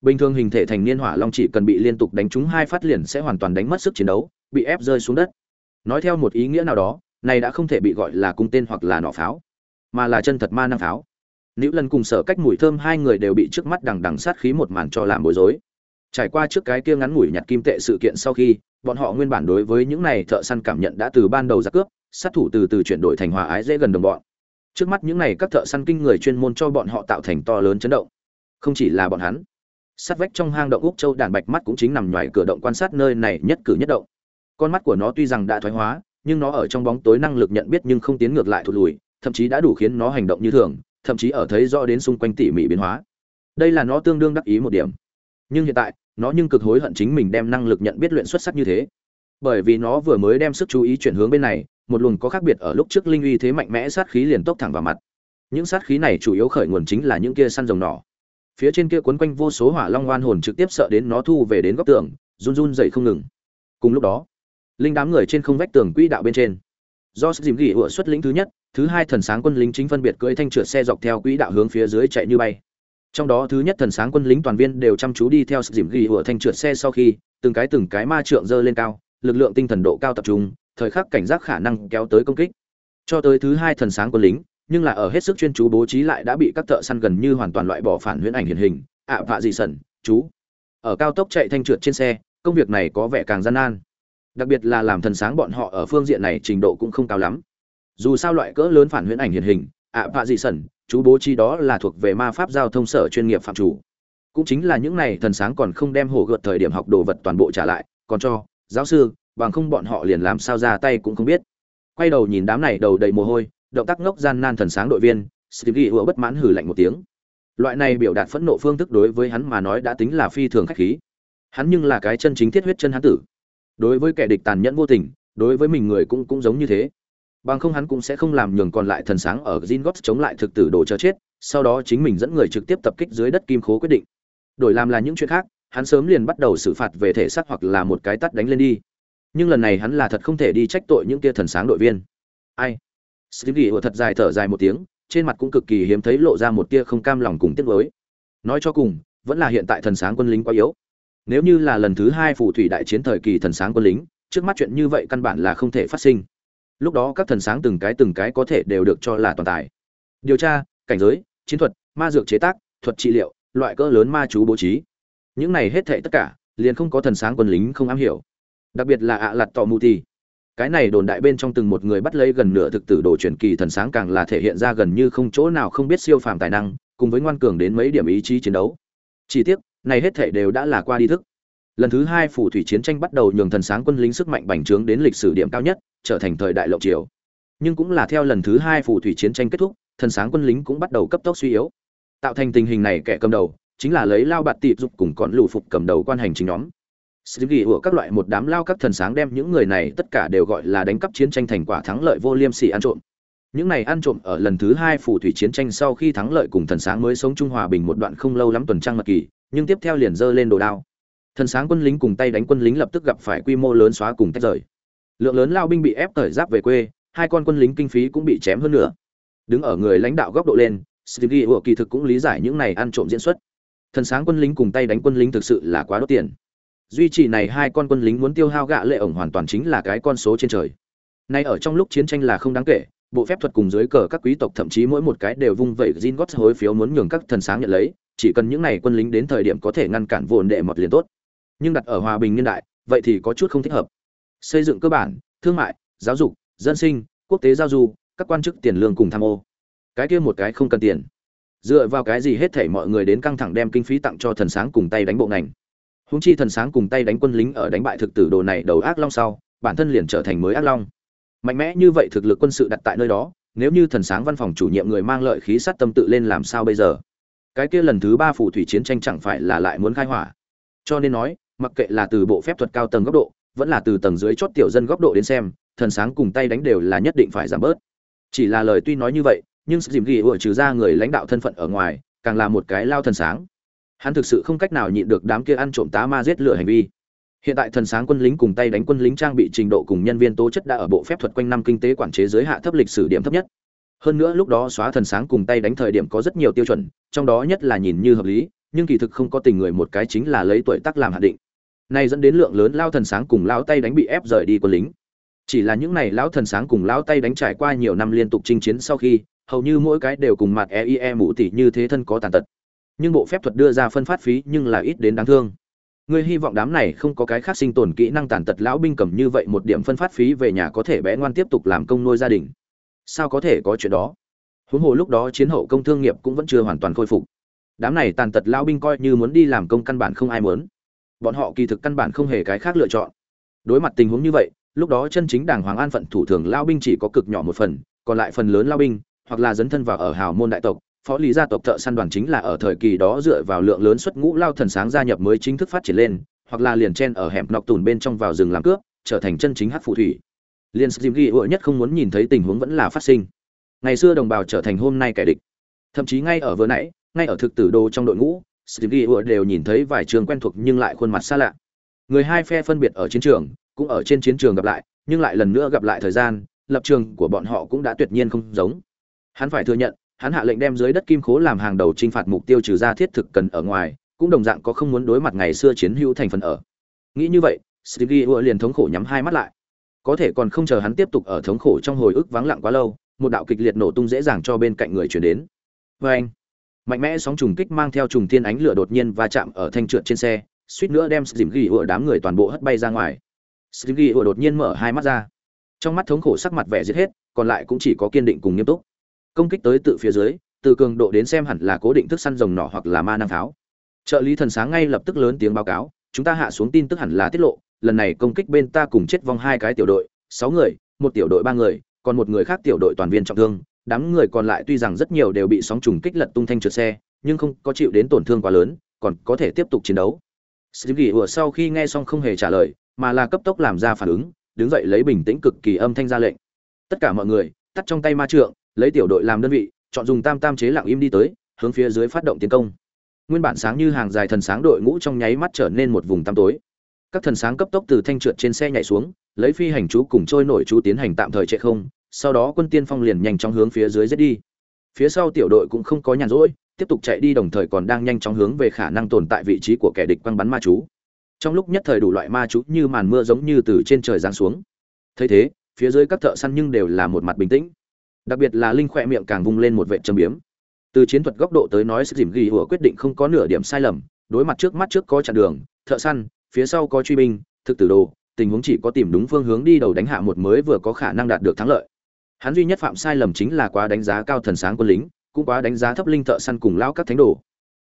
Bình thường hình thể thành niên hỏa long chỉ cần bị liên tục đánh trúng hai phát liền sẽ hoàn toàn đánh mất sức chiến đấu, bị ép rơi xuống đất. Nói theo một ý nghĩa nào đó, này đã không thể bị gọi là cung tên hoặc là nỏ pháo, mà là chân thật ma năng pháo. Nữ lần cùng sở cách mùi thơm hai người đều bị trước mắt đằng đằng sát khí một màn cho làm bối rối trải qua trước cái kia ngắn ngủi nhặt kim tệ sự kiện sau khi, bọn họ nguyên bản đối với những này thợ săn cảm nhận đã từ ban đầu giặc cướp, sát thủ từ từ chuyển đổi thành hòa ái dễ gần đồng bọn. Trước mắt những này các thợ săn kinh người chuyên môn cho bọn họ tạo thành to lớn chấn động. Không chỉ là bọn hắn, sát vách trong hang động úc châu đàn bạch mắt cũng chính nằm ngoài cửa động quan sát nơi này nhất cử nhất động. Con mắt của nó tuy rằng đã thoái hóa, nhưng nó ở trong bóng tối năng lực nhận biết nhưng không tiến ngược lại thụt lùi, thậm chí đã đủ khiến nó hành động như thường, thậm chí ở thấy rõ đến xung quanh tỉ mỉ biến hóa. Đây là nó tương đương đắc ý một điểm. Nhưng hiện tại nó nhưng cực hối hận chính mình đem năng lực nhận biết luyện xuất sắc như thế. Bởi vì nó vừa mới đem sức chú ý chuyển hướng bên này, một luồng có khác biệt ở lúc trước linh uy thế mạnh mẽ sát khí liền tốc thẳng vào mặt. Những sát khí này chủ yếu khởi nguồn chính là những kia săn rồng nỏ. Phía trên kia quấn quanh vô số hỏa long oan hồn trực tiếp sợ đến nó thu về đến góc tường, run run dậy không ngừng. Cùng lúc đó, linh đám người trên không vách tường quỹ đạo bên trên. Do dìm gỉ ủa xuất lĩnh thứ nhất, thứ hai thần sáng quân lính chính phân biệt cưỡi thanh trượt xe dọc theo quỹ đạo hướng phía dưới chạy như bay trong đó thứ nhất thần sáng quân lính toàn viên đều chăm chú đi theo dìm ghi hủa thanh trượt xe sau khi từng cái từng cái ma trượng dơ lên cao lực lượng tinh thần độ cao tập trung thời khắc cảnh giác khả năng kéo tới công kích. Cho tới thứ hai thần sáng quân lính nhưng là ở hết sức chuyên chú bố trí lại đã bị các thợ săn gần như hoàn toàn loại bỏ phản huyễn ảnh hiện hình. Ạ à, vạ dị sẩn chú. Ở cao tốc chạy thanh trượt trên xe công việc này có vẻ càng gian nan. Đặc biệt là làm thần sáng bọn họ ở phương diện này trình độ cũng không cao lắm. Dù sao loại cỡ lớn phản huyễn ảnh hiện hình ạ à, vạ dị sẩn chú bố trí đó là thuộc về ma pháp giao thông sở chuyên nghiệp phạm chủ. Cũng chính là những này thần sáng còn không đem hồ gợt thời điểm học đồ vật toàn bộ trả lại, còn cho, giáo sư, bằng không bọn họ liền làm sao ra tay cũng không biết. Quay đầu nhìn đám này đầu đầy mồ hôi, động tác ngốc gian nan thần sáng đội viên stevie ủa bất mãn hử lạnh một tiếng. Loại này biểu đạt phẫn nộ phương thức đối với hắn mà nói đã tính là phi thường khách khí. Hắn nhưng là cái chân chính thiết huyết chân hắn tử. Đối với kẻ địch tàn nhẫn vô tình, đối với mình người cũng cũng giống như thế bằng không hắn cũng sẽ không làm nhường còn lại thần sáng ở Gingotts chống lại thực tử đồ cho chết sau đó chính mình dẫn người trực tiếp tập kích dưới đất kim khố quyết định đổi làm là những chuyện khác hắn sớm liền bắt đầu xử phạt về thể xác hoặc là một cái tát đánh lên đi nhưng lần này hắn là thật không thể đi trách tội những kia thần sáng đội viên ai Stevie vừa thật dài thở dài một tiếng, trên mặt cũng cực kỳ hiếm thấy lộ ra một tia không cam lòng cùng tiếc nuối. Nói cho cùng, vẫn là hiện tại thần sáng quân lính quá yếu. Nếu như là lần thứ hai phù thủy đại chiến thời kỳ thần sáng quân lính, trước mắt chuyện như vậy căn bản là không thể phát sinh. Lúc đó các thần sáng từng cái từng cái có thể đều được cho là toàn tài. Điều tra, cảnh giới, chiến thuật, ma dược chế tác, thuật trị liệu, loại cỡ lớn ma chú bố trí. Những này hết thảy tất cả, liền không có thần sáng quân lính không am hiểu. Đặc biệt là ạ lặt tọ mù ti cái này đồn đại bên trong từng một người bắt lấy gần nửa thực tử đồ truyền kỳ thần sáng càng là thể hiện ra gần như không chỗ nào không biết siêu phàm tài năng cùng với ngoan cường đến mấy điểm ý chí chiến đấu chi tiết này hết thể đều đã là qua đi thức lần thứ hai phủ thủy chiến tranh bắt đầu nhường thần sáng quân lính sức mạnh bành trướng đến lịch sử điểm cao nhất trở thành thời đại lộng triều. Nhưng cũng là theo lần thứ hai phù thủy chiến tranh kết thúc, thần sáng quân lính cũng bắt đầu cấp tốc suy yếu. Tạo thành tình hình này kẻ cầm đầu chính là lấy lao bạt tịp dục cùng con lù phục cầm đầu quan hành chính nhóm. Sự ghi của các loại một đám lao các thần sáng đem những người này tất cả đều gọi là đánh cắp chiến tranh thành quả thắng lợi vô liêm sỉ ăn trộm. Những này ăn trộm ở lần thứ hai phù thủy chiến tranh sau khi thắng lợi cùng thần sáng mới sống trung hòa bình một đoạn không lâu lắm tuần trăng mật kỳ, nhưng tiếp theo liền dơ lên đồ đao. Thần sáng quân lính cùng tay đánh quân lính lập tức gặp phải quy mô lớn xóa cùng tách rời lượng lớn lao binh bị ép thời giáp về quê, hai con quân lính kinh phí cũng bị chém hơn nữa đứng ở người lãnh đạo góc độ lên stevie của kỳ thực cũng lý giải những này ăn trộm diễn xuất. Thần sáng quân lính cùng tay đánh quân lính thực sự là quá đốt tiền. Duy trì này hai con quân lính muốn tiêu hao gạ lệ ổng hoàn toàn chính là cái con số trên trời. Nay ở trong lúc chiến tranh là không đáng kể, bộ phép thuật cùng dưới cờ các quý tộc thậm chí mỗi một cái đều vung vẩy gin gót hối phiếu muốn nhường các thần sáng nhận lấy, chỉ cần những này quân lính đến thời điểm có thể ngăn cản vồn đệ mọt liền tốt. Nhưng đặt ở hòa bình niên đại, vậy thì có chút không thích hợp xây dựng cơ bản, thương mại, giáo dục, dân sinh, quốc tế giao du, các quan chức tiền lương cùng tham ô. Cái kia một cái không cần tiền. Dựa vào cái gì hết thảy mọi người đến căng thẳng đem kinh phí tặng cho thần sáng cùng tay đánh bộ ngành. Húng chi thần sáng cùng tay đánh quân lính ở đánh bại thực tử đồ này đầu ác long sau, bản thân liền trở thành mới ác long. Mạnh mẽ như vậy thực lực quân sự đặt tại nơi đó, nếu như thần sáng văn phòng chủ nhiệm người mang lợi khí sát tâm tự lên làm sao bây giờ? Cái kia lần thứ ba phù thủy chiến tranh chẳng phải là lại muốn khai hỏa. Cho nên nói, mặc kệ là từ bộ phép thuật cao tầng góc độ vẫn là từ tầng dưới chót tiểu dân góc độ đến xem, thần sáng cùng tay đánh đều là nhất định phải giảm bớt. Chỉ là lời tuy nói như vậy, nhưng dìm ghi ủa trừ ra người lãnh đạo thân phận ở ngoài, càng là một cái lao thần sáng. Hắn thực sự không cách nào nhịn được đám kia ăn trộm tá ma giết lửa hành vi. Hiện tại thần sáng quân lính cùng tay đánh quân lính trang bị trình độ cùng nhân viên tố chất đã ở bộ phép thuật quanh năm kinh tế quản chế giới hạ thấp lịch sử điểm thấp nhất. Hơn nữa lúc đó xóa thần sáng cùng tay đánh thời điểm có rất nhiều tiêu chuẩn, trong đó nhất là nhìn như hợp lý, nhưng kỳ thực không có tình người một cái chính là lấy tuổi tác làm hạn định nay dẫn đến lượng lớn lao thần sáng cùng lao tay đánh bị ép rời đi quân lính. Chỉ là những này lão thần sáng cùng lão tay đánh trải qua nhiều năm liên tục chinh chiến sau khi, hầu như mỗi cái đều cùng mặt eie mũ tỉ như thế thân có tàn tật. Nhưng bộ phép thuật đưa ra phân phát phí nhưng là ít đến đáng thương. Người hy vọng đám này không có cái khác sinh tồn kỹ năng tàn tật lão binh cầm như vậy một điểm phân phát phí về nhà có thể bé ngoan tiếp tục làm công nuôi gia đình. Sao có thể có chuyện đó? Huống hồ lúc đó chiến hậu công thương nghiệp cũng vẫn chưa hoàn toàn khôi phục. Đám này tàn tật lão binh coi như muốn đi làm công căn bản không ai muốn bọn họ kỳ thực căn bản không hề cái khác lựa chọn. Đối mặt tình huống như vậy, lúc đó chân chính đảng hoàng an phận thủ thường lao binh chỉ có cực nhỏ một phần, còn lại phần lớn lao binh, hoặc là dấn thân vào ở hào môn đại tộc, phó lý gia tộc thợ săn đoàn chính là ở thời kỳ đó dựa vào lượng lớn xuất ngũ lao thần sáng gia nhập mới chính thức phát triển lên, hoặc là liền chen ở hẻm nọc tùn bên trong vào rừng làm cướp, trở thành chân chính hát phù thủy. Liền dìm ghi ựa nhất không muốn nhìn thấy tình huống vẫn là phát sinh. Ngày xưa đồng bào trở thành hôm nay kẻ địch. Thậm chí ngay ở vừa nãy, ngay ở thực tử đô trong đội ngũ Stevie ựa đều nhìn thấy vài trường quen thuộc nhưng lại khuôn mặt xa lạ. Người hai phe phân biệt ở chiến trường, cũng ở trên chiến trường gặp lại, nhưng lại lần nữa gặp lại thời gian, lập trường của bọn họ cũng đã tuyệt nhiên không giống. Hắn phải thừa nhận, hắn hạ lệnh đem dưới đất kim khố làm hàng đầu trinh phạt mục tiêu trừ ra thiết thực cần ở ngoài, cũng đồng dạng có không muốn đối mặt ngày xưa chiến hữu thành phần ở. Nghĩ như vậy stevie ua liền thống khổ nhắm hai mắt lại. Có thể còn không chờ hắn tiếp tục ở thống khổ trong hồi ức vắng lặng quá lâu, một đạo kịch liệt nổ tung dễ dàng cho bên cạnh người chuyển đến. Và anh mạnh mẽ sóng trùng kích mang theo trùng thiên ánh lửa đột nhiên va chạm ở thanh trượt trên xe, suýt nữa đem dìm ghi ủa đám người toàn bộ hất bay ra ngoài. Dìm ghi ủa đột nhiên mở hai mắt ra. Trong mắt thống khổ sắc mặt vẻ giết hết, còn lại cũng chỉ có kiên định cùng nghiêm túc. Công kích tới từ phía dưới, từ cường độ đến xem hẳn là cố định thức săn rồng nỏ hoặc là ma năng tháo. trợ lý thần sáng ngay lập tức lớn tiếng báo cáo, chúng ta hạ xuống tin tức hẳn là tiết lộ, lần này công kích bên ta cùng chết vong hai cái tiểu đội, sáu người, một tiểu đội ba người, còn một người khác tiểu đội toàn viên trọng thương đám người còn lại tuy rằng rất nhiều đều bị sóng trùng kích lật tung thanh trượt xe nhưng không có chịu đến tổn thương quá lớn còn có thể tiếp tục chiến đấu Sĩ Gỉ ủa sau khi nghe xong không hề trả lời, mà là cấp tốc làm ra phản ứng, đứng dậy lấy bình tĩnh cực kỳ âm thanh ra lệnh. Tất cả mọi người, tắt trong tay ma trượng, lấy tiểu đội làm đơn vị, chọn dùng tam tam chế lặng im đi tới, hướng phía dưới phát động tiến công. Nguyên bản sáng như hàng dài thần sáng đội ngũ trong nháy mắt trở nên một vùng tăm tối. Các thần sáng cấp tốc từ thanh trượt trên xe nhảy xuống, lấy phi hành chú cùng trôi nổi chú tiến hành tạm thời chạy không, sau đó quân tiên phong liền nhanh chóng hướng phía dưới giết đi. Phía sau tiểu đội cũng không có nhàn rỗi, tiếp tục chạy đi đồng thời còn đang nhanh chóng hướng về khả năng tồn tại vị trí của kẻ địch quăng bắn ma chú. Trong lúc nhất thời đủ loại ma chú như màn mưa giống như từ trên trời giáng xuống. Thấy thế, phía dưới các thợ săn nhưng đều là một mặt bình tĩnh. Đặc biệt là Linh khỏe miệng càng vung lên một vệ trầm biếm. Từ chiến thuật góc độ tới nói sức dìm ghi của quyết định không có nửa điểm sai lầm, đối mặt trước mắt trước có chặn đường, thợ săn, phía sau có truy binh, thực tử đồ, tình huống chỉ có tìm đúng phương hướng đi đầu đánh hạ một mới vừa có khả năng đạt được thắng lợi. Hắn duy nhất phạm sai lầm chính là quá đánh giá cao thần sáng quân lính, cũng quá đánh giá thấp linh thợ săn cùng lao các thánh đồ.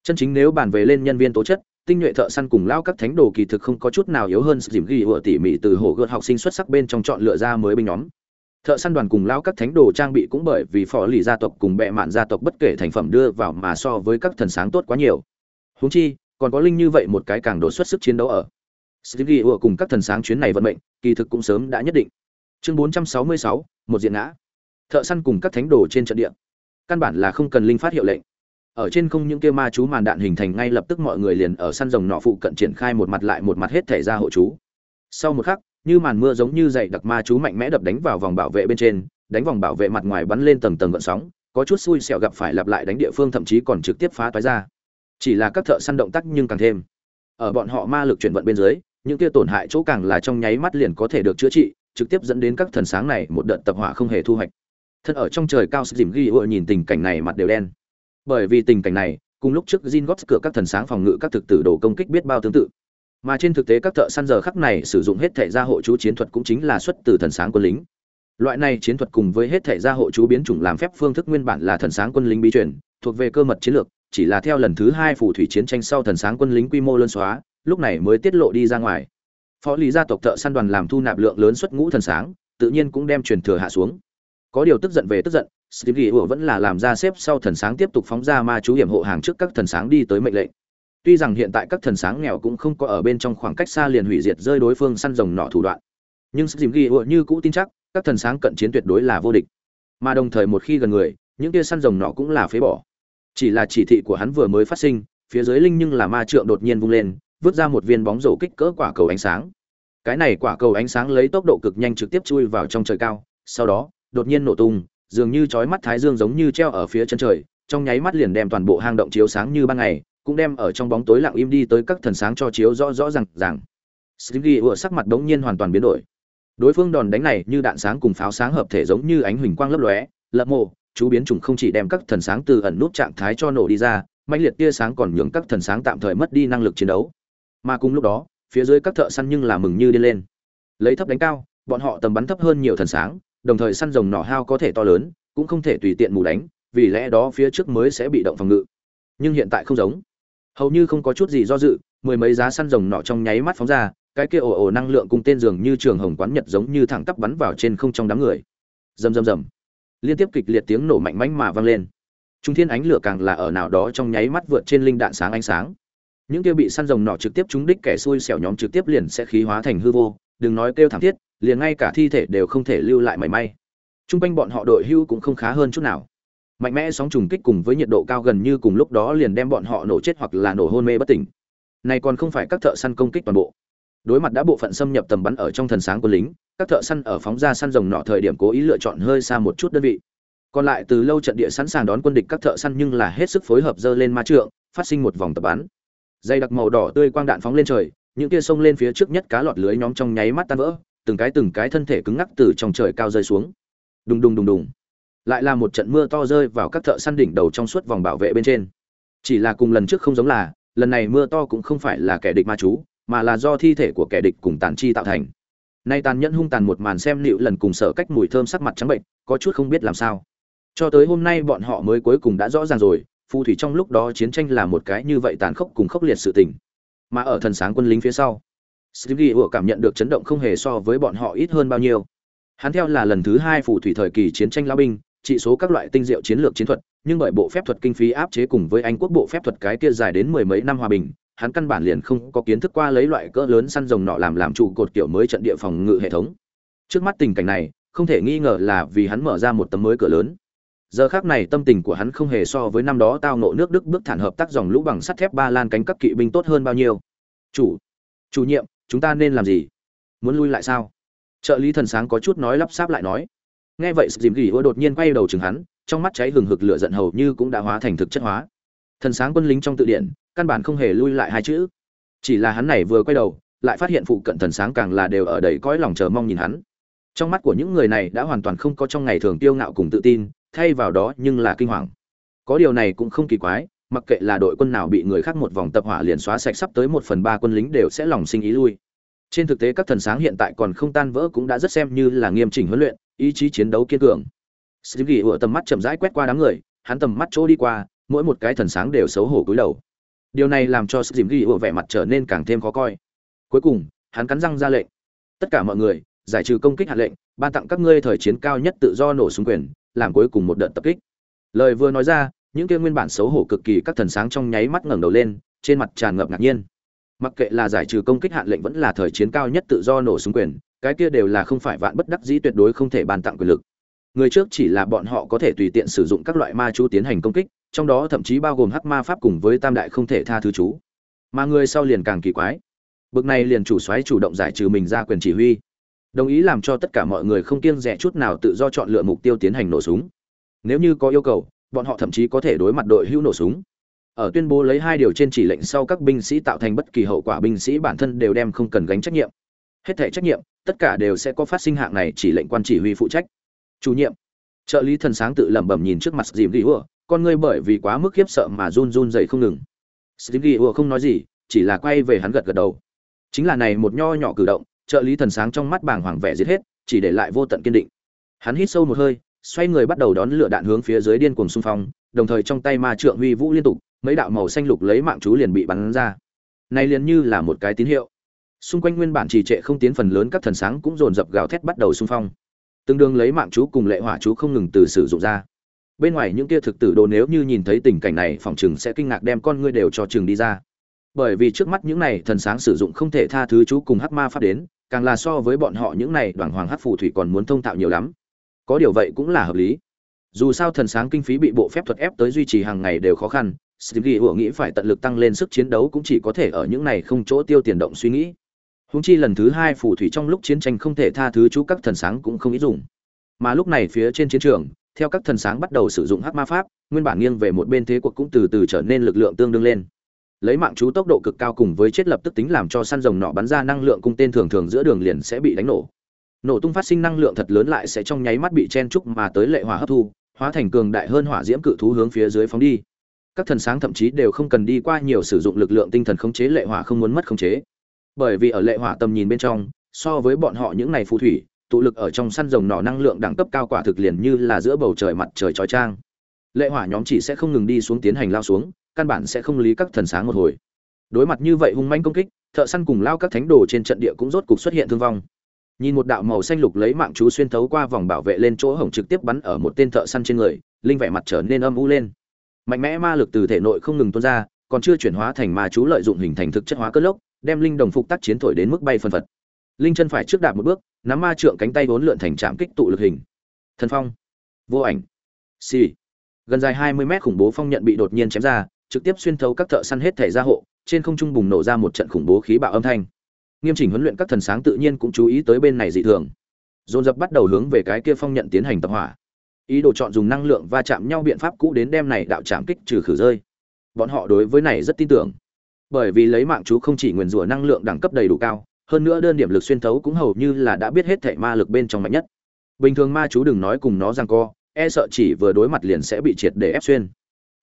Chân chính nếu bàn về lên nhân viên tố chất tinh nhuệ thợ săn cùng lao các thánh đồ kỳ thực không có chút nào yếu hơn dìm ghi ựa tỉ mỉ từ hồ gợt học sinh xuất sắc bên trong chọn lựa ra mới binh nhóm. Thợ săn đoàn cùng lao các thánh đồ trang bị cũng bởi vì phò lì gia tộc cùng bệ mạn gia tộc bất kể thành phẩm đưa vào mà so với các thần sáng tốt quá nhiều. Huống chi còn có linh như vậy một cái càng đột xuất sức chiến đấu ở. Dìm ghi ựa cùng các thần sáng chuyến này vận mệnh kỳ thực cũng sớm đã nhất định. Chương 466, một diện ngã thợ săn cùng các thánh đồ trên trận địa. Căn bản là không cần linh phát hiệu lệnh. Ở trên không những kia ma chú màn đạn hình thành, ngay lập tức mọi người liền ở săn rồng nọ phụ cận triển khai một mặt lại một mặt hết thể ra hộ chú. Sau một khắc, như màn mưa giống như dày đặc ma chú mạnh mẽ đập đánh vào vòng bảo vệ bên trên, đánh vòng bảo vệ mặt ngoài bắn lên tầng tầng gợn sóng, có chút xui xẻo gặp phải lặp lại đánh địa phương thậm chí còn trực tiếp phá toái ra. Chỉ là các thợ săn động tác nhưng càng thêm. Ở bọn họ ma lực chuyển vận bên dưới, những kia tổn hại chỗ càng là trong nháy mắt liền có thể được chữa trị, trực tiếp dẫn đến các thần sáng này một đợt tập hỏa không hề thu hoạch thân ở trong trời cao sức dìm ghi ựa nhìn tình cảnh này mặt đều đen. Bởi vì tình cảnh này, cùng lúc trước Jin góp cửa các thần sáng phòng ngự các thực tử đồ công kích biết bao tương tự. Mà trên thực tế các thợ săn giờ khắc này sử dụng hết thể gia hộ chú chiến thuật cũng chính là xuất từ thần sáng quân lính. Loại này chiến thuật cùng với hết thể gia hộ chú biến chủng làm phép phương thức nguyên bản là thần sáng quân lính bí truyền, thuộc về cơ mật chiến lược, chỉ là theo lần thứ hai phù thủy chiến tranh sau thần sáng quân lính quy mô lớn xóa, lúc này mới tiết lộ đi ra ngoài. Phó lý gia tộc thợ săn đoàn làm thu nạp lượng lớn xuất ngũ thần sáng, tự nhiên cũng đem truyền thừa hạ xuống có điều tức giận về tức giận, steve ghi vẫn là làm ra xếp sau thần sáng tiếp tục phóng ra ma chú hiểm hộ hàng trước các thần sáng đi tới mệnh lệnh. Tuy rằng hiện tại các thần sáng nghèo cũng không có ở bên trong khoảng cách xa liền hủy diệt rơi đối phương săn rồng nọ thủ đoạn. Nhưng steve ghi như cũ tin chắc, các thần sáng cận chiến tuyệt đối là vô địch. Mà đồng thời một khi gần người, những tia săn rồng nọ cũng là phế bỏ. Chỉ là chỉ thị của hắn vừa mới phát sinh, phía dưới linh nhưng là ma trượng đột nhiên vung lên, vứt ra một viên bóng rổ kích cỡ quả cầu ánh sáng. Cái này quả cầu ánh sáng lấy tốc độ cực nhanh trực tiếp chui vào trong trời cao, sau đó đột nhiên nổ tung, dường như chói mắt thái dương giống như treo ở phía chân trời, trong nháy mắt liền đem toàn bộ hang động chiếu sáng như ban ngày, cũng đem ở trong bóng tối lặng im đi tới các thần sáng cho chiếu rõ rõ ràng ràng. Stingy ủa sắc mặt đống nhiên hoàn toàn biến đổi. Đối phương đòn đánh này như đạn sáng cùng pháo sáng hợp thể giống như ánh huỳnh quang lấp lóe, lập mộ, chú biến chủng không chỉ đem các thần sáng từ ẩn nút trạng thái cho nổ đi ra, mãnh liệt tia sáng còn nhường các thần sáng tạm thời mất đi năng lực chiến đấu. Mà cùng lúc đó, phía dưới các thợ săn nhưng là mừng như điên lên. Lấy thấp đánh cao, bọn họ tầm bắn thấp hơn nhiều thần sáng, đồng thời săn rồng nỏ hao có thể to lớn, cũng không thể tùy tiện mù đánh, vì lẽ đó phía trước mới sẽ bị động phòng ngự. Nhưng hiện tại không giống. Hầu như không có chút gì do dự, mười mấy giá săn rồng nỏ trong nháy mắt phóng ra, cái kia ồ ồ năng lượng cùng tên dường như trường hồng quán nhật giống như thẳng tắp bắn vào trên không trong đám người. Rầm rầm rầm. Liên tiếp kịch liệt tiếng nổ mạnh mẽ mà vang lên. Trung thiên ánh lửa càng là ở nào đó trong nháy mắt vượt trên linh đạn sáng ánh sáng. Những kia bị săn rồng nỏ trực tiếp trúng đích kẻ xui xẻo nhóm trực tiếp liền sẽ khí hóa thành hư vô, đừng nói kêu thảm thiết, liền ngay cả thi thể đều không thể lưu lại mảy may. T r u n g quanh bọn họ đội hưu cũng không khá hơn chút nào. Mạnh mẽ sóng trùng kích cùng với nhiệt độ cao gần như cùng lúc đó liền đem bọn họ nổ chết hoặc là nổ hôn mê bất tỉnh. Này còn không phải các thợ săn công kích toàn bộ. Đối mặt đã bộ phận xâm nhập tầm bắn ở trong thần sáng của lính, các thợ săn ở phóng ra săn rồng nọ thời điểm cố ý lựa chọn hơi xa một chút đơn vị. Còn lại từ lâu trận địa sẵn sàng đón quân địch các thợ săn nhưng là hết sức phối hợp dơ lên ma trượng, phát sinh một vòng tập bắn. Dây đặc màu đỏ tươi quang đạn phóng lên trời, những kia xông lên phía trước nhất cá lọt lưới nhóm trong nháy mắt tan vỡ từng cái từng cái thân thể cứng ngắc từ trong trời cao rơi xuống. Đùng đùng đùng đùng. Lại là một trận mưa to rơi vào các thợ săn đỉnh đầu trong suốt vòng bảo vệ bên trên. Chỉ là cùng lần trước không giống là, lần này mưa to cũng không phải là kẻ địch ma chú, mà là do thi thể của kẻ địch cùng tàn chi tạo thành. Nay tàn nhẫn hung tàn một màn xem liệu lần cùng sở cách mùi thơm sắc mặt trắng bệnh, có chút không biết làm sao. Cho tới hôm nay bọn họ mới cuối cùng đã rõ ràng rồi, phù thủy trong lúc đó chiến tranh là một cái như vậy tàn khốc cùng khốc liệt sự tình. Mà ở thần sáng quân lính phía sau Stevie vừa cảm nhận được chấn động không hề so với bọn họ ít hơn bao nhiêu. Hắn theo là lần thứ hai phù thủy thời kỳ chiến tranh lao binh, trị số các loại tinh diệu chiến lược chiến thuật, nhưng bởi bộ phép thuật kinh phí áp chế cùng với anh quốc bộ phép thuật cái kia dài đến mười mấy năm hòa bình, hắn căn bản liền không có kiến thức qua lấy loại cỡ lớn săn rồng nọ làm làm trụ cột kiểu mới trận địa phòng ngự hệ thống. Trước mắt tình cảnh này, không thể nghi ngờ là vì hắn mở ra một tấm mới cửa lớn. Giờ khác này tâm tình của hắn không hề so với năm đó tao ngộ nước đức bước thản hợp tác dòng lũ bằng sắt thép ba lan cánh các kỵ binh tốt hơn bao nhiêu. Chủ chủ nhiệm chúng ta nên làm gì? Muốn lui lại sao? Trợ lý thần sáng có chút nói lắp sáp lại nói. Nghe vậy dìm gỉ ưa đột nhiên quay đầu chừng hắn, trong mắt cháy hừng hực lửa giận hầu như cũng đã hóa thành thực chất hóa. Thần sáng quân lính trong tự điện, căn bản không hề lui lại hai chữ. Chỉ là hắn này vừa quay đầu, lại phát hiện phụ cận thần sáng càng là đều ở đầy cõi lòng chờ mong nhìn hắn. Trong mắt của những người này đã hoàn toàn không có trong ngày thường tiêu ngạo cùng tự tin, thay vào đó nhưng là kinh hoàng. Có điều này cũng không kỳ quái mặc kệ là đội quân nào bị người khác một vòng tập hỏa liền xóa sạch sắp tới một phần ba quân lính đều sẽ lòng sinh ý lui trên thực tế các thần sáng hiện tại còn không tan vỡ cũng đã rất xem như là nghiêm chỉnh huấn luyện ý chí chiến đấu kiên cường sĩ ghi ủa tầm mắt chậm rãi quét qua đám người, hắn tầm mắt chỗ đi qua, mỗi một cái thần sáng đều xấu hổ cúi đầu. Điều này làm cho sĩ ghi ủa vẻ mặt trở nên càng thêm khó coi. Cuối cùng, hắn cắn răng ra lệnh: "Tất cả mọi người, giải trừ công kích hạ lệnh, ban tặng các ngươi thời chiến cao nhất tự do nổ súng quyền, làm cuối cùng một đợt tập kích." Lời vừa nói ra, những kia nguyên bản xấu hổ cực kỳ các thần sáng trong nháy mắt ngẩng đầu lên, trên mặt tràn ngập ngạc nhiên. Mặc kệ là giải trừ công kích hạn lệnh vẫn là thời chiến cao nhất tự do nổ súng quyền, cái kia đều là không phải vạn bất đắc dĩ tuyệt đối không thể ban tặng quyền lực. Người trước chỉ là bọn họ có thể tùy tiện sử dụng các loại ma chú tiến hành công kích trong đó thậm chí bao gồm hắc ma pháp cùng với tam đại không thể tha thứ chú. Mà người sau liền càng kỳ quái. Bực này liền chủ xoáy chủ động giải trừ mình ra quyền chỉ huy. Đồng ý làm cho tất cả mọi người không kiêng rẻ chút nào tự do chọn lựa mục tiêu tiến hành nổ súng. Nếu như có yêu cầu bọn họ thậm chí có thể đối mặt đội hữu nổ súng. Ở tuyên bố lấy hai điều trên chỉ lệnh sau, các binh sĩ tạo thành bất kỳ hậu quả, binh sĩ bản thân đều đem không cần gánh trách nhiệm. Hết thể trách nhiệm, tất cả đều sẽ có phát sinh hạng này, chỉ lệnh quan chỉ huy phụ trách. Chủ nhiệm, trợ lý thần sáng tự lẩm bẩm nhìn trước mặt dìm ghi ủa con ngươi bởi vì quá mức khiếp sợ mà run run dậy không ngừng. Dìm ghi ủa không nói gì, chỉ là quay về hắn gật gật đầu. Chính là này một nho nhỏ cử động, trợ lý thần sáng trong mắt bàng hoàng vẻ giết hết, chỉ để lại vô tận kiên định. Hắn hít sâu một hơi xoay người bắt đầu đón lửa đạn hướng phía dưới điên cuồng xung phong, đồng thời trong tay ma trượng huy vũ liên tục, mấy đạo màu xanh lục lấy mạng chú liền bị bắn ra. Này liền như là một cái tín hiệu. Xung quanh nguyên bản trì trệ không tiến phần lớn các thần sáng cũng dồn dập gào thét bắt đầu xung phong. Tương đương lấy mạng chú cùng lệ hỏa chú không ngừng từ sử dụng ra. Bên ngoài những kia thực tử đồ nếu như nhìn thấy tình cảnh này, phòng chừng sẽ kinh ngạc đem con ngươi đều cho chừng đi ra. Bởi vì trước mắt những này thần sáng sử dụng không thể tha thứ chú cùng hắc ma pháp đến, càng là so với bọn họ những này đoàn hoàng hắc phù thủy còn muốn thông thạo nhiều lắm có điều vậy cũng là hợp lý dù sao thần sáng kinh phí bị bộ phép thuật ép tới duy trì hàng ngày đều khó khăn Steve Gỉ nghĩ phải tận lực tăng lên sức chiến đấu cũng chỉ có thể ở những này không chỗ tiêu tiền động suy nghĩ Húng chi lần thứ hai phù thủy trong lúc chiến tranh không thể tha thứ chú các thần sáng cũng không ít dùng. Mà lúc này phía trên chiến trường, theo các thần sáng bắt đầu sử dụng hắc ma pháp, nguyên bản nghiêng về một bên thế cuộc cũng từ từ trở nên lực lượng tương đương lên. Lấy mạng chú tốc độ cực cao cùng với chết lập tức tính làm cho săn rồng nọ bắn ra năng lượng cung tên thường thường giữa đường liền sẽ bị đánh nổ. Nổ tung phát sinh năng lượng thật lớn lại sẽ trong nháy mắt bị chen trúc mà tới lệ hỏa hấp thu, hóa thành cường đại hơn hỏa diễm cự thú hướng phía dưới phóng đi. Các thần sáng thậm chí đều không cần đi qua nhiều sử dụng lực lượng tinh thần khống chế lệ hỏa không muốn mất khống chế. Bởi vì ở lệ hỏa tầm nhìn bên trong so với bọn họ những này phù thủy tụ lực ở trong săn rồng nỏ năng lượng đẳng cấp cao quả thực liền như là giữa bầu trời mặt trời trói trang lệ hỏa nhóm chỉ sẽ không ngừng đi xuống tiến hành lao xuống căn bản sẽ không lý các thần sáng một hồi. Đối mặt như vậy hung manh công kích thợ săn cùng lao các thánh đồ trên trận địa cũng rốt cục xuất hiện thương vong nhìn một đạo màu xanh lục lấy mạng chú xuyên thấu qua vòng bảo vệ lên chỗ hổng trực tiếp bắn ở một tên thợ săn trên người, linh vẻ mặt trở nên âm u lên. Mạnh mẽ ma lực từ thể nội không ngừng tuôn ra, còn chưa chuyển hóa thành ma chú lợi dụng hình thành thực chất hóa cơn lốc, đem linh đồng phục tác chiến thổi đến mức bay phân phật. Linh chân phải trước đạp một bước, nắm ma trượng cánh tay vốn lượn thành trạm kích tụ lực hình. Thần phong. Vô ảnh. Xì. Gần dài hai mươi mét khủng bố phong nhận bị đột nhiên chém ra, trực tiếp xuyên thấu các thợ săn hết thể gia hộ, trên không trung bùng nổ ra một trận khủng bố khí bạo âm thanh nghiêm chỉnh huấn luyện các thần sáng tự nhiên cũng chú ý tới bên này dị thường. Dồn dập bắt đầu hướng về cái kia phong nhận tiến hành tập hỏa. Ý đồ chọn dùng năng lượng va chạm nhau biện pháp cũ đến đem này đạo chạm kích trừ khử rơi. Bọn họ đối với này rất tin tưởng. Bởi vì lấy mạng chú không chỉ nguyền rủa năng lượng đẳng cấp đầy đủ cao, hơn nữa đơn điểm lực xuyên thấu cũng hầu như là đã biết hết thảy ma lực bên trong mạnh nhất. Bình thường ma chú đừng nói cùng nó rằng co e sợ chỉ vừa đối mặt liền sẽ bị triệt để ép xuyên.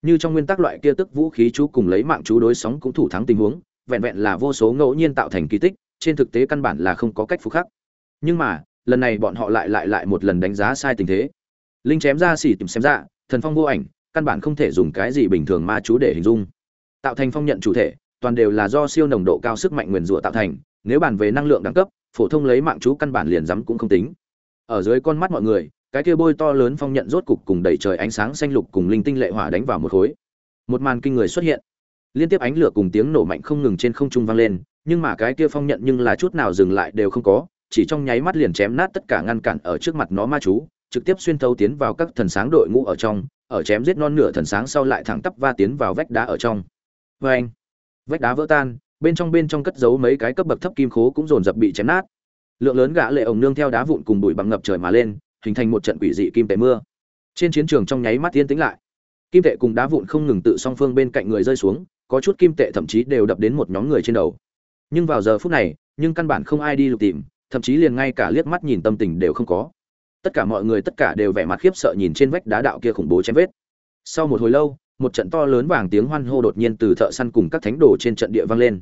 Như trong nguyên tắc loại kia tức vũ khí chú cùng lấy mạng chú đối sóng cũng thủ thắng tình huống, vẹn vẹn là vô số ngẫu nhiên tạo thành kỳ tích trên thực tế căn bản là không có cách phục khắc. Nhưng mà, lần này bọn họ lại lại lại một lần đánh giá sai tình thế. Linh chém ra xỉ tìm xem ra, thần phong vô ảnh, căn bản không thể dùng cái gì bình thường ma chú để hình dung. Tạo thành phong nhận chủ thể, toàn đều là do siêu nồng độ cao sức mạnh nguyền rủa tạo thành, nếu bàn về năng lượng đẳng cấp, phổ thông lấy mạng chú căn bản liền dám cũng không tính. Ở dưới con mắt mọi người, cái kia bôi to lớn phong nhận rốt cục cùng đẩy trời ánh sáng xanh lục cùng linh tinh lệ hỏa đánh vào một khối. Một màn kinh người xuất hiện. Liên tiếp ánh lửa cùng tiếng nổ mạnh không ngừng trên không trung vang lên nhưng mà cái kia phong nhận nhưng là chút nào dừng lại đều không có, chỉ trong nháy mắt liền chém nát tất cả ngăn cản ở trước mặt nó ma chú, trực tiếp xuyên thấu tiến vào các thần sáng đội ngũ ở trong, ở chém giết non nửa thần sáng sau lại thẳng tắp va tiến vào vách đá ở trong. Vê anh, vách đá vỡ tan, bên trong bên trong cất giấu mấy cái cấp bậc thấp kim khố cũng dồn dập bị chém nát. Lượng lớn gã lệ ổng nương theo đá vụn cùng bụi bằng ngập trời mà lên, hình thành một trận quỷ dị kim tệ mưa. Trên chiến trường trong nháy mắt yên tĩnh lại. Kim tệ cùng đá vụn không ngừng tự song phương bên cạnh người rơi xuống, có chút kim tệ thậm chí đều đập đến một nhóm người trên đầu nhưng vào giờ phút này, nhưng căn bản không ai đi lục tìm, thậm chí liền ngay cả liếc mắt nhìn tâm tình đều không có. Tất cả mọi người tất cả đều vẻ mặt khiếp sợ nhìn trên vách đá đạo kia khủng bố chém vết. Sau một hồi lâu, một trận to lớn vàng tiếng hoan hô đột nhiên từ thợ săn cùng các thánh đồ trên trận địa vang lên.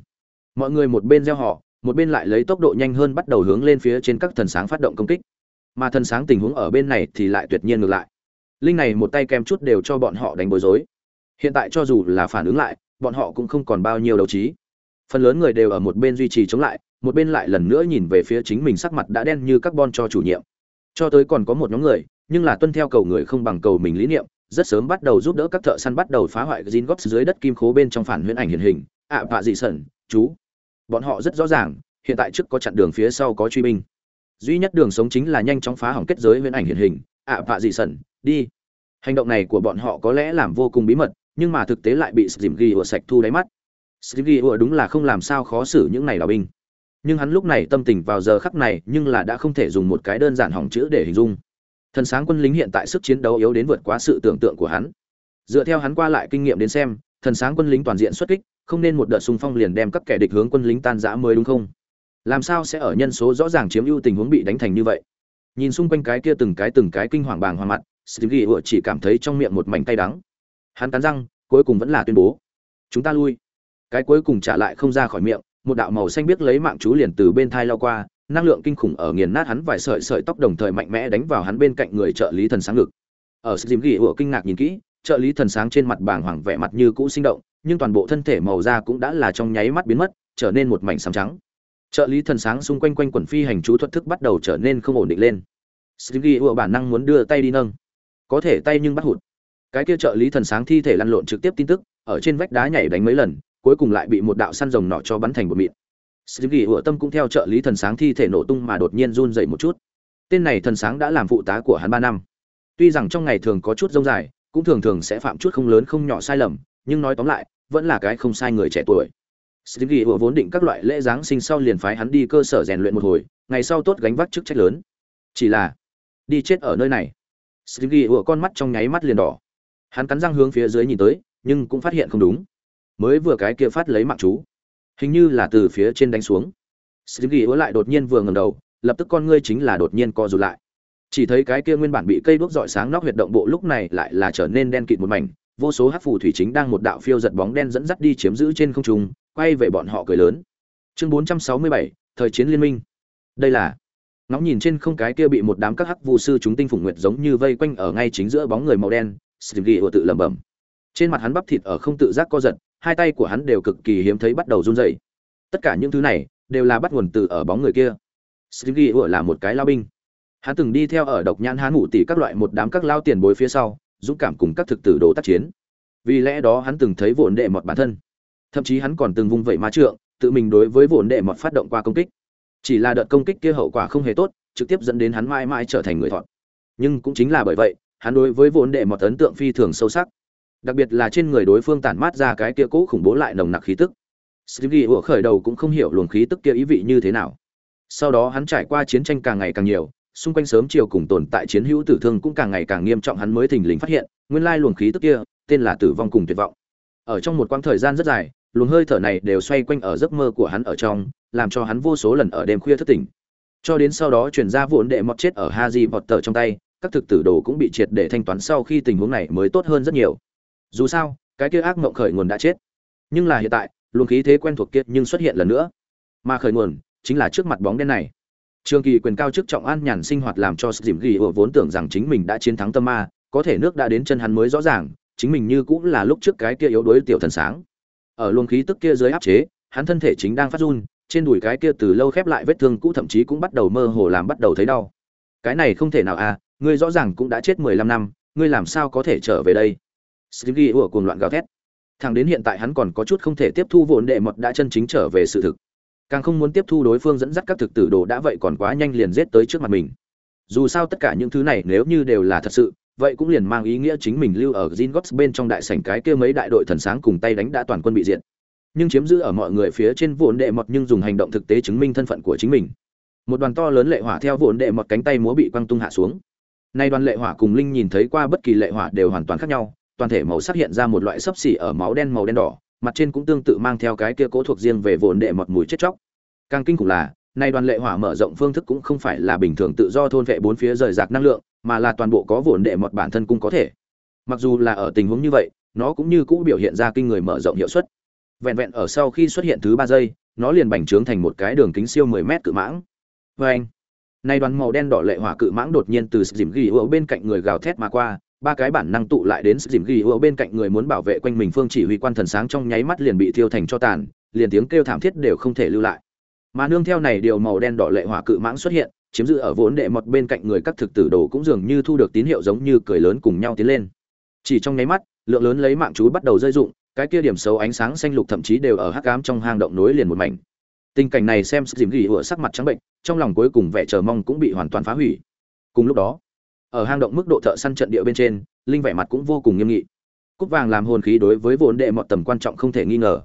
Mọi người một bên gieo họ, một bên lại lấy tốc độ nhanh hơn bắt đầu hướng lên phía trên các thần sáng phát động công kích. Mà thần sáng tình huống ở bên này thì lại tuyệt nhiên ngược lại. Linh này một tay kem chút đều cho bọn họ đánh bối rối. Hiện tại cho dù là phản ứng lại, bọn họ cũng không còn bao nhiêu đấu trí phần lớn người đều ở một bên duy trì chống lại một bên lại lần nữa nhìn về phía chính mình sắc mặt đã đen như carbon cho chủ nhiệm. Cho tới còn có một nhóm người nhưng là tuân theo cầu người không bằng cầu mình lý niệm rất sớm bắt đầu giúp đỡ các thợ săn bắt đầu phá hoại gin góp dưới đất kim khố bên trong phản huyễn ảnh hiện hình. Ạ à, vạ dị sẩn chú. Bọn họ rất rõ ràng hiện tại trước có chặn đường phía sau có truy binh. Duy nhất đường sống chính là nhanh chóng phá hỏng kết giới huyễn ảnh hiện hình. Ạ à, vạ dị sẩn đi. Hành động này của bọn họ có lẽ làm vô cùng bí mật nhưng mà thực tế lại bị dìm ghi ở sạch thu đáy mắt. Slim đúng là không làm sao khó xử những này đào binh. Nhưng hắn lúc này tâm tình vào giờ khắc này, nhưng là đã không thể dùng một cái đơn giản hỏng chữ để hình dung. Thần sáng quân lính hiện tại sức chiến đấu yếu đến vượt quá sự tưởng tượng của hắn. Dựa theo hắn qua lại kinh nghiệm đến xem, thần sáng quân lính toàn diện xuất kích, không nên một đợt xung phong liền đem các kẻ địch hướng quân lính tan rã mới đúng không? Làm sao sẽ ở nhân số rõ ràng chiếm ưu tình huống bị đánh thành như vậy? Nhìn xung quanh cái kia từng cái từng cái kinh hoàng bàng hoàng mặt, Stevie chỉ cảm thấy trong miệng một mảnh cay đắng hắn cắn răng cuối cùng vẫn là tuyên bố chúng ta lui cái cuối cùng trả lại không ra khỏi miệng, một đạo màu xanh biết lấy mạng chú liền từ bên thai lao qua, năng lượng kinh khủng ở nghiền nát hắn vài sợi sợi tóc đồng thời mạnh mẽ đánh vào hắn bên cạnh người trợ lý thần sáng ngực. Ở sự dìm ghi ủa kinh ngạc nhìn kỹ, trợ lý thần sáng trên mặt bàng hoàng vẻ mặt như cũ sinh động, nhưng toàn bộ thân thể màu da cũng đã là trong nháy mắt biến mất, trở nên một mảnh xám trắng. Trợ lý thần sáng xung quanh quanh quần phi hành chú thuật thức bắt đầu trở nên không ổn định lên. Dìm ghi ủa bản năng muốn đưa tay đi nâng. Có thể tay nhưng bắt hụt. Cái kia trợ lý thần sáng thi thể lăn lộn trực tiếp tin tức, ở trên vách đá nhảy đánh mấy lần cuối cùng lại bị một đạo săn rồng nọ cho bắn thành một mịn. Sự ghi ủa tâm cũng theo trợ lý thần sáng thi thể nổ tung mà đột nhiên run dậy một chút. Tên này thần sáng đã làm phụ tá của hắn ba năm. Tuy rằng trong ngày thường có chút rông dài cũng thường thường sẽ phạm chút không lớn không nhỏ sai lầm nhưng nói tóm lại vẫn là cái không sai người trẻ tuổi. Stevie ủa vốn định các loại lễ giáng sinh sau liền phái hắn đi cơ sở rèn luyện một hồi, ngày sau tốt gánh vác chức trách lớn. Chỉ là đi chết ở nơi này. Stevie ủa con mắt trong nháy mắt liền đỏ. Hắn cắn răng hướng phía dưới nhìn tới nhưng cũng phát hiện không đúng mới vừa cái kia phát lấy mạng chú. Hình như là từ phía trên đánh xuống. Slim ghi lại đột nhiên vừa ngẩng đầu lập tức con ngươi chính là đột nhiên co rụt lại. Chỉ thấy cái kia nguyên bản bị cây đuốc dọi sáng nóc huyệt động bộ lúc này lại là trở nên đen kịt một mảnh vô số hắc phù thủy chính đang một đạo phiêu giật bóng đen dẫn dắt đi chiếm giữ trên không trung quay về bọn họ cười lớn. Chương 467, thời chiến liên minh. Đây là ngóng nhìn trên không cái kia bị một đám các hắc vu sư chúng tinh phủng nguyệt giống như vây quanh ở ngay chính giữa bóng người màu đen Stevie tự lẩm bẩm. Trên mặt hắn bắp thịt ở không tự giác co giật, hai tay của hắn đều cực kỳ hiếm thấy bắt đầu run rẩy. Tất cả những thứ này đều là bắt nguồn từ ở bóng người kia. Stevie là một cái lao binh. Hắn từng đi theo ở độc nhãn hán ngủ tỷ các loại một đám các lao tiền bối phía sau, dũng cảm cùng các thực tử đồ tác chiến. Vì lẽ đó hắn từng thấy vụn đệ một bản thân. Thậm chí hắn còn từng vung vẩy ma trượng, tự mình đối với vụn đệ một phát động qua công kích. Chỉ là đợt công kích kia hậu quả không hề tốt, trực tiếp dẫn đến hắn mãi mãi trở thành người thọt Nhưng cũng chính là bởi vậy, hắn đối với vụn đệ một ấn tượng phi thường sâu sắc đặc biệt là trên người đối phương tản mát ra cái kia cũ khủng bố lại nồng nặc khí tức. Stevie ở khởi đầu cũng không hiểu luồng khí tức kia ý vị như thế nào. Sau đó hắn trải qua chiến tranh càng ngày càng nhiều xung quanh sớm chiều cùng tồn tại chiến hữu tử thương cũng càng ngày càng nghiêm trọng hắn mới thình lình phát hiện nguyên lai luồng khí tức kia tên là tử vong cùng tuyệt vọng. Ở trong một quãng thời gian rất dài luồng hơi thở này đều xoay quanh ở giấc mơ của hắn ở trong làm cho hắn vô số lần ở đêm khuya thức tỉnh. Cho đến sau đó chuyển ra vụn đệ mọt chết ở Haji Potter trong tay, các thực tử đồ cũng bị triệt để thanh toán sau khi tình huống này mới tốt hơn rất nhiều. Dù sao, cái kia ác mộng khởi nguồn đã chết. Nhưng là hiện tại, luồng khí thế quen thuộc kia nhưng xuất hiện lần nữa. Mà khởi nguồn chính là trước mặt bóng đen này. Trương Kỳ quyền cao chức trọng an nhàn sinh hoạt làm cho Dìm ghi ủa vốn tưởng rằng chính mình đã chiến thắng tâm ma, có thể nước đã đến chân hắn mới rõ ràng, chính mình như cũng là lúc trước cái kia yếu đuối tiểu thần sáng. Ở luồng khí tức kia dưới áp chế, hắn thân thể chính đang phát run, trên đùi cái kia từ lâu khép lại vết thương cũ thậm chí cũng bắt đầu mơ hồ làm bắt đầu thấy đau. Cái này không thể nào à, ngươi rõ ràng cũng đã chết mười lăm năm, ngươi làm sao có thể trở về đây? Stevie ủa cuồng loạn gào thét. Thẳng đến hiện tại hắn còn có chút không thể tiếp thu vốn đệ mật đã chân chính trở về sự thực. Càng không muốn tiếp thu đối phương dẫn dắt các thực tử đồ đã vậy còn quá nhanh liền giết tới trước mặt mình. Dù sao tất cả những thứ này nếu như đều là thật sự, vậy cũng liền mang ý nghĩa chính mình lưu ở Zingots bên trong đại sảnh cái kia mấy đại đội thần sáng cùng tay đánh đã toàn quân bị diệt nhưng chiếm giữ ở mọi người phía trên vụn đệ mọt nhưng dùng hành động thực tế chứng minh thân phận của chính mình một đoàn to lớn lệ hỏa theo vụn đệ mọt cánh tay múa bị quăng tung hạ xuống nay đoàn lệ hỏa cùng linh nhìn thấy qua bất kỳ lệ hỏa đều hoàn toàn khác nhau toàn thể màu sắc hiện ra một loại sấp xỉ ở máu đen màu đen đỏ, mặt trên cũng tương tự mang theo cái kia cố thuộc riêng về vốn đệ mọt mùi chết chóc. Càng kinh khủng là, nay đoàn lệ hỏa mở rộng phương thức cũng không phải là bình thường tự do thôn vệ bốn phía rời rạc năng lượng, mà là toàn bộ có vốn đệ mọt bản thân cũng có thể. Mặc dù là ở tình huống như vậy, nó cũng như cũ biểu hiện ra kinh người mở rộng hiệu suất. Vẹn vẹn ở sau khi xuất hiện thứ ba giây, nó liền bành trướng thành một cái đường kính siêu 10 mét cự mãng. Vê anh nay đoàn màu đen đỏ lệ hỏa cự mãng đột nhiên từ dìm ghi ở bên cạnh người gào thét mà qua ba cái bản năng tụ lại đến dìm ghi ở bên cạnh người muốn bảo vệ quanh mình phương chỉ huy quan thần sáng trong nháy mắt liền bị thiêu thành cho tàn, liền tiếng kêu thảm thiết đều không thể lưu lại. Mà nương theo này điều màu đen đỏ lệ hỏa cự mãng xuất hiện, chiếm giữ ở vốn đệ mọt bên cạnh người các thực tử đồ cũng dường như thu được tín hiệu giống như cười lớn cùng nhau tiến lên. Chỉ trong nháy mắt, lượng lớn lấy mạng chú bắt đầu rơi dụng cái kia điểm xấu ánh sáng xanh lục thậm chí đều ở hắc ám trong hang động nối liền một mảnh. Tình cảnh này xem dìm ghi ủa sắc mặt trắng bệnh, trong lòng cuối cùng vẻ chờ mong cũng bị hoàn toàn phá hủy. Cùng lúc đó ở hang động mức độ thợ săn trận địa bên trên, linh vẻ mặt cũng vô cùng nghiêm nghị. Cúc vàng làm hồn khí đối với vốn đệ mọt tầm quan trọng không thể nghi ngờ.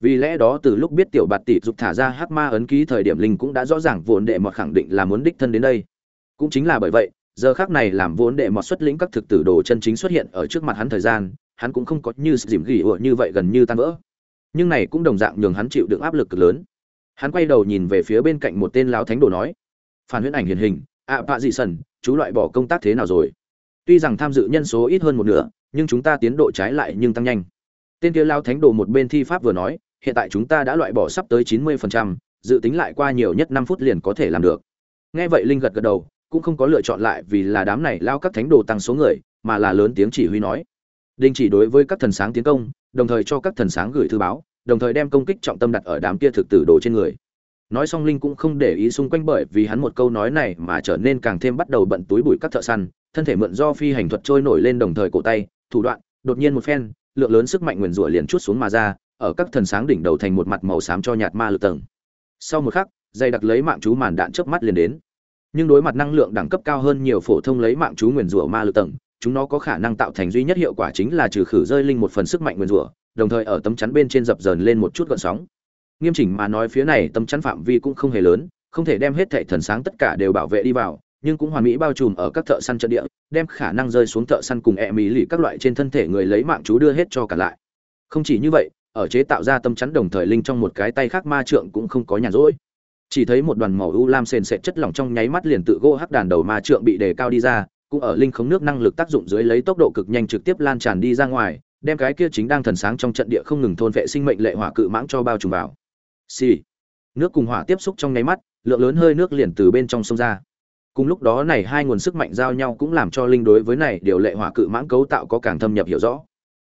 Vì lẽ đó từ lúc biết tiểu bạt tỷ dục thả ra hắc ma ấn ký thời điểm linh cũng đã rõ ràng vốn đệ mọt khẳng định là muốn đích thân đến đây. Cũng chính là bởi vậy, giờ khác này làm vốn đệ mọt xuất lĩnh các thực tử đồ chân chính xuất hiện ở trước mặt hắn thời gian, hắn cũng không có như dìm gỉ ủa như vậy gần như tan vỡ. Nhưng này cũng đồng dạng nhường hắn chịu đựng áp lực cực lớn. Hắn quay đầu nhìn về phía bên cạnh một tên lão thánh đồ nói phản huyễn ảnh hiển hình ạ bạ dị sần chú loại bỏ công tác thế nào rồi? Tuy rằng tham dự nhân số ít hơn một nửa nhưng chúng ta tiến độ trái lại nhưng tăng nhanh. Tên kia lao thánh đồ một bên thi pháp vừa nói hiện tại chúng ta đã loại bỏ sắp tới chín mươi phần trăm, dự tính lại qua nhiều nhất năm phút liền có thể làm được. Nghe vậy linh gật gật đầu cũng không có lựa chọn lại vì là đám này lao các thánh đồ tăng số người mà là lớn tiếng chỉ huy nói. Đình chỉ đối với các thần sáng tiến công đồng thời cho các thần sáng gửi thư báo đồng thời đem công kích trọng tâm đặt ở đám kia thực tử đồ trên người nói xong linh cũng không để ý xung quanh bởi vì hắn một câu nói này mà trở nên càng thêm bắt đầu bận túi bụi các thợ săn thân thể mượn do phi hành thuật trôi nổi lên đồng thời cổ tay thủ đoạn đột nhiên một phen lượng lớn sức mạnh nguyền rủa liền chút xuống mà ra ở các thần sáng đỉnh đầu thành một mặt màu xám cho nhạt ma lực tầng sau một khắc dây đặc lấy mạng chú màn đạn chớp mắt liền đến nhưng đối mặt năng lượng đẳng cấp cao hơn nhiều phổ thông lấy mạng chú nguyền rủa ma lực tầng chúng nó có khả năng tạo thành duy nhất hiệu quả chính là trừ khử rơi linh một phần sức mạnh nguyên rủa, đồng thời ở tấm chắn bên trên dập dờn lên một chút gợn sóng. Nghiêm chỉnh mà nói phía này tấm chắn phạm vi cũng không hề lớn, không thể đem hết thệ thần sáng tất cả đều bảo vệ đi vào, nhưng cũng hoàn mỹ bao trùm ở các thợ săn trận địa, đem khả năng rơi xuống thợ săn cùng e mỹ lì các loại trên thân thể người lấy mạng chú đưa hết cho cả lại. Không chỉ như vậy, ở chế tạo ra tâm chắn đồng thời linh trong một cái tay khác ma trượng cũng không có nhàn rỗi. Chỉ thấy một đoàn màu u lam sền sệt chất lỏng trong nháy mắt liền tự gỗ hắc đàn đầu ma trượng bị đề cao đi ra, cũng ở linh khống nước năng lực tác dụng dưới lấy tốc độ cực nhanh trực tiếp lan tràn đi ra ngoài, đem cái kia chính đang thần sáng trong trận địa không ngừng thôn vệ sinh mệnh lệ hỏa cự mãng cho bao trùm vào. Xì. Nước cùng hỏa tiếp xúc trong nháy mắt, lượng lớn hơi nước liền từ bên trong sông ra. Cùng lúc đó này hai nguồn sức mạnh giao nhau cũng làm cho linh đối với này điều lệ hỏa cự mãng cấu tạo có càng thâm nhập hiểu rõ.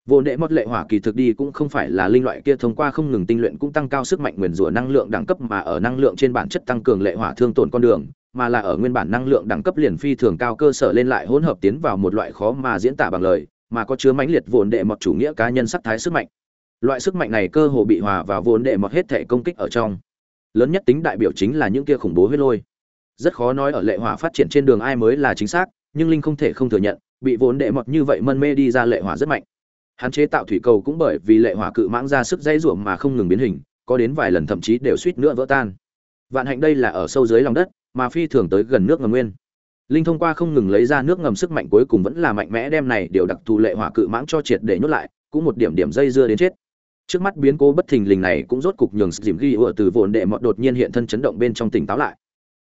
Vô đệ mất lệ hỏa kỳ thực đi cũng không phải là linh loại kia thông qua không ngừng tinh luyện cũng tăng cao sức mạnh nguyên rủa năng lượng đẳng cấp mà ở năng lượng trên bản chất tăng cường lệ hỏa thương tổn con đường, mà là ở nguyên bản năng lượng đẳng cấp liền phi thường cao cơ sở lên lại hỗn hợp tiến vào một loại khó mà diễn tả bằng lời, mà có chứa mãnh liệt vốn đệ một chủ nghĩa cá nhân sắc thái sức mạnh. Loại sức mạnh này cơ hồ bị hòa vào vốn đệ mọt hết thể công kích ở trong. Lớn nhất tính đại biểu chính là những kia khủng bố huyết lôi. Rất khó nói ở lệ hỏa phát triển trên đường ai mới là chính xác, nhưng linh không thể không thừa nhận, bị vốn đệ mọt như vậy mân mê đi ra lệ hỏa rất mạnh. Hắn chế tạo thủy cầu cũng bởi vì lệ hỏa cự mãng ra sức dây ruộng mà không ngừng biến hình, có đến vài lần thậm chí đều suýt nữa vỡ tan. Vạn hạnh đây là ở sâu dưới lòng đất, mà phi thường tới gần nước ngầm nguyên linh thông qua không ngừng lấy ra nước ngầm sức mạnh cuối cùng vẫn là mạnh mẽ đem này điều đặc thù lệ hỏa cự mãng cho triệt để nhốt lại cũng một điểm điểm dây dưa đến chết trước mắt biến cố bất thình lình này cũng rốt cục nhường dìm ghi ủa từ vồn đệ mọt đột nhiên hiện thân chấn động bên trong tỉnh táo lại.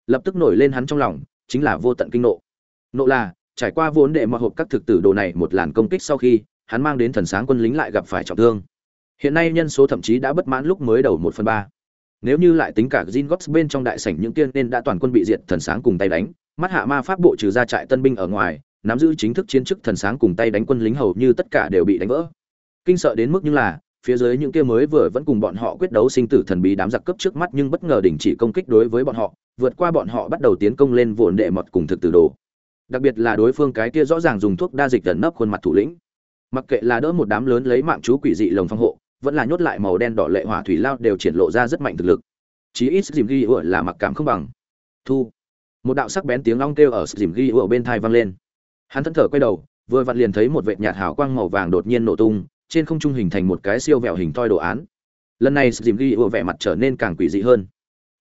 Lập tức nổi lên hắn trong lòng, chính là vô tận kinh nộ. Nộ là, trải qua vốn đệ mọt hộp các thực tử đồ này một làn công kích sau khi, hắn mang đến thần sáng quân lính lại gặp phải trọng thương. Hiện nay nhân số thậm chí đã bất mãn lúc mới đầu một phần ba. Nếu như lại tính cả Jin Gots bên trong đại sảnh những tiên nên đã toàn quân bị diệt thần sáng cùng tay đánh, mắt hạ ma pháp bộ trừ ra trại tân binh ở ngoài, nắm giữ chính thức chiến chức thần sáng cùng tay đánh quân lính hầu như tất cả đều bị đánh vỡ. Kinh sợ đến mức như là phía dưới những kia mới vừa vẫn cùng bọn họ quyết đấu sinh tử thần bí đám giặc cấp trước mắt nhưng bất ngờ đình chỉ công kích đối với bọn họ, vượt qua bọn họ bắt đầu tiến công lên vụn đệ mật cùng thực tử đồ. Đặc biệt là đối phương cái kia rõ ràng dùng thuốc đa dịch ẩn nấp khuôn mặt thủ lĩnh. Mặc kệ là đỡ một đám lớn lấy mạng chú quỷ dị lồng phòng hộ, vẫn là nhốt lại màu đen đỏ lệ hỏa thủy lao đều triển lộ ra rất mạnh thực lực. Chí ít dìm ghi ủa là mặc cảm không bằng. Thu. Một đạo sắc bén tiếng long kêu ở dìm ghi ủa bên tai vang lên. Hắn thân thở quay đầu, vừa vặn liền thấy một vệt nhạt hào quang màu vàng đột nhiên nổ tung trên không trung hình thành một cái siêu vẹo hình toi đồ án lần này dìm ghi ủa vẻ mặt trở nên càng quỷ dị hơn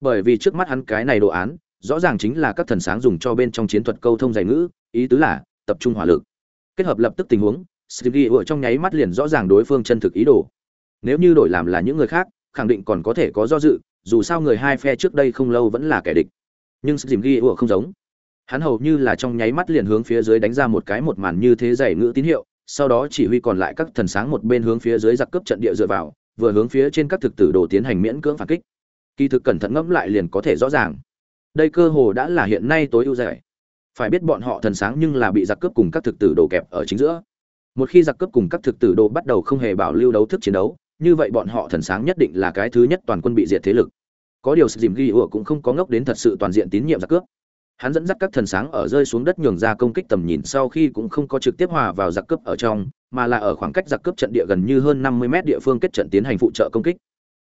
bởi vì trước mắt hắn cái này đồ án rõ ràng chính là các thần sáng dùng cho bên trong chiến thuật câu thông giải ngữ ý tứ là tập trung hỏa lực kết hợp lập tức tình huống Stevie ở trong nháy mắt liền rõ ràng đối phương chân thực ý đồ. Nếu như đổi làm là những người khác, khẳng định còn có thể có do dự, dù sao người hai phe trước đây không lâu vẫn là kẻ địch. Nhưng Stevie ở không giống. Hắn hầu như là trong nháy mắt liền hướng phía dưới đánh ra một cái một màn như thế dày ngữ tín hiệu, sau đó chỉ huy còn lại các thần sáng một bên hướng phía dưới giặc cướp trận địa dựa vào, vừa hướng phía trên các thực tử đồ tiến hành miễn cưỡng phản kích. Kỳ thực cẩn thận ngẫm lại liền có thể rõ ràng. Đây cơ hồ đã là hiện nay tối ưu giải. Phải biết bọn họ thần sáng nhưng là bị giặc cướp cùng các thực tử đồ kẹp ở chính giữa một khi giặc cướp cùng các thực tử đồ bắt đầu không hề bảo lưu đấu thức chiến đấu như vậy bọn họ thần sáng nhất định là cái thứ nhất toàn quân bị diệt thế lực có điều sự dìm ghi ủa cũng không có ngốc đến thật sự toàn diện tín nhiệm giặc cướp hắn dẫn dắt các thần sáng ở rơi xuống đất nhường ra công kích tầm nhìn sau khi cũng không có trực tiếp hòa vào giặc cướp ở trong, mà là ở khoảng cách giặc cướp trận địa gần như hơn năm mươi mét địa phương kết trận tiến hành phụ trợ công kích.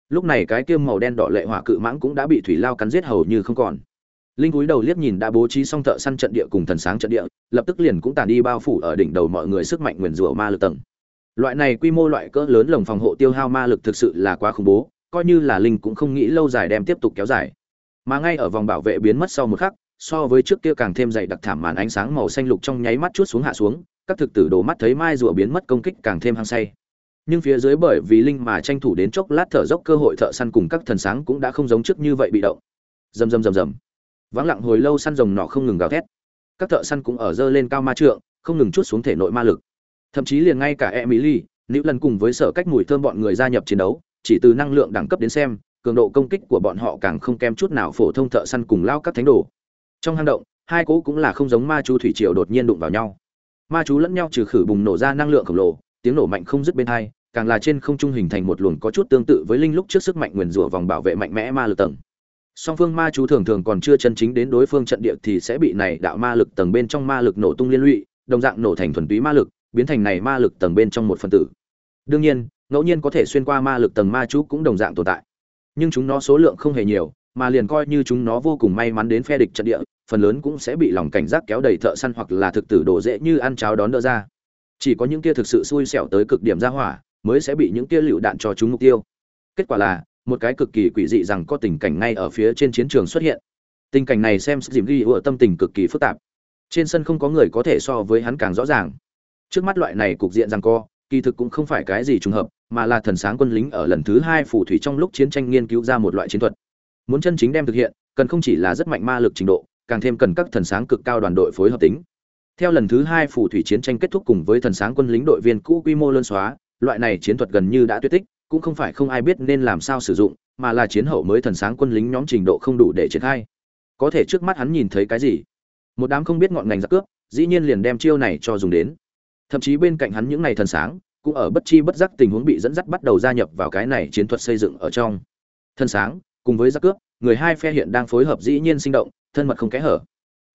Lúc này cái kiêm màu đen đỏ lệ hỏa cự mãng cũng đã bị thủy lao cắn giết hầu như không còn. Linh cúi đầu liếc nhìn đã bố trí xong thợ săn trận địa cùng thần sáng trận địa, lập tức liền cũng tàn đi bao phủ ở đỉnh đầu mọi người sức mạnh nguyền rủa ma lực tầng. Loại này quy mô loại cỡ lớn lồng phòng hộ tiêu hao ma lực thực sự là quá khủng bố, coi như là linh cũng không nghĩ lâu dài đem tiếp tục kéo dài. Mà ngay ở vòng bảo vệ biến mất sau một khắc so với trước kia càng thêm dày đặc thảm màn ánh sáng màu xanh lục trong nháy mắt chút xuống hạ xuống, các thực tử đồ mắt thấy mai rùa biến mất công kích càng thêm hăng say. Nhưng phía dưới bởi vì linh mà tranh thủ đến chốc lát thở dốc cơ hội thợ săn cùng các thần sáng cũng đã không giống trước như vậy bị động. Rầm rầm rầm rầm. Vắng lặng hồi lâu săn rồng nọ không ngừng gào thét. Các thợ săn cũng ở dơ lên cao ma trượng, không ngừng chút xuống thể nội ma lực. Thậm chí liền ngay cả e mỹ ly nữ lần cùng với sở cách mùi thơm bọn người gia nhập chiến đấu, chỉ từ năng lượng đẳng cấp đến xem, cường độ công kích của bọn họ càng không kém chút nào phổ thông thợ săn cùng lao các thánh đồ trong hang động, hai cỗ cũng là không giống ma chú thủy triều đột nhiên đụng vào nhau. Ma chú lẫn nhau trừ khử bùng nổ ra năng lượng khổng lồ, tiếng nổ mạnh không dứt bên hai, càng là trên không trung hình thành một luồng có chút tương tự với linh lúc trước sức mạnh nguyền rủa vòng bảo vệ mạnh mẽ ma lực tầng. Song phương ma chú thường thường còn chưa chân chính đến đối phương trận địa thì sẽ bị này đạo ma lực tầng bên trong ma lực nổ tung liên lụy, đồng dạng nổ thành thuần túy ma lực, biến thành này ma lực tầng bên trong một phần tử. Đương nhiên, ngẫu nhiên có thể xuyên qua ma lực tầng ma chú cũng đồng dạng tồn tại. Nhưng chúng nó số lượng không hề nhiều mà liền coi như chúng nó vô cùng may mắn đến phe địch trận địa, phần lớn cũng sẽ bị lòng cảnh giác kéo đầy thợ săn hoặc là thực tử đổ dễ như ăn cháo đón đỡ ra. Chỉ có những kia thực sự xui xẻo tới cực điểm ra hỏa, mới sẽ bị những kia lựu đạn cho chúng mục tiêu. Kết quả là, một cái cực kỳ quỷ dị rằng có tình cảnh ngay ở phía trên chiến trường xuất hiện. Tình cảnh này xem dìm ghi ủa tâm tình cực kỳ phức tạp. Trên sân không có người có thể so với hắn càng rõ ràng. Trước mắt loại này cục diện rằng co, kỳ thực cũng không phải cái gì trùng hợp, mà là thần sáng quân lính ở lần thứ hai phù thủy trong lúc chiến tranh nghiên cứu ra một loại chiến thuật muốn chân chính đem thực hiện cần không chỉ là rất mạnh ma lực trình độ càng thêm cần các thần sáng cực cao đoàn đội phối hợp tính theo lần thứ hai phù thủy chiến tranh kết thúc cùng với thần sáng quân lính đội viên cũ quy mô lân xóa loại này chiến thuật gần như đã tuyệt tích cũng không phải không ai biết nên làm sao sử dụng, mà là chiến hậu mới thần sáng quân lính nhóm trình độ không đủ để triển khai. Có thể trước mắt hắn nhìn thấy cái gì? Một đám không biết ngọn ngành giặc cướp, dĩ nhiên liền đem chiêu này cho dùng đến. Thậm chí bên cạnh hắn những ngày thần sáng, cũng ở bất chi bất giác tình huống bị dẫn dắt bắt đầu gia nhập vào cái này chiến thuật xây dựng ở trong. Thần sáng, cùng với giặc cướp, người hai phe hiện đang phối hợp dĩ nhiên sinh động, thân mật không kẽ hở.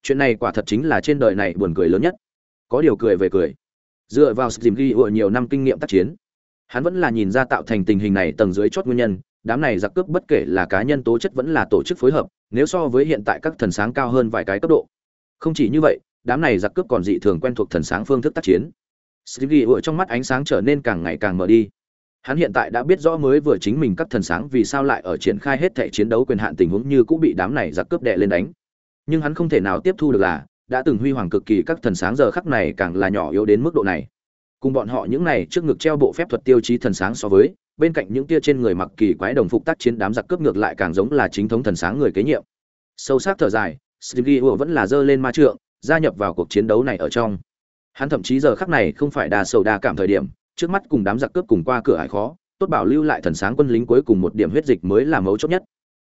Chuyện này quả thật chính là trên đời này buồn cười lớn nhất. Có điều cười về cười. Dựa vào sự dìm ghi của nhiều năm kinh nghiệm tác chiến, hắn vẫn là nhìn ra tạo thành tình hình này tầng dưới chót nguyên nhân đám này giặc cướp bất kể là cá nhân tố chất vẫn là tổ chức phối hợp nếu so với hiện tại các thần sáng cao hơn vài cái cấp độ không chỉ như vậy đám này giặc cướp còn dị thường quen thuộc thần sáng phương thức tác chiến Stevie ở trong mắt ánh sáng trở nên càng ngày càng mở đi hắn hiện tại đã biết rõ mới vừa chính mình các thần sáng vì sao lại ở triển khai hết thể chiến đấu quyền hạn tình huống như cũng bị đám này giặc cướp đệ lên đánh. Nhưng hắn không thể nào tiếp thu được là, đã từng huy hoàng cực kỳ các thần sáng giờ khắc này càng là nhỏ yếu đến mức độ này. Cùng bọn họ những này trước ngực treo bộ phép thuật tiêu chí thần sáng so với, bên cạnh những tia trên người mặc kỳ quái đồng phục tác chiến đám giặc cướp ngược lại càng giống là chính thống thần sáng người kế nhiệm. Sâu sắc thở dài stevie vẫn là dơ lên ma trượng, gia nhập vào cuộc chiến đấu này ở trong. Hắn thậm chí giờ khắc này không phải đa sầu đa cảm thời điểm trước mắt cùng đám giặc cướp cùng qua cửa hải khó tốt bảo lưu lại thần sáng quân lính cuối cùng một điểm huyết dịch mới là mấu chốt nhất.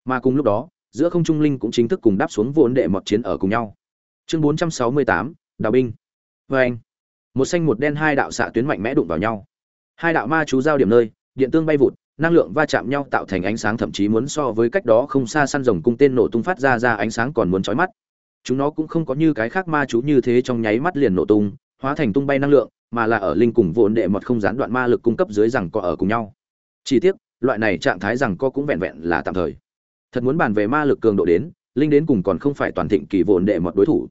Mà cùng lúc đó giữa không trung linh cũng chính thức cùng đáp xuống vốn đệ mọt chiến ở cùng nhau. Chương 468, đào binh. Vê anh một xanh một đen hai đạo xạ tuyến mạnh mẽ đụng vào nhau. Hai đạo ma chú giao điểm nơi điện tương bay vụt năng lượng va chạm nhau tạo thành ánh sáng thậm chí muốn so với cách đó không xa săn rồng cung tên nổ tung phát ra ra ánh sáng còn muốn chói mắt. Chúng nó cũng không có như cái khác ma chú như thế trong nháy mắt liền nổ tung hóa thành tung bay năng lượng mà là ở linh cùng vốn đệ mật không gián đoạn ma lực cung cấp dưới rằng co ở cùng nhau. Chỉ tiếc, loại này trạng thái rằng co cũng vẹn vẹn là tạm thời. Thật muốn bàn về ma lực cường độ đến, linh đến cùng còn không phải toàn thịnh kỳ vốn đệ mật đối thủ.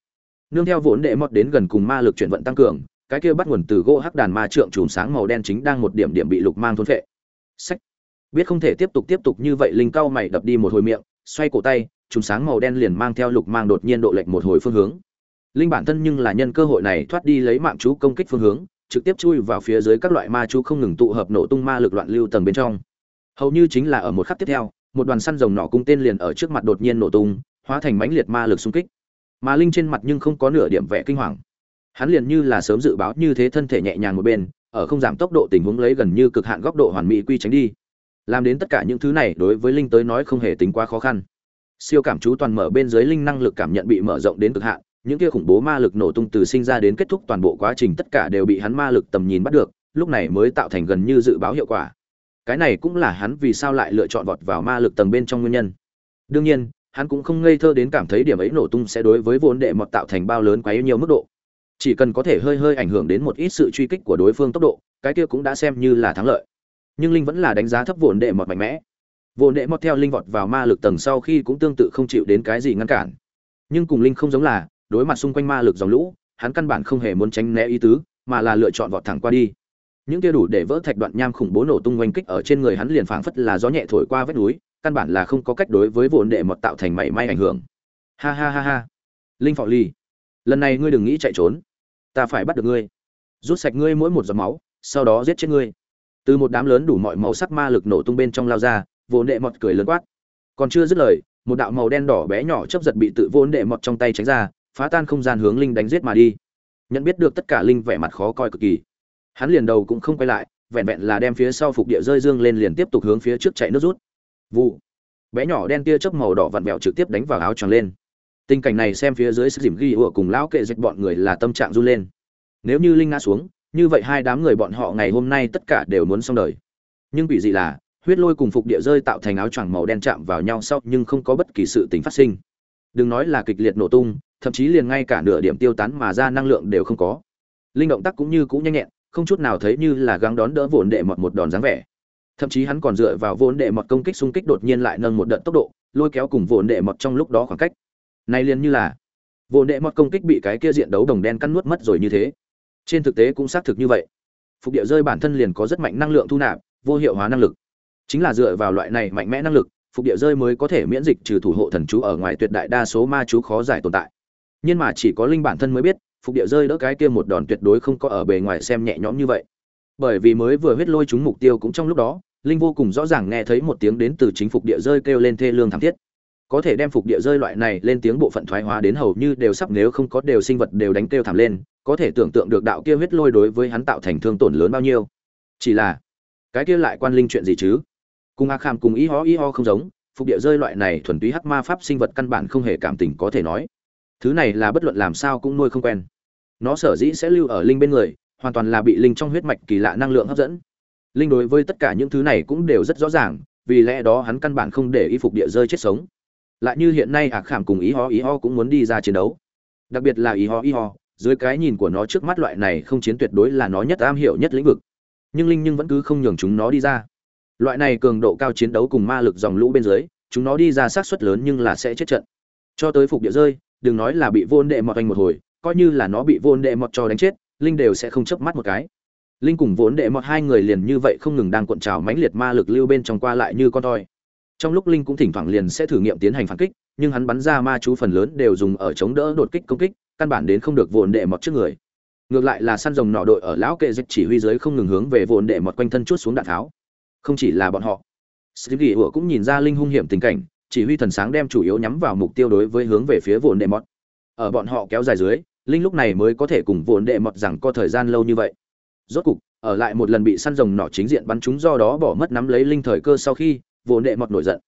Nương theo vốn đệ mật đến gần cùng ma lực chuyển vận tăng cường, cái kia bắt nguồn từ gỗ hắc đàn ma trượng chùm sáng màu đen chính đang một điểm điểm bị lục mang thôn phệ. Sách. Biết không thể tiếp tục tiếp tục như vậy, linh cao mày đập đi một hồi miệng, xoay cổ tay, chùm sáng màu đen liền mang theo lục mang đột nhiên độ lệch một hồi phương hướng. Linh bản thân nhưng là nhân cơ hội này thoát đi lấy mạng chú công kích phương hướng trực tiếp chui vào phía dưới các loại ma chú không ngừng tụ hợp nổ tung ma lực loạn lưu tầng bên trong. Hầu như chính là ở một khắc tiếp theo, một đoàn săn rồng nỏ cung tên liền ở trước mặt đột nhiên nổ tung, hóa thành mãnh liệt ma lực xung kích. Ma linh trên mặt nhưng không có nửa điểm vẻ kinh hoàng. Hắn liền như là sớm dự báo như thế thân thể nhẹ nhàng một bên, ở không giảm tốc độ tình huống lấy gần như cực hạn góc độ hoàn mỹ quy tránh đi. Làm đến tất cả những thứ này đối với linh tới nói không hề tính quá khó khăn. Siêu cảm chú toàn mở bên dưới linh năng lực cảm nhận bị mở rộng đến cực hạn những kia khủng bố ma lực nổ tung từ sinh ra đến kết thúc toàn bộ quá trình tất cả đều bị hắn ma lực tầm nhìn bắt được, lúc này mới tạo thành gần như dự báo hiệu quả. Cái này cũng là hắn vì sao lại lựa chọn vọt vào ma lực tầng bên trong nguyên nhân. Đương nhiên, hắn cũng không ngây thơ đến cảm thấy điểm ấy nổ tung sẽ đối với vốn đệ mọt tạo thành bao lớn quá nhiều mức độ. Chỉ cần có thể hơi hơi ảnh hưởng đến một ít sự truy kích của đối phương tốc độ, cái kia cũng đã xem như là thắng lợi. Nhưng linh vẫn là đánh giá thấp vốn đệ mọt mạnh mẽ. Vốn đệ mọt theo linh vọt vào ma lực tầng sau khi cũng tương tự không chịu đến cái gì ngăn cản. Nhưng cùng linh không giống là đối mặt xung quanh ma lực dòng lũ, hắn căn bản không hề muốn tránh né ý tứ, mà là lựa chọn vọt thẳng qua đi. Những kia đủ để vỡ thạch đoạn nham khủng bố nổ tung oanh kích ở trên người hắn liền phảng phất là gió nhẹ thổi qua vách núi, căn bản là không có cách đối với vụn đệ mọt tạo thành mảy may ảnh hưởng. Ha ha ha ha. Linh phò ly lần này ngươi đừng nghĩ chạy trốn. Ta phải bắt được ngươi. Rút sạch ngươi mỗi một giọt máu, sau đó giết chết ngươi. Từ một đám lớn đủ mọi màu sắc ma lực nổ tung bên trong lao ra vốn đệ mọt cười lớn quát. Còn chưa dứt lời, một đạo màu đen đỏ bé nhỏ chấp giật bị tự vốn đệ mọt trong tay tránh ra phá tan không gian hướng linh đánh giết mà đi. Nhận biết được tất cả linh vẻ mặt khó coi cực kỳ. Hắn liền đầu cũng không quay lại, vẹn vẹn là đem phía sau phục địa rơi dương lên liền tiếp tục hướng phía trước chạy nước rút. Vụ. Bé nhỏ đen tia chớp màu đỏ vặn vẹo trực tiếp đánh vào áo choàng lên. Tình cảnh này xem phía dưới sức dìm ghi ủa cùng lão kệ dịch bọn người là tâm trạng run lên. Nếu như linh ngã xuống, như vậy hai đám người bọn họ ngày hôm nay tất cả đều muốn xong đời. Nhưng quỷ dị là, huyết lôi cùng phục địa rơi tạo thành áo choàng màu đen chạm vào nhau sau nhưng không có bất kỳ sự tình phát sinh. Đừng nói là kịch liệt nổ tung thậm chí liền ngay cả nửa điểm tiêu tán mà ra năng lượng đều không có. Linh động tác cũng như cũng nhanh nhẹn, không chút nào thấy như là gắng đón đỡ vốn đệ mọt một đòn dáng vẻ. Thậm chí hắn còn dựa vào vốn đệ mọt công kích xung kích đột nhiên lại nâng một đợt tốc độ, lôi kéo cùng vốn đệ mọt trong lúc đó khoảng cách. Này liền như là, vốn đệ mọt công kích bị cái kia diện đấu đồng đen cắn nuốt mất rồi như thế. Trên thực tế cũng xác thực như vậy. Phục địa rơi bản thân liền có rất mạnh năng lượng thu nạp, vô hiệu hóa năng lực. Chính là dựa vào loại này mạnh mẽ năng lực, phục địa rơi mới có thể miễn dịch trừ thủ hộ thần chú ở ngoài tuyệt đại đa số ma chú khó giải tồn tại nhưng mà chỉ có linh bản thân mới biết, phục địa rơi đỡ cái kia một đòn tuyệt đối không có ở bề ngoài xem nhẹ nhõm như vậy. Bởi vì mới vừa huyết lôi chúng mục tiêu cũng trong lúc đó, linh vô cùng rõ ràng nghe thấy một tiếng đến từ chính phục địa rơi kêu lên thê lương thảm thiết. Có thể đem phục địa rơi loại này lên tiếng bộ phận thoái hóa đến hầu như đều sắp nếu không có đều sinh vật đều đánh kêu thảm lên, có thể tưởng tượng được đạo kia huyết lôi đối với hắn tạo thành thương tổn lớn bao nhiêu. Chỉ là, cái kia lại quan linh chuyện gì chứ? Cùng a kham cùng ý ho ý ho không giống, phục địa rơi loại này thuần túy hắc ma pháp sinh vật căn bản không hề cảm tình có thể nói thứ này là bất luận làm sao cũng nuôi không quen. Nó sở dĩ sẽ lưu ở linh bên người, hoàn toàn là bị linh trong huyết mạch kỳ lạ năng lượng hấp dẫn. Linh đối với tất cả những thứ này cũng đều rất rõ ràng, vì lẽ đó hắn căn bản không để y phục địa rơi chết sống. Lại như hiện nay ạc khảm cùng ý ho ý ho cũng muốn đi ra chiến đấu. Đặc biệt là ý ho ý ho, dưới cái nhìn của nó trước mắt loại này không chiến tuyệt đối là nó nhất am hiểu nhất lĩnh vực. Nhưng linh nhưng vẫn cứ không nhường chúng nó đi ra. Loại này cường độ cao chiến đấu cùng ma lực dòng lũ bên dưới, chúng nó đi ra sát suất lớn nhưng là sẽ chết trận. Cho tới phục địa rơi đừng nói là bị vô đệ mọt anh một hồi, coi như là nó bị vô đệ mọt cho đánh chết, linh đều sẽ không chớp mắt một cái. Linh cùng vốn đệ mọt hai người liền như vậy không ngừng đang cuộn trào mãnh liệt ma lực lưu bên trong qua lại như con toi. Trong lúc linh cũng thỉnh thoảng liền sẽ thử nghiệm tiến hành phản kích, nhưng hắn bắn ra ma chú phần lớn đều dùng ở chống đỡ đột kích công kích, căn bản đến không được vốn đệ mọt trước người. Ngược lại là săn rồng nọ đội ở lão kệ dịch chỉ huy dưới không ngừng hướng về vốn đệ mọt quanh thân chuốt xuống đạn tháo. Không chỉ là bọn họ sĩ ủa cũng nhìn ra linh hung hiểm tình cảnh chỉ huy thần sáng đem chủ yếu nhắm vào mục tiêu đối với hướng về phía vồn đệ mọt. Ở bọn họ kéo dài dưới, linh lúc này mới có thể cùng vồn đệ mọt rằng có thời gian lâu như vậy. Rốt cục, ở lại một lần bị săn rồng nỏ chính diện bắn chúng do đó bỏ mất nắm lấy linh thời cơ sau khi, vồn đệ mọt nổi giận.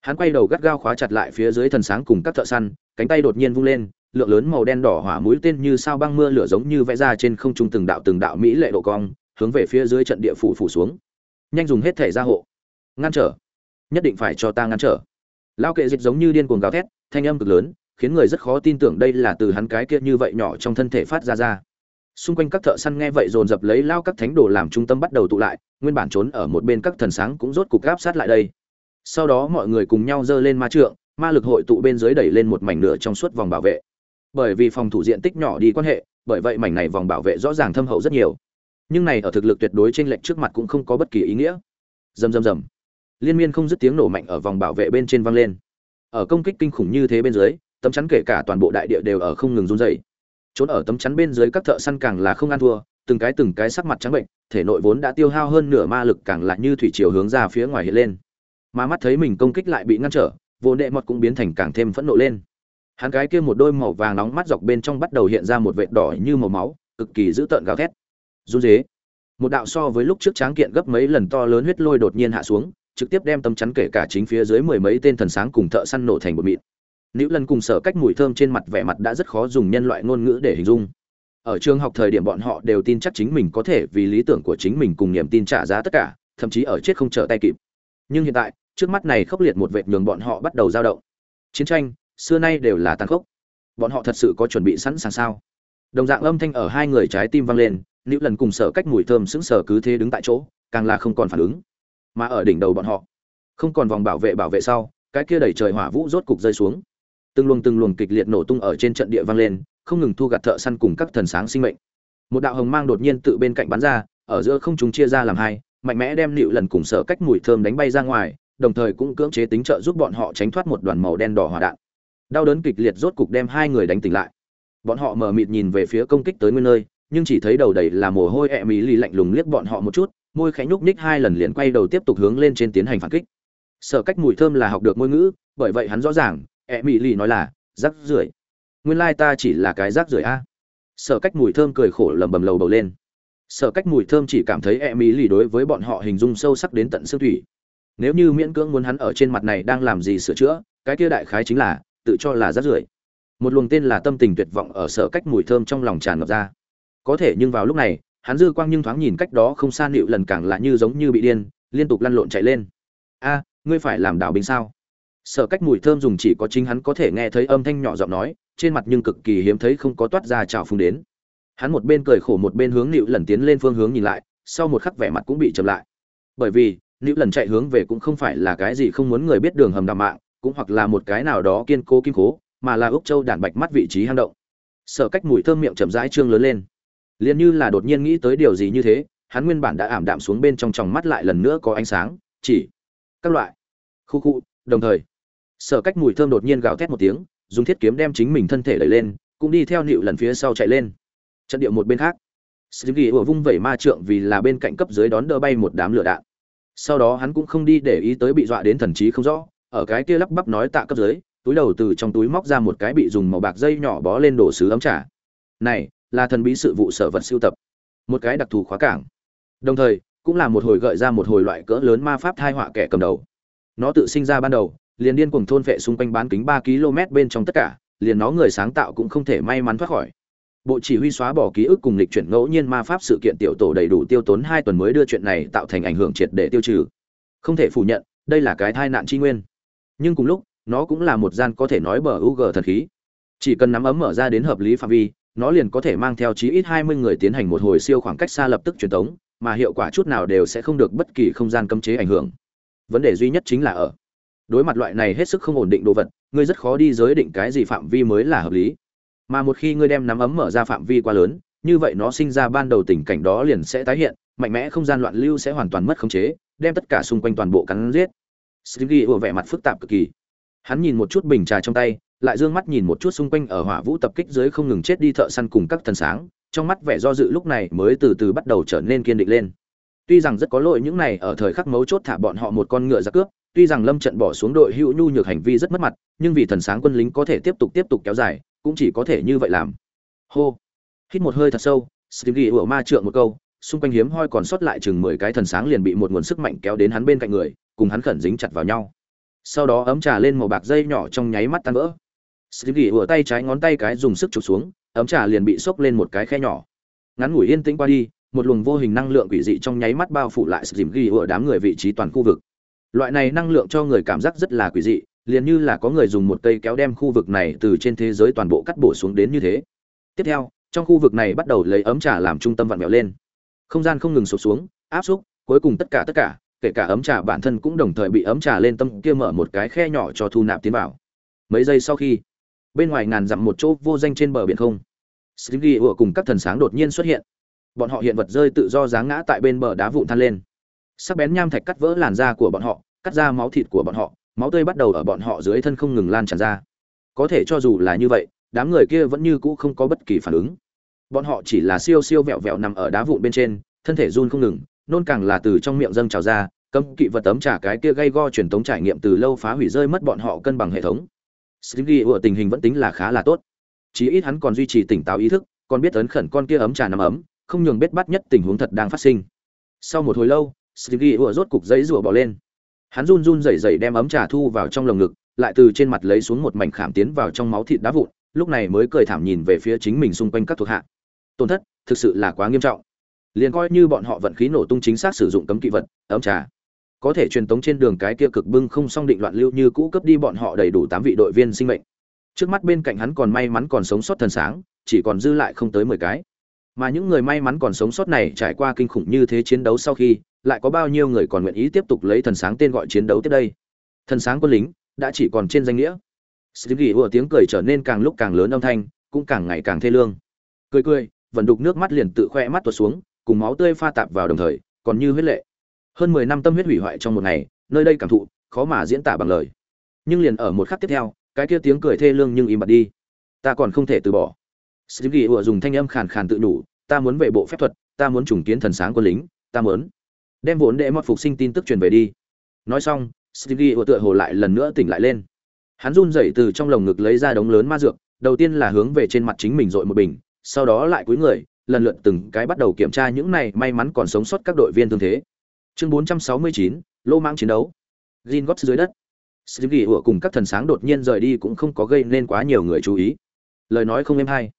Hắn quay đầu gắt gao khóa chặt lại phía dưới thần sáng cùng các thợ săn, cánh tay đột nhiên vung lên, lượng lớn màu đen đỏ hỏa mũi tên như sao băng mưa lửa giống như vẽ ra trên không trung từng đạo từng đạo mỹ lệ độ cong, hướng về phía dưới trận địa phủ phủ xuống. Nhanh dùng hết thể ra hộ. Ngăn trở. Nhất định phải cho ta ngăn trở lao kệ dịch giống như điên cuồng gào thét, thanh âm cực lớn, khiến người rất khó tin tưởng đây là từ hắn cái kia như vậy nhỏ trong thân thể phát ra ra. Xung quanh các thợ săn nghe vậy dồn dập lấy lao các thánh đồ làm trung tâm bắt đầu tụ lại, nguyên bản trốn ở một bên các thần sáng cũng rốt cục gáp sát lại đây. Sau đó mọi người cùng nhau giơ lên ma trượng, ma lực hội tụ bên dưới đẩy lên một mảnh nửa trong suốt vòng bảo vệ. Bởi vì phòng thủ diện tích nhỏ đi quan hệ, bởi vậy mảnh này vòng bảo vệ rõ ràng thâm hậu rất nhiều. Nhưng này ở thực lực tuyệt đối trên lệnh trước mặt cũng không có bất kỳ ý nghĩa. Rầm rầm rầm liên miên không dứt tiếng nổ mạnh ở vòng bảo vệ bên trên vang lên. Ở công kích kinh khủng như thế bên dưới, tấm chắn kể cả toàn bộ đại địa đều ở không ngừng run dày trốn ở tấm chắn bên dưới các thợ săn càng là không ăn thua, từng cái từng cái sắc mặt trắng bệnh, thể nội vốn đã tiêu hao hơn nửa ma lực càng lại như thủy chiều hướng ra phía ngoài hiện lên. Mà mắt thấy mình công kích lại bị ngăn trở, vô nệ mọt cũng biến thành càng thêm phẫn nộ lên. Hắn cái kia một đôi màu vàng nóng mắt dọc bên trong bắt đầu hiện ra một vệt đỏ như màu máu, cực kỳ dữ tợn gào thét. Run dế một đạo so với lúc trước tráng kiện gấp mấy lần to lớn huyết lôi đột nhiên hạ xuống trực tiếp đem tấm chắn kể cả chính phía dưới mười mấy tên thần sáng cùng thợ săn nổ thành một mịn. Nữ lần cùng sở cách mùi thơm trên mặt vẻ mặt đã rất khó dùng nhân loại ngôn ngữ để hình dung. Ở trường học thời điểm bọn họ đều tin chắc chính mình có thể vì lý tưởng của chính mình cùng niềm tin trả giá tất cả, thậm chí ở chết không trở tay kịp. Nhưng hiện tại, trước mắt này khốc liệt một vệt nhường bọn họ bắt đầu dao động. Chiến tranh, xưa nay đều là tàn khốc. Bọn họ thật sự có chuẩn bị sẵn sàng sao? Đồng dạng âm thanh ở hai người trái tim vang lên, nữ lần cùng sở cách mùi thơm sững sờ cứ thế đứng tại chỗ, càng là không còn phản ứng mà ở đỉnh đầu bọn họ. Không còn vòng bảo vệ bảo vệ sau, cái kia đẩy trời hỏa vũ rốt cục rơi xuống. Từng luồng từng luồng kịch liệt nổ tung ở trên trận địa vang lên, không ngừng thu gặt thợ săn cùng các thần sáng sinh mệnh. Một đạo hồng mang đột nhiên tự bên cạnh bắn ra, ở giữa không chúng chia ra làm hai, mạnh mẽ đem nịu lần cùng sở cách mùi thơm đánh bay ra ngoài, đồng thời cũng cưỡng chế tính trợ giúp bọn họ tránh thoát một đoàn màu đen đỏ hỏa đạn. Đau đớn kịch liệt rốt cục đem hai người đánh tỉnh lại. Bọn họ mở mịt nhìn về phía công kích tới nguyên nơi, nhưng chỉ thấy đầu đầy là mồ hôi ẹ mỹ lì lạnh lùng liếc bọn họ một chút môi khẽ nhúc nhích hai lần liền quay đầu tiếp tục hướng lên trên tiến hành phản kích. Sở cách mùi thơm là học được ngôn ngữ, bởi vậy hắn rõ ràng, ẹ mỹ lì nói là rác rưởi. Nguyên lai ta chỉ là cái rác rưởi a. Sở cách mùi thơm cười khổ lầm bầm lầu bầu lên. Sở cách mùi thơm chỉ cảm thấy ẹ mỹ lì đối với bọn họ hình dung sâu sắc đến tận xương thủy. Nếu như miễn cưỡng muốn hắn ở trên mặt này đang làm gì sửa chữa, cái kia đại khái chính là, tự cho là rác rưởi. Một luồng tên là tâm tình tuyệt vọng ở sở cách mùi thơm trong lòng tràn ngập ra. Có thể nhưng vào lúc này hắn dư quang nhưng thoáng nhìn cách đó không xa nịu lần càng là như giống như bị điên, liên tục lăn lộn chạy lên. A, ngươi phải làm đảo binh sao? Sợ cách mùi thơm dùng chỉ có chính hắn có thể nghe thấy âm thanh nhỏ giọng nói, trên mặt nhưng cực kỳ hiếm thấy không có toát ra trào phung đến. Hắn một bên cười khổ một bên hướng nịu lần tiến lên phương hướng nhìn lại, sau một khắc vẻ mặt cũng bị chậm lại. Bởi vì, nịu lần chạy hướng về cũng không phải là cái gì không muốn người biết đường hầm đàm mạng, cũng hoặc là một cái nào đó kiên cố kim cố mà là úc châu đản bạch mắt vị trí hang động. Sở cách mùi thơm miệng chậm rãi trương lớn lên liền như là đột nhiên nghĩ tới điều gì như thế hắn nguyên bản đã ảm đạm xuống bên trong tròng mắt lại lần nữa có ánh sáng chỉ các loại khu khu đồng thời sở cách mùi thơm đột nhiên gào thét một tiếng dùng thiết kiếm đem chính mình thân thể đẩy lên cũng đi theo nịu lần phía sau chạy lên trận điệu một bên khác Sĩ Ghi ủa vung vẩy ma trượng vì là bên cạnh cấp dưới đón đỡ bay một đám lửa đạn. Sau đó hắn cũng không đi để ý tới bị dọa đến thần trí không rõ, ở cái kia lắp bắp nói tạ cấp dưới, túi đầu từ trong túi móc ra một cái bị dùng màu bạc dây nhỏ bó lên đổ sứ ấm trà. Này, là thần bí sự vụ sở vật siêu tập, một cái đặc thù khóa cảng. Đồng thời, cũng là một hồi gợi ra một hồi loại cỡ lớn ma pháp thai họa kẻ cầm đầu. Nó tự sinh ra ban đầu, liền điên cuồng thôn vệ xung quanh bán kính ba km bên trong tất cả, liền nó người sáng tạo cũng không thể may mắn thoát khỏi. Bộ chỉ huy xóa bỏ ký ức cùng lịch chuyển ngẫu nhiên ma pháp sự kiện tiểu tổ đầy đủ tiêu tốn hai tuần mới đưa chuyện này tạo thành ảnh hưởng triệt để tiêu trừ. Không thể phủ nhận, đây là cái tai nạn tri nguyên. Nhưng cùng lúc, nó cũng là một gian có thể nói bờ u g thần khí. Chỉ cần nắm ấm mở ra đến hợp lý phạm vi nó liền có thể mang theo chí ít 20 người tiến hành một hồi siêu khoảng cách xa lập tức truyền tống, mà hiệu quả chút nào đều sẽ không được bất kỳ không gian cấm chế ảnh hưởng. Vấn đề duy nhất chính là ở đối mặt loại này hết sức không ổn định đồ vật, ngươi rất khó đi giới định cái gì phạm vi mới là hợp lý. Mà một khi ngươi đem nắm ấm mở ra phạm vi quá lớn, như vậy nó sinh ra ban đầu tình cảnh đó liền sẽ tái hiện, mạnh mẽ không gian loạn lưu sẽ hoàn toàn mất khống chế, đem tất cả xung quanh toàn bộ cắn giết. Stevie vẻ mặt phức tạp cực kỳ. Hắn nhìn một chút bình trà trong tay, lại dương mắt nhìn một chút xung quanh ở hỏa vũ tập kích dưới không ngừng chết đi thợ săn cùng các thần sáng, trong mắt vẻ do dự lúc này mới từ từ bắt đầu trở nên kiên định lên. Tuy rằng rất có lỗi những này, ở thời khắc mấu chốt thả bọn họ một con ngựa ra cướp, tuy rằng lâm trận bỏ xuống đội hữu nhu nhược hành vi rất mất mặt, nhưng vì thần sáng quân lính có thể tiếp tục tiếp tục kéo dài, cũng chỉ có thể như vậy làm. Hô. Hít một hơi thật sâu, Steve ghi ủa ma trượng một câu, xung quanh hiếm hoi còn sót lại chừng mười cái thần sáng liền bị một nguồn sức mạnh kéo đến hắn bên cạnh người, cùng hắn khẩn dính chặt vào nhau. Sau đó ấm trà lên màu bạc dây nhỏ trong nháy mắt tan vỡ. Steve ghi ủa tay trái ngón tay cái dùng sức chụp xuống, ấm trà liền bị sốc lên một cái khe nhỏ. Ngắn ngủi yên tĩnh qua đi, một luồng vô hình năng lượng quỷ dị trong nháy mắt bao phủ lại Steve ghi ủa đám người vị trí toàn khu vực. Loại này năng lượng cho người cảm giác rất là quỷ dị, liền như là có người dùng một cây kéo đem khu vực này từ trên thế giới toàn bộ cắt bổ xuống đến như thế. Tiếp theo, trong khu vực này bắt đầu lấy ấm trà làm trung tâm vặn vẹo lên. Không gian không ngừng sụp xuống, áp xúc, cuối cùng tất cả tất cả, kể cả ấm trà bản thân cũng đồng thời bị ấm trà lên tâm kia mở một cái khe nhỏ cho thu nạp tiến vào. Mấy giây sau khi bên ngoài ngàn dặm một chỗ vô danh trên bờ biển không. Stingy ủa cùng các thần sáng đột nhiên xuất hiện. Bọn họ hiện vật rơi tự do giáng ngã tại bên bờ đá vụn than lên. Sắc bén nham thạch cắt vỡ làn da của bọn họ, cắt ra máu thịt của bọn họ, máu tươi bắt đầu ở bọn họ dưới thân không ngừng lan tràn ra. Có thể cho dù là như vậy, đám người kia vẫn như cũ không có bất kỳ phản ứng. Bọn họ chỉ là siêu siêu vẹo vẹo nằm ở đá vụn bên trên, thân thể run không ngừng, nôn càng là từ trong miệng dâng trào ra, cấm kỵ vật tấm trả cái kia gây go truyền thống trải nghiệm từ lâu phá hủy rơi mất bọn họ cân bằng hệ thống. Stingy ở tình hình vẫn tính là khá là tốt. Chí ít hắn còn duy trì tỉnh táo ý thức, còn biết ấn khẩn con kia ấm trà nằm ấm, không nhường biết bắt nhất tình huống thật đang phát sinh. Sau một hồi lâu Stingy ở rốt cục giấy rủa bỏ lên. Hắn run run rẩy rẩy đem ấm trà thu vào trong lồng ngực, lại từ trên mặt lấy xuống một mảnh khảm tiến vào trong máu thịt đá vụn, lúc này mới cười thảm nhìn về phía chính mình xung quanh các thuộc hạ. Tổn thất thực sự là quá nghiêm trọng. Liền coi như bọn họ vận khí nổ tung chính xác sử dụng cấm kỵ vật, ấm trà có thể truyền tống trên đường cái kia cực bưng không song định loạn lưu như cũ cấp đi bọn họ đầy đủ tám vị đội viên sinh mệnh. Trước mắt bên cạnh hắn còn may mắn còn sống sót thần sáng, chỉ còn dư lại không tới mười cái. Mà những người may mắn còn sống sót này trải qua kinh khủng như thế chiến đấu sau khi, lại có bao nhiêu người còn nguyện ý tiếp tục lấy thần sáng tên gọi chiến đấu tiếp đây? Thần sáng quân lính đã chỉ còn trên danh nghĩa. Steve ùa tiếng cười trở nên càng lúc càng lớn âm thanh, cũng càng ngày càng thê lương. Cười cười vận đục nước mắt liền tự khoe mắt tuột xuống, cùng máu tươi pha tạp vào đồng thời, còn như huyết lệ hơn mười năm tâm huyết hủy hoại trong một ngày, nơi đây cảm thụ, khó mà diễn tả bằng lời. Nhưng liền ở một khắc tiếp theo, cái kia tiếng cười thê lương nhưng im bặt đi. Ta còn không thể từ bỏ. Steve ủa dùng thanh âm khàn khàn tự nhủ, ta muốn về bộ phép thuật, ta muốn trùng kiến thần sáng quân lính, ta muốn đem vốn để mọt phục sinh tin tức truyền về đi. Nói xong Stevie ủa tựa hồ lại lần nữa tỉnh lại lên. Hắn run rẩy từ trong lồng ngực lấy ra đống lớn ma dược, đầu tiên là hướng về trên mặt chính mình dội một bình, sau đó lại cúi người, lần lượt từng cái bắt đầu kiểm tra những này may mắn còn sống sót các đội viên thương thế chương 469, lô mang chiến đấu. Gin góp dưới đất. Stevie ủa cùng các thần sáng đột nhiên rời đi cũng không có gây nên quá nhiều người chú ý. Lời nói không êm hay.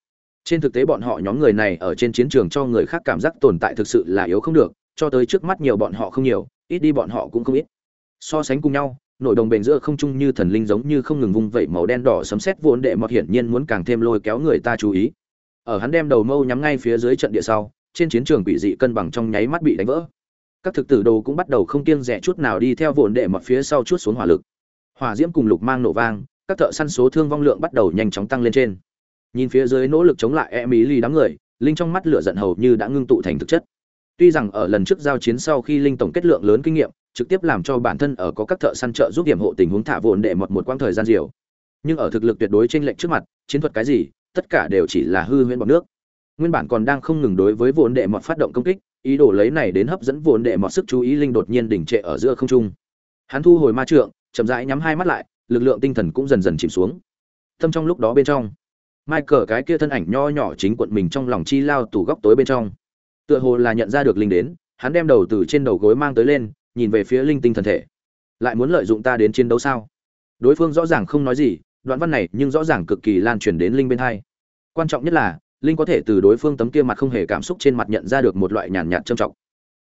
Trên thực tế bọn họ nhóm người này ở trên chiến trường cho người khác cảm giác tồn tại thực sự là yếu không được cho tới trước mắt nhiều bọn họ không nhiều ít đi bọn họ cũng không ít. So sánh cùng nhau nội đồng bền giữa không trung như thần linh giống như không ngừng vung vẩy màu đen đỏ sấm sét vốn đệ mọt hiển nhiên muốn càng thêm lôi kéo người ta chú ý. Ở hắn đem đầu mâu nhắm ngay phía dưới trận địa sau trên chiến trường quỷ dị cân bằng trong nháy mắt bị đánh vỡ các thực tử đồ cũng bắt đầu không kiêng rẻ chút nào đi theo vụn đệ mọt phía sau chút xuống hỏa lực hỏa diễm cùng lục mang nổ vang các thợ săn số thương vong lượng bắt đầu nhanh chóng tăng lên trên nhìn phía dưới nỗ lực chống lại emily đám người linh trong mắt lửa giận hầu như đã ngưng tụ thành thực chất Tuy rằng ở lần trước giao chiến sau khi linh tổng kết lượng lớn kinh nghiệm, trực tiếp làm cho bản thân ở có các thợ săn trợ giúp điểm hộ tình huống thả vụn đệ một một quãng thời gian diều. Nhưng ở thực lực tuyệt đối trên lệnh trước mặt, chiến thuật cái gì, tất cả đều chỉ là hư huyễn bọc nước. Nguyên bản còn đang không ngừng đối với vụn đệ mật phát động công kích, ý đồ lấy này đến hấp dẫn vốn đệ mọt sức chú ý linh đột nhiên đỉnh trệ ở giữa không trung. Hắn thu hồi ma trượng, chậm rãi nhắm hai mắt lại, lực lượng tinh thần cũng dần dần chìm xuống. Tâm trong lúc đó bên trong, Michael cái kia thân ảnh nho nhỏ chính quận mình trong lòng chi lao tủ góc tối bên trong tựa hồ là nhận ra được linh đến hắn đem đầu từ trên đầu gối mang tới lên nhìn về phía linh tinh thần thể lại muốn lợi dụng ta đến chiến đấu sao đối phương rõ ràng không nói gì đoạn văn này nhưng rõ ràng cực kỳ lan truyền đến linh bên hai quan trọng nhất là linh có thể từ đối phương tấm kia mặt không hề cảm xúc trên mặt nhận ra được một loại nhàn nhạt trầm trọng.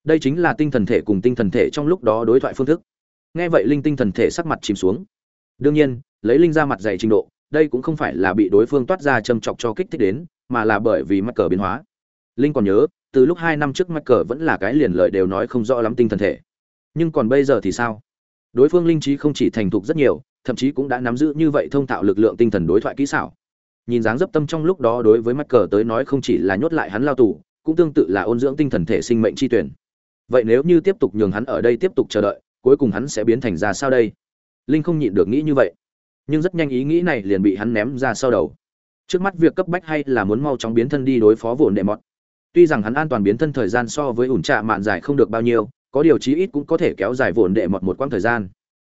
Đây chính là tinh thần thể cùng tinh thần thể trong lúc đó đối thoại phương thức. Nghe vậy linh tinh thần thể sắc mặt chìm xuống. Đương nhiên, lấy linh ra mặt dày trình độ, đây cũng không phải là bị đối phương toát ra châm chọc cho kích thích đến, mà là bởi vì mắc cờ biến hóa. Linh còn nhớ, từ lúc hai năm trước mắc cờ vẫn là cái liền lợi đều nói không rõ lắm tinh thần thể. Nhưng còn bây giờ thì sao? Đối phương linh trí không chỉ thành thục rất nhiều, thậm chí cũng đã nắm giữ như vậy thông tạo lực lượng tinh thần đối thoại kỹ xảo nhìn dáng dấp tâm trong lúc đó đối với mắc cờ tới nói không chỉ là nhốt lại hắn lao tù, cũng tương tự là ôn dưỡng tinh thần thể sinh mệnh chi tuyển. Vậy nếu như tiếp tục nhường hắn ở đây tiếp tục chờ đợi, cuối cùng hắn sẽ biến thành ra sao đây? Linh không nhịn được nghĩ như vậy. Nhưng rất nhanh ý nghĩ này liền bị hắn ném ra sau đầu. Trước mắt việc cấp bách hay là muốn mau chóng biến thân đi đối phó vồn đệ mọt. Tuy rằng hắn an toàn biến thân thời gian so với ủn trạ mạn dài không được bao nhiêu, có điều chí ít cũng có thể kéo dài vồn đệ mọt một quãng thời gian.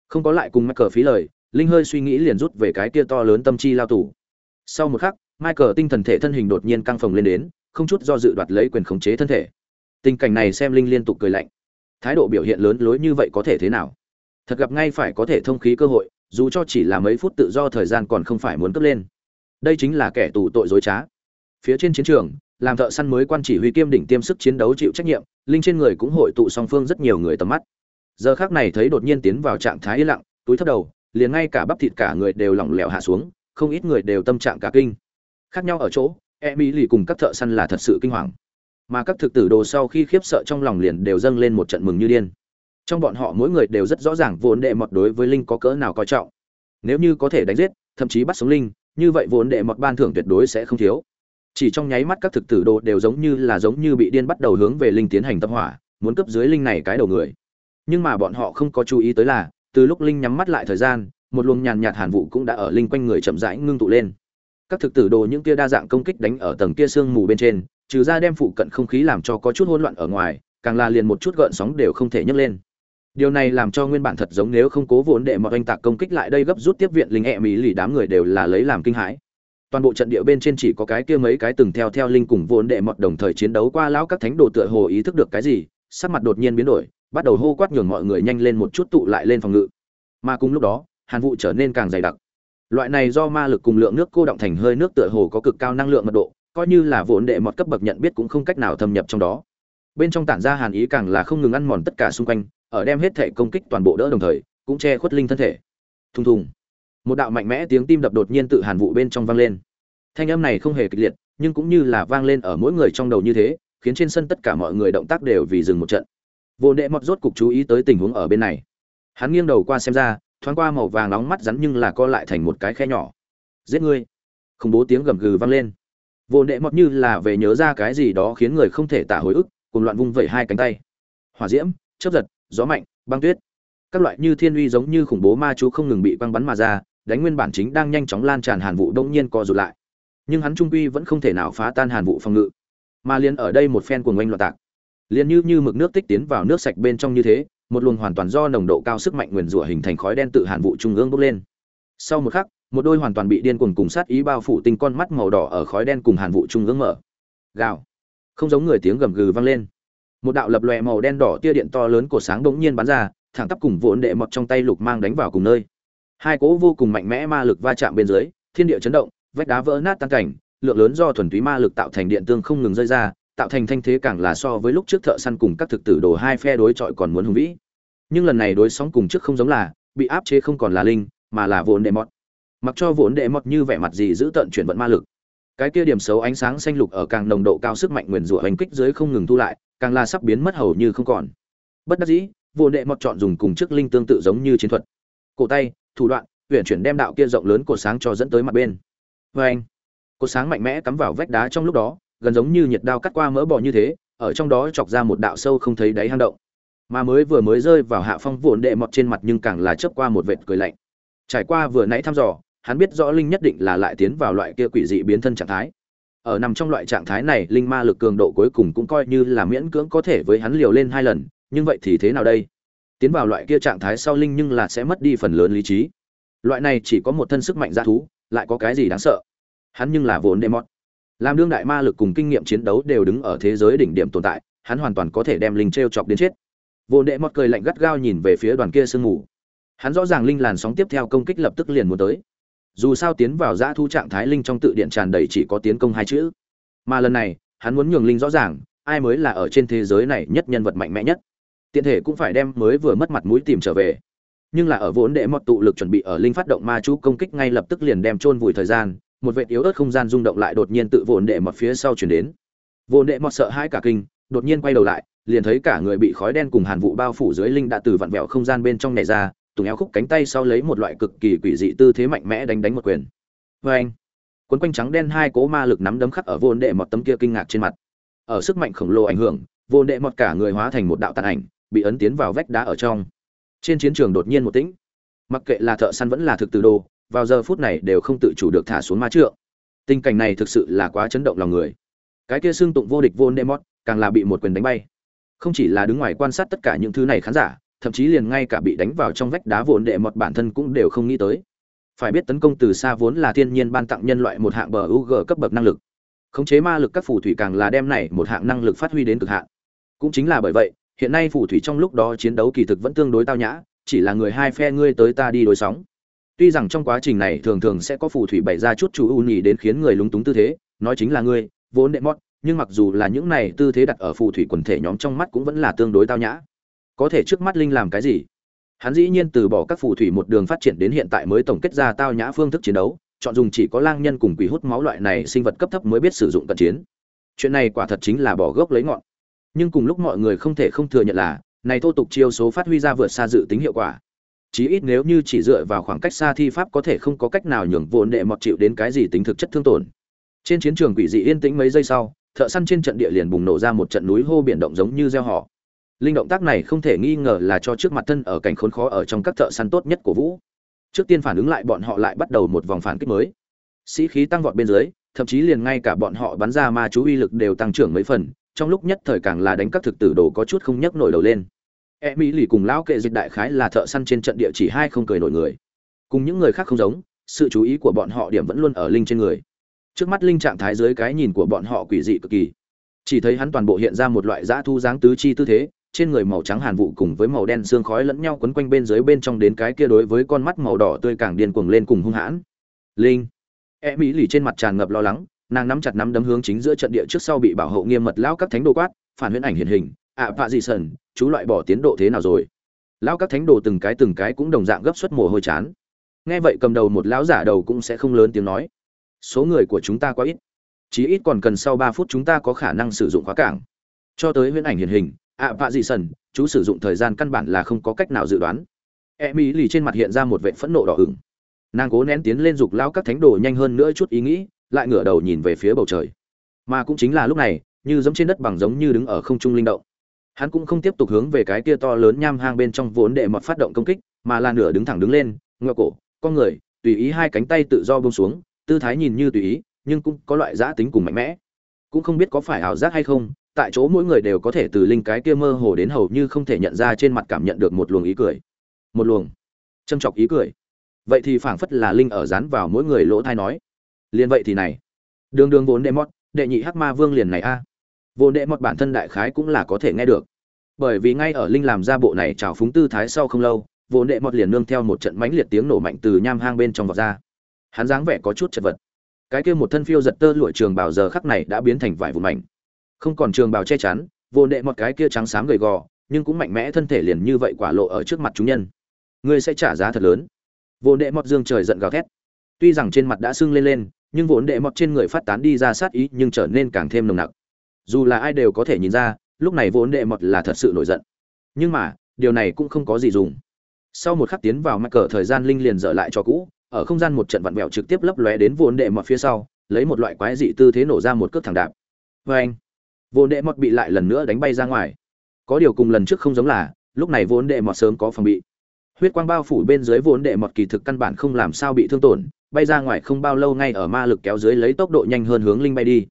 Không có lại cùng mắc cờ phí lời, linh hơi suy nghĩ liền rút về cái kia to lớn tâm chi lao tù sau một khắc, michael tinh thần thể thân hình đột nhiên căng phồng lên đến, không chút do dự đoạt lấy quyền khống chế thân thể. Tình cảnh này xem linh liên tục cười lạnh. Thái độ biểu hiện lớn lối như vậy có thể thế nào? Thật gặp ngay phải có thể thông khí cơ hội, dù cho chỉ là mấy phút tự do thời gian còn không phải muốn cấp lên. Đây chính là kẻ tù tội dối trá. Phía trên chiến trường, làm thợ săn mới quan chỉ huy kiêm đỉnh tiêm sức chiến đấu chịu trách nhiệm, linh trên người cũng hội tụ song phương rất nhiều người tầm mắt. Giờ khác này thấy đột nhiên tiến vào trạng thái yên lặng, túi thấp đầu, liền ngay cả bắp thịt cả người đều lỏng lẻo hạ xuống không ít người đều tâm trạng cả kinh. Khác nhau ở chỗ e mỹ lì cùng các thợ săn là thật sự kinh hoàng. Mà các thực tử đồ sau khi khiếp sợ trong lòng liền đều dâng lên một trận mừng như điên. Trong bọn họ mỗi người đều rất rõ ràng vốn đệ mọt đối với linh có cỡ nào coi trọng. Nếu như có thể đánh giết, thậm chí bắt sống linh, như vậy vốn đệ mọt ban thưởng tuyệt đối sẽ không thiếu. Chỉ trong nháy mắt các thực tử đồ đều giống như là giống như bị điên bắt đầu hướng về linh tiến hành tập hỏa, muốn cấp dưới linh này cái đầu người. Nhưng mà bọn họ không có chú ý tới là, từ lúc linh nhắm mắt lại thời gian một luồng nhàn nhạt hàn vụ cũng đã ở linh quanh người chậm rãi ngưng tụ lên. Các thực tử đồ những kia đa dạng công kích đánh ở tầng kia sương mù bên trên, trừ ra đem phụ cận không khí làm cho có chút hỗn loạn ở ngoài, càng là liền một chút gợn sóng đều không thể nhấc lên. Điều này làm cho nguyên bản thật giống nếu không cố vốn để mọi oanh tạc công kích lại đây gấp rút tiếp viện linh e hệ mỹ lì đám người đều là lấy làm kinh hãi. Toàn bộ trận địa bên trên chỉ có cái kia mấy cái từng theo theo linh cùng vốn đệ mọt đồng thời chiến đấu qua lão các thánh đồ tựa hồ ý thức được cái gì, sắc mặt đột nhiên biến đổi, bắt đầu hô quát nhường mọi người nhanh lên một chút tụ lại lên phòng ngự. Mà cùng lúc đó hàn vụ trở nên càng dày đặc. Loại này do ma lực cùng lượng nước cô động thành hơi nước tựa hồ có cực cao năng lượng mật độ, coi như là vốn đệ mọt cấp bậc nhận biết cũng không cách nào thâm nhập trong đó. Bên trong tản ra hàn ý càng là không ngừng ăn mòn tất cả xung quanh, ở đem hết thể công kích toàn bộ đỡ đồng thời, cũng che khuất linh thân thể. Thùng thùng. Một đạo mạnh mẽ tiếng tim đập đột nhiên tự hàn vụ bên trong vang lên. Thanh âm này không hề kịch liệt, nhưng cũng như là vang lên ở mỗi người trong đầu như thế, khiến trên sân tất cả mọi người động tác đều vì dừng một trận. Vô đệ mọt rốt cục chú ý tới tình huống ở bên này. Hắn nghiêng đầu qua xem ra thoáng qua màu vàng nóng mắt rắn nhưng là co lại thành một cái khe nhỏ. Giết ngươi! Khủng bố tiếng gầm gừ vang lên. Vô đệ mọt như là về nhớ ra cái gì đó khiến người không thể tả hồi ức cùng loạn vung vẩy hai cánh tay. Hỏa diễm, chớp giật, gió mạnh, băng tuyết. Các loại như thiên uy giống như khủng bố ma chú không ngừng bị băng bắn mà ra, đánh nguyên bản chính đang nhanh chóng lan tràn hàn vụ đông nhiên co rụt lại. Nhưng hắn trung quy vẫn không thể nào phá tan hàn vụ phòng ngự. Mà liền ở đây một phen cuồng oanh loạn tạc. Liền như như mực nước tích tiến vào nước sạch bên trong như thế một luồng hoàn toàn do nồng độ cao sức mạnh nguyền rủa hình thành khói đen tự hàn vụ trung ương bốc lên. Sau một khắc, một đôi hoàn toàn bị điên cuồng cùng sát ý bao phủ tinh con mắt màu đỏ ở khói đen cùng hàn vụ trung ương mở. Gào. Không giống người tiếng gầm gừ vang lên. Một đạo lập lòe màu đen đỏ tia điện to lớn của sáng bỗng nhiên bắn ra, thẳng tắp cùng vốn đệ mọt trong tay lục mang đánh vào cùng nơi. Hai cỗ vô cùng mạnh mẽ ma lực va chạm bên dưới, thiên địa chấn động, vách đá vỡ nát tan cảnh, lượng lớn do thuần túy ma lực tạo thành điện tương không ngừng rơi ra tạo thành thanh thế càng là so với lúc trước thợ săn cùng các thực tử đồ hai phe đối chọi còn muốn hùng vĩ. Nhưng lần này đối sóng cùng trước không giống là, bị áp chế không còn là linh, mà là vốn đệ mọt. Mặc cho vốn đệ mọt như vẻ mặt gì giữ tận chuyển vận ma lực. Cái kia điểm xấu ánh sáng xanh lục ở càng nồng độ cao sức mạnh nguyền rủa hành kích dưới không ngừng thu lại, càng là sắp biến mất hầu như không còn. Bất đắc dĩ, vốn đệ mọt chọn dùng cùng trước linh tương tự giống như chiến thuật. Cổ tay, thủ đoạn huyện chuyển đem đạo kia rộng lớn của sáng cho dẫn tới mặt bên. Vê anh cột sáng mạnh mẽ cắm vào vách đá trong lúc đó gần giống như nhiệt đao cắt qua mỡ bò như thế, ở trong đó chọc ra một đạo sâu không thấy đáy hang động. Mà mới vừa mới rơi vào hạ phong vụn đệ mọt trên mặt nhưng càng là chớp qua một vệt cười lạnh. Trải qua vừa nãy thăm dò, hắn biết rõ linh nhất định là lại tiến vào loại kia quỷ dị biến thân trạng thái. Ở nằm trong loại trạng thái này, linh ma lực cường độ cuối cùng cũng coi như là miễn cưỡng có thể với hắn liều lên hai lần, nhưng vậy thì thế nào đây? Tiến vào loại kia trạng thái sau linh nhưng là sẽ mất đi phần lớn lý trí. Loại này chỉ có một thân sức mạnh g thú, lại có cái gì đáng sợ? Hắn nhưng là vốn đệ mọt làm đương đại ma lực cùng kinh nghiệm chiến đấu đều đứng ở thế giới đỉnh điểm tồn tại, hắn hoàn toàn có thể đem linh t r e o chọc đến chết. Vô đệ mọt cười lạnh gắt gao nhìn về phía đoàn kia sương mù. Hắn rõ ràng linh làn sóng tiếp theo công kích lập tức liền muốn tới. Dù sao tiến vào giã thu trạng thái linh trong tự điện tràn đầy chỉ có tiến công hai chữ. Mà lần này, hắn muốn nhường linh rõ ràng, ai mới là ở trên thế giới này nhất nhân vật mạnh mẽ nhất. Tiện thể cũng phải đem mới vừa mất mặt mũi tìm trở về. Nhưng là ở vốn đệ mọt tụ lực chuẩn bị ở linh phát động ma chú công kích ngay lập tức liền đem chôn vùi thời gian một vệt yếu ớt không gian rung động lại đột nhiên tự vồn đệ mọt phía sau chuyển đến. Vồn đệ mọt sợ hai cả kinh, đột nhiên quay đầu lại, liền thấy cả người bị khói đen cùng hàn vụ bao phủ dưới linh đã từ vặn vẹo không gian bên trong nhảy ra, tùng éo khúc cánh tay sau lấy một loại cực kỳ quỷ dị tư thế mạnh mẽ đánh đánh một quyền. Vê anh quấn quanh trắng đen hai cố ma lực nắm đấm khắc ở vồn đệ mọt tấm kia kinh ngạc trên mặt. Ở sức mạnh khổng lồ ảnh hưởng, vồn đệ mọt cả người hóa thành một đạo tàn ảnh, bị ấn tiến vào vách đá ở trong. Trên chiến trường đột nhiên một tĩnh. Mặc kệ là thợ săn vẫn là thực từ đồ vào giờ phút này đều không tự chủ được thả xuống ma trượng. Tình cảnh này thực sự là quá chấn động lòng người. Cái kia xương tụng vô địch vô nemot, càng là bị một quyền đánh bay. Không chỉ là đứng ngoài quan sát tất cả những thứ này khán giả thậm chí liền ngay cả bị đánh vào trong vách đá vốn đệ mọt bản thân cũng đều không nghĩ tới. Phải biết tấn công từ xa vốn là thiên nhiên ban tặng nhân loại một hạng bờ UG cấp bậc năng lực. Khống chế ma lực các phù thủy càng là đem này một hạng năng lực phát huy đến cực hạn. Cũng chính là bởi vậy hiện nay phù thủy trong lúc đó chiến đấu kỳ thực vẫn tương đối tao nhã chỉ là người hai phe ngươi tới ta đi đối sóng tuy rằng trong quá trình này thường thường sẽ có phù thủy bày ra chút chủ ưu nhì đến khiến người lúng túng tư thế, nói chính là ngươi vốn đệ mót nhưng mặc dù là những này tư thế đặt ở phù thủy quần thể nhóm trong mắt cũng vẫn là tương đối tao nhã. Có thể trước mắt linh làm cái gì? Hắn dĩ nhiên từ bỏ các phù thủy một đường phát triển đến hiện tại mới tổng kết ra tao nhã phương thức chiến đấu, chọn dùng chỉ có lang nhân cùng quỷ hút máu loại này sinh vật cấp thấp mới biết sử dụng cận chiến. Chuyện này quả thật chính là bỏ gốc lấy ngọn. Nhưng cùng lúc mọi người không thể không thừa nhận là, này thô tục chiêu số phát huy ra vượt xa dự tính hiệu quả chí ít nếu như chỉ dựa vào khoảng cách xa thi pháp có thể không có cách nào nhường vốn đệ mọt chịu đến cái gì tính thực chất thương tổn. Trên chiến trường quỷ dị yên tĩnh mấy giây sau, thợ săn trên trận địa liền bùng nổ ra một trận núi hô biển động giống như gieo họ. Linh động tác này không thể nghi ngờ là cho trước mặt thân ở cảnh khốn khó ở trong các thợ săn tốt nhất của vũ. Trước tiên phản ứng lại bọn họ lại bắt đầu một vòng phản kích mới. Sĩ khí tăng vọt bên dưới, thậm chí liền ngay cả bọn họ bắn ra ma chú uy lực đều tăng trưởng mấy phần, trong lúc nhất thời càng là đánh các thực tử đồ có chút không nhấc nổi đầu lên e mỹ lì cùng lão kệ dịch đại khái là thợ săn trên trận địa chỉ hai không cười nổi người. Cùng những người khác không giống, sự chú ý của bọn họ điểm vẫn luôn ở linh trên người. Trước mắt linh trạng thái dưới cái nhìn của bọn họ quỷ dị cực kỳ. Chỉ thấy hắn toàn bộ hiện ra một loại dã thu dáng tứ chi tư thế, trên người màu trắng hàn vụ cùng với màu đen xương khói lẫn nhau quấn quanh bên dưới bên trong đến cái kia đối với con mắt màu đỏ tươi càng điên cuồng lên cùng hung hãn. Linh. E mỹ lì trên mặt tràn ngập lo lắng, nàng nắm chặt nắm đấm hướng chính giữa trận địa trước sau bị bảo hộ nghiêm mật lão các thánh đồ quát, phản huyễn ảnh hiện hình ạ, vạ dị sần, chú loại bỏ tiến độ thế nào rồi? Lão các thánh đồ từng cái từng cái cũng đồng dạng gấp suất mồ hôi chán. Nghe vậy cầm đầu một lão giả đầu cũng sẽ không lớn tiếng nói. Số người của chúng ta quá ít. Chí ít còn cần sau ba phút chúng ta có khả năng sử dụng khóa cảng. Cho tới huyễn ảnh hiện hình, ạ, vạ dị sần, chú sử dụng thời gian căn bản là không có cách nào dự đoán. E mỹ lì trên mặt hiện ra một vệ phẫn nộ đỏ ửng. Nàng cố nén tiến lên dục lao các thánh đồ nhanh hơn nữa chút ý nghĩ, lại ngửa đầu nhìn về phía bầu trời. Mà cũng chính là lúc này, như giống trên đất bằng giống như đứng ở không trung linh động hắn cũng không tiếp tục hướng về cái kia to lớn nham hang bên trong vốn để mọt phát động công kích, mà là nửa đứng thẳng đứng lên, ngựa cổ, con người, tùy ý hai cánh tay tự do bông xuống, tư thái nhìn như tùy ý, nhưng cũng có loại giã tính cùng mạnh mẽ. Cũng không biết có phải ảo giác hay không, tại chỗ mỗi người đều có thể từ linh cái kia mơ hồ đến hầu như không thể nhận ra trên mặt cảm nhận được một luồng ý cười. Một luồng châm chọc ý cười. Vậy thì phảng phất là linh ở dán vào mỗi người lỗ thai nói liền vậy thì này, đường đường vốn đệ mót đệ nhị hắc ma vương liền này a. à. Vô đệ mọt bản thân đại khái cũng là có thể nghe được. Bởi vì ngay ở linh làm ra bộ này trào phúng tư thái sau không lâu, vô đệ mọt liền nương theo một trận mãnh liệt tiếng nổ mạnh từ nham hang bên trong vọt ra. Hắn dáng vẻ có chút chật vật. Cái kia một thân phiêu giật tơ lụa trường bào giờ khắc này đã biến thành vải vụn mảnh. Không còn trường bào che chắn, vô đệ một cái kia trắng xám gầy gò, nhưng cũng mạnh mẽ thân thể liền như vậy quả lộ ở trước mặt chúng nhân. Ngươi sẽ trả giá thật lớn. Vô đệ mọt dương trời giận gào thét. Tuy rằng trên mặt đã sưng lên lên, nhưng vốn đệ mọt trên người phát tán đi ra sát ý nhưng trở nên càng thêm nồng nặc dù là ai đều có thể nhìn ra, lúc này vốn đệ mọt là thật sự nổi giận. Nhưng mà, điều này cũng không có gì dùng. Sau một khắc tiến vào mắc cờ, thời gian linh liền dở lại cho cũ, ở không gian một trận vặn vẹo trực tiếp lấp lóe đến vốn đệ mọt phía sau, lấy một loại quái dị tư thế nổ ra một cước thẳng đạp. Vê anh, vốn đệ mọt bị lại lần nữa đánh bay ra ngoài. Có điều cùng lần trước không giống là, lúc này vốn đệ mọt sớm có phòng bị. Huyết quang bao phủ bên dưới vốn đệ mọt kỳ thực căn bản không làm sao bị thương tổn, bay ra ngoài không bao lâu ngay ở ma lực kéo dưới lấy tốc độ nhanh hơn hướng linh bay đi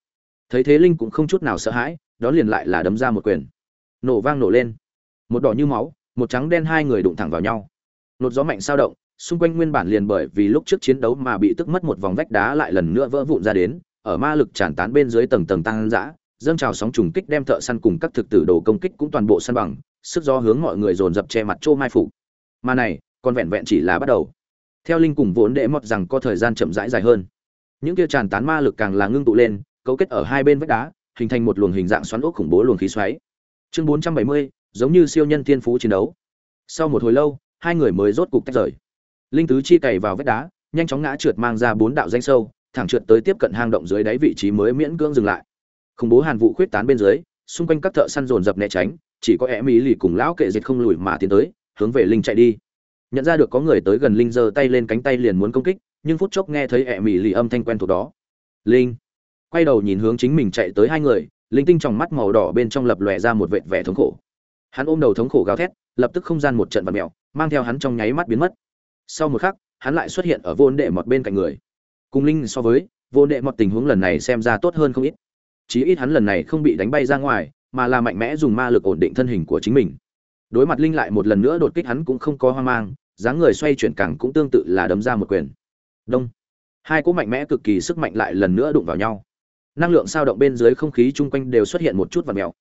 thấy thế linh cũng không chút nào sợ hãi, đó liền lại là đấm ra một quyền. Nổ vang nổ lên. Một đỏ như máu, một trắng đen hai người đụng thẳng vào nhau. Nột gió mạnh sao động, xung quanh nguyên bản liền bởi vì lúc trước chiến đấu mà bị tức mất một vòng vách đá lại lần nữa vỡ vụn ra đến, ở ma lực tràn tán bên dưới tầng tầng tăng dã, dâng trào sóng trùng kích đem thợ săn cùng các thực tử đồ công kích cũng toàn bộ săn bằng, sức gió hướng mọi người dồn dập che mặt trô mai phủ. Mà này, còn vẹn vẹn chỉ là bắt đầu. Theo linh cùng vốn đệ mọt rằng có thời gian chậm rãi dài hơn. Những kia tràn tán ma lực càng là ngưng tụ lên cấu kết ở hai bên vách đá hình thành một luồng hình dạng xoắn ốc khủng bố luồng khí xoáy. Chương 470, giống như siêu nhân thiên phú chiến đấu. Sau một hồi lâu hai người mới rốt cục tách rời. Linh tứ chi cày vào vách đá nhanh chóng ngã trượt mang ra bốn đạo danh sâu thẳng trượt tới tiếp cận hang động dưới đáy vị trí mới miễn cưỡng dừng lại. Khủng bố hàn vụ khuyết tán bên dưới xung quanh các thợ săn dồn dập né tránh chỉ có em ý lì cùng lão kệ dịch không lùi mà tiến tới hướng về linh chạy đi. Nhận ra được có người tới gần linh giơ tay lên cánh tay liền muốn công kích nhưng phút chốc nghe thấy ẹ mỉ lì âm thanh quen thuộc đó. Linh! Quay đầu nhìn hướng chính mình chạy tới hai người, linh tinh trong mắt màu đỏ bên trong lập lòe ra một vệt vẻ thống khổ. Hắn ôm đầu thống khổ gào thét, lập tức không gian một trận vật mèo, mang theo hắn trong nháy mắt biến mất. Sau một khắc, hắn lại xuất hiện ở vô đệ một bên cạnh người. Cùng linh so với, vô đệ một tình huống lần này xem ra tốt hơn không ít. Chí ít hắn lần này không bị đánh bay ra ngoài, mà là mạnh mẽ dùng ma lực ổn định thân hình của chính mình. Đối mặt linh lại một lần nữa đột kích hắn cũng không có hoang mang, dáng người xoay chuyển cẳng cũng tương tự là đấm ra một quyền. Đông. Hai cỗ mạnh mẽ cực kỳ sức mạnh lại lần nữa đụng vào nhau năng lượng sao động bên dưới không khí chung quanh đều xuất hiện một chút vật mèo.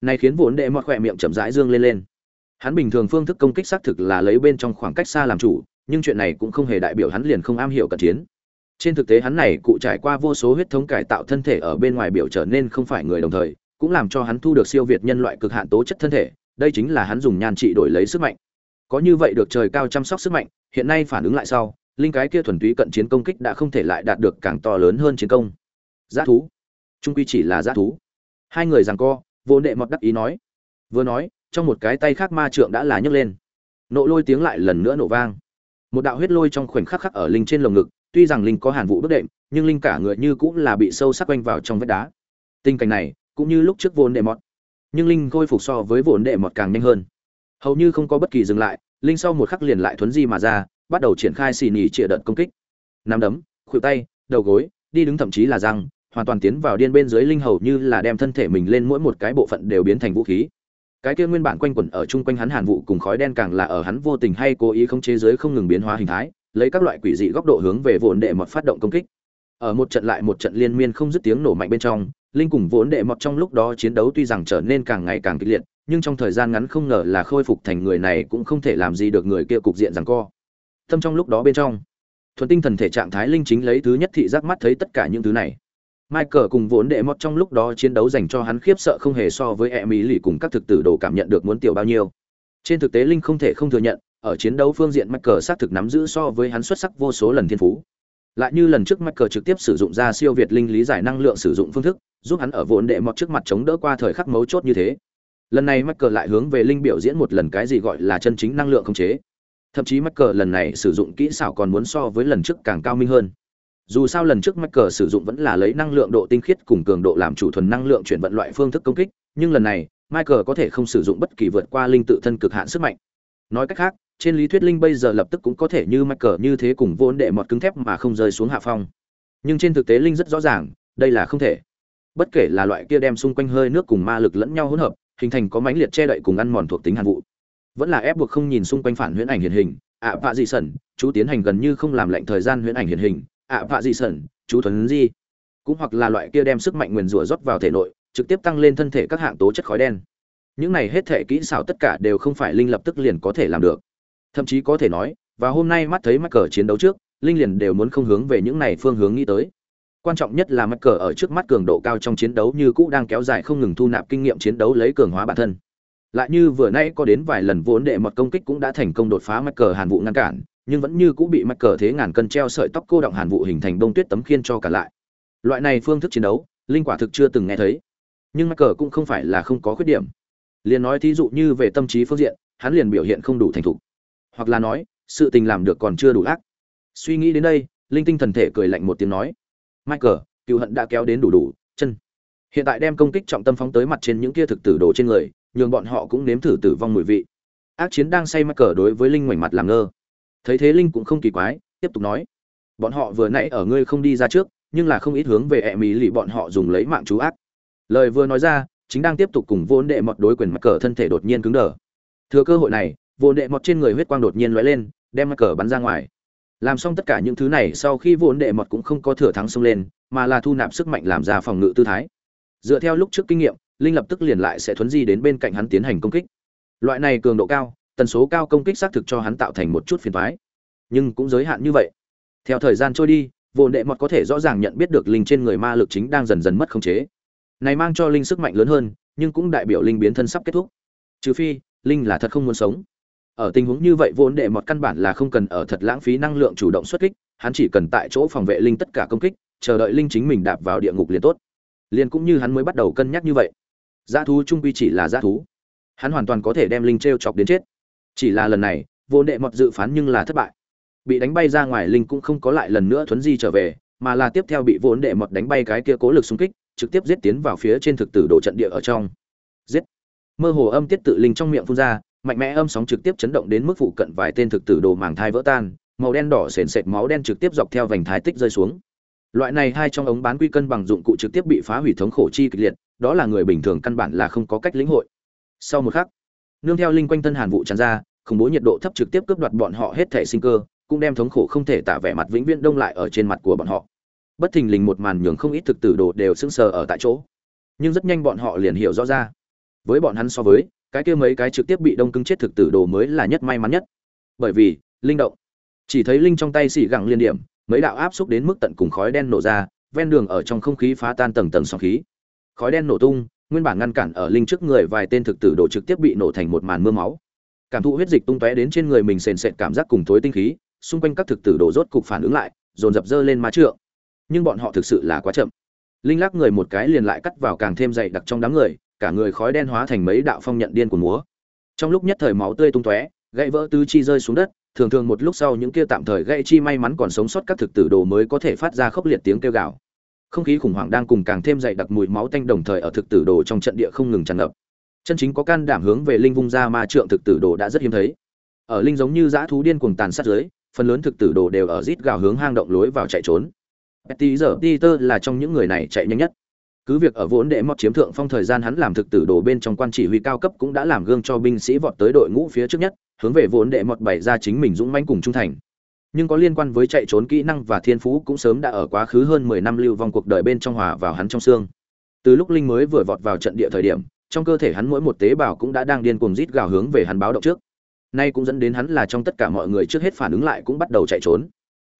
Này khiến vốn đệ mọt khỏe miệng chậm rãi dương lên lên. Hắn bình thường phương thức công kích xác thực là lấy bên trong khoảng cách xa làm chủ, nhưng chuyện này cũng không hề đại biểu hắn liền không am hiểu cận chiến. Trên thực tế hắn này cụ trải qua vô số huyết thống cải tạo thân thể ở bên ngoài biểu trở nên không phải người đồng thời, cũng làm cho hắn thu được siêu việt nhân loại cực hạn tố chất thân thể, đây chính là hắn dùng nhan trị đổi lấy sức mạnh. Có như vậy được trời cao chăm sóc sức mạnh, hiện nay phản ứng lại sau, linh cái kia thuần túy cận chiến công kích đã không thể lại đạt được càng to lớn hơn chiến công. Giá thú trung quy chỉ là giá thú. Hai người rằng co, vô nệ mọt đắc ý nói. Vừa nói, trong một cái tay khác ma trượng đã là nhấc lên. Nộ lôi tiếng lại lần nữa nổ vang. Một đạo huyết lôi trong khoảnh khắc khắc ở linh trên lồng ngực, tuy rằng linh có hàn vụ bất đệm, nhưng linh cả người như cũng là bị sâu sắc quanh vào trong vách đá. Tình cảnh này, cũng như lúc trước vốn đệ mọt nhưng linh khôi phục so với vốn đệ mọt càng nhanh hơn. Hầu như không có bất kỳ dừng lại, linh sau một khắc liền lại thuấn di mà ra, bắt đầu triển khai xì nỉ trịa đợt công kích. Nắm đấm, khuỷu tay, đầu gối, đi đứng thậm chí là răng hoàn toàn tiến vào điên bên dưới linh hầu như là đem thân thể mình lên mỗi một cái bộ phận đều biến thành vũ khí. Cái kia nguyên bản quanh quẩn ở chung quanh hắn hàn vụ cùng khói đen càng là ở hắn vô tình hay cố ý không chế giới không ngừng biến hóa hình thái, lấy các loại quỷ dị góc độ hướng về vốn đệ mọt phát động công kích. Ở một trận lại một trận liên miên không dứt tiếng nổ mạnh bên trong, linh cùng vốn đệ mọt trong lúc đó chiến đấu tuy rằng trở nên càng ngày càng kịch liệt, nhưng trong thời gian ngắn không ngờ là khôi phục thành người này cũng không thể làm gì được người kia cục diện rằng co. Tâm trong lúc đó bên trong, thuần tinh thần thể trạng thái linh chính lấy thứ nhất thị giác mắt thấy tất cả những thứ này. Michael cùng vốn đệ mọt trong lúc đó chiến đấu dành cho hắn khiếp sợ không hề so với Emily cùng các thực tử đồ cảm nhận được muốn tiểu bao nhiêu. Trên thực tế Linh không thể không thừa nhận, ở chiến đấu phương diện Michael xác thực nắm giữ so với hắn xuất sắc vô số lần thiên phú. Lại như lần trước Michael trực tiếp sử dụng ra siêu việt linh lý giải năng lượng sử dụng phương thức, giúp hắn ở vốn đệ mọt trước mặt chống đỡ qua thời khắc mấu chốt như thế. Lần này Michael lại hướng về linh biểu diễn một lần cái gì gọi là chân chính năng lượng khống chế. Thậm chí Michael lần này sử dụng kỹ xảo còn muốn so với lần trước càng cao minh hơn dù sao lần trước mắc cờ sử dụng vẫn là lấy năng lượng độ tinh khiết cùng cường độ làm chủ thuần năng lượng chuyển vận loại phương thức công kích, nhưng lần này, michael có thể không sử dụng bất kỳ vượt qua linh tự thân cực hạn sức mạnh. Nói cách khác, trên lý thuyết linh bây giờ lập tức cũng có thể như michael như thế cùng vốn đệ mọt cứng thép mà không rơi xuống hạ phong. Nhưng trên thực tế linh rất rõ ràng, đây là không thể. Bất kể là loại kia đem xung quanh hơi nước cùng ma lực lẫn nhau hỗn hợp, hình thành có mãnh liệt che đậy cùng ăn mòn thuộc tính hàn vụ. Vẫn là ép buộc không nhìn xung quanh phản huyễn ảnh hiện hình, ạ vạ dị sẩn, chú tiến hành gần như không làm lệnh thời gian huyễn ảnh hiện hình ạ vạ dị sẩn, chú thuấn di. Cũng hoặc là loại kia đem sức mạnh nguyền rủa rót vào thể nội, trực tiếp tăng lên thân thể các hạng tố chất khói đen. Những này hết thể kỹ xảo tất cả đều không phải linh lập tức liền có thể làm được. Thậm chí có thể nói, và hôm nay mắt thấy mắc cờ chiến đấu trước, linh liền đều muốn không hướng về những này phương hướng nghĩ tới. Quan trọng nhất là mắc cờ ở trước mắt cường độ cao trong chiến đấu như cũ đang kéo dài không ngừng thu nạp kinh nghiệm chiến đấu lấy cường hóa bản thân. Lại như vừa nay có đến vài lần vốn đệ mật công kích cũng đã thành công đột phá mắc cờ hàn vụ ngăn cản nhưng vẫn như cũng bị mạch cờ thế ngàn cân treo sợi tóc cô động hàn vụ hình thành đông tuyết tấm khiên cho cả lại. Loại này phương thức chiến đấu, linh quả thực chưa từng nghe thấy. Nhưng mạch cờ cũng không phải là không có khuyết điểm. Liền nói thí dụ như về tâm trí phương diện, hắn liền biểu hiện không đủ thành thục. Hoặc là nói, sự tình làm được còn chưa đủ ác. Suy nghĩ đến đây, linh tinh thần thể cười lạnh một tiếng nói, michael, cựu hận đã kéo đến đủ đủ, chân. Hiện tại đem công kích trọng tâm phóng tới mặt trên những kia thực tử đồ trên người, nhường bọn họ cũng nếm thử tử vong mùi vị. Ác chiến đang say michael đối với linh ngoảnh mặt làm ngơ thấy thế linh cũng không kỳ quái, tiếp tục nói. Bọn họ vừa nãy ở ngươi không đi ra trước, nhưng là không ít hướng về ẹ mỹ lì bọn họ dùng lấy mạng chú ác. Lời vừa nói ra, chính đang tiếp tục cùng vô đệ mọt đối quyền mặt cờ thân thể đột nhiên cứng đờ. Thừa cơ hội này, vô đệ mọt trên người huyết quang đột nhiên lóe lên, đem mặt cờ bắn ra ngoài. Làm xong tất cả những thứ này, sau khi vô đệ mọt cũng không có thừa thắng xông lên, mà là thu nạp sức mạnh làm ra phòng ngự tư thái. Dựa theo lúc trước kinh nghiệm, linh lập tức liền lại sẽ thuấn di đến bên cạnh hắn tiến hành công kích. Loại này cường độ cao tần số cao công kích xác thực cho hắn tạo thành một chút phiền toái. Nhưng cũng giới hạn như vậy. Theo thời gian trôi đi, vô đệ mọt có thể rõ ràng nhận biết được linh trên người ma lực chính đang dần dần mất khống chế. Này mang cho linh sức mạnh lớn hơn, nhưng cũng đại biểu linh biến thân sắp kết thúc. Trừ phi, linh là thật không muốn sống. Ở tình huống như vậy vốn đệ mọt căn bản là không cần ở thật lãng phí năng lượng chủ động xuất kích, hắn chỉ cần tại chỗ phòng vệ linh tất cả công kích, chờ đợi linh chính mình đạp vào địa ngục liền tốt. Liền cũng như hắn mới bắt đầu cân nhắc như vậy. Giá thú trung quy chỉ là giá thú. Hắn hoàn toàn có thể đem linh trêu chọc đến chết chỉ là lần này, vô đệ mọt dự phán nhưng là thất bại. Bị đánh bay ra ngoài linh cũng không có lại lần nữa thuấn di trở về, mà là tiếp theo bị vốn đệ mọt đánh bay cái kia cố lực xung kích, trực tiếp giết tiến vào phía trên thực tử đồ trận địa ở trong. Giết. Mơ hồ âm tiết tự linh trong miệng phun ra, mạnh mẽ âm sóng trực tiếp chấn động đến mức phụ cận vài tên thực tử đồ màng thai vỡ tan, màu đen đỏ sền sệt máu đen trực tiếp dọc theo vành thái tích rơi xuống. Loại này hai trong ống bán quy cân bằng dụng cụ trực tiếp bị phá hủy thống khổ chi kịch liệt, đó là người bình thường căn bản là không có cách lĩnh hội. Sau một khắc nương theo linh quanh thân hàn vụ tràn ra, khủng bố nhiệt độ thấp trực tiếp cướp đoạt bọn họ hết thể sinh cơ, cũng đem thống khổ không thể tả vẻ mặt vĩnh viễn đông lại ở trên mặt của bọn họ. Bất thình lình một màn nhường không ít thực tử đồ đều sững sờ ở tại chỗ. Nhưng rất nhanh bọn họ liền hiểu rõ ra. Với bọn hắn so với, cái kia mấy cái trực tiếp bị đông cứng chết thực tử đồ mới là nhất may mắn nhất. Bởi vì, linh động. Chỉ thấy linh trong tay xỉ gẳng liên điểm, mấy đạo áp xúc đến mức tận cùng khói đen nổ ra, ven đường ở trong không khí phá tan tầng tầng sóng khí. Khói đen nổ tung nguyên bản ngăn cản ở linh trước người vài tên thực tử đồ trực tiếp bị nổ thành một màn mưa máu. Cảm thụ huyết dịch tung tóe đến trên người mình sền sệt cảm giác cùng thối tinh khí, xung quanh các thực tử đồ rốt cục phản ứng lại, dồn dập dơ lên má trượng. Nhưng bọn họ thực sự là quá chậm. Linh lắc người một cái liền lại cắt vào càng thêm dày đặc trong đám người, cả người khói đen hóa thành mấy đạo phong nhận điên của múa. Trong lúc nhất thời máu tươi tung tóe, gãy vỡ tứ chi rơi xuống đất, thường thường một lúc sau những kia tạm thời gãy chi may mắn còn sống sót các thực tử đồ mới có thể phát ra khốc liệt tiếng kêu gào không khí khủng hoảng đang cùng càng thêm dày đặc mùi máu tanh đồng thời ở thực tử đồ trong trận địa không ngừng tràn ngập. Chân chính có can đảm hướng về linh vung ra ma trượng thực tử đồ đã rất hiếm thấy. Ở linh giống như dã thú điên cuồng tàn sát dưới, phần lớn thực tử đồ đều ở rít gào hướng hang động lối vào chạy trốn. Petty giờ, Peter là trong những người này chạy nhanh nhất. Cứ việc ở vốn đệ mọt chiếm thượng phong thời gian hắn làm thực tử đồ bên trong quan chỉ huy cao cấp cũng đã làm gương cho binh sĩ vọt tới đội ngũ phía trước nhất, hướng về vốn đệ mọt bày ra chính mình dũng mãnh cùng trung thành nhưng có liên quan với chạy trốn kỹ năng và thiên phú cũng sớm đã ở quá khứ hơn mười năm lưu vong cuộc đời bên trong hòa vào hắn trong xương. Từ lúc linh mới vừa vọt vào trận địa thời điểm, trong cơ thể hắn mỗi một tế bào cũng đã đang điên cuồng rít gào hướng về hắn báo động trước. Nay cũng dẫn đến hắn là trong tất cả mọi người trước hết phản ứng lại cũng bắt đầu chạy trốn.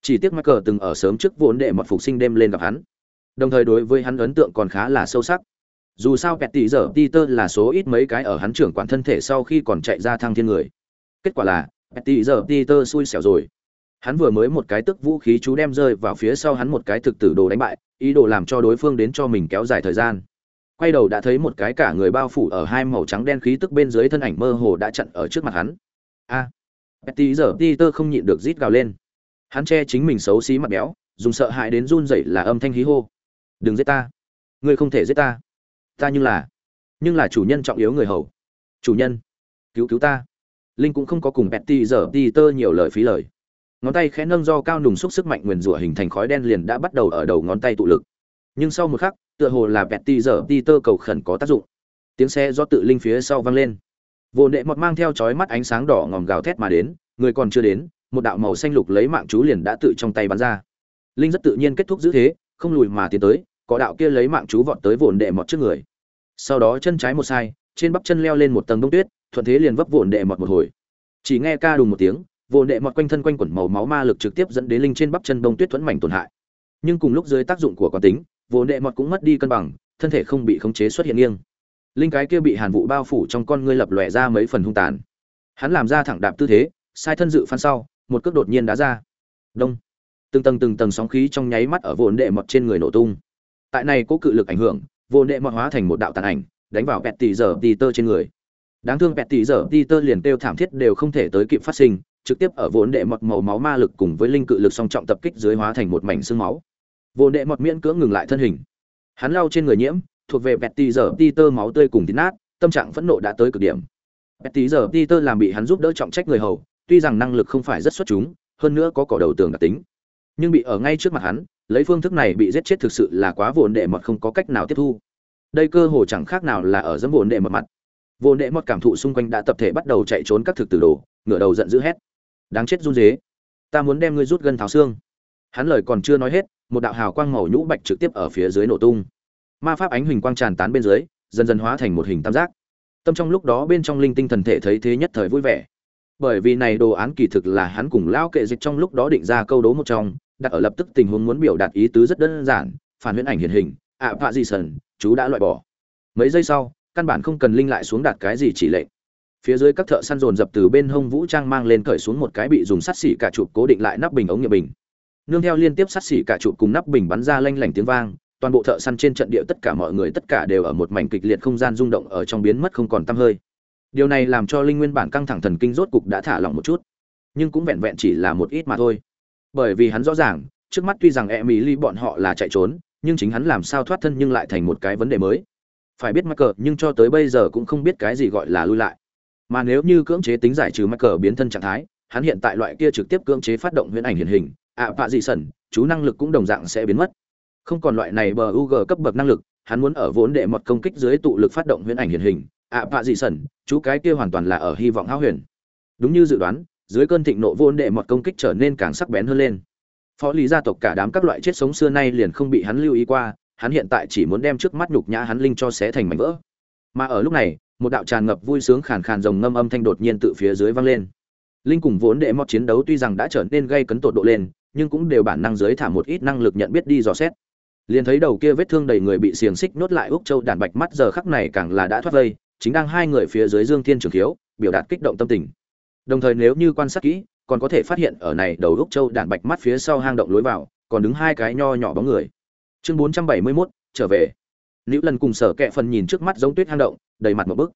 Chỉ tiếc mắc cờ từng ở sớm trước vốn đệ mật phục sinh đêm lên gặp hắn. Đồng thời đối với hắn ấn tượng còn khá là sâu sắc. Dù sao pẹt tỷ giờ peter là số ít mấy cái ở hắn trưởng quản thân thể sau khi còn chạy ra thang thiên người. Kết quả là, pẹt tỷ giờ peter xui xẻo rồi hắn vừa mới một cái tức vũ khí chú đem rơi vào phía sau hắn một cái thực tử đồ đánh bại ý đồ làm cho đối phương đến cho mình kéo dài thời gian. Quay đầu đã thấy một cái cả người bao phủ ở hai màu trắng đen khí tức bên dưới thân ảnh mơ hồ đã chặn ở trước mặt hắn. A. À, petty giờ peter không nhịn được rít gào lên. Hắn che chính mình xấu xí mặt béo dùng sợ hãi đến run rẩy là âm thanh hí hô. Đừng giết ta. Ngươi không thể giết ta. Ta nhưng là nhưng là chủ nhân trọng yếu người hầu. Chủ nhân cứu cứu ta. Linh cũng không có cùng petty giờ peter nhiều lời phí lời ngón tay khẽ nâng do cao nùng xúc sức mạnh nguyền rủa hình thành khói đen liền đã bắt đầu ở đầu ngón tay tụ lực. Nhưng sau một khắc, tựa hồ là petty giờ peter cầu khẩn có tác dụng. Tiếng xe do tự linh phía sau vang lên. Vô nệ mọt mang theo chói mắt ánh sáng đỏ ngòm gào thét mà đến, người còn chưa đến, một đạo màu xanh lục lấy mạng chú liền đã tự trong tay bắn ra. Linh rất tự nhiên kết thúc giữ thế, không lùi mà tiến tới, có đạo kia lấy mạng chú vọt tới vồn đệ mọt trước người. Sau đó chân trái một sai, trên bắp chân leo lên một tầng đông tuyết, thuận thế liền vấp vồn đệ mọt một hồi. Chỉ nghe ca đùng một tiếng Vô đệ mọt quanh thân quanh quẩn màu máu ma lực trực tiếp dẫn đến linh trên bắp chân đông tuyết thuẫn mảnh tổn hại. Nhưng cùng lúc dưới tác dụng của quán tính, vô đệ mọt cũng mất đi cân bằng, thân thể không bị khống chế xuất hiện nghiêng. Linh cái kia bị hàn vụ bao phủ trong con ngươi lập lòe ra mấy phần hung tàn. Hắn làm ra thẳng đạp tư thế, sai thân dự phan sau, một cước đột nhiên đá ra. Đông. Từng tầng từng tầng sóng khí trong nháy mắt ở vô đệ mọt trên người nổ tung. Tại này có cự lực ảnh hưởng, vô đệ mọt hóa thành một đạo tàn ảnh, đánh vào bẹt tỷ giờ tỷ tơ trên người. Đáng thương bẹt tỷ giờ tỷ tơ liền kêu thảm thiết đều không thể tới kịp phát sinh trực tiếp ở vốn đệ mọt màu máu ma lực cùng với linh cự lực song trọng tập kích dưới hóa thành một mảnh xương máu vốn đệ mọt miễn cưỡng ngừng lại thân hình hắn lau trên người nhiễm thuộc về Betty giờ Peter máu tươi cùng tín nát, tâm trạng phẫn nộ đã tới cực điểm. Betty giờ Peter làm bị hắn giúp đỡ trọng trách người hầu, tuy rằng năng lực không phải rất xuất chúng, hơn nữa có cỏ đầu tường đặc tính, nhưng bị ở ngay trước mặt hắn, lấy phương thức này bị giết chết thực sự là quá vồn đệ mọt không có cách nào tiếp thu. Đây cơ hồ chẳng khác nào là ở dẫm vồn đệ mọt mặt. Vồn đệ mọt cảm thụ xung quanh đã tập thể bắt đầu chạy trốn các thực tử đồ, ngửa đầu giận dữ hét: "Đáng chết run rế, ta muốn đem ngươi rút gân tháo xương." Hắn lời còn chưa nói hết, một đạo hào quang màu nhũ bạch trực tiếp ở phía dưới nổ tung. Ma pháp ánh huỳnh quang tràn tán bên dưới dần dần hóa thành một hình tam giác. Tâm trong lúc đó bên trong linh tinh thần thể thấy thế nhất thời vui vẻ. Bởi vì này đồ án kỳ thực là hắn cùng lão kệ dịch trong lúc đó định ra câu đố một trong đặt ở lập tức tình huống muốn biểu đạt ý tứ rất đơn giản phản huyễn ảnh hiện hình ạ vạ di sần chú đã loại bỏ. Mấy giây sau căn bản không cần linh lại xuống đạt cái gì chỉ lệnh phía dưới các thợ săn dồn dập từ bên hông vũ trang mang lên cởi xuống một cái bị dùng sắt xỉ cả chụp cố định lại nắp bình ống nghiệm bình. Nương theo liên tiếp sắt xỉ cả chụp cùng nắp bình bắn ra lanh lảnh tiếng vang, toàn bộ thợ săn trên trận địa tất cả mọi người tất cả đều ở một mảnh kịch liệt không gian rung động ở trong biến mất không còn tăm hơi. Điều này làm cho linh nguyên bản căng thẳng thần kinh rốt cục đã thả lỏng một chút, nhưng cũng vẹn vẹn chỉ là một ít mà thôi. Bởi vì hắn rõ ràng, trước mắt tuy rằng e mỹ ly bọn họ là chạy trốn, nhưng chính hắn làm sao thoát thân nhưng lại thành một cái vấn đề mới. Phải biết mắc cờ nhưng cho tới bây giờ cũng không biết cái gì gọi là lui lại mà nếu như cưỡng chế tính giải trừ mắc cờ biến thân trạng thái, hắn hiện tại loại kia trực tiếp cưỡng chế phát động huyễn ảnh hiện hình, ạ vạ dị sẩn, chú năng lực cũng đồng dạng sẽ biến mất. Không còn loại này bờ UG cấp bậc năng lực, hắn muốn ở vốn đệ một công kích dưới tụ lực phát động huyễn ảnh hiện hình, ạ vạ dị sẩn, chú cái kia hoàn toàn là ở hy vọng hao huyền. Đúng như dự đoán, dưới cơn thịnh nộ vốn đệ một công kích trở nên càng sắc bén hơn lên. Phó lý gia tộc cả đám các loại chết sống xưa nay liền không bị hắn lưu ý qua, hắn hiện tại chỉ muốn đem trước mắt nhục nhã hắn linh cho xé thành mảnh vỡ. Mà ở lúc này một đạo tràn ngập vui sướng khàn khàn rồng ngâm âm thanh đột nhiên tự phía dưới vang lên. Linh cùng vốn đệ mọt chiến đấu tuy rằng đã trở nên gây cấn tột độ lên nhưng cũng đều bản năng dưới thả một ít năng lực nhận biết đi dò xét. Liền thấy đầu kia vết thương đầy người bị xiềng xích nuốt lại úc châu đàn bạch mắt giờ khắc này càng là đã thoát vây chính đang hai người phía dưới dương thiên trường thiếu biểu đạt kích động tâm tình. Đồng thời nếu như quan sát kỹ còn có thể phát hiện ở này đầu úc châu đàn bạch mắt phía sau hang động lối vào còn đứng hai cái nho nhỏ bóng người. Chương bốn trăm bảy mươi 471, trở về nữ lần cùng sở kẹ phần nhìn trước mắt giống tuyết hang động, đầy mặt một bức.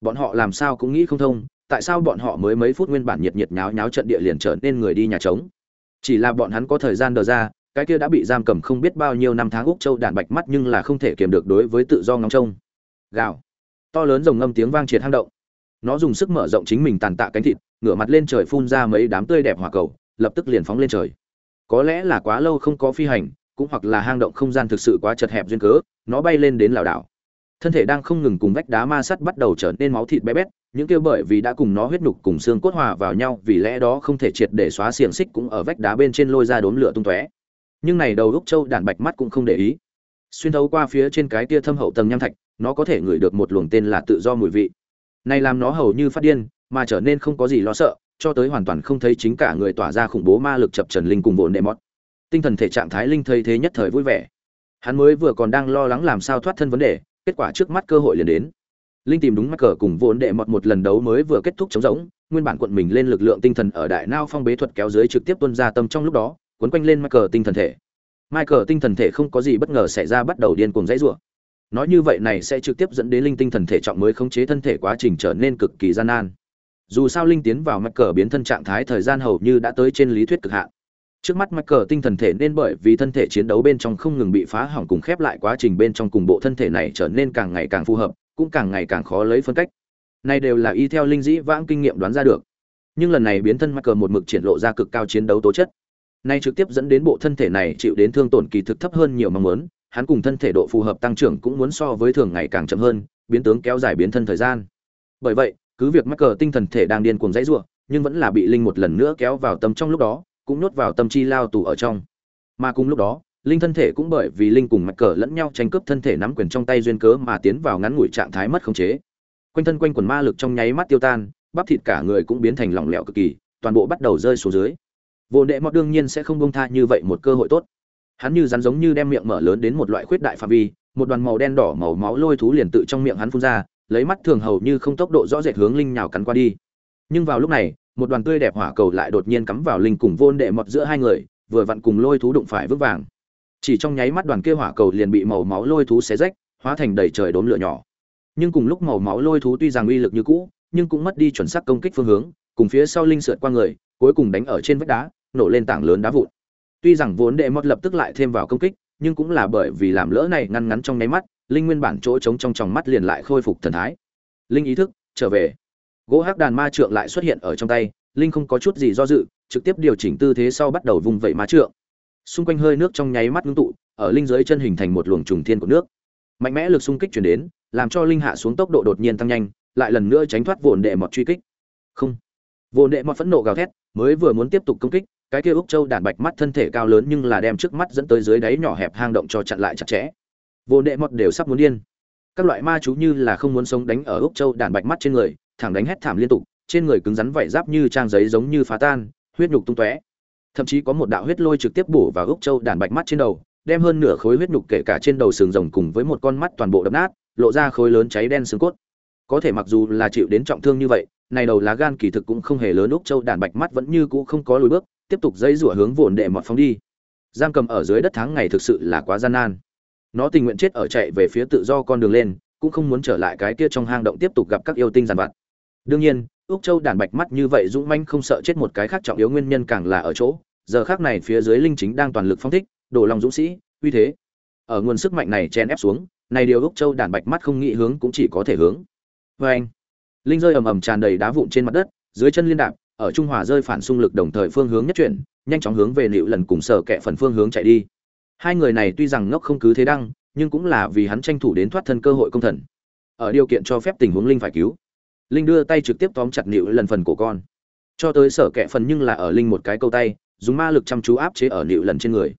Bọn họ làm sao cũng nghĩ không thông, tại sao bọn họ mới mấy phút nguyên bản nhiệt nhiệt nháo nháo trận địa liền trở nên người đi nhà trống. Chỉ là bọn hắn có thời gian đờ ra, cái kia đã bị giam cầm không biết bao nhiêu năm tháng úc châu đàn bạch mắt nhưng là không thể kiềm được đối với tự do ngóng trông. Gào. To lớn rồng ngâm tiếng vang triệt hang động. Nó dùng sức mở rộng chính mình tàn tạ cánh thịt, ngửa mặt lên trời phun ra mấy đám tươi đẹp hỏa cầu, lập tức liền phóng lên trời. Có lẽ là quá lâu không có phi hành cũng hoặc là hang động không gian thực sự quá chật hẹp duyên cớ, nó bay lên đến lảo đảo. Thân thể đang không ngừng cùng vách đá ma sắt bắt đầu trở nên máu thịt bé bét, những kia bởi vì đã cùng nó huyết nhục cùng xương cốt hòa vào nhau, vì lẽ đó không thể triệt để xóa xiềng xích cũng ở vách đá bên trên lôi ra đốm lửa tung tóe. Nhưng này đầu úc châu đàn bạch mắt cũng không để ý. Xuyên thấu qua phía trên cái kia thâm hậu tầng nham thạch, nó có thể ngửi được một luồng tên là tự do mùi vị. Này làm nó hầu như phát điên, mà trở nên không có gì lo sợ, cho tới hoàn toàn không thấy chính cả người tỏa ra khủng bố ma lực chập trần linh cùng vồn đệ mót tinh thần thể trạng thái linh thấy thế nhất thời vui vẻ hắn mới vừa còn đang lo lắng làm sao thoát thân vấn đề, kết quả trước mắt cơ hội liền đến linh tìm đúng mắc cờ cùng vốn đệ mọt một lần đấu mới vừa kết thúc chống rỗng, nguyên bản quận mình lên lực lượng tinh thần ở đại nao phong bế thuật kéo dưới trực tiếp tuân ra tâm trong lúc đó quấn quanh lên mắc cờ tinh thần thể Michael tinh thần thể không có gì bất ngờ xảy ra bắt đầu điên cuồng dãy rủa. Nói như vậy này sẽ trực tiếp dẫn đến linh tinh thần thể trọng mới khống chế thân thể quá trình trở nên cực kỳ gian nan. Dù sao linh tiến vào Michael biến thân trạng thái thời gian hầu như đã tới trên lý thuyết cực hạn. Trước mắt Michael tinh thần thể nên bởi vì thân thể chiến đấu bên trong không ngừng bị phá hỏng cùng khép lại quá trình bên trong cùng bộ thân thể này trở nên càng ngày càng phù hợp, cũng càng ngày càng khó lấy phân cách. Này đều là y theo linh dĩ vãng kinh nghiệm đoán ra được. Nhưng lần này biến thân Michael một mực triển lộ ra cực cao chiến đấu tố chất. Nay trực tiếp dẫn đến bộ thân thể này chịu đến thương tổn kỳ thực thấp hơn nhiều mong muốn, hắn cùng thân thể độ phù hợp tăng trưởng cũng muốn so với thường ngày càng chậm hơn, biến tướng kéo dài biến thân thời gian. Bởi vậy, cứ việc mắc cờ tinh thần thể đang điên cuồng dãy rủa, nhưng vẫn là bị linh một lần nữa kéo vào tâm trong lúc đó, cũng nhốt vào tâm chi lao tù ở trong. Mà cùng lúc đó, linh thân thể cũng bởi vì linh cùng mạch cờ lẫn nhau tranh cướp thân thể nắm quyền trong tay duyên cớ mà tiến vào ngắn ngủi trạng thái mất khống chế. Quanh thân quanh quần ma lực trong nháy mắt tiêu tan, bắp thịt cả người cũng biến thành lỏng lẻo cực kỳ, toàn bộ bắt đầu rơi xuống dưới vô đệ mọt đương nhiên sẽ không bông tha như vậy một cơ hội tốt hắn như rắn giống như đem miệng mở lớn đến một loại khuyết đại phạm vi một đoàn màu đen đỏ màu máu lôi thú liền tự trong miệng hắn phun ra lấy mắt thường hầu như không tốc độ rõ rệt hướng linh nhào cắn qua đi nhưng vào lúc này một đoàn tươi đẹp hỏa cầu lại đột nhiên cắm vào linh cùng vôn đệ mọt giữa hai người, vừa vặn cùng lôi thú đụng phải vững vàng. Chỉ trong nháy mắt đoàn kia hỏa cầu liền bị màu máu lôi thú xé rách, hóa thành đầy trời đốm lửa nhỏ. Nhưng cùng lúc màu máu lôi thú tuy rằng uy lực như cũ, nhưng cũng mất đi chuẩn xác công kích phương hướng, cùng phía sau linh sượt qua người, cuối cùng đánh ở trên vách đá, nổ lên tảng lớn đá vụn. Tuy rằng vốn đệ mọt lập tức lại thêm vào công kích, nhưng cũng là bởi vì làm lỡ này ngăn ngắn trong nháy mắt, linh nguyên bản chỗ trống trong tròng mắt liền lại khôi phục thần thái. Linh ý thức, trở về gỗ hắc đàn ma trượng lại xuất hiện ở trong tay, linh không có chút gì do dự, trực tiếp điều chỉnh tư thế sau bắt đầu vung vẩy ma trượng. Xung quanh hơi nước trong nháy mắt ngưng tụ, ở linh dưới chân hình thành một luồng trùng thiên của nước. Mạnh mẽ lực xung kích chuyển đến, làm cho linh hạ xuống tốc độ đột nhiên tăng nhanh, lại lần nữa tránh thoát vồn đệ mọt truy kích. Không. Vồn đệ mọt phẫn nộ gào thét, mới vừa muốn tiếp tục công kích, cái kia úc châu đàn bạch mắt thân thể cao lớn nhưng là đem trước mắt dẫn tới dưới đáy nhỏ hẹp hang động cho chặn lại chặt chẽ. Vô đệ mọt đều sắp muốn điên. Các loại ma chú như là không muốn sống đánh ở úc châu đàn bạch mắt trên người thẳng đánh hét thảm liên tục, trên người cứng rắn vảy giáp như trang giấy giống như phá tan, huyết nhục tung tóe. Thậm chí có một đạo huyết lôi trực tiếp bổ vào gốc châu đàn bạch mắt trên đầu, đem hơn nửa khối huyết nhục kể cả trên đầu sừng rồng cùng với một con mắt toàn bộ đập nát, lộ ra khối lớn cháy đen xương cốt. Có thể mặc dù là chịu đến trọng thương như vậy, này đầu lá gan kỳ thực cũng không hề lớn úc châu đàn bạch mắt vẫn như cũ không có lùi bước, tiếp tục dây rủa hướng vụn đệ mọt phóng đi. Giam cầm ở dưới đất tháng ngày thực sự là quá gian nan. Nó tình nguyện chết ở chạy về phía tự do con đường lên, cũng không muốn trở lại cái kia trong hang động tiếp tục gặp các yêu tinh giàn vặt đương nhiên, úc châu đàn bạch mắt như vậy dũng manh không sợ chết một cái khác trọng yếu nguyên nhân càng là ở chỗ, giờ khác này phía dưới linh chính đang toàn lực phong thích, đổ lòng dũng sĩ, uy thế. Ở nguồn sức mạnh này chen ép xuống, này điều úc châu đàn bạch mắt không nghĩ hướng cũng chỉ có thể hướng. Vê anh, linh rơi ầm ầm tràn đầy đá vụn trên mặt đất, dưới chân liên đạp, ở trung hòa rơi phản xung lực đồng thời phương hướng nhất chuyển, nhanh chóng hướng về liệu lần cùng sở kẹ phần phương hướng chạy đi. Hai người này tuy rằng ngốc không cứ thế đăng, nhưng cũng là vì hắn tranh thủ đến thoát thân cơ hội công thần. Ở điều kiện cho phép tình huống linh phải cứu linh đưa tay trực tiếp tóm chặt nịu lần phần của con. Cho tới sở kẹ phần nhưng là ở linh một cái câu tay, dùng ma lực chăm chú áp chế ở nịu lần trên người.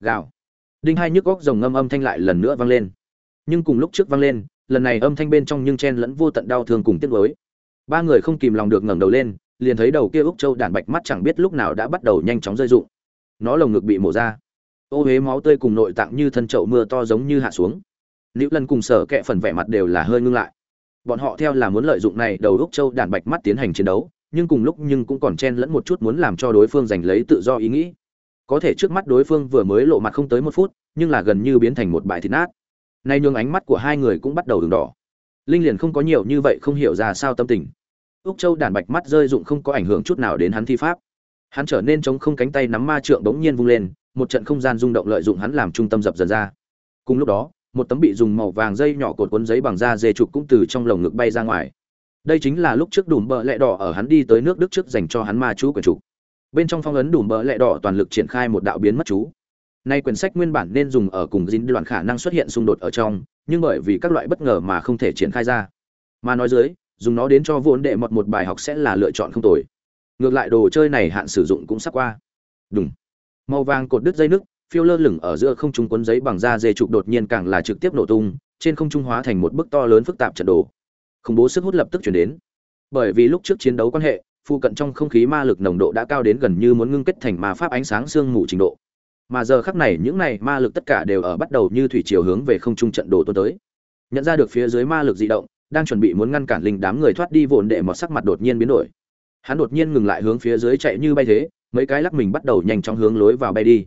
Gào. Đinh hai nhức góc rồng ngâm âm thanh lại lần nữa vang lên. Nhưng cùng lúc trước vang lên, lần này âm thanh bên trong nhưng chen lẫn vô tận đau thương cùng tiếc nuối. Ba người không kìm lòng được ngẩng đầu lên, liền thấy đầu kia úc châu đản bạch mắt chẳng biết lúc nào đã bắt đầu nhanh chóng rơi rụng. Nó lồng ngực bị mổ ra. Ô huế máu tươi cùng nội tạng như thân chậu mưa to giống như hạ xuống. Nữ lần cùng sở kẹ phần vẻ mặt đều là hơi ngưng lại bọn họ theo là muốn lợi dụng này đầu úc châu đản bạch mắt tiến hành chiến đấu, nhưng cùng lúc nhưng cũng còn chen lẫn một chút muốn làm cho đối phương giành lấy tự do ý nghĩ. Có thể trước mắt đối phương vừa mới lộ mặt không tới một phút, nhưng là gần như biến thành một bãi thịt nát. Nay nhường ánh mắt của hai người cũng bắt đầu đường đỏ. Linh liền không có nhiều như vậy không hiểu ra sao tâm tình. Úc châu đàn bạch mắt rơi dụng không có ảnh hưởng chút nào đến hắn thi pháp. Hắn trở nên chống không cánh tay nắm ma trượng bỗng nhiên vung lên, một trận không gian rung động lợi dụng hắn làm trung tâm dập dần ra. Cùng lúc đó một tấm bị dùng màu vàng dây nhỏ cột cuốn giấy bằng da dê trục cũng từ trong lồng ngực bay ra ngoài. Đây chính là lúc trước đùm bợ lẹ đỏ ở hắn đi tới nước đức trước dành cho hắn ma chú quyển trục. Bên trong phong ấn đùm bợ lẹ đỏ toàn lực triển khai một đạo biến mất chú. Nay quyển sách nguyên bản nên dùng ở cùng dính đoạn khả năng xuất hiện xung đột ở trong, nhưng bởi vì các loại bất ngờ mà không thể triển khai ra. Mà nói dưới, dùng nó đến cho vốn đệ mọt một bài học sẽ là lựa chọn không tồi. Ngược lại đồ chơi này hạn sử dụng cũng sắp qua. Đúng màu vàng cột đứt dây nước phiêu lơ lửng ở giữa không trung cuốn giấy bằng da dê trục đột nhiên càng là trực tiếp nổ tung, trên không trung hóa thành một bức to lớn phức tạp trận đồ. Khủng bố sức hút lập tức chuyển đến. Bởi vì lúc trước chiến đấu quan hệ, phụ cận trong không khí ma lực nồng độ đã cao đến gần như muốn ngưng kết thành ma pháp ánh sáng sương mù trình độ. Mà giờ khắc này những này ma lực tất cả đều ở bắt đầu như thủy chiều hướng về không trung trận đồ tuôn tới. Nhận ra được phía dưới ma lực di động, đang chuẩn bị muốn ngăn cản linh đám người thoát đi vồn đệ một sắc mặt đột nhiên biến đổi. Hắn đột nhiên ngừng lại hướng phía dưới chạy như bay thế, mấy cái lắc mình bắt đầu nhanh chóng hướng lối vào bay đi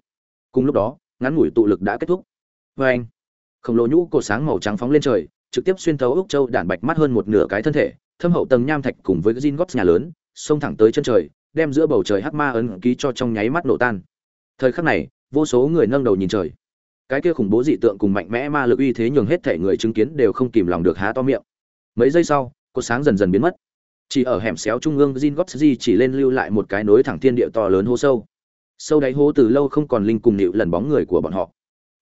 cùng lúc đó, ngắn ngủi tụ lực đã kết thúc. Vê anh, khổng lồ nhũ cột sáng màu trắng phóng lên trời, trực tiếp xuyên thấu ốc châu đản bạch mắt hơn một nửa cái thân thể, thâm hậu tầng nham thạch cùng với gin gót nhà lớn, xông thẳng tới chân trời, đem giữa bầu trời hắc ma ấn ký cho trong nháy mắt nổ tan. Thời khắc này, vô số người nâng đầu nhìn trời. Cái kia khủng bố dị tượng cùng mạnh mẽ ma lực uy thế nhường hết thể người chứng kiến đều không kìm lòng được há to miệng. Mấy giây sau cột sáng dần dần biến mất. Chỉ ở hẻm xéo trung ương gin Jin di chỉ lên lưu lại một cái nối thẳng thiên địa to lớn hô sâu sâu đáy hố từ lâu không còn linh cùng nịu lần bóng người của bọn họ.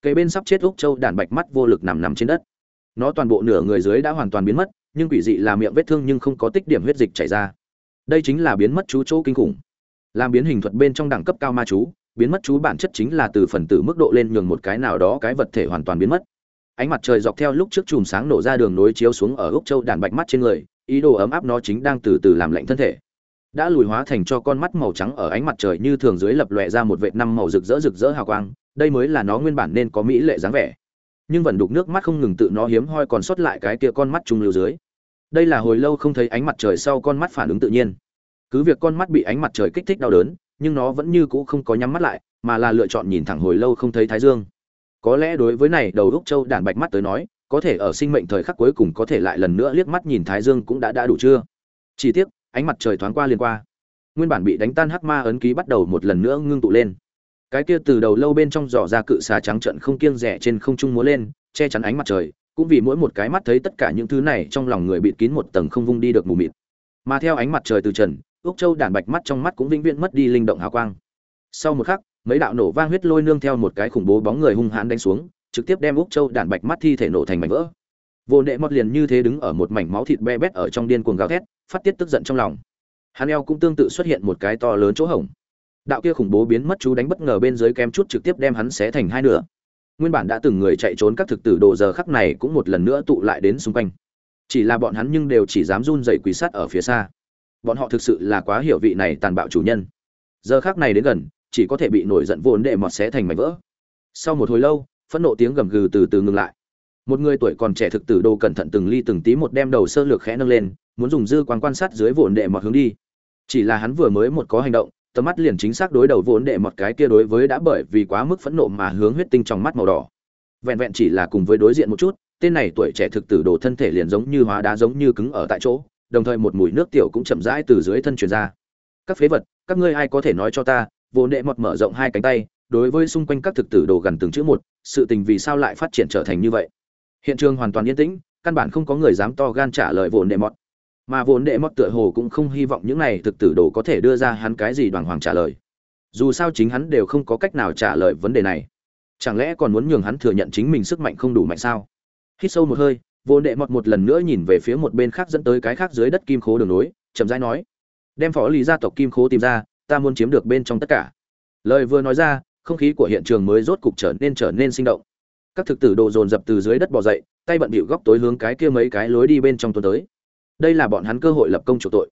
Cây bên sắp chết úc châu đàn bạch mắt vô lực nằm nằm trên đất. Nó toàn bộ nửa người dưới đã hoàn toàn biến mất, nhưng quỷ dị là miệng vết thương nhưng không có tích điểm huyết dịch chảy ra. Đây chính là biến mất chú chỗ kinh khủng. Làm biến hình thuật bên trong đẳng cấp cao ma chú, biến mất chú bản chất chính là từ phần tử mức độ lên nhường một cái nào đó cái vật thể hoàn toàn biến mất. Ánh mặt trời dọc theo lúc trước chùm sáng nổ ra đường nối chiếu xuống ở úc châu đàn bạch mắt trên người, ý đồ ấm áp nó chính đang từ từ làm lạnh thân thể đã lùi hóa thành cho con mắt màu trắng ở ánh mặt trời như thường dưới lập lòe ra một vệt năm màu rực rỡ rực rỡ hào quang, đây mới là nó nguyên bản nên có mỹ lệ dáng vẻ. Nhưng vẫn đục nước mắt không ngừng tự nó hiếm hoi còn sót lại cái kia con mắt trung lưu dưới. Đây là hồi lâu không thấy ánh mặt trời sau con mắt phản ứng tự nhiên. Cứ việc con mắt bị ánh mặt trời kích thích đau đớn, nhưng nó vẫn như cũ không có nhắm mắt lại, mà là lựa chọn nhìn thẳng hồi lâu không thấy thái dương. Có lẽ đối với này, đầu úc châu đàn bạch mắt tới nói, có thể ở sinh mệnh thời khắc cuối cùng có thể lại lần nữa liếc mắt nhìn thái dương cũng đã đã đủ chưa? Chỉ tiếc ánh mặt trời thoáng qua liền qua. Nguyên bản bị đánh tan hắc ma ấn ký bắt đầu một lần nữa ngưng tụ lên. Cái kia từ đầu lâu bên trong giỏ ra cự xà trắng trận không kiêng rẻ trên không trung múa lên, che chắn ánh mặt trời, cũng vì mỗi một cái mắt thấy tất cả những thứ này trong lòng người bịt kín một tầng không vung đi được mù mịt. Mà theo ánh mặt trời từ trần úc châu đản bạch mắt trong mắt cũng vĩnh viễn mất đi linh động hào quang. Sau một khắc, mấy đạo nổ vang huyết lôi nương theo một cái khủng bố bóng người hung hãn đánh xuống, trực tiếp đem úc châu đản bạch mắt thi thể nổ thành mảnh vỡ. Vô nệ mót liền như thế đứng ở một mảnh máu thịt be bét ở trong điên cuồng gào thét phát tiết tức giận trong lòng. Hắn eo cũng tương tự xuất hiện một cái to lớn chỗ hổng. Đạo kia khủng bố biến mất chú đánh bất ngờ bên dưới kem chút trực tiếp đem hắn xé thành hai nửa. Nguyên bản đã từng người chạy trốn các thực tử đồ giờ khắc này cũng một lần nữa tụ lại đến xung quanh. Chỉ là bọn hắn nhưng đều chỉ dám run dậy quỳ sát ở phía xa. Bọn họ thực sự là quá hiểu vị này tàn bạo chủ nhân. Giờ khắc này đến gần, chỉ có thể bị nổi giận vốn để mọt xé thành mảnh vỡ. Sau một hồi lâu, phẫn nộ tiếng gầm gừ từ từ ngừng lại. Một người tuổi còn trẻ thực tử đồ cẩn thận từng ly từng tí một đem đầu sơ lược khẽ nâng lên muốn dùng dư quan quan sát dưới vồn đệ mọt hướng đi. Chỉ là hắn vừa mới một có hành động, tầm mắt liền chính xác đối đầu vốn đệ một cái kia đối với đã bởi vì quá mức phẫn nộ mà hướng huyết tinh trong mắt màu đỏ. Vẹn vẹn chỉ là cùng với đối diện một chút, tên này tuổi trẻ thực tử đồ thân thể liền giống như hóa đá giống như cứng ở tại chỗ, đồng thời một mùi nước tiểu cũng chậm rãi từ dưới thân truyền ra. Các phế vật, các ngươi ai có thể nói cho ta vốn đệ mọt mở rộng hai cánh tay, đối với xung quanh các thực tử đồ gần từng chữ một, sự tình vì sao lại phát triển trở thành như vậy? Hiện trường hoàn toàn yên tĩnh, căn bản không có người dám to gan trả lời vốn đệ mọt mà vốn đệ mọt tựa hồ cũng không hy vọng những này thực tử đồ có thể đưa ra hắn cái gì đoàn hoàng trả lời. Dù sao chính hắn đều không có cách nào trả lời vấn đề này. Chẳng lẽ còn muốn nhường hắn thừa nhận chính mình sức mạnh không đủ mạnh sao? Hít sâu một hơi, vốn đệ mọt một lần nữa nhìn về phía một bên khác dẫn tới cái khác dưới đất kim khố đường nối, chậm rãi nói, đem phó lý gia tộc kim khố tìm ra, ta muốn chiếm được bên trong tất cả. Lời vừa nói ra, không khí của hiện trường mới rốt cục trở nên trở nên sinh động. Các thực tử đồ dồn dập từ dưới đất bò dậy, tay bận bịu góc tối hướng cái kia mấy cái lối đi bên trong tuần tới đây là bọn hắn cơ hội lập công chủ tội.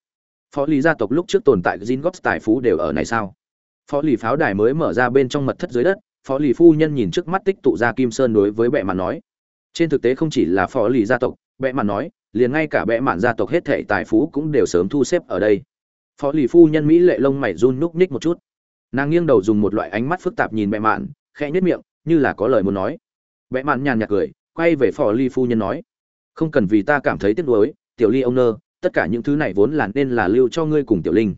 Phó lý gia tộc lúc trước tồn tại gin góp tài phú đều ở này sao? Phó lý pháo đài mới mở ra bên trong mật thất dưới đất, phó lý phu nhân nhìn trước mắt tích tụ ra kim sơn đối với bệ mạn nói. Trên thực tế không chỉ là phó lý gia tộc, bệ mạn nói, liền ngay cả bệ mạn gia tộc hết thệ tài phú cũng đều sớm thu xếp ở đây. Phó lý phu nhân mỹ lệ lông mày run núc ních một chút. Nàng nghiêng đầu dùng một loại ánh mắt phức tạp nhìn bệ mạn, khẽ nhất miệng, như là có lời muốn nói. Bệ mạn nhàn nhạt cười, quay về phó lý phu nhân nói, không cần vì ta cảm thấy tiếc nuối tiểu ly ông nơ, tất cả những thứ này vốn là nên là lưu cho ngươi cùng tiểu linh.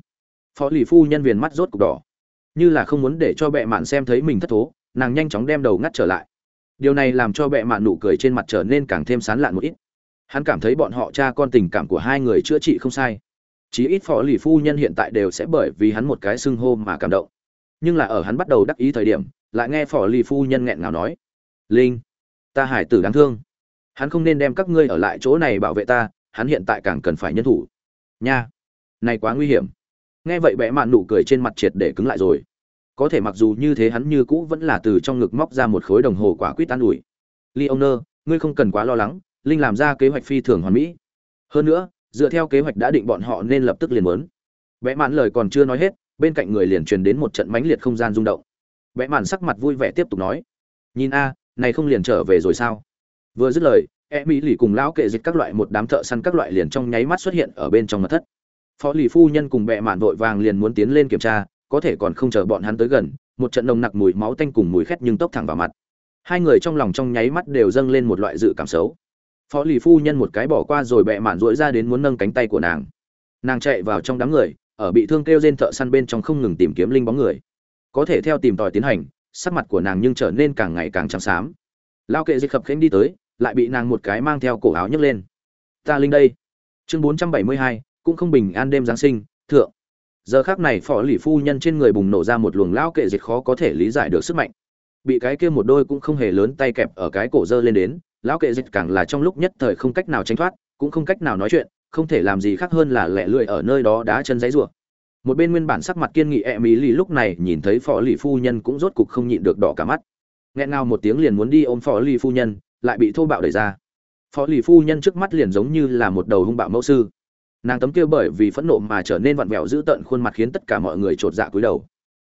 Phó lì phu nhân viền mắt rốt cục đỏ. Như là không muốn để cho bệ mạn xem thấy mình thất thố, nàng nhanh chóng đem đầu ngắt trở lại. Điều này làm cho bệ mạn nụ cười trên mặt trở nên càng thêm sán lạn một ít. Hắn cảm thấy bọn họ cha con tình cảm của hai người chữa trị không sai. Chí ít phó lì phu nhân hiện tại đều sẽ bởi vì hắn một cái xưng hô mà cảm động. Nhưng là ở hắn bắt đầu đắc ý thời điểm, lại nghe phó lì phu nhân nghẹn ngào nói, linh, ta hải tử đáng thương. Hắn không nên đem các ngươi ở lại chỗ này bảo vệ ta hắn hiện tại càng cần phải nhân thủ. Nha, này quá nguy hiểm. Nghe vậy bẽ mạn nụ cười trên mặt triệt để cứng lại rồi. Có thể mặc dù như thế hắn như cũ vẫn là từ trong ngực móc ra một khối đồng hồ quả quyết tan ủi. Leoner ngươi không cần quá lo lắng, linh làm ra kế hoạch phi thường hoàn mỹ. Hơn nữa, dựa theo kế hoạch đã định bọn họ nên lập tức liền muốn. Vẽ mạn lời còn chưa nói hết, bên cạnh người liền truyền đến một trận mãnh liệt không gian rung động. Vẽ mạn sắc mặt vui vẻ tiếp tục nói. Nhìn a, này không liền trở về rồi sao? Vừa dứt lời e mỹ lì cùng lão kệ dịch các loại một đám thợ săn các loại liền trong nháy mắt xuất hiện ở bên trong mật thất. Phó lì phu nhân cùng bệ mạn vội vàng liền muốn tiến lên kiểm tra, có thể còn không chờ bọn hắn tới gần, một trận nồng nặc mùi máu tanh cùng mùi khét nhưng tốc thẳng vào mặt. Hai người trong lòng trong nháy mắt đều dâng lên một loại dự cảm xấu. Phó lì phu nhân một cái bỏ qua rồi bệ mạn dỗi ra đến muốn nâng cánh tay của nàng. Nàng chạy vào trong đám người, ở bị thương kêu trên thợ săn bên trong không ngừng tìm kiếm linh bóng người. Có thể theo tìm tòi tiến hành, sắc mặt của nàng nhưng trở nên càng ngày càng trắng xám. Lao kệ dịch khập khênh đi tới lại bị nàng một cái mang theo cổ áo nhấc lên. Ta linh đây. Chương bốn trăm bảy mươi hai, cũng không bình an đêm giáng sinh, thượng. Giờ khác này phó lì phu nhân trên người bùng nổ ra một luồng lao kệ dịch khó có thể lý giải được sức mạnh. Bị cái kia một đôi cũng không hề lớn tay kẹp ở cái cổ dơ lên đến, lão kệ dịch càng là trong lúc nhất thời không cách nào tránh thoát, cũng không cách nào nói chuyện, không thể làm gì khác hơn là lẻ lưỡi ở nơi đó đá chân giấy rủa một bên nguyên bản sắc mặt kiên nghị e mỹ lì lúc này nhìn thấy phó lì phu nhân cũng rốt cục không nhịn được đỏ cả mắt. Nghẹn ngào một tiếng liền muốn đi ôm phó lì phu nhân lại bị thô bạo đẩy ra. Phó lì phu nhân trước mắt liền giống như là một đầu hung bạo mẫu sư. Nàng tấm kia bởi vì phẫn nộ mà trở nên vặn vẹo dữ tợn khuôn mặt khiến tất cả mọi người chột dạ cúi đầu.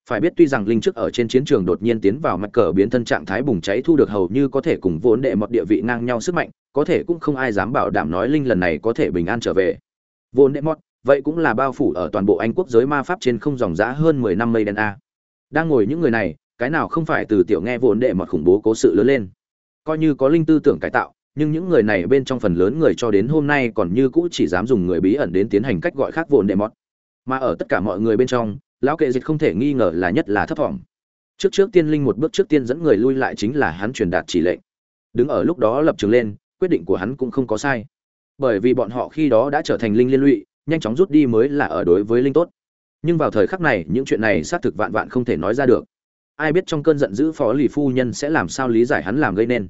Phải biết tuy rằng linh trước ở trên chiến trường đột nhiên tiến vào mặt cờ biến thân trạng thái bùng cháy thu được hầu như có thể cùng vốn đệ một địa vị ngang nhau sức mạnh, có thể cũng không ai dám bảo đảm nói linh lần này có thể bình an trở về. Vốn đệ mót vậy cũng là bao phủ ở toàn bộ anh quốc giới ma pháp trên không dòng giã hơn mười năm mây đen a. Đang ngồi những người này, cái nào không phải từ tiểu nghe vốn đệ mọt khủng bố cố sự lớn lên coi như có linh tư tưởng cải tạo, nhưng những người này bên trong phần lớn người cho đến hôm nay còn như cũ chỉ dám dùng người bí ẩn đến tiến hành cách gọi khác vồn đệ mọt. Mà ở tất cả mọi người bên trong, lão kệ dịch không thể nghi ngờ là nhất là thấp thỏm. Trước trước tiên linh một bước trước tiên dẫn người lui lại chính là hắn truyền đạt chỉ lệnh. Đứng ở lúc đó lập trường lên, quyết định của hắn cũng không có sai. Bởi vì bọn họ khi đó đã trở thành linh liên lụy, nhanh chóng rút đi mới là ở đối với linh tốt. Nhưng vào thời khắc này, những chuyện này xác thực vạn vạn không thể nói ra được ai biết trong cơn giận dữ phó lì phu nhân sẽ làm sao lý giải hắn làm gây nên.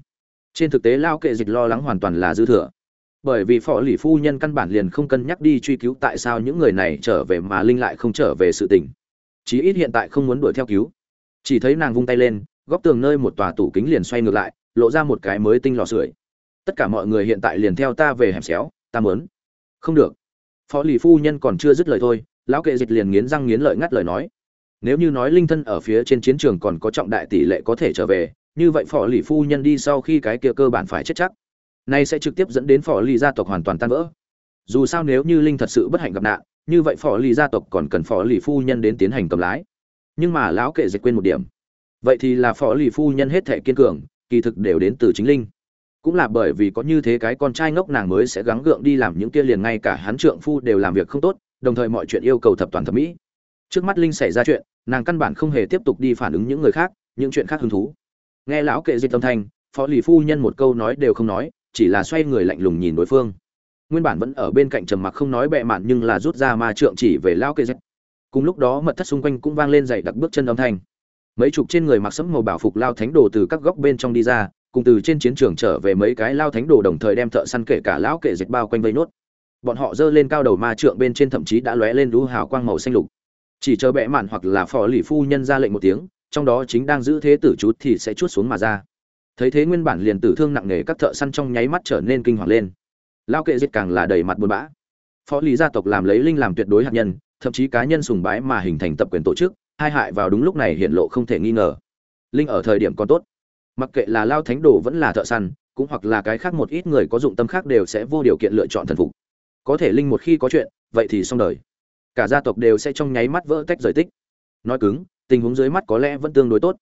Trên thực tế lao kệ dịch lo lắng hoàn toàn là dư thừa. Bởi vì phó lì phu nhân căn bản liền không cân nhắc đi truy cứu tại sao những người này trở về mà linh lại không trở về sự tình. Chí ít hiện tại không muốn đuổi theo cứu. Chỉ thấy nàng vung tay lên, góc tường nơi một tòa tủ kính liền xoay ngược lại, lộ ra một cái mới tinh lò sưởi. Tất cả mọi người hiện tại liền theo ta về hẻm xéo, ta mớn không được. Phó lì phu nhân còn chưa dứt lời thôi, lão kệ dịch liền nghiến răng nghiến lợi ngắt lời nói nếu như nói linh thân ở phía trên chiến trường còn có trọng đại tỷ lệ có thể trở về, như vậy phò lì phu nhân đi sau khi cái kia cơ bản phải chết chắc. Nay sẽ trực tiếp dẫn đến phò lì gia tộc hoàn toàn tan vỡ. Dù sao nếu như linh thật sự bất hạnh gặp nạn, như vậy phò lì gia tộc còn cần phò lì phu nhân đến tiến hành cầm lái. Nhưng mà lão kệ dịch quên một điểm. Vậy thì là phò lì phu nhân hết thể kiên cường, kỳ thực đều đến từ chính linh. Cũng là bởi vì có như thế cái con trai ngốc nàng mới sẽ gắng gượng đi làm những kia liền ngay cả hắn trượng phu đều làm việc không tốt, đồng thời mọi chuyện yêu cầu thập toàn thẩm mỹ. Trước mắt linh xảy ra chuyện nàng căn bản không hề tiếp tục đi phản ứng những người khác, những chuyện khác hứng thú. Nghe lão kệ dịch tâm thanh, phó lì phu nhân một câu nói đều không nói, chỉ là xoay người lạnh lùng nhìn đối phương. Nguyên bản vẫn ở bên cạnh trầm mặc không nói bệ mạn nhưng là rút ra ma trượng chỉ về lão kệ dịch. cùng lúc đó mật thất xung quanh cũng vang lên dày đặc bước chân âm thanh. Mấy chục trên người mặc sẫm màu bảo phục lao thánh đồ từ các góc bên trong đi ra, cùng từ trên chiến trường trở về mấy cái lao thánh đồ đồng thời đem thợ săn kể cả lão kệ dịch bao quanh vây nốt. Bọn họ giơ lên cao đầu ma trượng bên trên thậm chí đã lóe lên lũ hào quang màu xanh lục chỉ chờ bệ mạn hoặc là phò lì phu nhân ra lệnh một tiếng, trong đó chính đang giữ thế tử chút thì sẽ chút xuống mà ra. Thấy thế nguyên bản liền tử thương nặng nề các thợ săn trong nháy mắt trở nên kinh hoàng lên. Lao kệ diệt càng là đầy mặt buồn bã. Phó lý gia tộc làm lấy linh làm tuyệt đối hạt nhân, thậm chí cá nhân sùng bái mà hình thành tập quyền tổ chức, hai hại vào đúng lúc này hiện lộ không thể nghi ngờ. Linh ở thời điểm còn tốt. Mặc kệ là lao thánh đồ vẫn là thợ săn, cũng hoặc là cái khác một ít người có dụng tâm khác đều sẽ vô điều kiện lựa chọn thần phục. Có thể linh một khi có chuyện, vậy thì xong đời cả gia tộc đều sẽ trong nháy mắt vỡ tách rời tích. Nói cứng, tình huống dưới mắt có lẽ vẫn tương đối tốt.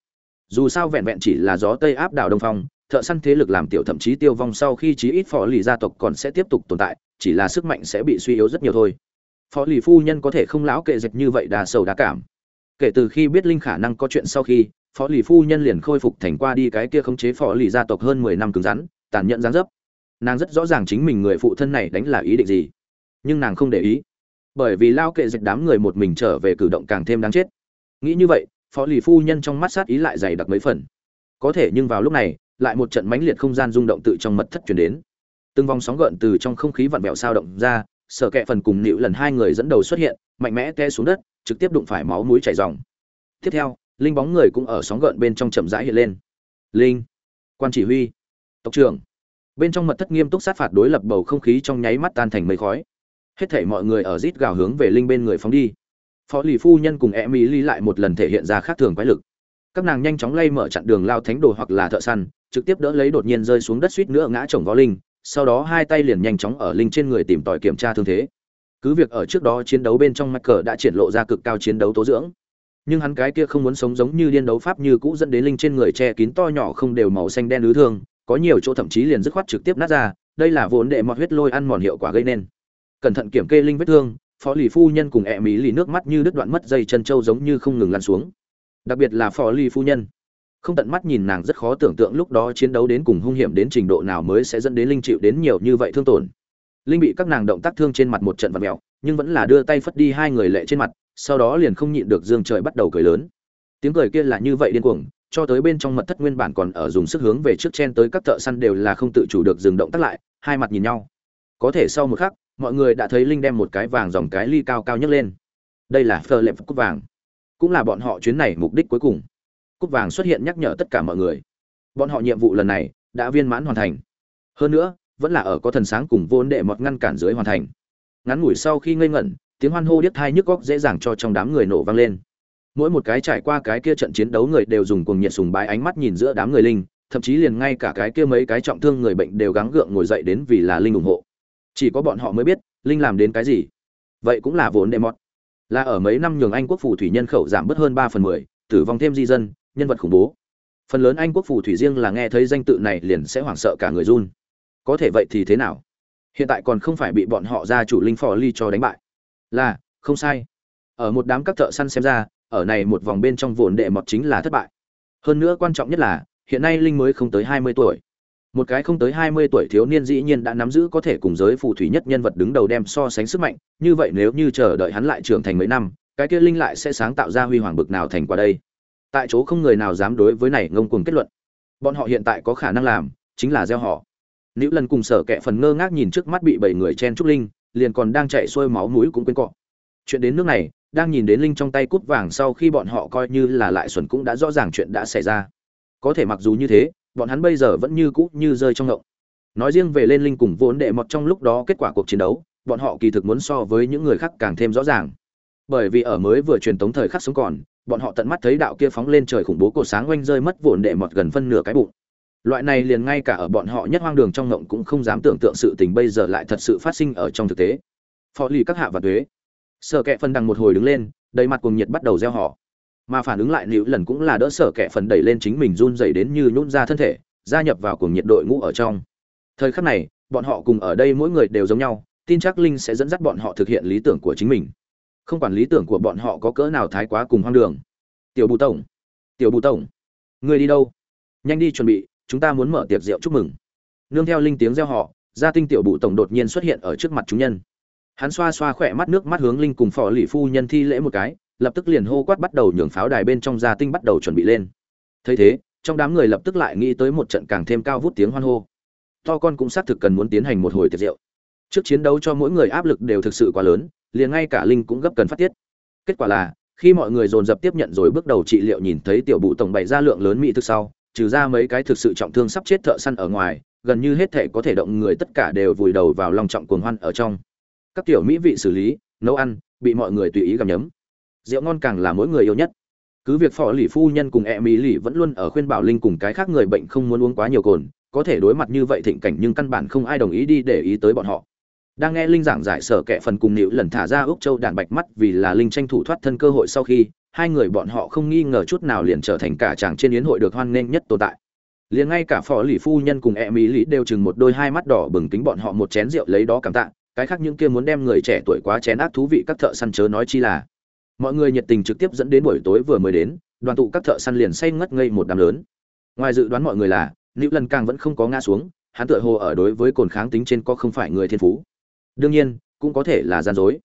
Dù sao vẹn vẹn chỉ là gió tây áp đảo đông phong, thợ săn thế lực làm tiểu thậm chí tiêu vong sau khi chí ít phò lì gia tộc còn sẽ tiếp tục tồn tại, chỉ là sức mạnh sẽ bị suy yếu rất nhiều thôi. Phó lì phu nhân có thể không lão kệ dịch như vậy đà sầu đá cảm. Kể từ khi biết linh khả năng có chuyện sau khi, phó lì phu nhân liền khôi phục thành qua đi cái kia khống chế phó lì gia tộc hơn mười năm cứng rắn, tàn nhẫn gián dấp. Nàng rất rõ ràng chính mình người phụ thân này đánh là ý định gì, nhưng nàng không để ý bởi vì lao kệ dịch đám người một mình trở về cử động càng thêm đáng chết. Nghĩ như vậy, phó lì phu nhân trong mắt sát ý lại dày đặc mấy phần. Có thể nhưng vào lúc này, lại một trận mãnh liệt không gian rung động tự trong mật thất chuyển đến. Từng vòng sóng gợn từ trong không khí vặn vẹo sao động ra, sở kệ phần cùng nịu lần hai người dẫn đầu xuất hiện, mạnh mẽ té xuống đất, trực tiếp đụng phải máu mũi chảy dòng tiếp theo, linh bóng người cũng ở sóng gợn bên trong chậm rãi hiện lên. Linh, quan chỉ huy, tộc trưởng. Bên trong mật thất nghiêm túc sát phạt đối lập bầu không khí trong nháy mắt tan thành mây khói hết thảy mọi người ở rít gào hướng về linh bên người phóng đi. Phó lì phu nhân cùng e mỹ ly lại một lần thể hiện ra khác thường quái lực. Các nàng nhanh chóng lay mở chặn đường lao thánh đồ hoặc là thợ săn, trực tiếp đỡ lấy đột nhiên rơi xuống đất suýt nữa ngã chồng vó linh, sau đó hai tay liền nhanh chóng ở linh trên người tìm tòi kiểm tra thương thế. Cứ việc ở trước đó chiến đấu bên trong mắc cờ đã triển lộ ra cực cao chiến đấu tố dưỡng, nhưng hắn cái kia không muốn sống giống như điên đấu pháp như cũ dẫn đến linh trên người che kín to nhỏ không đều màu xanh đen ứ thương, có nhiều chỗ thậm chí liền dứt khoát trực tiếp nát ra, đây là vốn đệ mọt huyết lôi ăn mòn hiệu quả gây nên cẩn thận kiểm kê linh vết thương, phó lì phu nhân cùng ẹ mỹ lì nước mắt như đứt đoạn mất dây chân trâu giống như không ngừng lăn xuống. Đặc biệt là phó lì phu nhân. Không tận mắt nhìn nàng rất khó tưởng tượng lúc đó chiến đấu đến cùng hung hiểm đến trình độ nào mới sẽ dẫn đến linh chịu đến nhiều như vậy thương tổn. Linh bị các nàng động tác thương trên mặt một trận vật mèo, nhưng vẫn là đưa tay phất đi hai người lệ trên mặt, sau đó liền không nhịn được dương trời bắt đầu cười lớn. Tiếng cười kia là như vậy điên cuồng, cho tới bên trong mật thất nguyên bản còn ở dùng sức hướng về trước chen tới các thợ săn đều là không tự chủ được dừng động tác lại, hai mặt nhìn nhau. Có thể sau một khắc mọi người đã thấy linh đem một cái vàng dòng cái ly cao cao nhất lên. Đây là phờ lệp cúp vàng. Cũng là bọn họ chuyến này mục đích cuối cùng. Cúp vàng xuất hiện nhắc nhở tất cả mọi người. Bọn họ nhiệm vụ lần này đã viên mãn hoàn thành. Hơn nữa, vẫn là ở có thần sáng cùng vốn đệ mọt ngăn cản dưới hoàn thành. Ngắn ngủi sau khi ngây ngẩn, tiếng hoan hô điếc thai nhức góc dễ dàng cho trong đám người nổ vang lên. Mỗi một cái trải qua cái kia trận chiến đấu người đều dùng cuồng nhiệt sùng bái ánh mắt nhìn giữa đám người linh, thậm chí liền ngay cả cái kia mấy cái trọng thương người bệnh đều gắng gượng ngồi dậy đến vì là linh ủng hộ chỉ có bọn họ mới biết, linh làm đến cái gì. Vậy cũng là vốn đệ mọt là ở mấy năm nhường anh quốc phù thủy nhân khẩu giảm bớt hơn ba phần mười, tử vong thêm di dân, nhân vật khủng bố. Phần lớn anh quốc phù thủy riêng là nghe thấy danh tự này liền sẽ hoảng sợ cả người run. Có thể vậy thì thế nào? Hiện tại còn không phải bị bọn họ ra chủ linh phò ly cho đánh bại. Là, không sai. Ở một đám các thợ săn xem ra, ở này một vòng bên trong vồn đệ mọt chính là thất bại. Hơn nữa quan trọng nhất là, hiện nay linh mới không tới hai mươi tuổi một cái không tới hai mươi tuổi thiếu niên dĩ nhiên đã nắm giữ có thể cùng giới phù thủy nhất nhân vật đứng đầu đem so sánh sức mạnh, như vậy nếu như chờ đợi hắn lại trưởng thành mấy năm, cái kia linh lại sẽ sáng tạo ra huy hoàng bực nào thành quả đây? Tại chỗ không người nào dám đối với này ngông cuồng kết luận. Bọn họ hiện tại có khả năng làm chính là gieo họ. Nữ lần cùng sở kẹ phần ngơ ngác nhìn trước mắt bị bảy người chen trúc linh, liền còn đang chạy xuôi máu mũi cũng quên cọ. Chuyện đến nước này, đang nhìn đến linh trong tay cút vàng sau khi bọn họ coi như là lại xuẩn cũng đã rõ ràng chuyện đã xảy ra. Có thể mặc dù như thế bọn hắn bây giờ vẫn như cũ như rơi trong ngộng. Nói riêng về lên linh cùng vốn đệ mọt trong lúc đó kết quả cuộc chiến đấu, bọn họ kỳ thực muốn so với những người khác càng thêm rõ ràng. Bởi vì ở mới vừa truyền tống thời khắc sống còn, bọn họ tận mắt thấy đạo kia phóng lên trời khủng bố cổ sáng oanh rơi mất vốn đệ mọt gần phân nửa cái bụng. Loại này liền ngay cả ở bọn họ nhất hoang đường trong ngộng cũng không dám tưởng tượng sự tình bây giờ lại thật sự phát sinh ở trong thực tế. Phó lì các hạ và thuế sở kẹ phân đằng một hồi đứng lên, đầy mặt cùng nhiệt bắt đầu gieo họ mà phản ứng lại nữ lần cũng là đỡ sở kẻ phần đẩy lên chính mình run dày đến như nhún ra thân thể, gia nhập vào cùng nhiệt đội ngũ ở trong. Thời khắc này, bọn họ cùng ở đây mỗi người đều giống nhau, tin chắc linh sẽ dẫn dắt bọn họ thực hiện lý tưởng của chính mình. Không quản lý tưởng của bọn họ có cỡ nào thái quá cùng hoang đường. Tiểu bù tổng, tiểu bù tổng, người đi đâu? Nhanh đi chuẩn bị, chúng ta muốn mở tiệc rượu chúc mừng. Nương theo linh tiếng reo họ gia tinh tiểu bụ tổng đột nhiên xuất hiện ở trước mặt chúng nhân. Hắn xoa xoa khỏe mắt nước mắt hướng linh cùng phò lì phu nhân thi lễ một cái lập tức liền hô quát bắt đầu nhường pháo đài bên trong gia tinh bắt đầu chuẩn bị lên. Thấy thế, trong đám người lập tức lại nghĩ tới một trận càng thêm cao vút tiếng hoan hô. To con cũng xác thực cần muốn tiến hành một hồi tiệc rượu. Trước chiến đấu cho mỗi người áp lực đều thực sự quá lớn, liền ngay cả linh cũng gấp cần phát tiết. Kết quả là, khi mọi người dồn dập tiếp nhận rồi bước đầu trị liệu nhìn thấy tiểu bụ tổng bày ra lượng lớn mỹ thực sau, trừ ra mấy cái thực sự trọng thương sắp chết thợ săn ở ngoài, gần như hết thể có thể động người tất cả đều vùi đầu vào lòng trọng cuồng hoan ở trong. Các tiểu mỹ vị xử lý, nấu ăn, bị mọi người tùy ý gặm nhấm rượu ngon càng là mỗi người yêu nhất. Cứ việc phò lì phu nhân cùng e mỹ lì vẫn luôn ở khuyên bảo linh cùng cái khác người bệnh không muốn uống quá nhiều cồn, có thể đối mặt như vậy thịnh cảnh nhưng căn bản không ai đồng ý đi để ý tới bọn họ. Đang nghe linh giảng giải sở kệ phần cùng nịu lần thả ra úc châu đàn bạch mắt vì là linh tranh thủ thoát thân cơ hội sau khi, hai người bọn họ không nghi ngờ chút nào liền trở thành cả chàng trên yến hội được hoan nghênh nhất tồn tại. Liền ngay cả phò lì phu nhân cùng e mỹ lì đều chừng một đôi hai mắt đỏ bừng kính bọn họ một chén rượu lấy đó cảm tạ, cái khác những kia muốn đem người trẻ tuổi quá chén ác thú vị các thợ săn chớ nói chi là mọi người nhiệt tình trực tiếp dẫn đến buổi tối vừa mới đến, đoàn tụ các thợ săn liền say ngất ngây một đám lớn. Ngoài dự đoán mọi người là nữ lần càng vẫn không có ngã xuống, hắn tựa hồ ở đối với cồn kháng tính trên có không phải người thiên phú. Đương nhiên, cũng có thể là gian dối.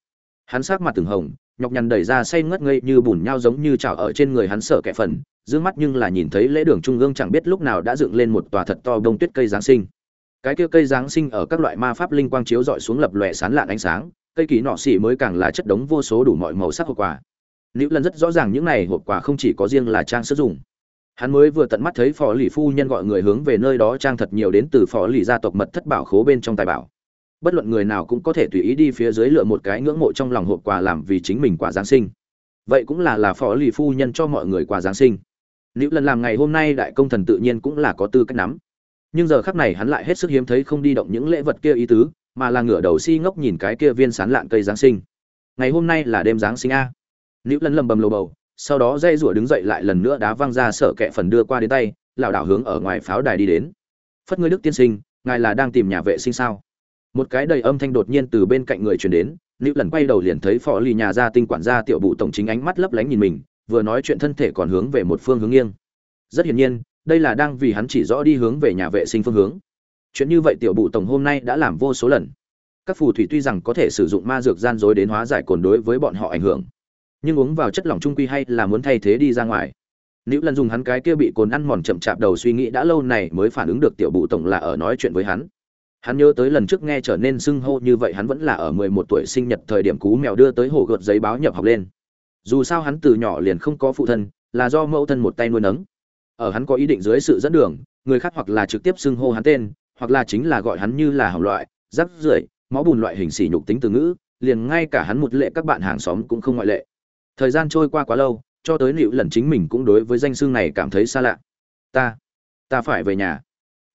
Hắn sát mặt từng hồng, nhọc nhằn đẩy ra say ngất ngây như bùn nhau giống như chảo ở trên người hắn sợ kẻ phần, dương mắt nhưng là nhìn thấy lễ đường trung ương chẳng biết lúc nào đã dựng lên một tòa thật to bông tuyết cây giáng sinh. Cái kia cây giáng sinh ở các loại ma pháp linh quang chiếu dọi xuống lập lòe sán lạn ánh sáng cây kỳ nọ xỉ mới càng là chất đống vô số đủ mọi màu sắc hộp quà. Nữ lần rất rõ ràng những này hộp quà không chỉ có riêng là trang sử dụng hắn mới vừa tận mắt thấy phó lì phu nhân gọi người hướng về nơi đó trang thật nhiều đến từ phó lì gia tộc mật thất bảo khố bên trong tài bảo. Bất luận người nào cũng có thể tùy ý đi phía dưới lựa một cái ngưỡng mộ trong lòng hộp quà làm vì chính mình quà giáng sinh. Vậy cũng là là phó lì phu nhân cho mọi người quà giáng sinh. Nữ lần làm ngày hôm nay đại công thần tự nhiên cũng là có tư cách nắm. Nhưng giờ khắc này hắn lại hết sức hiếm thấy không đi động những lễ vật kia ý tứ mà là ngửa đầu si ngốc nhìn cái kia viên sán lạn cây giáng sinh. Ngày hôm nay là đêm giáng sinh a. Nữ Lân lầm bầm lầu bầu, sau đó dây rủa đứng dậy lại lần nữa đá văng ra sở kẹ phần đưa qua đến tay, lảo đảo hướng ở ngoài pháo đài đi đến. Phất ngươi đức tiên sinh, ngài là đang tìm nhà vệ sinh sao? Một cái đầy âm thanh đột nhiên từ bên cạnh người truyền đến nữ lần quay đầu liền thấy phò lì nhà gia tinh quản gia tiểu bụ tổng chính ánh mắt lấp lánh nhìn mình, vừa nói chuyện thân thể còn hướng về một phương hướng nghiêng. Rất hiển nhiên, đây là đang vì hắn chỉ rõ đi hướng về nhà vệ sinh phương hướng chuyện như vậy tiểu bụ tổng hôm nay đã làm vô số lần. Các phù thủy tuy rằng có thể sử dụng ma dược gian dối đến hóa giải cồn đối với bọn họ ảnh hưởng, nhưng uống vào chất lỏng trung quy hay là muốn thay thế đi ra ngoài. Nữ lần dùng hắn cái kia bị cồn ăn mòn chậm chạp đầu suy nghĩ đã lâu này mới phản ứng được tiểu bụ tổng là ở nói chuyện với hắn. Hắn nhớ tới lần trước nghe trở nên sưng hô như vậy hắn vẫn là ở mười một tuổi sinh nhật thời điểm cú mèo đưa tới hồ gợt giấy báo nhập học lên. Dù sao hắn từ nhỏ liền không có phụ thân, là do mẫu thân một tay nuôi nấng. Ở hắn có ý định dưới sự dẫn đường, người khác hoặc là trực tiếp xưng hô hắn tên hoặc là chính là gọi hắn như là hỏng loại, rắc rưởi, máu bùn loại hình xỉ nhục tính từ ngữ, liền ngay cả hắn một lệ các bạn hàng xóm cũng không ngoại lệ. Thời gian trôi qua quá lâu, cho tới liệu lần chính mình cũng đối với danh xương này cảm thấy xa lạ. Ta ta phải về nhà.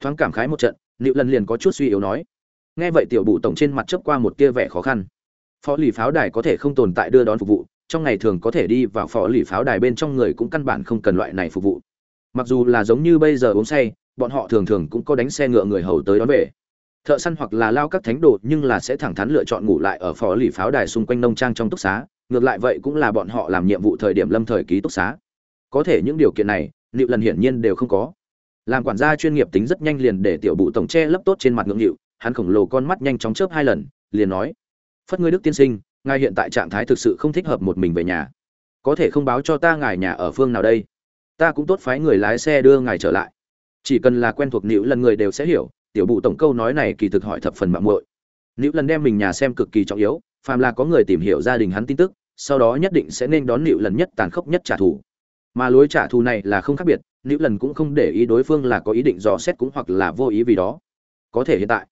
Thoáng cảm khái một trận liệu lần liền có chút suy yếu nói. Nghe vậy tiểu bụ tổng trên mặt chớp qua một tia vẻ khó khăn. Phó lì pháo đài có thể không tồn tại đưa đón phục vụ, trong ngày thường có thể đi vào phó lì pháo đài bên trong người cũng căn bản không cần loại này phục vụ. Mặc dù là giống như bây giờ uống say bọn họ thường thường cũng có đánh xe ngựa người hầu tới đón về. Thợ săn hoặc là lao các thánh đồ nhưng là sẽ thẳng thắn lựa chọn ngủ lại ở phò lì pháo đài xung quanh nông trang trong túc xá, ngược lại vậy cũng là bọn họ làm nhiệm vụ thời điểm lâm thời ký túc xá. Có thể những điều kiện này liệu lần hiển nhiên đều không có. Làm quản gia chuyên nghiệp tính rất nhanh liền để tiểu bụ tổng che lấp tốt trên mặt ngưỡng hiệu hắn khổng lồ con mắt nhanh chóng chớp hai lần, liền nói, phất ngươi đức tiên sinh, ngài hiện tại trạng thái thực sự không thích hợp một mình về nhà. Có thể không báo cho ta ngài nhà ở phương nào đây? Ta cũng tốt phái người lái xe đưa ngài trở lại chỉ cần là quen thuộc nữ lần người đều sẽ hiểu, tiểu bụ tổng câu nói này kỳ thực hỏi thập phần mạng muội. Nữ lần đem mình nhà xem cực kỳ trọng yếu, phàm là có người tìm hiểu gia đình hắn tin tức, sau đó nhất định sẽ nên đón nữ lần nhất tàn khốc nhất trả thù. Mà lối trả thù này là không khác biệt nữ lần cũng không để ý đối phương là có ý định dò xét cũng hoặc là vô ý vì đó. Có thể hiện tại,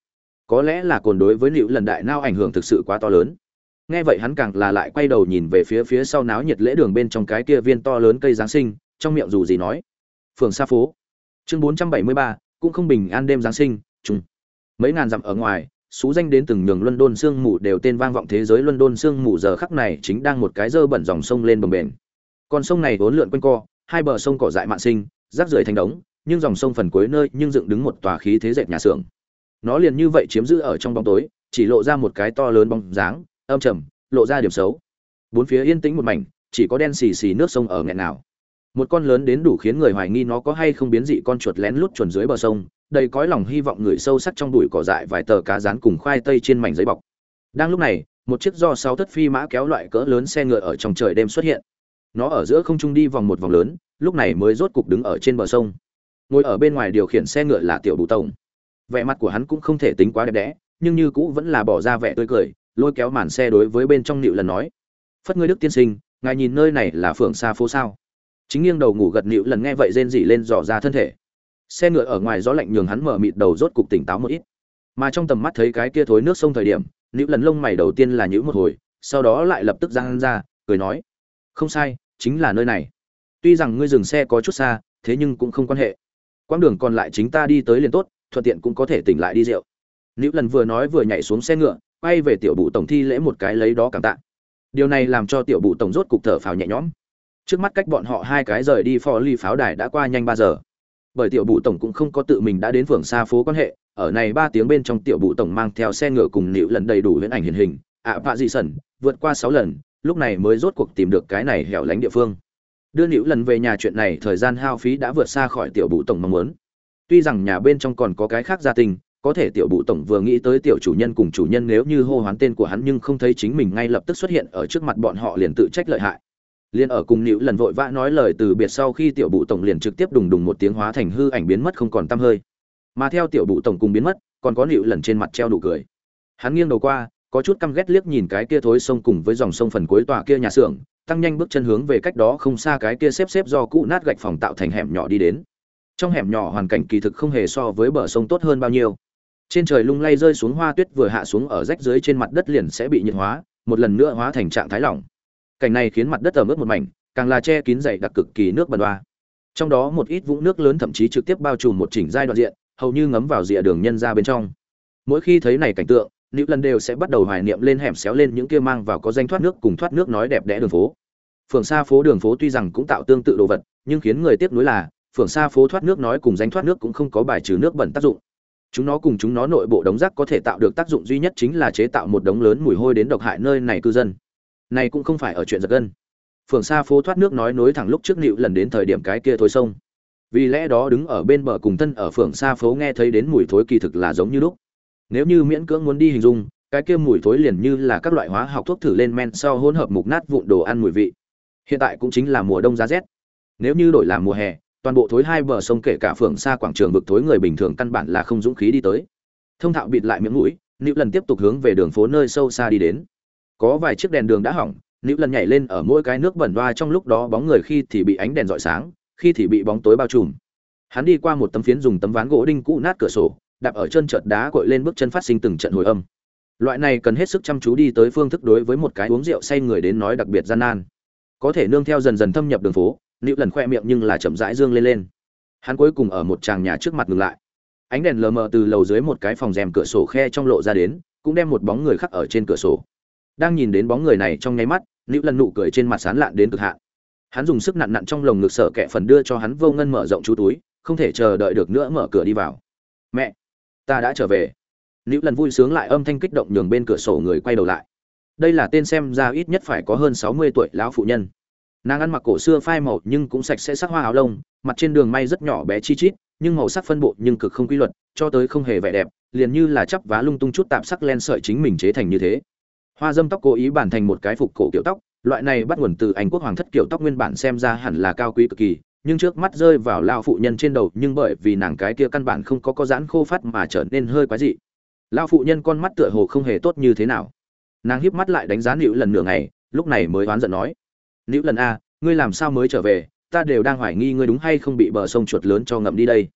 có lẽ là còn đối với nữ lần đại nao ảnh hưởng thực sự quá to lớn. Nghe vậy hắn càng là lại quay đầu nhìn về phía phía sau náo nhiệt lễ đường bên trong cái kia viên to lớn cây giáng sinh, trong miệng dù gì nói, phường xa phố chương bốn trăm bảy mươi ba cũng không bình an đêm giáng sinh chung mấy ngàn dặm ở ngoài xú danh đến từng nhường London sương mù đều tên vang vọng thế giới London sương mù giờ khắc này chính đang một cái dơ bẩn dòng sông lên bồng bền. Con sông này vốn lượn quanh co, hai bờ sông cỏ dại mạn sinh, rác rưởi thành đống, nhưng dòng sông phần cuối nơi nhưng dựng đứng một tòa khí thế dệt nhà xưởng. Nó liền như vậy chiếm giữ ở trong bóng tối, chỉ lộ ra một cái to lớn bóng dáng, âm trầm, lộ ra điểm xấu. Bốn phía yên tĩnh một mảnh, chỉ có đen xì xì nước sông ở nghẹn nào. Một con lớn đến đủ khiến người hoài nghi nó có hay không biến dị con chuột lén lút chuồn dưới bờ sông, đầy cõi lòng hy vọng người sâu sắc trong đùi cỏ dại vài tờ cá rán cùng khoai tây trên mảnh giấy bọc. Đang lúc này một chiếc do sáu thất phi mã kéo loại cỡ lớn xe ngựa ở trong trời đêm xuất hiện. Nó ở giữa không trung đi vòng một vòng lớn lúc này mới rốt cục đứng ở trên bờ sông. Ngồi ở bên ngoài điều khiển xe ngựa là tiểu đủ tổng. Vẻ mặt của hắn cũng không thể tính quá đẹp đẽ nhưng như cũ vẫn là bỏ ra vẻ tươi cười lôi kéo màn xe đối với bên trong nịu lần nói phất ngươi đức tiên sinh ngài nhìn nơi này là phường xa phố sao? Chính nghiêng đầu ngủ gật nịu lần nghe vậy rên rỉ lên dò ra thân thể. Xe ngựa ở ngoài gió lạnh nhường hắn mở mịt đầu rốt cục tỉnh táo một ít. Mà trong tầm mắt thấy cái kia thối nước sông thời điểm, nịu lần lông mày đầu tiên là nhữ một hồi, sau đó lại lập tức giang ra, cười nói, không sai, chính là nơi này. Tuy rằng ngươi dừng xe có chút xa, thế nhưng cũng không quan hệ. Quãng đường còn lại chính ta đi tới liền tốt, thuận tiện cũng có thể tỉnh lại đi rượu. Nữ lần vừa nói vừa nhảy xuống xe ngựa, quay về tiểu bụ tổng thi lễ một cái lấy đó cảm tạ. Điều này làm cho tiểu bụ tổng rốt cục thở phào nhẹ nhõm trước mắt cách bọn họ hai cái rời đi phò ly pháo đài đã qua nhanh ba giờ. Bởi tiểu bụ tổng cũng không có tự mình đã đến phường xa phố quan hệ, ở này ba tiếng bên trong tiểu bụ tổng mang theo xe ngựa cùng nịu lần đầy đủ huyễn ảnh hiển hình. Ạ vạ dị sẩn, vượt qua sáu lần, lúc này mới rốt cuộc tìm được cái này hẻo lánh địa phương. Đưa nịu lần về nhà chuyện này, thời gian hao phí đã vượt xa khỏi tiểu bụ tổng mong muốn. Tuy rằng nhà bên trong còn có cái khác gia tình, có thể tiểu bụ tổng vừa nghĩ tới tiểu chủ nhân cùng chủ nhân nếu như hô hoán tên của hắn nhưng không thấy chính mình ngay lập tức xuất hiện ở trước mặt bọn họ liền tự trách lợi hại liền ở cùng nịu lần vội vã nói lời từ biệt sau khi tiểu bụ tổng liền trực tiếp đùng đùng một tiếng hóa thành hư ảnh biến mất không còn tăm hơi. Mà theo tiểu bụ tổng cùng biến mất, còn có nịu lần trên mặt treo đủ cười. Hắn nghiêng đầu qua, có chút căm ghét liếc nhìn cái kia thối sông cùng với dòng sông phần cuối tòa kia nhà xưởng, tăng nhanh bước chân hướng về cách đó không xa cái kia xếp xếp do cũ nát gạch phòng tạo thành hẻm nhỏ đi đến. Trong hẻm nhỏ hoàn cảnh kỳ thực không hề so với bờ sông tốt hơn bao nhiêu. Trên trời lung lay rơi xuống hoa tuyết vừa hạ xuống ở rách dưới trên mặt đất liền sẽ bị nhiệt hóa, một lần nữa hóa thành trạng thái lỏng cảnh này khiến mặt đất ẩm ướt một mảnh, càng là che kín dày đặc cực kỳ nước bẩn đoa trong đó một ít vũng nước lớn thậm chí trực tiếp bao trùm một chỉnh giai đoạn diện, hầu như ngấm vào rìa đường nhân ra bên trong. Mỗi khi thấy này cảnh tượng, nữ lần đều sẽ bắt đầu hoài niệm lên hẻm xéo lên những kia mang vào có danh thoát nước cùng thoát nước nói đẹp đẽ đường phố. Phường xa phố đường phố tuy rằng cũng tạo tương tự đồ vật, nhưng khiến người tiếp nối là, phường xa phố thoát nước nói cùng danh thoát nước cũng không có bài trừ nước bẩn tác dụng. Chúng nó cùng chúng nó nội bộ đống rác có thể tạo được tác dụng duy nhất chính là chế tạo một đống lớn mùi hôi đến độc hại nơi này cư dân này cũng không phải ở chuyện giật gân. Phường xa phố thoát nước nói nối thẳng lúc trước nịu lần đến thời điểm cái kia thối sông. Vì lẽ đó đứng ở bên bờ cùng thân ở phường xa phố nghe thấy đến mùi thối kỳ thực là giống như lúc. Nếu như miễn cưỡng muốn đi hình dung, cái kia mùi thối liền như là các loại hóa học thuốc thử lên men sau hỗn hợp mục nát vụn đồ ăn mùi vị. Hiện tại cũng chính là mùa đông giá rét. Nếu như đổi làm mùa hè, toàn bộ thối hai bờ sông kể cả phường xa quảng trường vực thối người bình thường căn bản là không dũng khí đi tới. Thông thạo bịt lại miệng mũi, nịu lần tiếp tục hướng về đường phố nơi sâu xa đi đến có vài chiếc đèn đường đã hỏng nữ lần nhảy lên ở mỗi cái nước bẩn đoa trong lúc đó bóng người khi thì bị ánh đèn rọi sáng, khi thì bị bóng tối bao trùm. Hắn đi qua một tấm phiến dùng tấm ván gỗ đinh cũ nát cửa sổ, đạp ở chân trợt đá cội lên bước chân phát sinh từng trận hồi âm. Loại này cần hết sức chăm chú đi tới phương thức đối với một cái uống rượu say người đến nói đặc biệt gian nan. Có thể nương theo dần dần thâm nhập đường phố nữ lần khoe miệng nhưng là chậm rãi dương lên lên. Hắn cuối cùng ở một tràng nhà trước mặt ngừng lại. Ánh đèn lờ mờ từ lầu dưới một cái phòng rèm cửa sổ khe trong lộ ra đến, cũng đem một bóng người khắc ở trên cửa sổ đang nhìn đến bóng người này trong nháy mắt nữ lần nụ cười trên mặt sán lạn đến cực hạn. Hắn dùng sức nặn nặn trong lồng ngực sợ kẻ phần đưa cho hắn vô ngân mở rộng chú túi, không thể chờ đợi được nữa mở cửa đi vào. Mẹ, ta đã trở về. Nữ lần vui sướng lại âm thanh kích động nhường bên cửa sổ người quay đầu lại. Đây là tên xem ra ít nhất phải có hơn sáu mươi tuổi lão phụ nhân. Nàng ăn mặc cổ xưa phai màu nhưng cũng sạch sẽ sắc hoa áo lông, mặt trên đường may rất nhỏ bé chi chít, nhưng màu sắc phân bộ nhưng cực không quy luật, cho tới không hề vẻ đẹp, liền như là chắp vá lung tung chút tạp sắc len sợi chính mình chế thành như thế hoa dâm tóc cố ý bản thành một cái phục cổ kiểu tóc, loại này bắt nguồn từ anh quốc hoàng thất kiểu tóc nguyên bản xem ra hẳn là cao quý cực kỳ, nhưng trước mắt rơi vào lao phụ nhân trên đầu, nhưng bởi vì nàng cái kia căn bản không có có giãn khô phát mà trở nên hơi quái dị. Lao phụ nhân con mắt tựa hồ không hề tốt như thế nào. Nàng híp mắt lại đánh giá nữ lần nửa ngày, lúc này mới oán giận nói nữ lần a ngươi làm sao mới trở về? Ta đều đang hoài nghi ngươi đúng hay không bị bờ sông chuột lớn cho ngậm đi đây.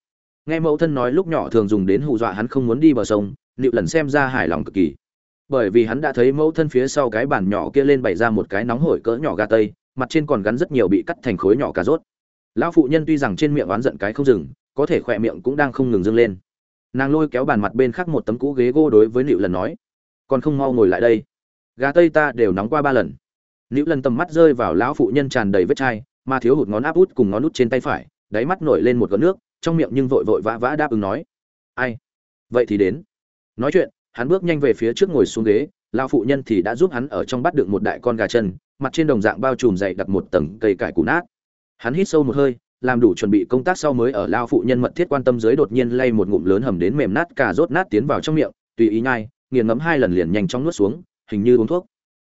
Nghe mẫu thân nói lúc nhỏ thường dùng đến hù dọa hắn không muốn đi bờ sông nữ lần xem ra hài lòng cực kỳ bởi vì hắn đã thấy mẫu thân phía sau cái bàn nhỏ kia lên bày ra một cái nóng hổi cỡ nhỏ gà tây, mặt trên còn gắn rất nhiều bị cắt thành khối nhỏ cà rốt. Lão phụ nhân tuy rằng trên miệng oán giận cái không dừng, có thể khỏe miệng cũng đang không ngừng dâng lên. Nàng lôi kéo bàn mặt bên khác một tấm cũ ghế gỗ đối với nịu lần nói, còn không mau ngồi lại đây. Gà tây ta đều nóng qua ba lần. Nịu lần tầm mắt rơi vào lão phụ nhân tràn đầy vết chai, mà thiếu hụt ngón áp út cùng ngón út trên tay phải, đáy mắt nổi lên một gọn nước, trong miệng nhưng vội vội vã vã đáp ứng nói, ai? Vậy thì đến. Nói chuyện hắn bước nhanh về phía trước ngồi xuống ghế, lão phụ nhân thì đã giúp hắn ở trong bắt được một đại con gà chân, mặt trên đồng dạng bao trùm dày đặt một tầng cây cải củ nát. Hắn hít sâu một hơi, làm đủ chuẩn bị công tác sau mới ở lao phụ nhân mật thiết quan tâm dưới đột nhiên lay một ngụm lớn hầm đến mềm nát cà rốt nát tiến vào trong miệng, tùy ý nhai, nghiền ngẫm hai lần liền nhanh chóng nuốt xuống, hình như uống thuốc.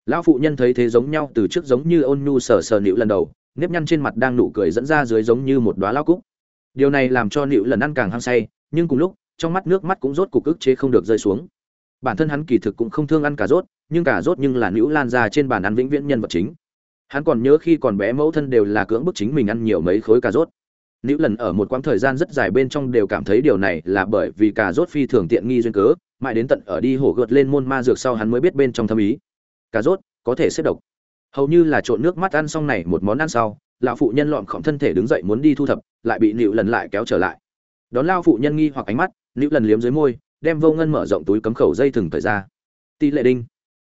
Lão phụ nhân thấy thế giống nhau từ trước giống như ôn nhu sờ sờ nịu lần đầu, nếp nhăn trên mặt đang nụ cười dẫn ra dưới giống như một đóa lao cúc. Điều này làm cho nịu lần ăn càng hăng say, nhưng cùng lúc, trong mắt nước mắt cũng rốt cục ức chế không được rơi xuống bản thân hắn kỳ thực cũng không thương ăn cà rốt nhưng cà rốt nhưng là nữ lan ra trên bàn ăn vĩnh viễn nhân vật chính hắn còn nhớ khi còn bé mẫu thân đều là cưỡng bức chính mình ăn nhiều mấy khối cà rốt Nữu lần ở một quãng thời gian rất dài bên trong đều cảm thấy điều này là bởi vì cà rốt phi thường tiện nghi duyên cớ, mãi đến tận ở đi hổ gợt lên môn ma dược sau hắn mới biết bên trong thâm ý. Cà rốt có thể xếp độc. Hầu như là trộn nước mắt ăn xong này một món ăn sau, lão phụ nhân lọn khổng thân thể đứng dậy muốn đi thu thập, lại bị Nữu lần lại kéo trở lại. Đón lao phụ nhân nghi hoặc ánh mắt, Nữu lần liếm dưới môi, đem vô ngân mở rộng túi cấm khẩu dây thừng thời ra. Tỷ lệ đinh.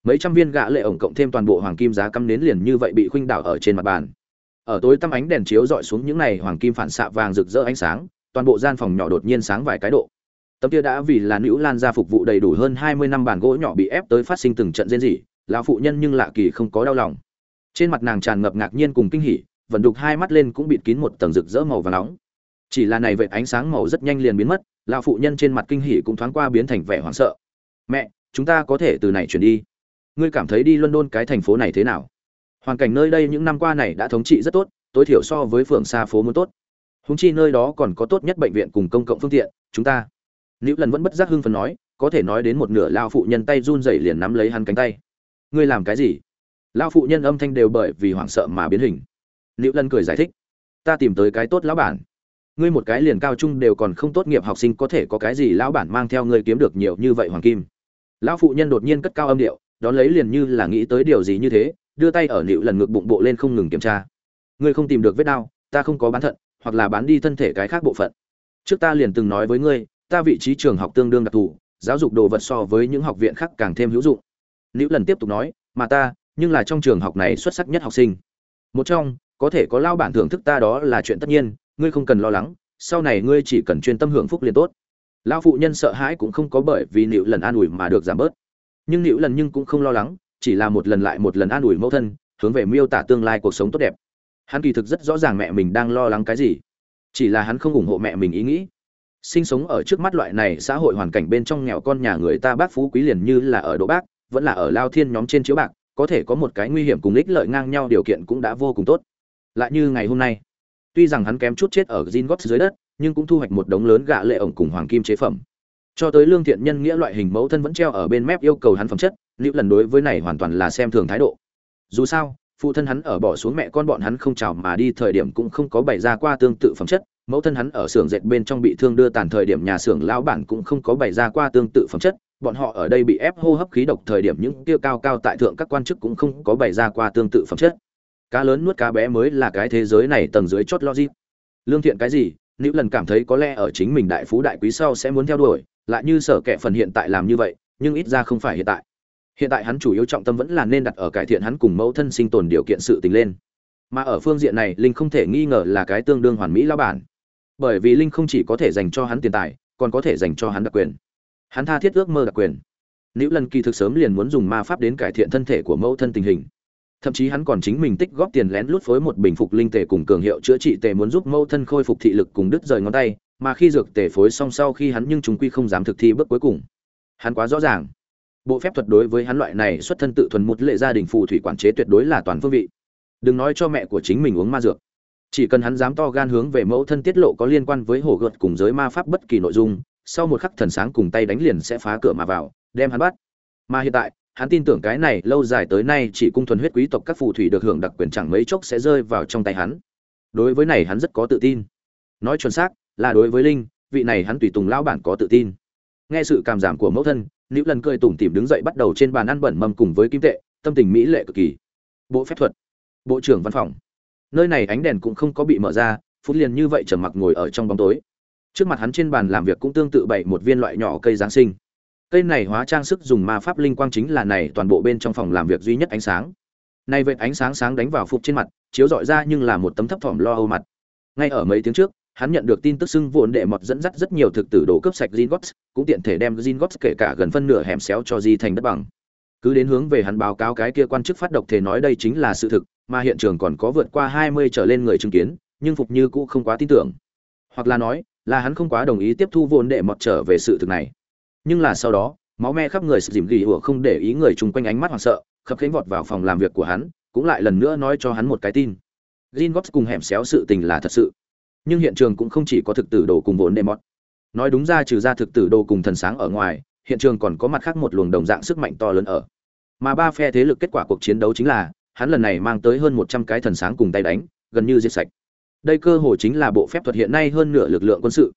Mấy trăm viên gạ lệ ổng cộng thêm toàn bộ hoàng kim giá cắm nến liền như vậy bị khuynh đảo ở trên mặt bàn ở tối tăm ánh đèn chiếu dọi xuống những này hoàng kim phản xạ vàng rực rỡ ánh sáng, toàn bộ gian phòng nhỏ đột nhiên sáng vài cái độ tấm kia đã vì là nữ lan ra phục vụ đầy đủ hơn hai mươi năm bàn gỗ nhỏ bị ép tới phát sinh từng trận rên rỉ, lão phụ nhân nhưng lạ kỳ không có đau lòng trên mặt nàng tràn ngập ngạc nhiên cùng kinh hỉ vận đục hai mắt lên cũng bịt kín một tầng rực rỡ màu và nóng chỉ là này vậy ánh sáng màu rất nhanh liền biến mất, lão phụ nhân trên mặt kinh hỉ cũng thoáng qua biến thành vẻ hoảng sợ. Mẹ, chúng ta có thể từ này chuyển đi. Ngươi cảm thấy đi london cái thành phố này thế nào? Hoàn cảnh nơi đây những năm qua này đã thống trị rất tốt, tối thiểu so với phường xa phố muốn tốt. Húng chi nơi đó còn có tốt nhất bệnh viện cùng công cộng phương tiện, chúng ta. Nữ lần vẫn bất giác hưng phấn nói, có thể nói đến một nửa lao phụ nhân tay run rẩy liền nắm lấy hắn cánh tay. Ngươi làm cái gì? Lao phụ nhân âm thanh đều bởi vì hoảng sợ mà biến hình. Nữ lần cười giải thích, ta tìm tới cái tốt lão bản ngươi một cái liền cao trung đều còn không tốt nghiệp học sinh có thể có cái gì lão bản mang theo ngươi kiếm được nhiều như vậy hoàng kim. Lão phụ nhân đột nhiên cất cao âm điệu, đón lấy liền như là nghĩ tới điều gì như thế, đưa tay ở nịu lần ngực bụng bộ lên không ngừng kiểm tra. Ngươi không tìm được vết đau, ta không có bán thận, hoặc là bán đi thân thể cái khác bộ phận. Trước ta liền từng nói với ngươi, ta vị trí trường học tương đương đặc thù, giáo dục đồ vật so với những học viện khác càng thêm hữu dụng. Nịu lần tiếp tục nói, mà ta, nhưng là trong trường học này xuất sắc nhất học sinh. Một trong, có thể có lao bản thưởng thức ta đó là chuyện tất nhiên ngươi không cần lo lắng, sau này ngươi chỉ cần chuyên tâm hưởng phúc liền tốt. Lao phụ nhân sợ hãi cũng không có bởi vì nịu lần an ủi mà được giảm bớt. Nhưng nịu lần nhưng cũng không lo lắng, chỉ là một lần lại một lần an ủi mẫu thân, hướng về miêu tả tương lai cuộc sống tốt đẹp. Hắn kỳ thực rất rõ ràng mẹ mình đang lo lắng cái gì. Chỉ là hắn không ủng hộ mẹ mình ý nghĩ. Sinh sống ở trước mắt loại này xã hội hoàn cảnh bên trong nghèo con nhà người ta bác phú quý liền như là ở đỗ bác, vẫn là ở lao thiên nhóm trên chiếu bạc, có thể có một cái nguy hiểm cùng ích lợi ngang nhau điều kiện cũng đã vô cùng tốt. Lại như ngày hôm nay tuy rằng hắn kém chút chết ở gin gót dưới đất, nhưng cũng thu hoạch một đống lớn gạ lệ ổng cùng hoàng kim chế phẩm. Cho tới lương thiện nhân nghĩa loại hình mẫu thân vẫn treo ở bên mép yêu cầu hắn phẩm chất liệu lần đối với này hoàn toàn là xem thường thái độ. Dù sao, phụ thân hắn ở bỏ xuống mẹ con bọn hắn không chào mà đi thời điểm cũng không có bày ra qua tương tự phẩm chất, mẫu thân hắn ở xưởng dệt bên trong bị thương đưa tàn thời điểm nhà xưởng lão bản cũng không có bày ra qua tương tự phẩm chất, bọn họ ở đây bị ép hô hấp khí độc thời điểm những kia cao cao tại thượng các quan chức cũng không có bày ra qua tương tự phẩm chất cá lớn nuốt cá bé mới là cái thế giới này tầng dưới chót logic. Lương thiện cái gì? Nữ lần cảm thấy có lẽ ở chính mình đại phú đại quý sau sẽ muốn theo đuổi, lại như sở kệ phần hiện tại làm như vậy, nhưng ít ra không phải hiện tại. Hiện tại hắn chủ yếu trọng tâm vẫn là nên đặt ở cải thiện hắn cùng mẫu thân sinh tồn điều kiện sự tình lên. Mà ở phương diện này, linh không thể nghi ngờ là cái tương đương hoàn mỹ lao bản. Bởi vì linh không chỉ có thể dành cho hắn tiền tài, còn có thể dành cho hắn đặc quyền. Hắn tha thiết ước mơ đặc quyền. Nữ lần kỳ thực sớm liền muốn dùng ma pháp đến cải thiện thân thể của mẫu thân tình hình thậm chí hắn còn chính mình tích góp tiền lén lút phối một bình phục linh tề cùng cường hiệu chữa trị tề muốn giúp mẫu thân khôi phục thị lực cùng đứt rời ngón tay, mà khi dược tề phối xong sau khi hắn nhưng chúng quy không dám thực thi bước cuối cùng. Hắn quá rõ ràng. Bộ phép thuật đối với hắn loại này xuất thân tự thuần một lệ gia đình phù thủy quản chế tuyệt đối là toàn phương vị. Đừng nói cho mẹ của chính mình uống ma dược. Chỉ cần hắn dám to gan hướng về mẫu thân tiết lộ có liên quan với hồ gợt cùng giới ma pháp bất kỳ nội dung, sau một khắc thần sáng cùng tay đánh liền sẽ phá cửa mà vào, đem hắn bắt. Mà hiện tại hắn tin tưởng cái này lâu dài tới nay chỉ cung thuần huyết quý tộc các phù thủy được hưởng đặc quyền chẳng mấy chốc sẽ rơi vào trong tay hắn. Đối với này hắn rất có tự tin. Nói chuẩn xác, là đối với linh, vị này hắn tùy tùng lão bản có tự tin. Nghe sự cảm giảm của mẫu thân, Nữu lần cười tủm tỉm đứng dậy bắt đầu trên bàn ăn bẩn mầm cùng với kim tệ, tâm tình mỹ lệ cực kỳ. Bộ phép thuật, bộ trưởng văn phòng. Nơi này ánh đèn cũng không có bị mở ra, phút liền như vậy trầm mặc ngồi ở trong bóng tối. Trước mặt hắn trên bàn làm việc cũng tương tự bày một viên loại nhỏ cây giáng sinh cây này hóa trang sức dùng ma pháp linh quang chính là này toàn bộ bên trong phòng làm việc duy nhất ánh sáng. Nay vệt ánh sáng sáng đánh vào phục trên mặt chiếu dọi ra nhưng là một tấm thấp thỏm lo âu mặt. Ngay ở mấy tiếng trước hắn nhận được tin tức xưng vụn đệ mọt dẫn dắt rất nhiều thực tử đồ cướp sạch Zingots, cũng tiện thể đem Zingots kể cả gần phân nửa hẻm xéo cho Di thành đất bằng. Cứ đến hướng về hắn báo cáo cái kia quan chức phát độc thể nói đây chính là sự thực, mà hiện trường còn có vượt qua 20 trở lên người chứng kiến, nhưng phục như cũ không quá tin tưởng. Hoặc là nói là hắn không quá đồng ý tiếp thu vụn đệ mọt trở về sự thực này nhưng là sau đó, máu me khắp người sự dìm ghi ủa không để ý người chung quanh ánh mắt hoảng sợ, khập khánh vọt vào phòng làm việc của hắn, cũng lại lần nữa nói cho hắn một cái tin. Gringotts cùng hẻm xéo sự tình là thật sự, nhưng hiện trường cũng không chỉ có thực tử đồ cùng vốn đệ mọt nói đúng ra trừ ra thực tử đồ cùng thần sáng ở ngoài, hiện trường còn có mặt khác một luồng đồng dạng sức mạnh to lớn ở. Mà ba phe thế lực kết quả cuộc chiến đấu chính là, hắn lần này mang tới hơn một trăm cái thần sáng cùng tay đánh, gần như diệt sạch. Đây cơ hồ chính là bộ phép thuật hiện nay hơn nửa lực lượng quân sự.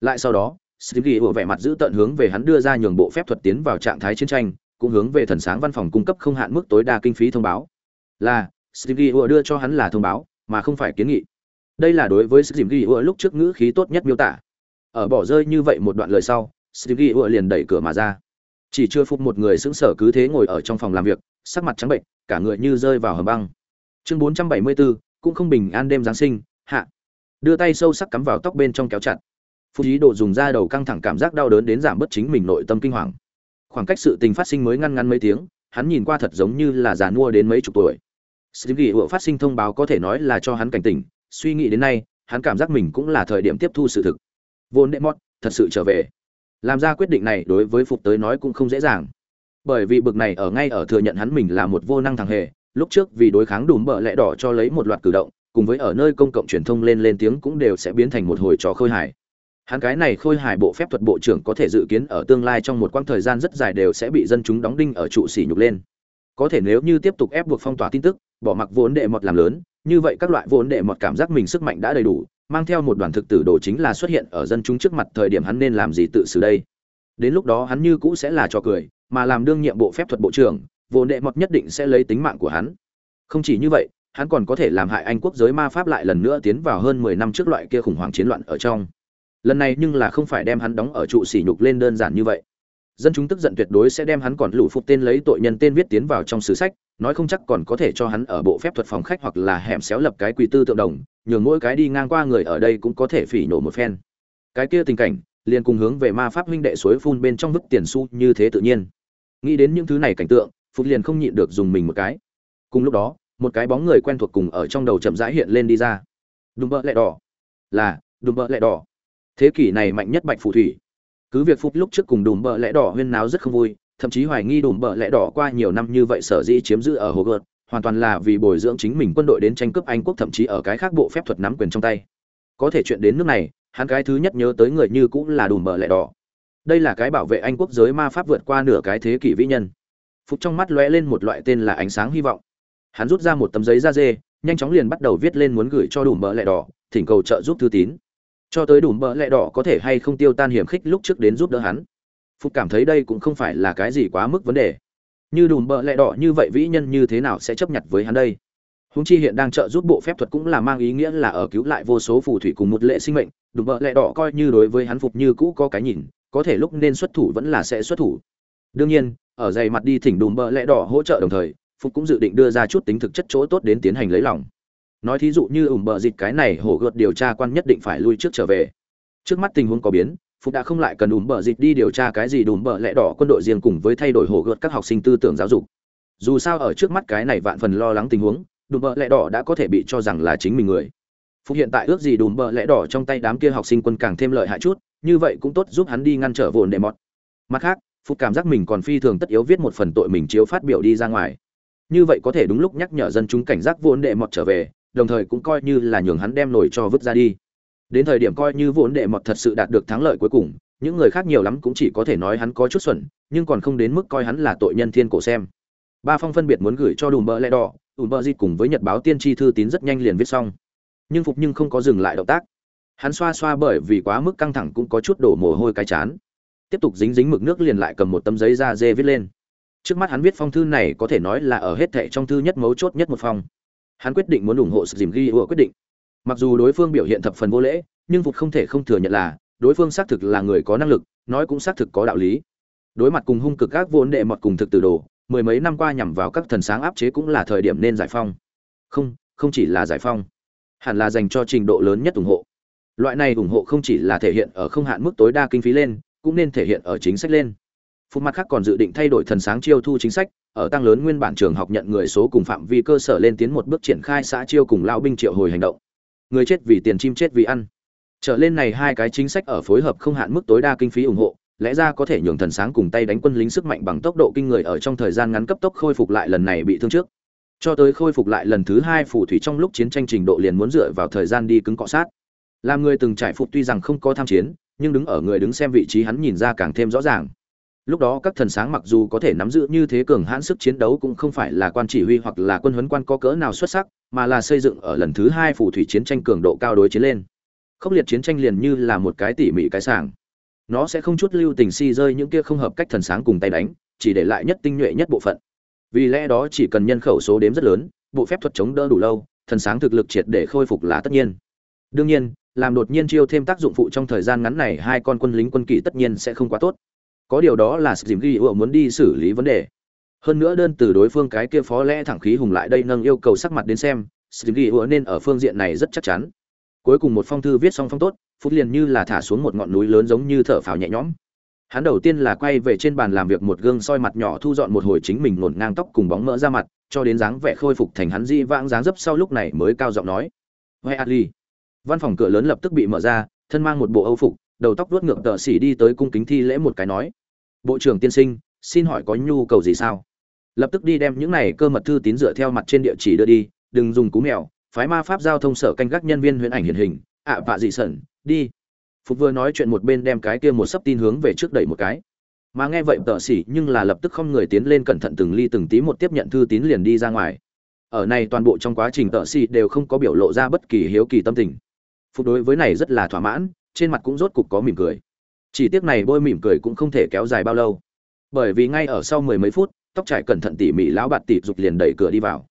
Lại sau đó Stevie ủa vẻ mặt giữ tận hướng về hắn đưa ra nhường bộ phép thuật tiến vào trạng thái chiến tranh cũng hướng về thần sáng văn phòng cung cấp không hạn mức tối đa kinh phí thông báo. Là Stevie ủa đưa cho hắn là thông báo mà không phải kiến nghị. Đây là đối với Stevie ủa lúc trước ngữ khí tốt nhất miêu tả. Ở bỏ rơi như vậy một đoạn lời sau Stevie ủa liền đẩy cửa mà ra. Chỉ chưa phục một người sững sờ cứ thế ngồi ở trong phòng làm việc sắc mặt trắng bệnh cả người như rơi vào hầm băng. Chương 474, cũng không bình an đêm giáng sinh hạ. Đưa tay sâu sắc cắm vào tóc bên trong kéo chặt phú ý đồ dùng ra đầu căng thẳng cảm giác đau đớn đến giảm bớt chính mình nội tâm kinh hoàng khoảng cách sự tình phát sinh mới ngăn ngăn mấy tiếng hắn nhìn qua thật giống như là già nua đến mấy chục tuổi Sự Stevie vừa phát sinh thông báo có thể nói là cho hắn cảnh tỉnh, suy nghĩ đến nay, hắn cảm giác mình cũng là thời điểm tiếp thu sự thực. Vốn mót thật sự trở về. Làm ra quyết định này đối với Phục tới nói cũng không dễ dàng. Bởi vì bực này ở ngay ở thừa nhận hắn mình là một vô năng thằng hề, lúc trước vì đối kháng đùm bợ lẽ đỏ cho lấy một loạt cử động, cùng với ở nơi công cộng truyền thông lên lên tiếng cũng đều sẽ biến thành một hồi trò khơi hài hắn cái này khôi hài bộ phép thuật bộ trưởng có thể dự kiến ở tương lai trong một quãng thời gian rất dài đều sẽ bị dân chúng đóng đinh ở trụ sỉ nhục lên. Có thể nếu như tiếp tục ép buộc phong tỏa tin tức, bỏ mặc vốn đệ mọt làm lớn, như vậy các loại vốn đệ mọt cảm giác mình sức mạnh đã đầy đủ, mang theo một đoàn thực tử đồ chính là xuất hiện ở dân chúng trước mặt thời điểm hắn nên làm gì tự xử đây. Đến lúc đó hắn như cũ sẽ là trò cười, mà làm đương nhiệm bộ phép thuật bộ trưởng, vốn đệ mọt nhất định sẽ lấy tính mạng của hắn. Không chỉ như vậy, hắn còn có thể làm hại anh quốc giới ma pháp lại lần nữa tiến vào hơn mười năm trước loại kia khủng hoảng chiến loạn ở trong lần này nhưng là không phải đem hắn đóng ở trụ sỉ nhục lên đơn giản như vậy. Dân chúng tức giận tuyệt đối sẽ đem hắn còn lũ phục tên lấy tội nhân tên viết tiến vào trong sử sách, nói không chắc còn có thể cho hắn ở bộ phép thuật phòng khách hoặc là hẻm xéo lập cái quỳ tư tượng đồng, nhường mỗi cái đi ngang qua người ở đây cũng có thể phỉ nổ một phen. Cái kia tình cảnh, liền cùng hướng về ma pháp huynh đệ suối phun bên trong vứt tiền xu như thế tự nhiên. Nghĩ đến những thứ này cảnh tượng phục liền không nhịn được dùng mình một cái. Cùng lúc đó, một cái bóng người quen thuộc cùng ở trong đầu chậm rãi hiện lên đi ra. Đùm bợ lẹ đỏ. Là, đùm bợ lẹ đỏ thế kỷ này mạnh nhất bạch phù thủy. Cứ việc phục lúc trước cùng đùm bợ lẽ đỏ huyên náo rất không vui, thậm chí hoài nghi đùm bợ lẽ đỏ qua nhiều năm như vậy sở dĩ chiếm giữ ở hồ gợt hoàn toàn là vì bồi dưỡng chính mình quân đội đến tranh cướp anh quốc thậm chí ở cái khác bộ phép thuật nắm quyền trong tay. Có thể chuyện đến nước này, hắn cái thứ nhất nhớ tới người như cũng là đùm bợ lẽ đỏ. Đây là cái bảo vệ anh quốc giới ma pháp vượt qua nửa cái thế kỷ vĩ nhân. Phục trong mắt lóe lên một loại tên là ánh sáng hy vọng. Hắn rút ra một tấm giấy da dê, nhanh chóng liền bắt đầu viết lên muốn gửi cho đùm bợ lẽ đỏ, thỉnh cầu trợ giúp thư tín cho tới đủ bợ lẹ đỏ có thể hay không tiêu tan hiểm khích lúc trước đến giúp đỡ hắn. Phục cảm thấy đây cũng không phải là cái gì quá mức vấn đề. Như đùm bợ lẹ đỏ như vậy vĩ nhân như thế nào sẽ chấp nhận với hắn đây? Húng chi hiện đang trợ giúp bộ phép thuật cũng là mang ý nghĩa là ở cứu lại vô số phù thủy cùng một lệ sinh mệnh, đùm bợ lẹ đỏ coi như đối với hắn phục như cũ có cái nhìn, có thể lúc nên xuất thủ vẫn là sẽ xuất thủ. Đương nhiên, ở dày mặt đi thỉnh đùm bợ lẹ đỏ hỗ trợ đồng thời, phục cũng dự định đưa ra chút tính thực chất chỗ tốt đến tiến hành lấy lòng nói thí dụ như ủng bờ dịch cái này hổ gợt điều tra quan nhất định phải lui trước trở về. Trước mắt tình huống có biến, phục đã không lại cần ủng bờ dịch đi điều tra cái gì đùm bờ lẽ đỏ quân đội riêng cùng với thay đổi hổ gợt các học sinh tư tưởng giáo dục. Dù sao ở trước mắt cái này vạn phần lo lắng tình huống, đùm bờ lẽ đỏ đã có thể bị cho rằng là chính mình người. Phục hiện tại ước gì đùm bờ lẽ đỏ trong tay đám kia học sinh quân càng thêm lợi hại chút, như vậy cũng tốt giúp hắn đi ngăn trở vồn đệ mọt. Mặt khác, phục cảm giác mình còn phi thường tất yếu viết một phần tội mình chiếu phát biểu đi ra ngoài. Như vậy có thể đúng lúc nhắc nhở dân chúng cảnh giác vốn đệ mọt trở về đồng thời cũng coi như là nhường hắn đem nổi cho vứt ra đi. Đến thời điểm coi như vốn đệ mọt thật sự đạt được thắng lợi cuối cùng, những người khác nhiều lắm cũng chỉ có thể nói hắn có chút xuẩn, nhưng còn không đến mức coi hắn là tội nhân thiên cổ xem. Ba phong phân biệt muốn gửi cho đùm bơ lẽ đỏ, đùm bơ di cùng với nhật báo tiên tri thư tín rất nhanh liền viết xong. Nhưng phục nhưng không có dừng lại động tác. Hắn xoa xoa bởi vì quá mức căng thẳng cũng có chút đổ mồ hôi cái chán. Tiếp tục dính dính mực nước liền lại cầm một tấm giấy da dê viết lên. Trước mắt hắn viết phong thư này có thể nói là ở hết thệ trong thư nhất mấu chốt nhất một phong hắn quyết định muốn ủng hộ sự dìm ghi ủa quyết định. Mặc dù đối phương biểu hiện thập phần vô lễ nhưng phục không thể không thừa nhận là đối phương xác thực là người có năng lực nói cũng xác thực có đạo lý. Đối mặt cùng hung cực các vốn đệ mọt cùng thực từ đồ mười mấy năm qua nhằm vào các thần sáng áp chế cũng là thời điểm nên giải phong. Không không chỉ là giải phong. Hẳn là dành cho trình độ lớn nhất ủng hộ. Loại này ủng hộ không chỉ là thể hiện ở không hạn mức tối đa kinh phí lên cũng nên thể hiện ở chính sách lên. Phục mặt khác còn dự định thay đổi thần sáng chiêu thu chính sách, ở tăng lớn nguyên bản trường học nhận người số cùng phạm vi cơ sở lên tiến một bước triển khai xã chiêu cùng lão binh triệu hồi hành động. người chết vì tiền, chim chết vì ăn. Trở lên này hai cái chính sách ở phối hợp không hạn mức tối đa kinh phí ủng hộ, lẽ ra có thể nhường thần sáng cùng tay đánh quân lính sức mạnh bằng tốc độ kinh người ở trong thời gian ngắn cấp tốc khôi phục lại lần này bị thương trước. Cho tới khôi phục lại lần thứ hai phù thủy trong lúc chiến tranh trình độ liền muốn dựa vào thời gian đi cứng cọ sát. Làm người từng trải phục tuy rằng không có tham chiến, nhưng đứng ở người đứng xem vị trí hắn nhìn ra càng thêm rõ ràng lúc đó các thần sáng mặc dù có thể nắm giữ như thế cường hãn sức chiến đấu cũng không phải là quan chỉ huy hoặc là quân huấn quan có cỡ nào xuất sắc, mà là xây dựng ở lần thứ hai phù thủy chiến tranh cường độ cao đối chiến lên. Khốc liệt chiến tranh liền như là một cái tỉ mỉ cái sàng. Nó sẽ không chút lưu tình si rơi những kia không hợp cách thần sáng cùng tay đánh, chỉ để lại nhất tinh nhuệ nhất bộ phận. Vì lẽ đó chỉ cần nhân khẩu số đếm rất lớn, bộ phép thuật chống đỡ đủ lâu, thần sáng thực lực triệt để khôi phục là tất nhiên. Đương nhiên, làm đột nhiên chiêu thêm tác dụng phụ trong thời gian ngắn này hai con quân lính quân kỵ tất nhiên sẽ không quá tốt có điều đó là dìm ghi ủa muốn đi xử lý vấn đề. Hơn nữa đơn từ đối phương cái kia phó lẽ thẳng khí hùng lại đây nâng yêu cầu sắc mặt đến xem dìm ghi ủa nên ở phương diện này rất chắc chắn. Cuối cùng một phong thư viết xong phong tốt phút liền như là thả xuống một ngọn núi lớn giống như thở phào nhẹ nhõm. Hắn đầu tiên là quay về trên bàn làm việc một gương soi mặt nhỏ thu dọn một hồi chính mình ngổn ngang tóc cùng bóng mỡ ra mặt, cho đến dáng vẻ khôi phục thành hắn di vãng dáng dấp sau lúc này mới cao giọng nói. Huệ adli văn phòng cửa lớn lập tức bị mở ra, thân mang một bộ âu phục, đầu tóc vuốt ngược tợ xỉ đi tới cung kính thi lễ một cái nói bộ trưởng tiên sinh xin hỏi có nhu cầu gì sao? Lập tức đi đem những này cơ mật thư tín dựa theo mặt trên địa chỉ đưa đi đừng dùng cú mèo phái ma pháp giao thông sở canh gác nhân viên huyễn ảnh hiển hình ạ à, vạ dị sẩn đi. Phục vừa nói chuyện một bên đem cái kia một sấp tin hướng về trước đẩy một cái. Mà nghe vậy tợ xỉ nhưng là lập tức không người tiến lên cẩn thận từng ly từng tí một tiếp nhận thư tín liền đi ra ngoài. Ở này toàn bộ trong quá trình tợ xỉ đều không có biểu lộ ra bất kỳ hiếu kỳ tâm tình. Phục đối với này rất là thỏa mãn trên mặt cũng rốt cục có mỉm cười chỉ tiếc này bôi mỉm cười cũng không thể kéo dài bao lâu. Bởi vì ngay ở sau mười mấy phút, tóc trải cẩn thận tỉ mỉ lão bạt tỉ dục liền đẩy cửa đi vào.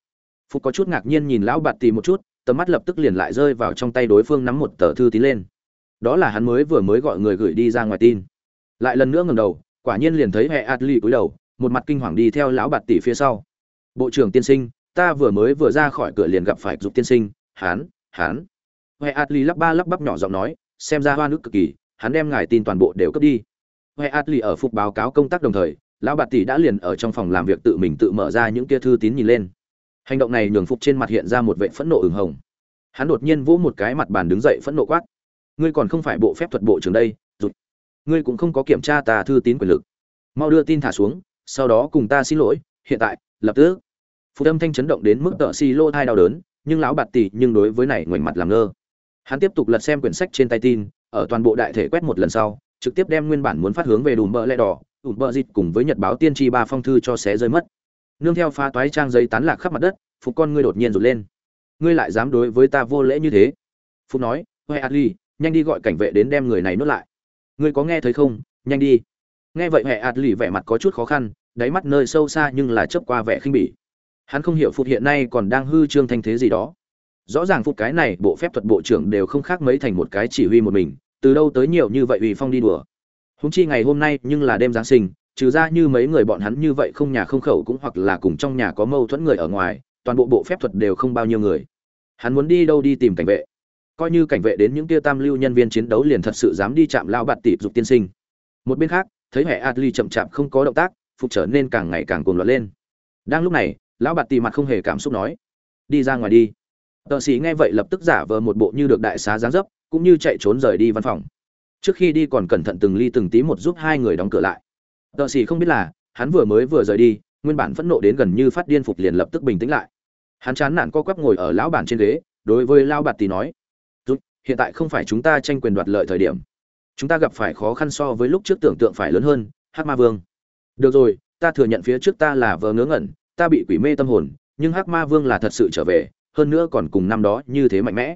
Phúc có chút ngạc nhiên nhìn lão bạt tỉ một chút, tầm mắt lập tức liền lại rơi vào trong tay đối phương nắm một tờ thư tín lên. Đó là hắn mới vừa mới gọi người gửi đi ra ngoài tin. Lại lần nữa ngầm đầu, quả nhiên liền thấy hệ adli cúi đầu, một mặt kinh hoàng đi theo lão bạt tỷ phía sau. Bộ trưởng tiên sinh, ta vừa mới vừa ra khỏi cửa liền gặp phải dục tiên sinh hán hán hệ adli lắp ba lắp bắp nhỏ giọng nói, xem ra hoa nước cực kỳ hắn đem ngài tin toàn bộ đều cướp đi. Hệ adli ở phục báo cáo công tác đồng thời, lão bạt tỷ đã liền ở trong phòng làm việc tự mình tự mở ra những kia thư tín nhìn lên. Hành động này nhường phục trên mặt hiện ra một vệ phẫn nộ ửng hồng. Hắn đột nhiên vỗ một cái mặt bàn đứng dậy phẫn nộ quát. Ngươi còn không phải bộ phép thuật bộ trưởng đây, rụt. Ngươi cũng không có kiểm tra ta thư tín quyền lực. Mau đưa tin thả xuống, sau đó cùng ta xin lỗi, hiện tại, lập tức. Phụ âm thanh chấn động đến mức tợ xi lô thai đau đớn, nhưng lão bạt tỷ nhưng đối với này ngoảnh mặt làm ngơ. Hắn tiếp tục lật xem quyển sách trên tay tin ở toàn bộ đại thể quét một lần sau, trực tiếp đem nguyên bản muốn phát hướng về đùm bờ lẽ đỏ, đùm bờ dịt cùng với nhật báo tiên tri ba phong thư cho xé rơi mất. Nương theo pha toái trang giấy tán lạc khắp mặt đất, phục con ngươi đột nhiên rụt lên. Ngươi lại dám đối với ta vô lễ như thế? Phục nói huệ adli, nhanh đi gọi cảnh vệ đến đem người này nuốt lại. Ngươi có nghe thấy không? Nhanh đi. Nghe vậy huệ adli vẻ mặt có chút khó khăn, đáy mắt nơi sâu xa nhưng là chớp qua vẻ khinh bỉ. Hắn không hiểu phục hiện nay còn đang hư trương thanh thế gì đó rõ ràng phục cái này bộ phép thuật bộ trưởng đều không khác mấy thành một cái chỉ huy một mình, từ đâu tới nhiều như vậy uy phong đi đùa. Húng chi ngày hôm nay nhưng là đêm giáng sinh, trừ ra như mấy người bọn hắn như vậy không nhà không khẩu cũng hoặc là cùng trong nhà có mâu thuẫn người ở ngoài, toàn bộ bộ phép thuật đều không bao nhiêu người. Hắn muốn đi đâu đi tìm cảnh vệ. Coi như cảnh vệ đến những tia tam lưu nhân viên chiến đấu liền thật sự dám đi chạm lao bạt tỷ dục tiên sinh. Một bên khác, thấy hệ adli chậm chạp không có động tác, phục trở nên càng ngày càng cuồng loạn lên. Đang lúc này, lão bạt tỷ mặt không hề cảm xúc nói, đi ra ngoài đi tợ sĩ nghe vậy lập tức giả vờ một bộ như được đại xá giáng dấp, cũng như chạy trốn rời đi văn phòng. Trước khi đi còn cẩn thận từng ly từng tí một giúp hai người đóng cửa lại. Tợ sĩ không biết là, hắn vừa mới vừa rời đi, nguyên bản phẫn nộ đến gần như phát điên phục liền lập tức bình tĩnh lại. Hắn chán nản co quắp ngồi ở lão bản trên ghế, đối với lao bạt tỷ nói, rút, hiện tại không phải chúng ta tranh quyền đoạt lợi thời điểm. Chúng ta gặp phải khó khăn so với lúc trước tưởng tượng phải lớn hơn, hắc ma vương. Được rồi, ta thừa nhận phía trước ta là vờ ngớ ngẩn, ta bị quỷ mê tâm hồn, nhưng hắc ma vương là thật sự trở về hơn nữa còn cùng năm đó như thế mạnh mẽ.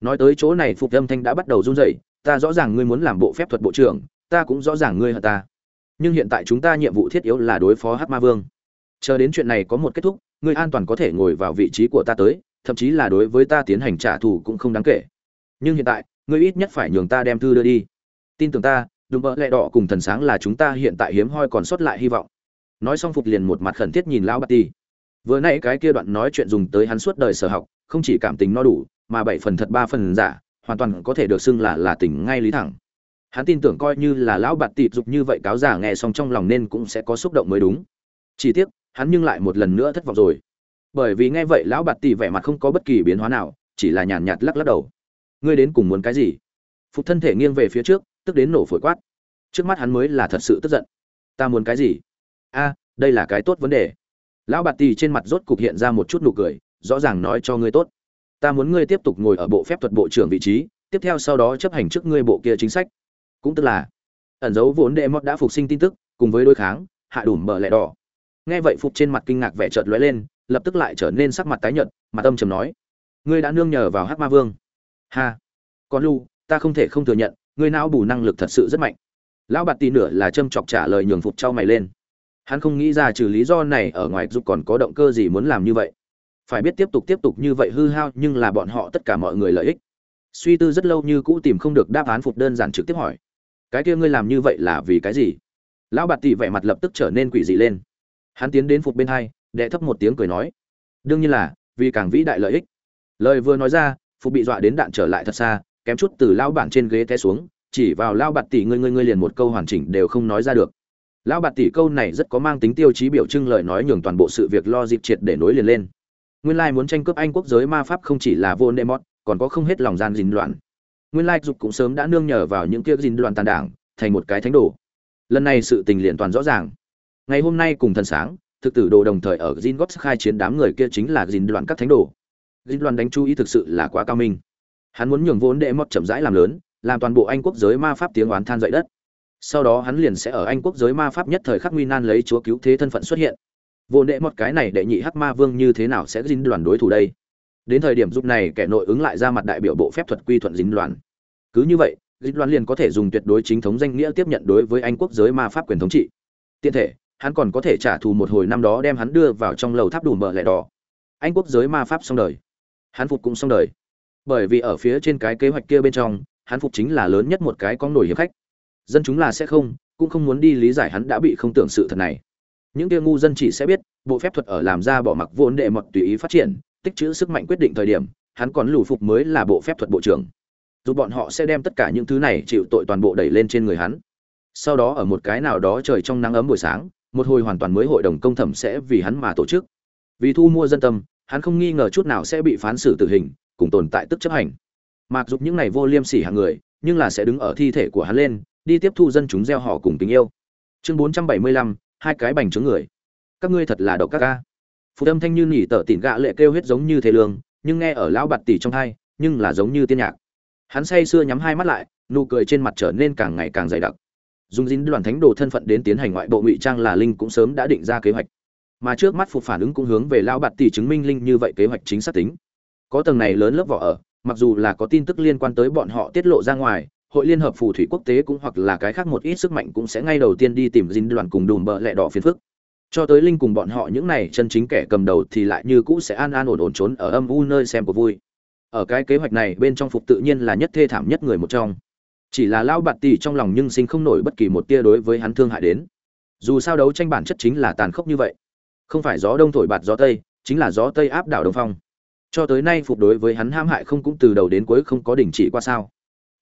Nói tới chỗ này, phục âm thanh đã bắt đầu run rẩy, ta rõ ràng ngươi muốn làm bộ phép thuật bộ trưởng, ta cũng rõ ràng ngươi hận ta. Nhưng hiện tại chúng ta nhiệm vụ thiết yếu là đối phó hắc ma vương. Chờ đến chuyện này có một kết thúc, ngươi an toàn có thể ngồi vào vị trí của ta tới, thậm chí là đối với ta tiến hành trả thù cũng không đáng kể. Nhưng hiện tại, ngươi ít nhất phải nhường ta đem thư đưa đi. Tin tưởng ta đúng bỡ lẹ đỏ cùng thần sáng là chúng ta hiện tại hiếm hoi còn sót lại hy vọng. Nói xong, phục liền một mặt khẩn thiết nhìn lão bát ti vừa nãy cái kia đoạn nói chuyện dùng tới hắn suốt đời sở học, không chỉ cảm tình no đủ, mà bảy phần thật ba phần giả, hoàn toàn có thể được xưng là là tình ngay lý thẳng. Hắn tin tưởng coi như là lão bạt tịp dục như vậy cáo giả nghe xong trong lòng nên cũng sẽ có xúc động mới đúng. Chỉ tiếc, hắn nhưng lại một lần nữa thất vọng rồi. Bởi vì nghe vậy lão bạt tỷ vẻ mặt không có bất kỳ biến hóa nào, chỉ là nhàn nhạt lắc lắc đầu. Ngươi đến cùng muốn cái gì? Phục thân thể nghiêng về phía trước, tức đến nổ phổi quát. Trước mắt hắn mới là thật sự tức giận. Ta muốn cái gì? A, đây là cái tốt vấn đề lão bạt tì trên mặt rốt cục hiện ra một chút nụ cười, rõ ràng nói cho ngươi tốt. Ta muốn ngươi tiếp tục ngồi ở bộ phép thuật bộ trưởng vị trí, tiếp theo sau đó chấp hành trước ngươi bộ kia chính sách. Cũng tức là, ẩn dấu vốn đệ mọt đã phục sinh tin tức, cùng với đối kháng, hạ đủ mở lẹ đỏ. Nghe vậy phục trên mặt kinh ngạc vẻ chợt lóe lên, lập tức lại trở nên sắc mặt tái nhợt, mặt âm trầm nói, ngươi đã nương nhờ vào hắc ma vương. Ha con lu, ta không thể không thừa nhận, ngươi não bù năng lực thật sự rất mạnh. Lão bạt tì nửa là châm chọc trả lời nhường phục trao mày lên hắn không nghĩ ra trừ lý do này ở ngoài giúp còn có động cơ gì muốn làm như vậy. Phải biết tiếp tục tiếp tục như vậy hư hao, nhưng là bọn họ tất cả mọi người lợi ích. Suy tư rất lâu như cũ tìm không được đáp án phục đơn giản trực tiếp hỏi. Cái kia ngươi làm như vậy là vì cái gì? Lão bạt tỷ vẻ mặt lập tức trở nên quỷ dị lên. Hắn tiến đến phục bên hai đệ thấp một tiếng cười nói. Đương nhiên là, vì càng vĩ đại lợi ích. Lời vừa nói ra, phục bị dọa đến đạn trở lại thật xa, kém chút từ lao bản trên ghế té xuống, chỉ vào lao bạt tỷ ngươi ngươi ngươi liền một câu hoàn chỉnh đều không nói ra được lão bạt tỷ câu này rất có mang tính tiêu chí biểu trưng lời nói nhường toàn bộ sự việc lo dịp triệt để nối liền lên nguyên lai muốn tranh cướp anh quốc giới ma pháp không chỉ là vô nệ mót còn có không hết lòng gian dính loạn nguyên lai dục cũng sớm đã nương nhờ vào những kia dính loạn tàn đảng thành một cái thánh đồ lần này sự tình liền toàn rõ ràng ngày hôm nay cùng thần sáng thực tử đồ đồng thời ở Jin khai chiến đám người kia chính là Jin đoàn các thánh đồ. Jin đoàn đánh chú ý thực sự là quá cao minh. Hắn muốn nhường vốn đệ mọt chậm rãi làm lớn, làm toàn bộ Anh quốc giới ma pháp tiếng oán than dậy đất. Sau đó hắn liền sẽ ở Anh quốc giới ma pháp nhất thời khắc nguy nan lấy chúa cứu thế thân phận xuất hiện. vô đệ một cái này đệ nhị hắc ma vương như thế nào sẽ dính đoàn đối thủ đây? Đến thời điểm giúp này kẻ nội ứng lại ra mặt đại biểu bộ phép thuật quy thuận dính đoàn. Cứ như vậy, dính đoàn liền có thể dùng tuyệt đối chính thống danh nghĩa tiếp nhận đối với Anh quốc giới ma pháp quyền thống trị. Tiện thể, hắn còn có thể trả thù một hồi năm đó đem hắn đưa vào trong lầu tháp đủ mở lẻ đỏ anh quốc giới ma pháp xong đời hắn phục cũng xong đời bởi vì ở phía trên cái kế hoạch kia bên trong hắn phục chính là lớn nhất một cái con nổi hiệp khách dân chúng là sẽ không, cũng không muốn đi lý giải hắn đã bị không tưởng sự thật này. Những kia ngu dân chỉ sẽ biết, bộ phép thuật ở làm ra bỏ mặc vốn đệ mật tùy ý phát triển, tích trữ sức mạnh quyết định thời điểm, hắn còn lù phục mới là bộ phép thuật bộ trưởng. Dù bọn họ sẽ đem tất cả những thứ này chịu tội toàn bộ đẩy lên trên người hắn. Sau đó ở một cái nào đó trời trong nắng ấm buổi sáng, một hồi hoàn toàn mới hội đồng công thẩm sẽ vì hắn mà tổ chức. Vì thu mua dân tâm, hắn không nghi ngờ chút nào sẽ bị phán xử tử hình, cùng tồn tại tức chấp hành. Mặc dù những này vô liêm sỉ hàng người, nhưng là sẽ đứng ở thi thể của hắn lên đi tiếp thu dân chúng gieo họ cùng tình yêu. Chương bốn trăm bảy mươi lăm, hai cái bành trướng người. Các ngươi thật là độc các ca. Phụ âm thanh như nỉ tở tỉn gạ lệ kêu hết giống như thế lương, nhưng nghe ở lão bạt tỷ trong hai nhưng là giống như tiên nhạc. Hắn say sưa nhắm hai mắt lại, nụ cười trên mặt trở nên càng ngày càng dày đặc. Dùng dính đoàn thánh đồ thân phận đến tiến hành ngoại bộ ngụy trang là linh cũng sớm đã định ra kế hoạch. Mà trước mắt phục phản ứng cũng hướng về lão bạt tỷ chứng minh linh như vậy kế hoạch chính xác tính. Có tầng này lớn lớp vỏ ở, mặc dù là có tin tức liên quan tới bọn họ tiết lộ ra ngoài hội liên hợp phù thủy quốc tế cũng hoặc là cái khác một ít sức mạnh cũng sẽ ngay đầu tiên đi tìm dính đoàn cùng đùm bợ lẹ đỏ phiền phức. Cho tới linh cùng bọn họ những này chân chính kẻ cầm đầu thì lại như cũ sẽ an an ổn ổn trốn ở âm u nơi xem của vui. Ở cái kế hoạch này, bên trong phục tự nhiên là nhất thê thảm nhất người một trong. Chỉ là lao bạt tỷ trong lòng nhưng sinh không nổi bất kỳ một tia đối với hắn thương hại đến. Dù sao đấu tranh bản chất chính là tàn khốc như vậy. Không phải gió đông thổi bạt gió tây, chính là gió tây áp đảo đông phong. Cho tới nay phục đối với hắn ham hại không cũng từ đầu đến cuối không có đình chỉ qua sao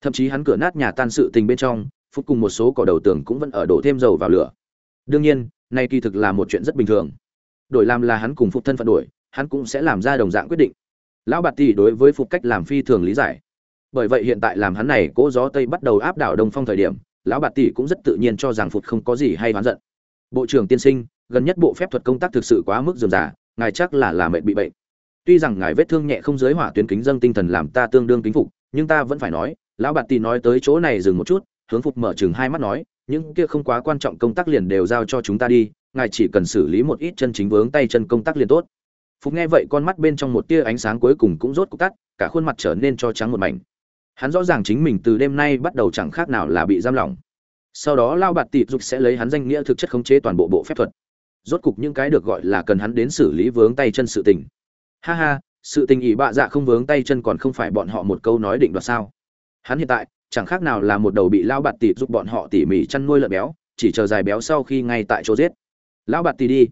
thậm chí hắn cửa nát nhà tan sự tình bên trong phục cùng một số cỏ đầu tường cũng vẫn ở đổ thêm dầu vào lửa. Đương nhiên nay kỳ thực là một chuyện rất bình thường. Đổi làm là hắn cùng phục thân phận đổi hắn cũng sẽ làm ra đồng dạng quyết định. Lão bạt tỷ đối với phục cách làm phi thường lý giải. Bởi vậy hiện tại làm hắn này cỗ gió tây bắt đầu áp đảo đông phong thời điểm, lão bạt tỷ cũng rất tự nhiên cho rằng phục không có gì hay oán giận. Bộ trưởng tiên sinh, gần nhất bộ phép thuật công tác thực sự quá mức dườm giả ngài chắc là là mệt bị bệnh. Tuy rằng ngài vết thương nhẹ không giới hỏa tuyến kính dâng tinh thần làm ta tương đương kính phục, nhưng ta vẫn phải nói lão bạt tì nói tới chỗ này dừng một chút, hướng phục mở chừng hai mắt nói, những kia không quá quan trọng công tác liền đều giao cho chúng ta đi, ngài chỉ cần xử lý một ít chân chính vướng tay chân công tác liền tốt. Phục nghe vậy con mắt bên trong một tia ánh sáng cuối cùng cũng rốt cục tắt, cả khuôn mặt trở nên cho trắng một mảnh. Hắn rõ ràng chính mình từ đêm nay bắt đầu chẳng khác nào là bị giam lỏng. Sau đó lao bạt tịp dục sẽ lấy hắn danh nghĩa thực chất khống chế toàn bộ bộ phép thuật. Rốt cục những cái được gọi là cần hắn đến xử lý vướng tay chân sự tình. Ha ha, sự tình ỷ bạ dạ không vướng tay chân còn không phải bọn họ một câu nói định đoạt sao? Hắn hiện tại chẳng khác nào là một đầu bị lao bạt tỉ giúp bọn họ tỉ mỉ chăn nuôi lợn béo, chỉ chờ dài béo sau khi ngay tại chỗ giết. Lão bạt tỉ đi.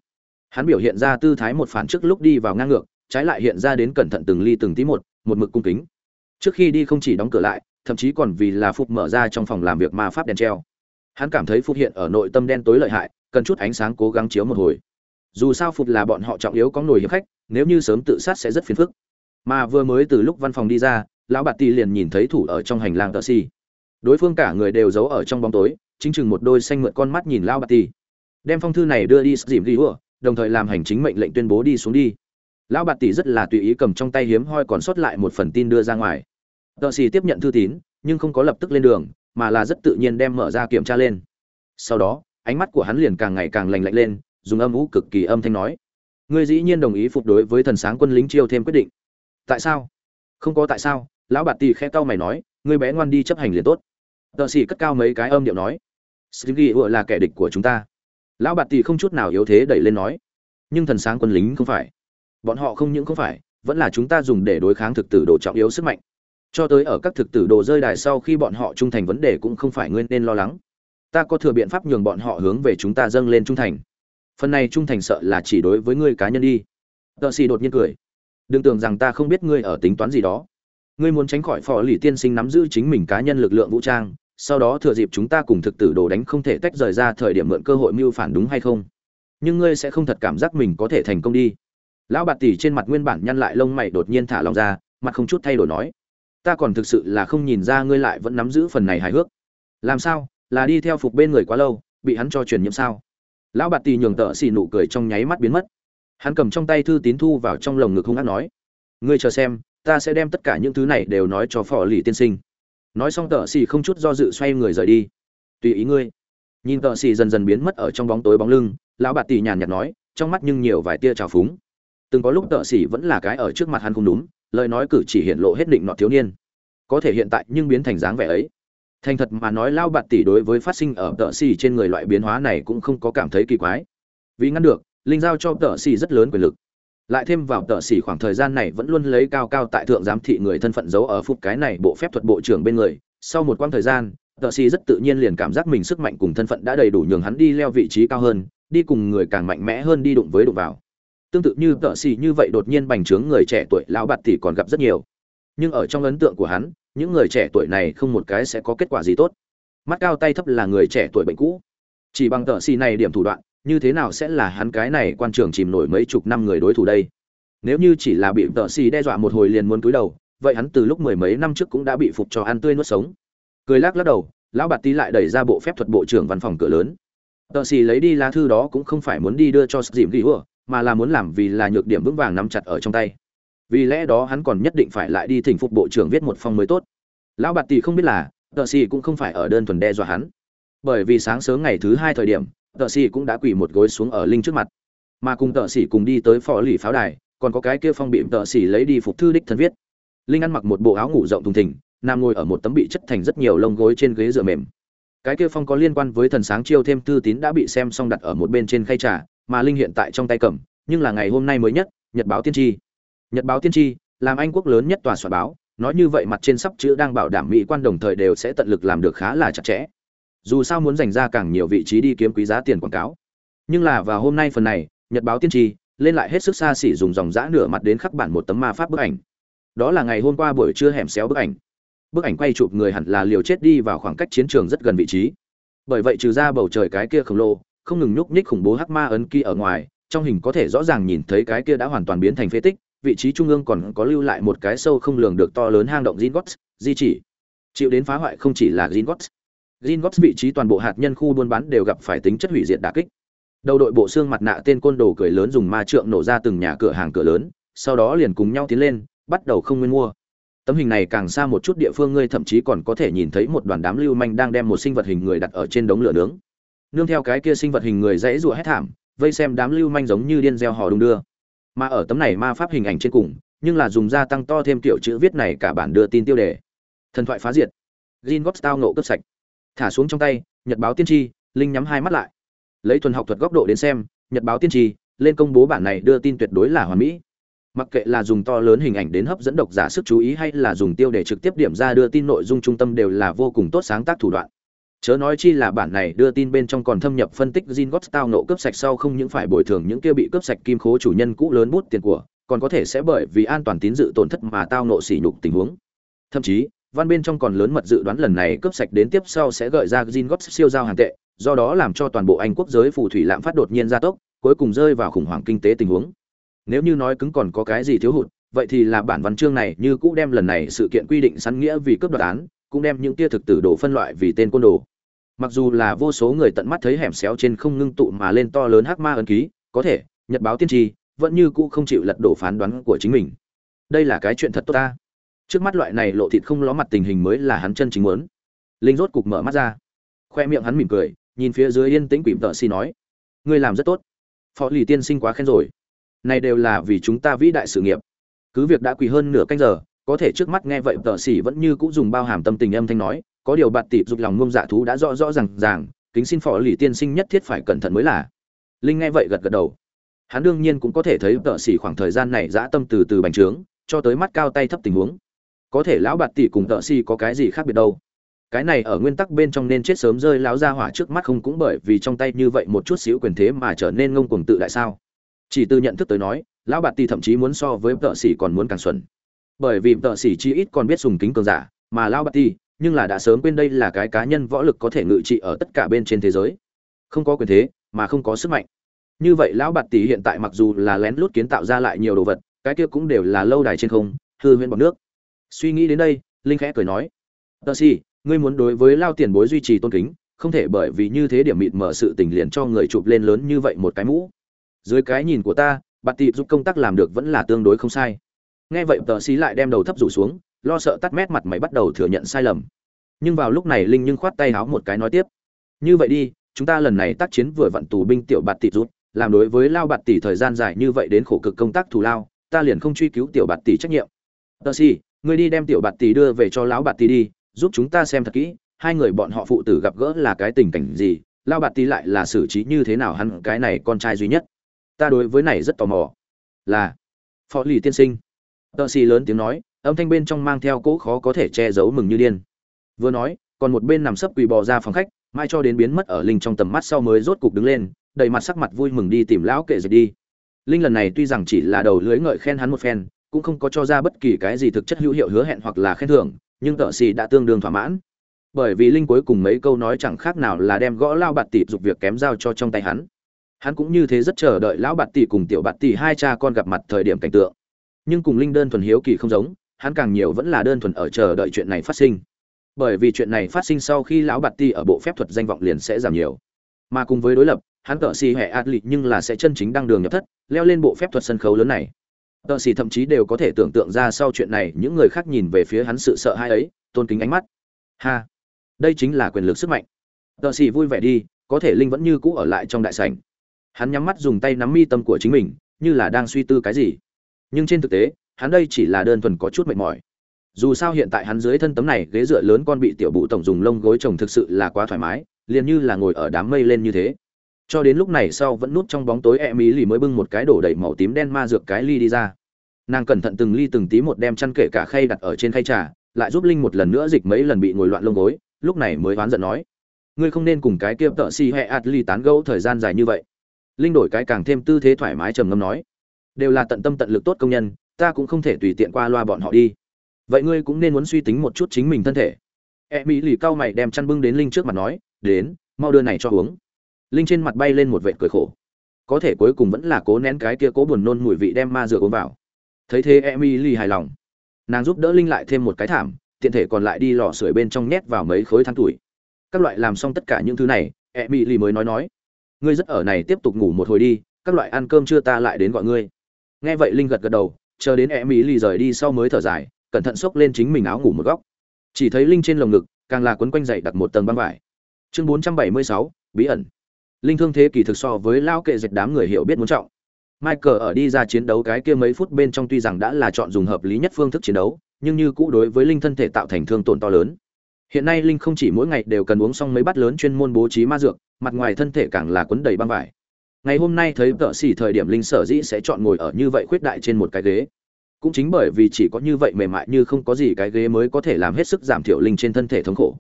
Hắn biểu hiện ra tư thái một phản trước lúc đi vào ngang ngược, trái lại hiện ra đến cẩn thận từng ly từng tí một một mực cung kính. Trước khi đi không chỉ đóng cửa lại, thậm chí còn vì là phục mở ra trong phòng làm việc ma pháp đèn treo. Hắn cảm thấy phục hiện ở nội tâm đen tối lợi hại, cần chút ánh sáng cố gắng chiếu một hồi. Dù sao phục là bọn họ trọng yếu có nổi hiệp khách, nếu như sớm tự sát sẽ rất phiền phức. Mà vừa mới từ lúc văn phòng đi ra lão bạt tỷ liền nhìn thấy thủ ở trong hành lang tờ si đối phương cả người đều giấu ở trong bóng tối, chính chừng một đôi xanh mượn con mắt nhìn lão bạt tỷ đem phong thư này đưa đi, dìm đi ủa, đồng thời làm hành chính mệnh lệnh tuyên bố đi xuống đi. Lão bạt tỷ rất là tùy ý cầm trong tay hiếm hoi còn sót lại một phần tin đưa ra ngoài. Tờ si tiếp nhận thư tín, nhưng không có lập tức lên đường, mà là rất tự nhiên đem mở ra kiểm tra lên. Sau đó, ánh mắt của hắn liền càng ngày càng lành lạnh lên, dùng âm ú cực kỳ âm thanh nói. Ngươi dĩ nhiên đồng ý phục đối với thần sáng quân lính chiêu thêm quyết định. Tại sao? Không có tại sao lão bạt tì khe cau mày nói, ngươi bé ngoan đi chấp hành liền tốt. Tợ xì cất cao mấy cái âm điệu nói stingy ựa là kẻ địch của chúng ta. Lão bạt tì không chút nào yếu thế đẩy lên nói, nhưng thần sáng quân lính không phải. Bọn họ không những không phải, vẫn là chúng ta dùng để đối kháng thực tử đồ trọng yếu sức mạnh. Cho tới ở các thực tử đồ rơi đài sau khi bọn họ trung thành vấn đề cũng không phải nguyên nên lo lắng. Ta có thừa biện pháp nhường bọn họ hướng về chúng ta dâng lên trung thành. Phần này trung thành sợ là chỉ đối với ngươi cá nhân đi. Tợ xì đột nhiên cười, đừng tưởng rằng ta không biết ngươi ở tính toán gì đó ngươi muốn tránh khỏi phò lì tiên sinh nắm giữ chính mình cá nhân lực lượng vũ trang, sau đó thừa dịp chúng ta cùng thực tử đồ đánh không thể tách rời ra thời điểm mượn cơ hội mưu phản đúng hay không? Nhưng ngươi sẽ không thật cảm giác mình có thể thành công đi. Lão bạt tỷ trên mặt nguyên bản nhăn lại lông mày đột nhiên thả lòng ra, mặt không chút thay đổi nói, ta còn thực sự là không nhìn ra ngươi lại vẫn nắm giữ phần này hài hước. Làm sao? Là đi theo phục bên người quá lâu, bị hắn cho truyền nhiễm sao? Lão bạt tỷ nhường tợ xì nụ cười trong nháy mắt biến mất. Hắn cầm trong tay thư tín thu vào trong lồng ngực hung ác nói, ngươi chờ xem ta sẽ đem tất cả những thứ này đều nói cho phò lì tiên sinh. Nói xong tợ xì không chút do dự xoay người rời đi. Tùy ý ngươi. Nhìn tợ xì dần dần biến mất ở trong bóng tối bóng lưng, lão bạt tỷ nhàn nhạt nói, trong mắt nhưng nhiều vài tia trào phúng. Từng có lúc tợ xì vẫn là cái ở trước mặt hắn không đúng, lời nói cử chỉ hiện lộ hết định nọ thiếu niên. Có thể hiện tại nhưng biến thành dáng vẻ ấy. Thành thật mà nói lao bạt tỷ đối với phát sinh ở tợ xì trên người loại biến hóa này cũng không có cảm thấy kỳ quái. Vì ngăn được, linh giao cho tợ xì rất lớn quyền lực lại thêm vào tợ xỉ khoảng thời gian này vẫn luôn lấy cao cao tại thượng giám thị người thân phận giấu ở phục cái này bộ phép thuật bộ trưởng bên người. Sau một quãng thời gian tợ xỉ rất tự nhiên liền cảm giác mình sức mạnh cùng thân phận đã đầy đủ nhường hắn đi leo vị trí cao hơn, đi cùng người càng mạnh mẽ hơn đi đụng với đụng vào. Tương tự như tợ xỉ như vậy đột nhiên bành trướng người trẻ tuổi lão bạt thì còn gặp rất nhiều. Nhưng ở trong ấn tượng của hắn, những người trẻ tuổi này không một cái sẽ có kết quả gì tốt. Mắt cao tay thấp là người trẻ tuổi bệnh cũ. Chỉ bằng tợ xỉ này điểm thủ đoạn như thế nào sẽ là hắn cái này quan trường chìm nổi mấy chục năm người đối thủ đây? Nếu như chỉ là bị tợ xì đe dọa một hồi liền muốn cúi đầu, vậy hắn từ lúc mười mấy năm trước cũng đã bị phục cho ăn tươi nuốt sống. Cười lắc lắc đầu, lão bạt tí lại đẩy ra bộ phép thuật bộ trưởng văn phòng cửa lớn. Tợ xì lấy đi lá thư đó cũng không phải muốn đi đưa cho dìm ghi ủa mà là muốn làm vì là nhược điểm vững vàng nắm chặt ở trong tay. Vì lẽ đó hắn còn nhất định phải lại đi thỉnh phục bộ trưởng viết một phong mới tốt. Lão bạt tỷ không biết là, tợ xì cũng không phải ở đơn thuần đe dọa hắn. Bởi vì sáng sớm ngày thứ hai thời điểm tợ Sĩ cũng đã quỳ một gối xuống ở linh trước mặt. Mà cùng tợ Sĩ cùng đi tới phò lì pháo đài, còn có cái kia phong bị tợ Sĩ lấy đi phục thư đích thân viết. Linh ăn mặc một bộ áo ngủ rộng thùng thình nam ngồi ở một tấm bị chất thành rất nhiều lông gối trên ghế dựa mềm. Cái kia phong có liên quan với thần sáng chiêu thêm thư tín đã bị xem xong đặt ở một bên trên khay trà, mà linh hiện tại trong tay cầm, nhưng là ngày hôm nay mới nhất, nhật báo tiên tri. Nhật báo tiên tri, làm anh quốc lớn nhất tòa soạn báo, nói như vậy mặt trên sắp chữ đang bảo đảm mỹ quan đồng thời đều sẽ tận lực làm được khá là chặt chẽ dù sao muốn dành ra càng nhiều vị trí đi kiếm quý giá tiền quảng cáo nhưng là vào hôm nay phần này nhật báo tiên tri lên lại hết sức xa xỉ dùng dòng giã nửa mặt đến khắc bản một tấm ma pháp bức ảnh đó là ngày hôm qua buổi trưa hẻm xéo bức ảnh bức ảnh quay chụp người hẳn là liều chết đi vào khoảng cách chiến trường rất gần vị trí bởi vậy trừ ra bầu trời cái kia khổng lồ không ngừng nhúc nhích khủng bố hắc ma ấn kia ở ngoài trong hình có thể rõ ràng nhìn thấy cái kia đã hoàn toàn biến thành phế tích vị trí trung ương còn có lưu lại một cái sâu không lường được to lớn hang động Zingots, di chỉ. Chịu đến phá hoại không chỉ là Zingots. Zingots vị trí toàn bộ hạt nhân khu buôn bán đều gặp phải tính chất hủy diệt đả kích. Đầu đội bộ xương mặt nạ tên côn đồ cười lớn dùng ma trượng nổ ra từng nhà cửa hàng cửa lớn, sau đó liền cùng nhau tiến lên, bắt đầu không nguyên mua. Tấm hình này càng xa một chút địa phương ngươi thậm chí còn có thể nhìn thấy một đoàn đám lưu manh đang đem một sinh vật hình người đặt ở trên đống lửa nướng. Nương theo cái kia sinh vật hình người dãy rủa hét thảm, vây xem đám lưu manh giống như điên reo hò đung đưa mà ở tấm này ma pháp hình ảnh trên cùng nhưng là dùng gia tăng to thêm tiểu chữ viết này cả bản đưa tin tiêu đề thần thoại phá diệt gin tao ngộ cướp sạch thả xuống trong tay nhật báo tiên tri linh nhắm hai mắt lại. Lấy thuần học thuật góc độ đến xem nhật báo tiên tri lên công bố bản này đưa tin tuyệt đối là hoàn mỹ. Mặc kệ là dùng to lớn hình ảnh đến hấp dẫn độc giả sức chú ý hay là dùng tiêu để trực tiếp điểm ra đưa tin nội dung trung tâm đều là vô cùng tốt sáng tác thủ đoạn. Chớ nói chi là bản này đưa tin bên trong còn thâm nhập phân tích Jin Gots tao nộ cướp sạch sau không những phải bồi thường những kia bị cướp sạch kim khố chủ nhân cũ lớn bút tiền của, còn có thể sẽ bởi vì an toàn tín dự tổn thất mà tao nộ sỉ nhục tình huống. Thậm chí, văn bên trong còn lớn mật dự đoán lần này cướp sạch đến tiếp sau sẽ gợi ra gin Gots siêu giao hàng tệ, do đó làm cho toàn bộ Anh quốc giới phù thủy lạm phát đột nhiên gia tốc, cuối cùng rơi vào khủng hoảng kinh tế tình huống. Nếu như nói cứng còn có cái gì thiếu hụt, vậy thì là bản văn chương này như cũ đem lần này sự kiện quy định sẵn nghĩa vì cướp đoạt án cũng đem những tia thực tử đồ phân loại vì tên côn đồ. Mặc dù là vô số người tận mắt thấy hẻm xéo trên không ngưng tụ mà lên to lớn hắc ma ấn ký có thể nhật báo tiên tri vẫn như cũ không chịu lật đổ phán đoán của chính mình. Đây là cái chuyện thật tốt ta trước mắt loại này lộ thịt không ló mặt tình hình mới là hắn chân chính muốn. Linh rốt cục mở mắt ra. Khoe miệng hắn mỉm cười, nhìn phía dưới yên tĩnh quỷ tợ xi nói, ngươi làm rất tốt. Phó lì tiên sinh quá khen rồi. Này đều là vì chúng ta vĩ đại sự nghiệp. Cứ việc đã quỳ hơn nửa canh giờ, có thể trước mắt nghe vậy tợ xỉ vẫn như cũng dùng bao hàm tâm tình âm thanh nói, có điều bạt tịp dục lòng ngông dạ thú đã rõ rõ ràng ràng, kính xin phó lì tiên sinh nhất thiết phải cẩn thận mới là. Linh nghe vậy gật gật đầu. Hắn đương nhiên cũng có thể thấy tợ xỉ khoảng thời gian này dã tâm từ từ bành trướng, cho tới mắt cao tay thấp tình huống có thể lão bạt tỷ cùng tợ si có cái gì khác biệt đâu. Cái này ở nguyên tắc bên trong nên chết sớm rơi lão ra hỏa trước mắt không cũng bởi vì trong tay như vậy một chút xíu quyền thế mà trở nên ngông cuồng tự đại sao. Chỉ từ nhận thức tới nói, lão bạt tỷ thậm chí muốn so với tợ sĩ còn muốn càng xuẩn. Bởi vì tợ sĩ chi ít còn biết dùng kính cường giả, mà lão bạt tỷ, nhưng là đã sớm quên đây là cái cá nhân võ lực có thể ngự trị ở tất cả bên trên thế giới. Không có quyền thế, mà không có sức mạnh. Như vậy lão bạt tỷ hiện tại mặc dù là lén lút kiến tạo ra lại nhiều đồ vật, cái kia cũng đều là lâu đài trên không, hư huyễn bọc nước suy nghĩ đến đây, linh khẽ cười nói, tờ si ngươi muốn đối với lao tiền bối duy trì tôn kính, không thể bởi vì như thế điểm mịt mở sự tình liền cho người chụp lên lớn như vậy một cái mũ. Dưới cái nhìn của ta, bạt tỷ giúp công tác làm được vẫn là tương đối không sai. Nghe vậy, tờ xí lại đem đầu thấp rủ xuống, lo sợ tắt mét mặt mày bắt đầu thừa nhận sai lầm. Nhưng vào lúc này, linh nhưng khoát tay háo một cái nói tiếp, như vậy đi, chúng ta lần này tác chiến vừa vặn tù binh tiểu bạt tỷ rút làm đối với lao bạt tỷ thời gian dài như vậy đến khổ cực công tác thù lao, ta liền không truy cứu tiểu bạt tỷ trách nhiệm. Tờ xì ngươi đi đem tiểu bạt tỷ đưa về cho lão bạt tỷ đi, giúp chúng ta xem thật kỹ, hai người bọn họ phụ tử gặp gỡ là cái tình cảnh gì lao bạt tỷ lại là xử trí như thế nào hắn, cái này con trai duy nhất. Ta đối với này rất tò mò. Là, phó lì tiên sinh. Tợ xì lớn tiếng nói, âm thanh bên trong mang theo cỗ khó có thể che giấu mừng như điên. Vừa nói, còn một bên nằm sấp quỳ bò ra phòng khách mai cho đến biến mất ở linh trong tầm mắt sau mới rốt cục đứng lên, đầy mặt sắc mặt vui mừng đi tìm lão kệ dịch đi. Linh lần này tuy rằng chỉ là đầu lưới ngợi khen hắn một phen cũng không có cho ra bất kỳ cái gì thực chất hữu hiệu hứa hẹn hoặc là khen thưởng, nhưng tợ xì đã tương đương thỏa mãn. Bởi vì linh cuối cùng mấy câu nói chẳng khác nào là đem gõ lao bạt tỷ dục việc kém giao cho trong tay hắn. Hắn cũng như thế rất chờ đợi lão bạt tỷ cùng tiểu bạt tỷ hai cha con gặp mặt thời điểm cảnh tượng. Nhưng cùng linh đơn thuần hiếu kỳ không giống, hắn càng nhiều vẫn là đơn thuần ở chờ đợi chuyện này phát sinh. Bởi vì chuyện này phát sinh sau khi lão bạt tỷ ở bộ phép thuật danh vọng liền sẽ giảm nhiều. Mà cùng với đối lập, hắn tợ xì hệ ạt lị nhưng là sẽ chân chính đăng đường nhập thất, leo lên bộ phép thuật sân khấu lớn này tờ xì thậm chí đều có thể tưởng tượng ra sau chuyện này những người khác nhìn về phía hắn sự sợ hãi ấy, tôn kính ánh mắt. Ha, đây chính là quyền lực sức mạnh. Tờ xì vui vẻ đi, có thể linh vẫn như cũ ở lại trong đại sảnh. Hắn nhắm mắt dùng tay nắm mi tâm của chính mình, như là đang suy tư cái gì. Nhưng trên thực tế, hắn đây chỉ là đơn thuần có chút mệt mỏi. Dù sao hiện tại hắn dưới thân tấm này ghế dựa lớn con bị tiểu bụ tổng dùng lông gối chồng thực sự là quá thoải mái, liền như là ngồi ở đám mây lên như thế cho đến lúc này sau vẫn nút trong bóng tối e mỹ lì mới bưng một cái đổ đầy màu tím đen ma dược cái ly đi ra. Nàng cẩn thận từng ly từng tí một đem chăn kể cả khay đặt ở trên khay trà, lại giúp linh một lần nữa dịch mấy lần bị ngồi loạn lông gối, lúc này mới oán giận nói, ngươi không nên cùng cái kia tợ si hay atli tán gẫu thời gian dài như vậy. Linh đổi cái càng thêm tư thế thoải mái trầm ngâm nói, đều là tận tâm tận lực tốt công nhân, ta cũng không thể tùy tiện qua loa bọn họ đi. Vậy ngươi cũng nên muốn suy tính một chút chính mình thân thể. E mỹ lì cao mày đem chăn bưng đến linh trước mặt nói, đến, mau đưa này cho uống linh trên mặt bay lên một vệt cười khổ. Có thể cuối cùng vẫn là cố nén cái kia cố buồn nôn mùi vị đem ma dược uống vào. Thấy thế emily hài lòng. Nàng giúp đỡ linh lại thêm một cái thảm tiện thể còn lại đi lò sưởi bên trong nhét vào mấy khối than tuổi. Các loại làm xong tất cả những thứ này emily mới nói nói. Ngươi rất ở này tiếp tục ngủ một hồi đi các loại ăn cơm chưa ta lại đến gọi ngươi. Nghe vậy linh gật gật đầu chờ đến emily rời đi sau mới thở dài cẩn thận xốc lên chính mình áo ngủ một góc. Chỉ thấy linh trên lồng ngực càng là quấn quanh dậy đặt một tầng băng vải. Chương 476, bí ẩn linh thương thế kỳ thực so với lao kệ dệt đám người hiểu biết muốn trọng. Michael ở đi ra chiến đấu cái kia mấy phút bên trong tuy rằng đã là chọn dùng hợp lý nhất phương thức chiến đấu, nhưng như cũ đối với linh thân thể tạo thành thương tổn to lớn. Hiện nay linh không chỉ mỗi ngày đều cần uống xong mấy bát lớn chuyên môn bố trí ma dược, mặt ngoài thân thể càng là quấn đầy băng vải. Ngày hôm nay thấy vợ xỉ thời điểm linh sở dĩ sẽ chọn ngồi ở như vậy khuyết đại trên một cái ghế. Cũng chính bởi vì chỉ có như vậy mềm mại như không có gì cái ghế mới có thể làm hết sức giảm thiểu linh trên thân thể thống khổ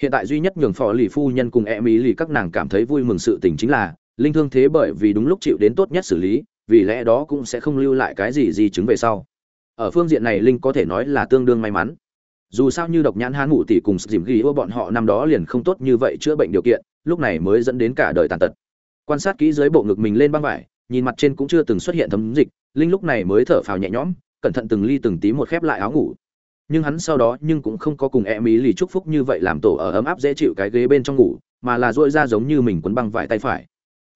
hiện tại duy nhất nhường phò lì phu nhân cùng e mỹ lì các nàng cảm thấy vui mừng sự tình chính là, linh thương thế bởi vì đúng lúc chịu đến tốt nhất xử lý, vì lẽ đó cũng sẽ không lưu lại cái gì di chứng về sau. Ở phương diện này linh có thể nói là tương đương may mắn. Dù sao như độc nhãn hán ngủ tỷ cùng dìm ghi ô bọn họ năm đó liền không tốt như vậy chữa bệnh điều kiện, lúc này mới dẫn đến cả đời tàn tật. Quan sát kỹ dưới bộ ngực mình lên băng vải, nhìn mặt trên cũng chưa từng xuất hiện thấm dịch, linh lúc này mới thở phào nhẹ nhõm, cẩn thận từng ly từng tí một khép lại áo ngủ nhưng hắn sau đó nhưng cũng không có cùng e mỹ lì chúc phúc như vậy làm tổ ở ấm áp dễ chịu cái ghế bên trong ngủ, mà là dội ra giống như mình quấn băng vải tay phải.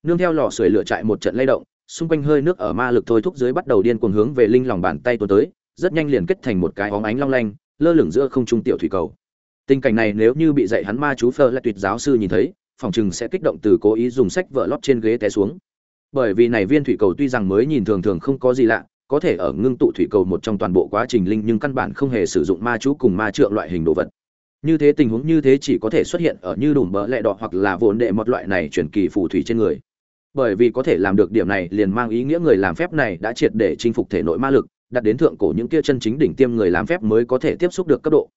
Nương theo lò sưởi lửa chạy một trận lay động, xung quanh hơi nước ở ma lực thôi thúc dưới bắt đầu điên cuồng hướng về linh lòng bàn tay tuôn tới, rất nhanh liền kết thành một cái óng ánh long lanh, lơ lửng giữa không trung tiểu thủy cầu. Tình cảnh này nếu như bị dạy hắn ma chú phơ lại tuyệt giáo sư nhìn thấy, phòng chừng sẽ kích động từ cố ý dùng sách vợ lót trên ghế té xuống. Bởi vì này viên thủy cầu tuy rằng mới nhìn thường thường không có gì lạ có thể ở ngưng tụ thủy cầu một trong toàn bộ quá trình linh nhưng căn bản không hề sử dụng ma chú cùng ma trượng loại hình đồ vật. Như thế tình huống như thế chỉ có thể xuất hiện ở như đùm bỡ lẹ đỏ hoặc là vốn đệ một loại này chuyển kỳ phù thủy trên người. Bởi vì có thể làm được điểm này liền mang ý nghĩa người làm phép này đã triệt để chinh phục thể nội ma lực đặt đến thượng cổ những kia chân chính đỉnh tiêm người làm phép mới có thể tiếp xúc được cấp độ.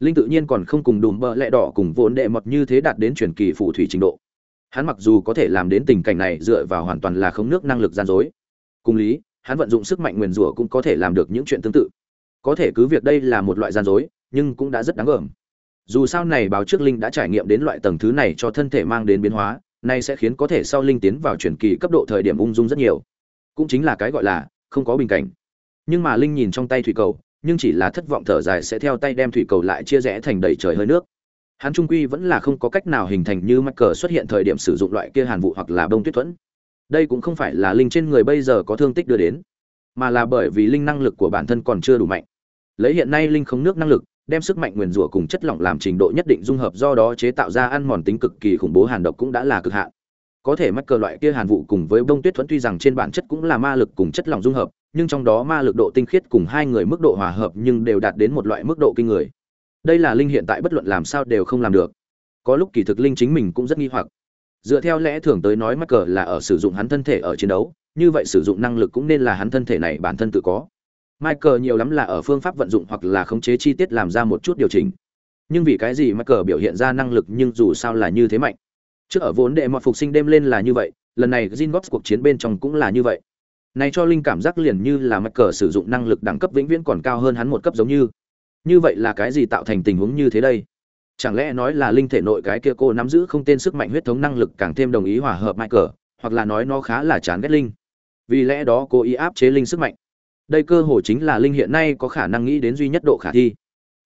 Linh tự nhiên còn không cùng đùm bỡ lẹ đỏ cùng vốn đệ một như thế đạt đến chuyển kỳ phù thủy trình độ. Hắn mặc dù có thể làm đến tình cảnh này dựa vào hoàn toàn là không nước năng lực gian dối. Cùng lý hắn vận dụng sức mạnh nguyền rủa cũng có thể làm được những chuyện tương tự. Có thể cứ việc đây là một loại gian dối, nhưng cũng đã rất đáng gờm dù sao này báo trước linh đã trải nghiệm đến loại tầng thứ này cho thân thể mang đến biến hóa, nay sẽ khiến có thể sau linh tiến vào chuyển kỳ cấp độ thời điểm ung dung rất nhiều. Cũng chính là cái gọi là, không có bình cảnh. Nhưng mà linh nhìn trong tay thủy cầu, nhưng chỉ là thất vọng thở dài sẽ theo tay đem thủy cầu lại chia rẽ thành đầy trời hơi nước. Hắn trung quy vẫn là không có cách nào hình thành như mắc cờ xuất hiện thời điểm sử dụng loại kia hàn vụ hoặc là bông tuyết thuẫn đây cũng không phải là linh trên người bây giờ có thương tích đưa đến, mà là bởi vì linh năng lực của bản thân còn chưa đủ mạnh. Lấy hiện nay linh không nước năng lực, đem sức mạnh nguyền rủa cùng chất lỏng làm trình độ nhất định dung hợp do đó chế tạo ra ăn mòn tính cực kỳ khủng bố hàn độc cũng đã là cực hạn. Có thể mắc cờ loại kia hàn vụ cùng với bông tuyết thuẫn tuy rằng trên bản chất cũng là ma lực cùng chất lỏng dung hợp, nhưng trong đó ma lực độ tinh khiết cùng hai người mức độ hòa hợp nhưng đều đạt đến một loại mức độ kinh người. Đây là linh hiện tại bất luận làm sao đều không làm được. Có lúc kỳ thực linh chính mình cũng rất nghi hoặc dựa theo lẽ thường tới nói mắc cờ là ở sử dụng hắn thân thể ở chiến đấu như vậy sử dụng năng lực cũng nên là hắn thân thể này bản thân tự có Michael nhiều lắm là ở phương pháp vận dụng hoặc là khống chế chi tiết làm ra một chút điều chỉnh. Nhưng vì cái gì Michael biểu hiện ra năng lực nhưng dù sao là như thế mạnh. Trước ở vốn đệ mọt phục sinh đêm lên là như vậy, lần này Zingots cuộc chiến bên trong cũng là như vậy. Này cho Linh cảm giác liền như là Michael sử dụng năng lực đẳng cấp vĩnh viễn còn cao hơn hắn một cấp giống như. Như vậy là cái gì tạo thành tình huống như thế đây? Chẳng lẽ nói là linh thể nội cái kia cô nắm giữ không tên sức mạnh huyết thống năng lực càng thêm đồng ý hòa hợp Michael, hoặc là nói nó khá là chán ghét linh. Vì lẽ đó cô ý áp chế linh sức mạnh. Đây cơ hồ chính là linh hiện nay có khả năng nghĩ đến duy nhất độ khả thi.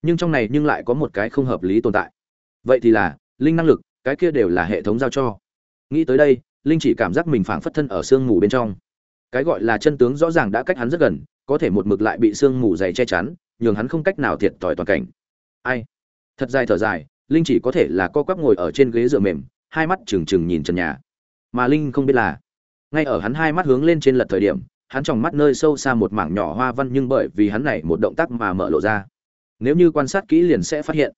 Nhưng trong này nhưng lại có một cái không hợp lý tồn tại. Vậy thì là linh năng lực cái kia đều là hệ thống giao cho. Nghĩ tới đây linh chỉ cảm giác mình phảng phất thân ở sương mù bên trong. Cái gọi là chân tướng rõ ràng đã cách hắn rất gần có thể một mực lại bị sương mù dày che chắn nhường hắn không cách nào thiệt thòi toàn cảnh. Ai? Thật dài thở dài, linh chỉ có thể là co quắp ngồi ở trên ghế dựa mềm, hai mắt trừng trừng nhìn trần nhà. Mà linh không biết là, ngay ở hắn hai mắt hướng lên trên lật thời điểm, hắn tròng mắt nơi sâu xa một mảng nhỏ hoa văn nhưng bởi vì hắn này một động tác mà mở lộ ra. Nếu như quan sát kỹ liền sẽ phát hiện,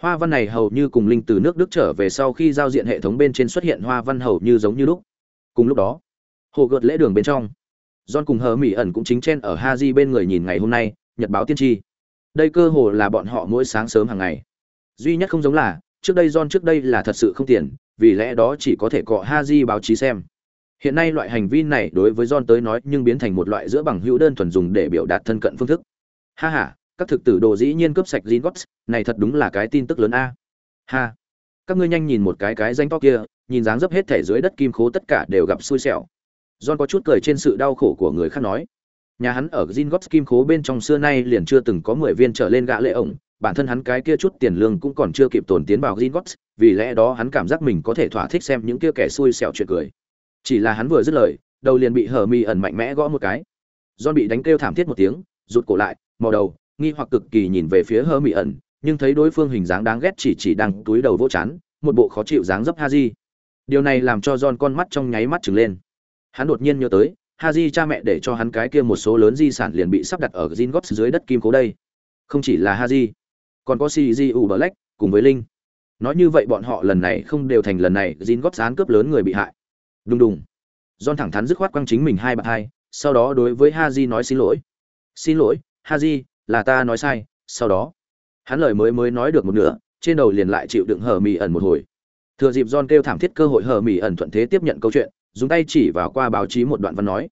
hoa văn này hầu như cùng linh từ nước đức trở về sau khi giao diện hệ thống bên trên xuất hiện hoa văn hầu như giống như lúc. Cùng lúc đó, hồ gợt lễ đường bên trong, john cùng hờ mỹ ẩn cũng chính chen ở ha di bên người nhìn ngày hôm nay, nhật báo tiên tri. Đây cơ hồ là bọn họ mỗi sáng sớm hàng ngày duy nhất không giống là trước đây john trước đây là thật sự không tiền vì lẽ đó chỉ có thể cọ ha di báo chí xem Hiện nay loại hành vi này đối với John tới nói nhưng biến thành một loại giữa bằng hữu đơn thuần dùng để biểu đạt thân cận phương thức. Ha ha, các thực tử đồ dĩ nhiên cướp sạch Zingots, này thật đúng là cái tin tức lớn a. Ha. Các ngươi nhanh nhìn một cái cái danh to kia, nhìn dáng dấp hết thể dưới đất kim khố tất cả đều gặp xui xẻo. John có chút cười trên sự đau khổ của người khác nói. Nhà hắn ở Zingots kim khố bên trong xưa nay liền chưa từng có 10 viên trở lên gã lệ ổng, bản thân hắn cái kia chút tiền lương cũng còn chưa kịp tồn tiến vào Gringotts, vì lẽ đó hắn cảm giác mình có thể thỏa thích xem những kia kẻ xui xẻo chuyện cười. Chỉ là hắn vừa dứt lời đầu liền bị Hở mi ẩn mạnh mẽ gõ một cái. John bị đánh kêu thảm thiết một tiếng rụt cổ lại màu đầu nghi hoặc cực kỳ nhìn về phía Hở mi ẩn nhưng thấy đối phương hình dáng đáng ghét chỉ chỉ đang túi đầu vỗ chán một bộ khó chịu dáng dấp haji. Điều này làm cho john con mắt trong nháy mắt trừng lên. Hắn đột nhiên nhớ tới haji cha mẹ để cho hắn cái kia một số lớn di sản liền bị sắp đặt ở Gringotts dưới đất kim cố đây. Không chỉ là haji còn có cgu black cùng với linh. Nói như vậy bọn họ lần này không đều thành lần này Jin góp gián cướp lớn người bị hại. Đùng đùng. John thẳng thắn dứt khoát quăng chính mình hai bạn hai, sau đó đối với haji nói xin lỗi. Xin lỗi, haji, là ta nói sai, sau đó. Hắn lời mới mới nói được một nửa, trên đầu liền lại chịu đựng hờ mì ẩn một hồi. Thừa dịp john kêu thảm thiết cơ hội hờ mì ẩn thuận thế tiếp nhận câu chuyện, dùng tay chỉ vào qua báo chí một đoạn văn nói.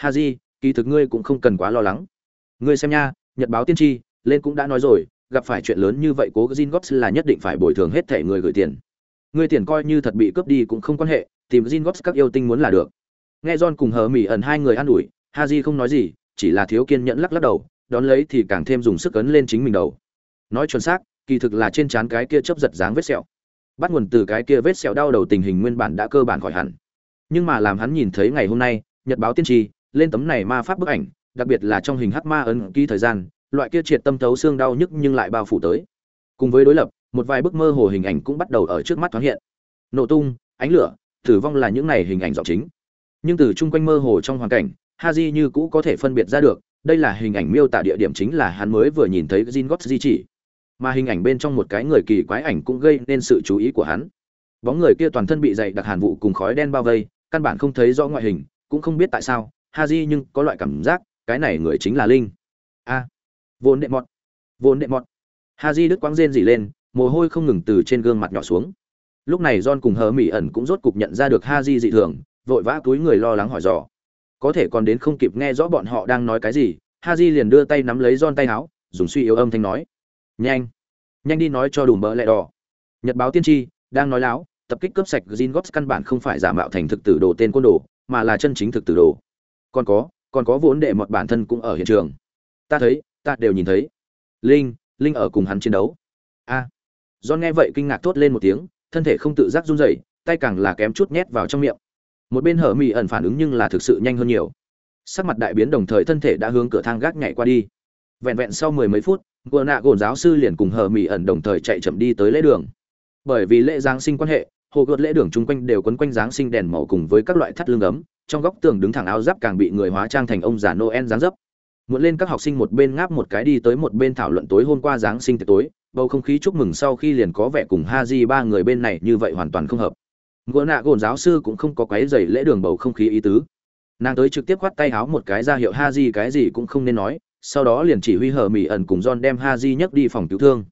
Haji, kỳ thực ngươi cũng không cần quá lo lắng. Ngươi xem nha, nhật báo tiên tri, lên cũng đã nói rồi gặp phải chuyện lớn như vậy cố gin gót là nhất định phải bồi thường hết thẻ người gửi tiền. Người tiền coi như thật bị cướp đi cũng không quan hệ tìm Jin Gops các yêu tinh muốn là được. Nghe John cùng hờ mỉ ẩn hai người an ủi, Haji không nói gì, chỉ là thiếu kiên nhẫn lắc lắc đầu, đón lấy thì càng thêm dùng sức ấn lên chính mình đầu. Nói chuẩn xác kỳ thực là trên trán cái kia chấp giật dáng vết sẹo. Bắt nguồn từ cái kia vết sẹo đau đầu tình hình nguyên bản đã cơ bản khỏi hẳn. Nhưng mà làm hắn nhìn thấy ngày hôm nay nhật báo tiên tri lên tấm này ma pháp bức ảnh đặc biệt là trong hình hắc ma ấn ký thời gian loại kia triệt tâm thấu xương đau nhức nhưng lại bao phủ tới. Cùng với đối lập một vài bức mơ hồ hình ảnh cũng bắt đầu ở trước mắt thoáng hiện. Nổ tung ánh lửa tử vong là những này hình ảnh giọng chính. Nhưng từ chung quanh mơ hồ trong hoàn cảnh haji như cũ có thể phân biệt ra được đây là hình ảnh miêu tả địa điểm chính là hắn mới vừa nhìn thấy Jin di chỉ. Mà hình ảnh bên trong một cái người kỳ quái ảnh cũng gây nên sự chú ý của hắn. Bóng người kia toàn thân bị dày đặc hàn vụ cùng khói đen bao vây căn bản không thấy rõ ngoại hình cũng không biết tại sao haji nhưng có loại cảm giác cái này người chính là linh. A à, vốn đệ mọt. Vốn đệ mọt. Haji đứt quãng rên dỉ lên, mồ hôi không ngừng từ trên gương mặt nhỏ xuống. Lúc này john cùng hờ mỹ ẩn cũng rốt cục nhận ra được ha di dị thường, vội vã túi người lo lắng hỏi dò. Có thể còn đến không kịp nghe rõ bọn họ đang nói cái gì ha di liền đưa tay nắm lấy john tay áo, dùng suy yếu âm thanh nói. Nhanh. Nhanh đi nói cho đủ mỡ lẹ đỏ. Nhật báo tiên tri, đang nói láo, tập kích cướp sạch Gin căn bản không phải giả mạo thành thực tử đồ tên côn đồ, mà là chân chính thực tử đồ. Còn có còn có vốn đệ mọt bản thân cũng ở hiện trường. Ta thấy ta đều nhìn thấy. Linh linh ở cùng hắn chiến đấu. A. À. nghe vậy kinh ngạc thốt lên một tiếng, thân thể không tự giác run rẩy, tay càng là kém chút nhét vào trong miệng. Một bên hở mị ẩn phản ứng nhưng là thực sự nhanh hơn nhiều. Sắc mặt đại biến đồng thời thân thể đã hướng cửa thang gác nhảy qua đi. Vẹn vẹn sau mười mấy phút gờ nạ gồn giáo sư liền cùng hờ mỹ ẩn đồng thời chạy chậm đi tới lễ đường. Bởi vì lễ giáng sinh quan hệ, hồ gợt lễ đường chung quanh đều quấn quanh giáng sinh đèn màu cùng với các loại thắt lưng ấm, trong góc tường đứng thẳng áo giáp càng bị người hóa trang thành ông già noel dáng dấp muộn lên các học sinh một bên ngáp một cái đi tới một bên thảo luận tối hôm qua giáng sinh tối, bầu không khí chúc mừng sau khi liền có vẻ cùng ha di ba người bên này như vậy hoàn toàn không hợp. Gỗ nạ gồn giáo sư cũng không có quấy dày lễ đường bầu không khí ý tứ. Nàng tới trực tiếp khoát tay háo một cái ra hiệu ha di cái gì cũng không nên nói, sau đó liền chỉ huy hờ mỹ ẩn cùng john đem ha di nhấc đi phòng cứu thương.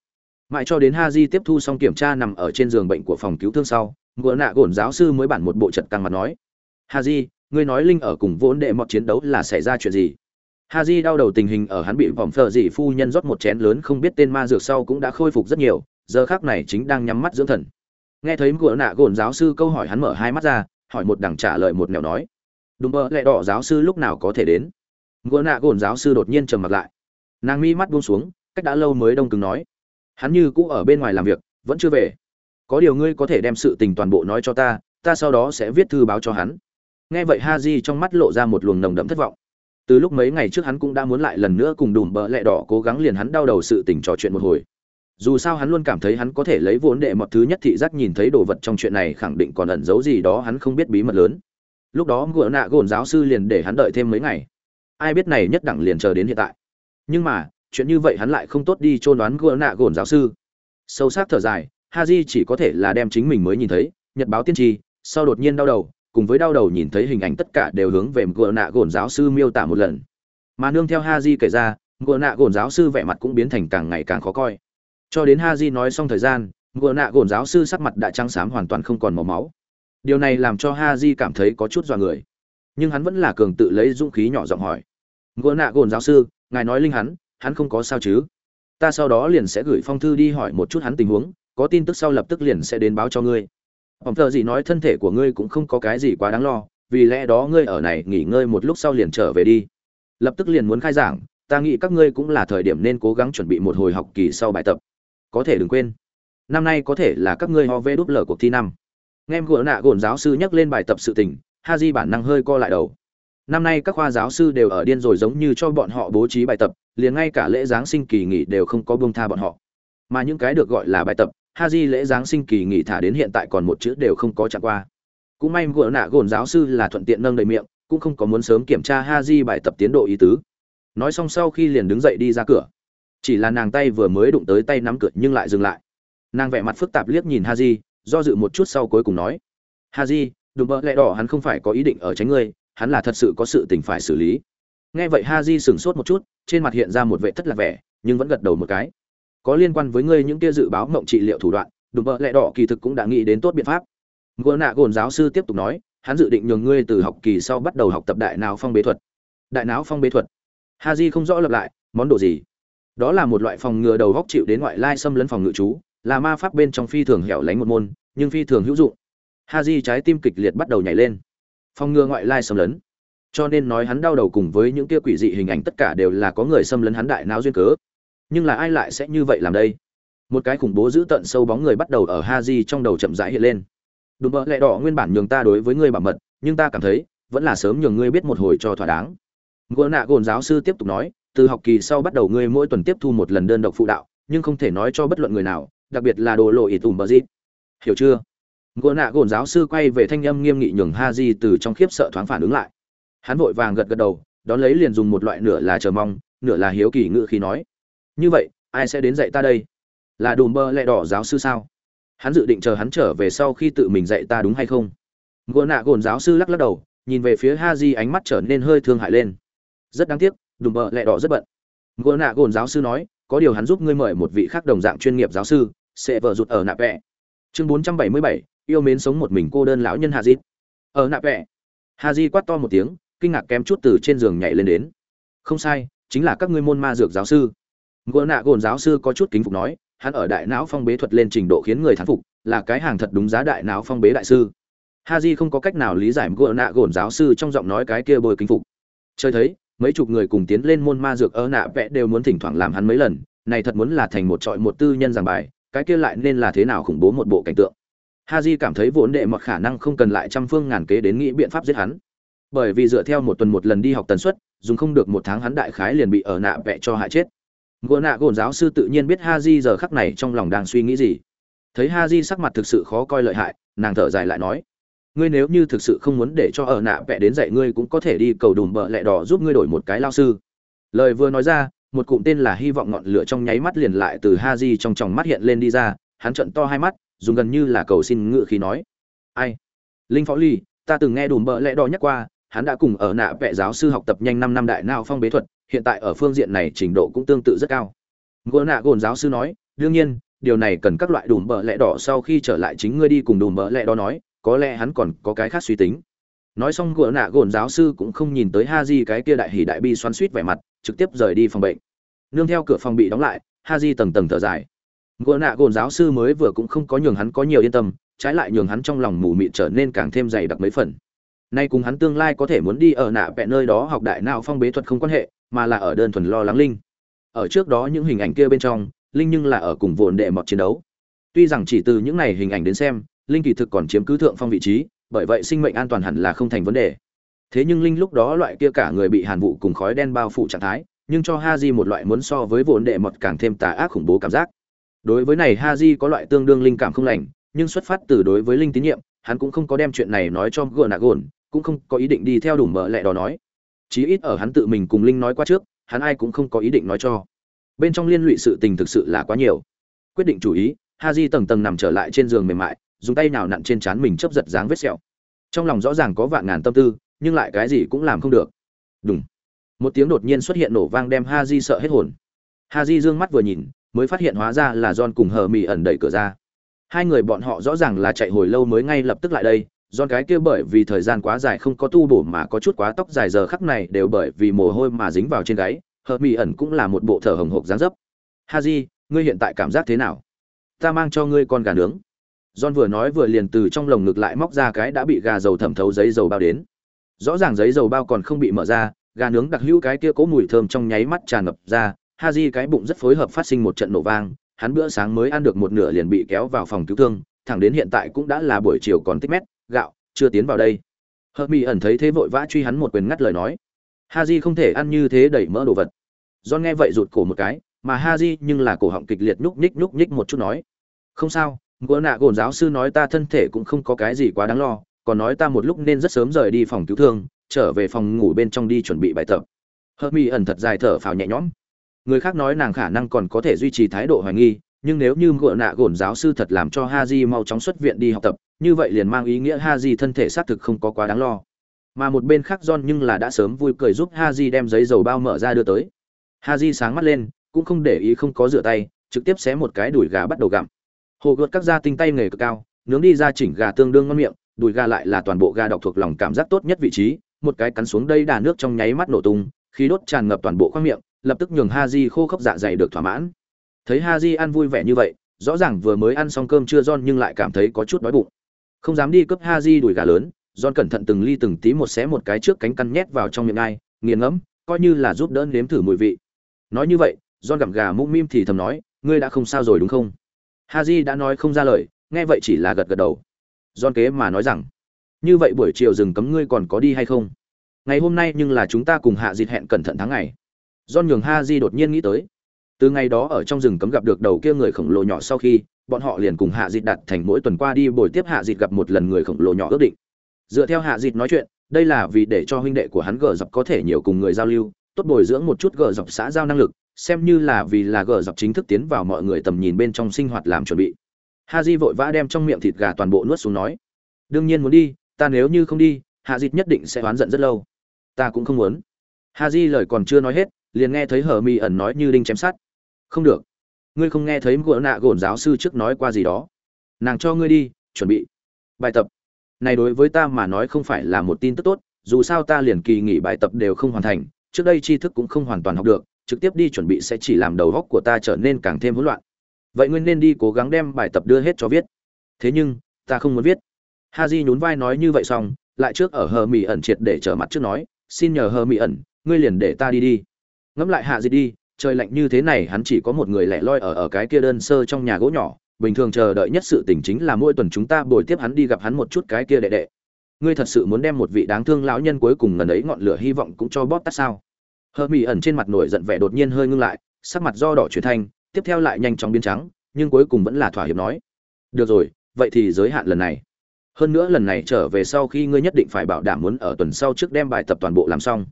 Mãi cho đến ha di tiếp thu xong kiểm tra nằm ở trên giường bệnh của phòng cứu thương sau Gỗ nạ gồn giáo sư mới bản một bộ trận căng mặt nói ha di ngươi nói linh ở cùng vốn đệ mọt chiến đấu là xảy ra chuyện gì? Ha di đau đầu tình hình ở hắn bị vòng phờ dị phu nhân rót một chén lớn không biết tên ma dược sau cũng đã khôi phục rất nhiều, giờ khác này chính đang nhắm mắt dưỡng thần. Nghe thấy gỡ nạ gồn giáo sư câu hỏi hắn mở hai mắt ra, hỏi một đằng trả lời một nẻo nói. Đúng mơ lẹ đỏ giáo sư lúc nào có thể đến? Gỡ nạ gồn giáo sư đột nhiên trầm mặt lại. Nàng mi mắt buông xuống, cách đã lâu mới đông cứng nói. Hắn như cũ ở bên ngoài làm việc, vẫn chưa về. Có điều ngươi có thể đem sự tình toàn bộ nói cho ta ta sau đó sẽ viết thư báo cho hắn. Nghe vậy ha di trong mắt lộ ra một luồng nồng đậm thất vọng từ lúc mấy ngày trước hắn cũng đã muốn lại lần nữa cùng đùm bợ lẹ đỏ cố gắng liền hắn đau đầu sự tình trò chuyện một hồi. Dù sao hắn luôn cảm thấy hắn có thể lấy vốn đệ mọt thứ nhất thị giác nhìn thấy đồ vật trong chuyện này khẳng định còn ẩn giấu gì đó hắn không biết bí mật lớn. Lúc đó ngựa nạ gồn giáo sư liền để hắn đợi thêm mấy ngày. Ai biết này nhất đẳng liền chờ đến hiện tại. Nhưng mà, chuyện như vậy hắn lại không tốt đi chôn đoán gỡ nạ gồn giáo sư. Sâu sắc thở dài Ha haji chỉ có thể là đem chính mình mới nhìn thấy, nhật báo tiên tri, sau đột nhiên đau đầu cùng với đau đầu nhìn thấy hình ảnh tất cả đều hướng về gỡ nạ gồn giáo sư miêu tả một lần. Mà nương theo ha di kể ra gỡ nạ gồn giáo sư vẻ mặt cũng biến thành càng ngày càng khó coi. Cho đến ha di nói xong thời gian gỡ nạ gồn giáo sư sắc mặt đã trắng xám hoàn toàn không còn màu máu. Điều này làm cho ha di cảm thấy có chút dọa người. Nhưng hắn vẫn là cường tự lấy dũng khí nhỏ giọng hỏi. Gỡ nạ gồn giáo sư, ngài nói linh hắn hắn không có sao chứ? Ta sau đó liền sẽ gửi phong thư đi hỏi một chút hắn tình huống, có tin tức sau lập tức liền sẽ đến báo cho ngươi ông thờ gì nói thân thể của ngươi cũng không có cái gì quá đáng lo, vì lẽ đó ngươi ở này nghỉ ngơi một lúc sau liền trở về đi. Lập tức liền muốn khai giảng, ta nghĩ các ngươi cũng là thời điểm nên cố gắng chuẩn bị một hồi học kỳ sau bài tập. Có thể đừng quên. Năm nay có thể là các ngươi ho vê đút lở cuộc thi năm. Nghe gỡ nạ gồn giáo sư nhắc lên bài tập sự tình Haji bản năng hơi co lại đầu. Năm nay các khoa giáo sư đều ở điên rồi giống như cho bọn họ bố trí bài tập, liền ngay cả lễ giáng sinh kỳ nghỉ đều không có buông tha bọn họ. Mà những cái được gọi là bài tập ha di lễ giáng sinh kỳ nghỉ thả đến hiện tại còn một chữ đều không có chạm qua. Cũng may gỡ nạ gồn giáo sư là thuận tiện nâng đầy miệng, cũng không có muốn sớm kiểm tra ha di bài tập tiến độ ý tứ. Nói xong sau khi liền đứng dậy đi ra cửa. Chỉ là nàng tay vừa mới đụng tới tay nắm cửa nhưng lại dừng lại. Nàng vẻ mặt phức tạp liếc nhìn ha di do dự một chút sau cuối cùng nói ha di đùm bỡ lẽ đỏ, hắn không phải có ý định ở tránh ngươi, hắn là thật sự có sự tình phải xử lý. Nghe vậy ha di sửng sốt một chút, trên mặt hiện ra một vệ thất lạc vẻ, nhưng vẫn gật đầu một cái có liên quan với ngươi những kia dự báo mộng trị liệu thủ đoạn, đùm bỡ lẽ đỏ kỳ thực cũng đã nghĩ đến tốt biện pháp. Gỡ nạ gồn giáo sư tiếp tục nói, hắn dự định nhường ngươi từ học kỳ sau bắt đầu học tập đại não phong bế thuật. Đại não phong bế thuật? Ha di không rõ lập lại, món đồ gì? Đó là một loại phòng ngừa đầu góc chịu đến ngoại lai xâm lấn phòng ngự chú, là ma pháp bên trong phi thường hẻo lánh một môn, nhưng phi thường hữu dụng. Ha di trái tim kịch liệt bắt đầu nhảy lên. Phòng ngừa ngoại lai xâm lấn. Cho nên nói hắn đau đầu cùng với những kia quỷ dị hình ảnh tất cả đều là có người xâm lấn hắn đại não duyên cớ nhưng là ai lại sẽ như vậy làm đây? Một cái khủng bố giữ tận sâu bóng người bắt đầu ở ha di trong đầu chậm rãi hiện lên. Đùm bợ lẹ đỏ nguyên bản nhường ta đối với ngươi bảo mật, nhưng ta cảm thấy, vẫn là sớm nhường ngươi biết một hồi cho thỏa đáng. Ngô nạ gồn giáo sư tiếp tục nói, từ học kỳ sau bắt đầu ngươi mỗi tuần tiếp thu một lần đơn độc phụ đạo, nhưng không thể nói cho bất luận người nào, đặc biệt là đồ lộ ỷ tùm bờ dít hiểu chưa? Ngô nạ gồn giáo sư quay về thanh âm nghiêm nghị nhường ha di từ trong khiếp sợ thoáng phản ứng lại. Hắn vội vàng gật gật đầu, đón lấy liền dùng một loại nửa là chờ mong, nửa là hiếu kỳ ngự khi nói như vậy, ai sẽ đến dạy ta đây? Là đùm bơ lẹ đỏ giáo sư sao? Hắn dự định chờ hắn trở về sau khi tự mình dạy ta đúng hay không? Gỗ nạ gồn giáo sư lắc lắc đầu, nhìn về phía ha di ánh mắt trở nên hơi thương hại lên. Rất đáng tiếc, đùm bơ lẹ đỏ rất bận. Gỗ nạ gồn giáo sư nói, có điều hắn giúp ngươi mời một vị khác đồng dạng chuyên nghiệp giáo sư, sẽ vợ rụt ở nạ vẹ. Chương bốn trăm bảy mươi bảy, yêu mến sống một mình cô đơn lão nhân hà di ở nạ vẹ. Hà di quát to một tiếng, kinh ngạc kém chút từ trên giường nhảy lên đến. Không sai, chính là các ngươi môn ma dược giáo sư gỗ nạ gồn giáo sư có chút kính phục nói, hắn ở đại não phong bế thuật lên trình độ khiến người thán phục, là cái hàng thật đúng giá đại não phong bế đại sư. Ha j không có cách nào lý giải gỗ nạ gồn giáo sư trong giọng nói cái kia bồi kính phục. Chơi thấy, mấy chục người cùng tiến lên môn ma dược ơ nạ vẽ đều muốn thỉnh thoảng làm hắn mấy lần, này thật muốn là thành một trọi một tư nhân giảng bài, cái kia lại nên là thế nào khủng bố một bộ cảnh tượng. Ha j cảm thấy vốn đệ một khả năng không cần lại trăm phương ngàn kế đến nghĩ biện pháp giết hắn. Bởi vì dựa theo một tuần một lần đi học tần suất, dùng không được một tháng hắn đại khái liền bị ở nạ vẽ cho hại chết gỗ nạ gồn giáo sư tự nhiên biết ha di giờ khắc này trong lòng đang suy nghĩ gì. Thấy ha di sắc mặt thực sự khó coi lợi hại, nàng thở dài lại nói, ngươi nếu như thực sự không muốn để cho ở nạ vẽ đến dạy ngươi cũng có thể đi cầu đùm bợ lẹ đỏ giúp ngươi đổi một cái lao sư. Lời vừa nói ra, một cụm tên là hy vọng ngọn lửa trong nháy mắt liền lại từ ha di trong tròng mắt hiện lên đi ra, hắn trận to hai mắt, dùng gần như là cầu xin ngự khí nói, ai? Linh phó ly, ta từng nghe đùm bợ lẹ đỏ nhắc qua, hắn đã cùng ở nạ vẽ giáo sư học tập nhanh năm năm đại nào phong bế thuật hiện tại ở phương diện này trình độ cũng tương tự rất cao. Gỗ nạ gồn giáo sư nói, đương nhiên, điều này cần các loại đùm bợ lẹ đỏ sau khi trở lại chính ngươi đi cùng đùm bợ lẹ đỏ nói, có lẽ hắn còn có cái khác suy tính. Nói xong gỗ nạ gồn giáo sư cũng không nhìn tới ha di cái kia đại hỉ đại bi xoắn suýt vẻ mặt, trực tiếp rời đi phòng bệnh. Nương theo cửa phòng bị đóng lại ha di tầng tầng thở dài. Gỗ nạ gồn giáo sư mới vừa cũng không có nhường hắn có nhiều yên tâm, trái lại nhường hắn trong lòng mù mịt trở nên càng thêm dày đặc mấy phần. Nay cùng hắn tương lai có thể muốn đi ở nạ bẹ nơi đó học đại nào phong bế thuật không quan hệ mà là ở đơn thuần lo lắng linh. Ở trước đó những hình ảnh kia bên trong, linh nhưng là ở cùng vồn đệ mọt chiến đấu. Tuy rằng chỉ từ những này hình ảnh đến xem, linh kỳ thực còn chiếm cứ thượng phong vị trí, bởi vậy sinh mệnh an toàn hẳn là không thành vấn đề. Thế nhưng linh lúc đó loại kia cả người bị hàn vụ cùng khói đen bao phủ trạng thái, nhưng cho ha di một loại muốn so với vồn đệ mọt càng thêm tà ác khủng bố cảm giác. Đối với này ha di có loại tương đương linh cảm không lành, nhưng xuất phát từ đối với linh tín nhiệm, hắn cũng không có đem chuyện này nói cho gờ nạ gồn, cũng không có ý định đi theo đủ mở lẹ đó nói chí ít ở hắn tự mình cùng linh nói qua trước, hắn ai cũng không có ý định nói cho. Bên trong liên lụy sự tình thực sự là quá nhiều. Quyết định chủ ý ha di tầng tầng nằm trở lại trên giường mềm mại, dùng tay nào nặn trên trán mình chấp giật dáng vết sẹo. Trong lòng rõ ràng có vạn ngàn tâm tư, nhưng lại cái gì cũng làm không được. Đúng một tiếng đột nhiên xuất hiện nổ vang đem ha di sợ hết hồn. Ha di d ư ơ n g mắt vừa nhìn, mới phát hiện hóa ra là john cùng hờ mỹ ẩn đẩy cửa ra. Hai người bọn họ rõ ràng là chạy hồi lâu mới ngay lập tức lại đây Giòn cái kia bởi vì thời gian quá dài không có tu bổ mà có chút quá tóc dài giờ khắc này đều bởi vì mồ hôi mà dính vào trên gáy, hợp mỹ ẩn cũng là một bộ thở hồng hộc dáng dấp. Haji, ngươi hiện tại cảm giác thế nào? Ta mang cho ngươi con gà nướng. John vừa nói vừa liền từ trong lồng ngực lại móc ra cái đã bị gà dầu thẩm thấu giấy dầu bao đến. Rõ ràng giấy dầu bao còn không bị mở ra, gà nướng đặc hữu cái kia cố mùi thơm trong nháy mắt tràn ngập ra, Haji cái bụng rất phối hợp phát sinh một trận nổ vang, hắn bữa sáng mới ăn được một nửa liền bị kéo vào phòng cứu thương, thẳng đến hiện tại cũng đã là buổi chiều còn tích mét, gạo, chưa tiến vào đây. Hợp mỹ ẩn thấy thế vội vã truy hắn một quyền ngắt lời nói. Ha j không thể ăn như thế đẩy mỡ đồ vật. Do nghe vậy rụt cổ một cái, mà ha j nhưng là cổ họng kịch liệt nhúc nhích nhúc nhích một chút nói. Không sao, ngựa nạ gồn giáo sư nói ta thân thể cũng không có cái gì quá đáng lo, còn nói ta một lúc nên rất sớm rời đi phòng cứu thương, trở về phòng ngủ bên trong đi chuẩn bị bài tập. Hợp mỹ ẩn thật dài thở phào nhẹ nhõm. Người khác nói nàng khả năng còn có thể duy trì thái độ hoài nghi, nhưng nếu như ngựa nạ gồn giáo sư thật làm cho ha di mau chóng xuất viện đi học tập như vậy liền mang ý nghĩa ha thân thể xác thực không có quá đáng lo. Mà một bên khác john nhưng là đã sớm vui cười giúp ha đem giấy dầu bao mở ra đưa tới. Ha sáng mắt lên, cũng không để ý không có rửa tay, trực tiếp xé một cái đùi gà bắt đầu gặm. Hồ gợt các gia tinh tay nghề cực cao, nướng đi ra chỉnh gà tương đương ngon miệng, đùi gà lại là toàn bộ gà độc thuộc lòng cảm giác tốt nhất vị trí, một cái cắn xuống đây đà nước trong nháy mắt nổ tung, khí đốt tràn ngập toàn bộ khoang miệng, lập tức nhường ha khô khốc dạ dày được thỏa mãn. Thấy ha ăn vui vẻ như vậy, rõ ràng vừa mới ăn xong cơm chưa John nhưng lại cảm thấy có chút đói bụng không dám đi cướp ha di đùi gà lớn John cẩn thận từng ly từng tí một xé một cái trước cánh căn nhét vào trong miệng ai, nghiền ngẫm, coi như là giúp đỡ nếm thử mùi vị. Nói như vậy, John gặm gà mũm mim thì thầm nói, ngươi đã không sao rồi đúng không? ha di đã nói không ra lời, nghe vậy chỉ là gật gật đầu. John kế mà nói rằng, như vậy buổi chiều rừng cấm ngươi còn có đi hay không? Ngày hôm nay nhưng là chúng ta cùng hạ dịt hẹn cẩn thận tháng ngày. John nhường ha di đột nhiên nghĩ tới. Từ ngày đó ở trong rừng cấm gặp được đầu kia người khổng lồ nhỏ sau khi, bọn họ liền cùng hạ dịt đặt thành mỗi tuần qua đi buổi tiếp hạ dịt gặp một lần người khổng lồ nhỏ ước định. Dựa theo hạ dịt nói chuyện, đây là vì để cho huynh đệ của hắn gờ dọc có thể nhiều cùng người giao lưu, tốt bồi dưỡng một chút gờ dọc xã giao năng lực, xem như là vì là gờ dọc chính thức tiến vào mọi người tầm nhìn bên trong sinh hoạt làm chuẩn bị. Ha di vội vã đem trong miệng thịt gà toàn bộ nuốt xuống nói, đương nhiên muốn đi, ta nếu như không đi, hạ dịt nhất định sẽ oán giận rất lâu. Ta cũng không muốn. Ha di lời còn chưa nói hết, liền nghe thấy hờ mi ẩn nói như đinh chém sát không được ngươi không nghe thấy gỡ nạ gồn giáo sư trước nói qua gì đó. Nàng cho ngươi đi, chuẩn bị. Bài tập. Này đối với ta mà nói không phải là một tin tức tốt, dù sao ta liền kỳ nghỉ bài tập đều không hoàn thành, trước đây tri thức cũng không hoàn toàn học được, trực tiếp đi chuẩn bị sẽ chỉ làm đầu góc của ta trở nên càng thêm hỗn loạn. Vậy ngươi nên đi cố gắng đem bài tập đưa hết cho viết. Thế nhưng, ta không muốn viết. Ha j nhún vai nói như vậy xong, lại trước ở hờ mỹ ẩn triệt để trở mặt trước nói, xin nhờ hờ mỹ ẩn, ngươi liền để ta đi đi. Ngẫm lại hạ gì đi trời lạnh như thế này, hắn chỉ có một người lẻ loi ở ở cái kia đơn sơ trong nhà gỗ nhỏ. Bình thường chờ đợi nhất sự tình chính là mỗi tuần chúng ta bồi tiếp hắn đi gặp hắn một chút cái kia đệ đệ. Ngươi thật sự muốn đem một vị đáng thương lão nhân cuối cùng ngần ấy ngọn lửa hy vọng cũng cho bóp tắt sao? Hờ mỹ ẩn trên mặt nổi giận vẻ đột nhiên hơi ngưng lại, sắc mặt do đỏ chuyển thanh tiếp theo lại nhanh chóng biến trắng, nhưng cuối cùng vẫn là thỏa hiệp nói. Được rồi, vậy thì giới hạn lần này. Hơn nữa lần này trở về sau khi ngươi nhất định phải bảo đảm muốn ở tuần sau trước đem bài tập toàn bộ làm xong.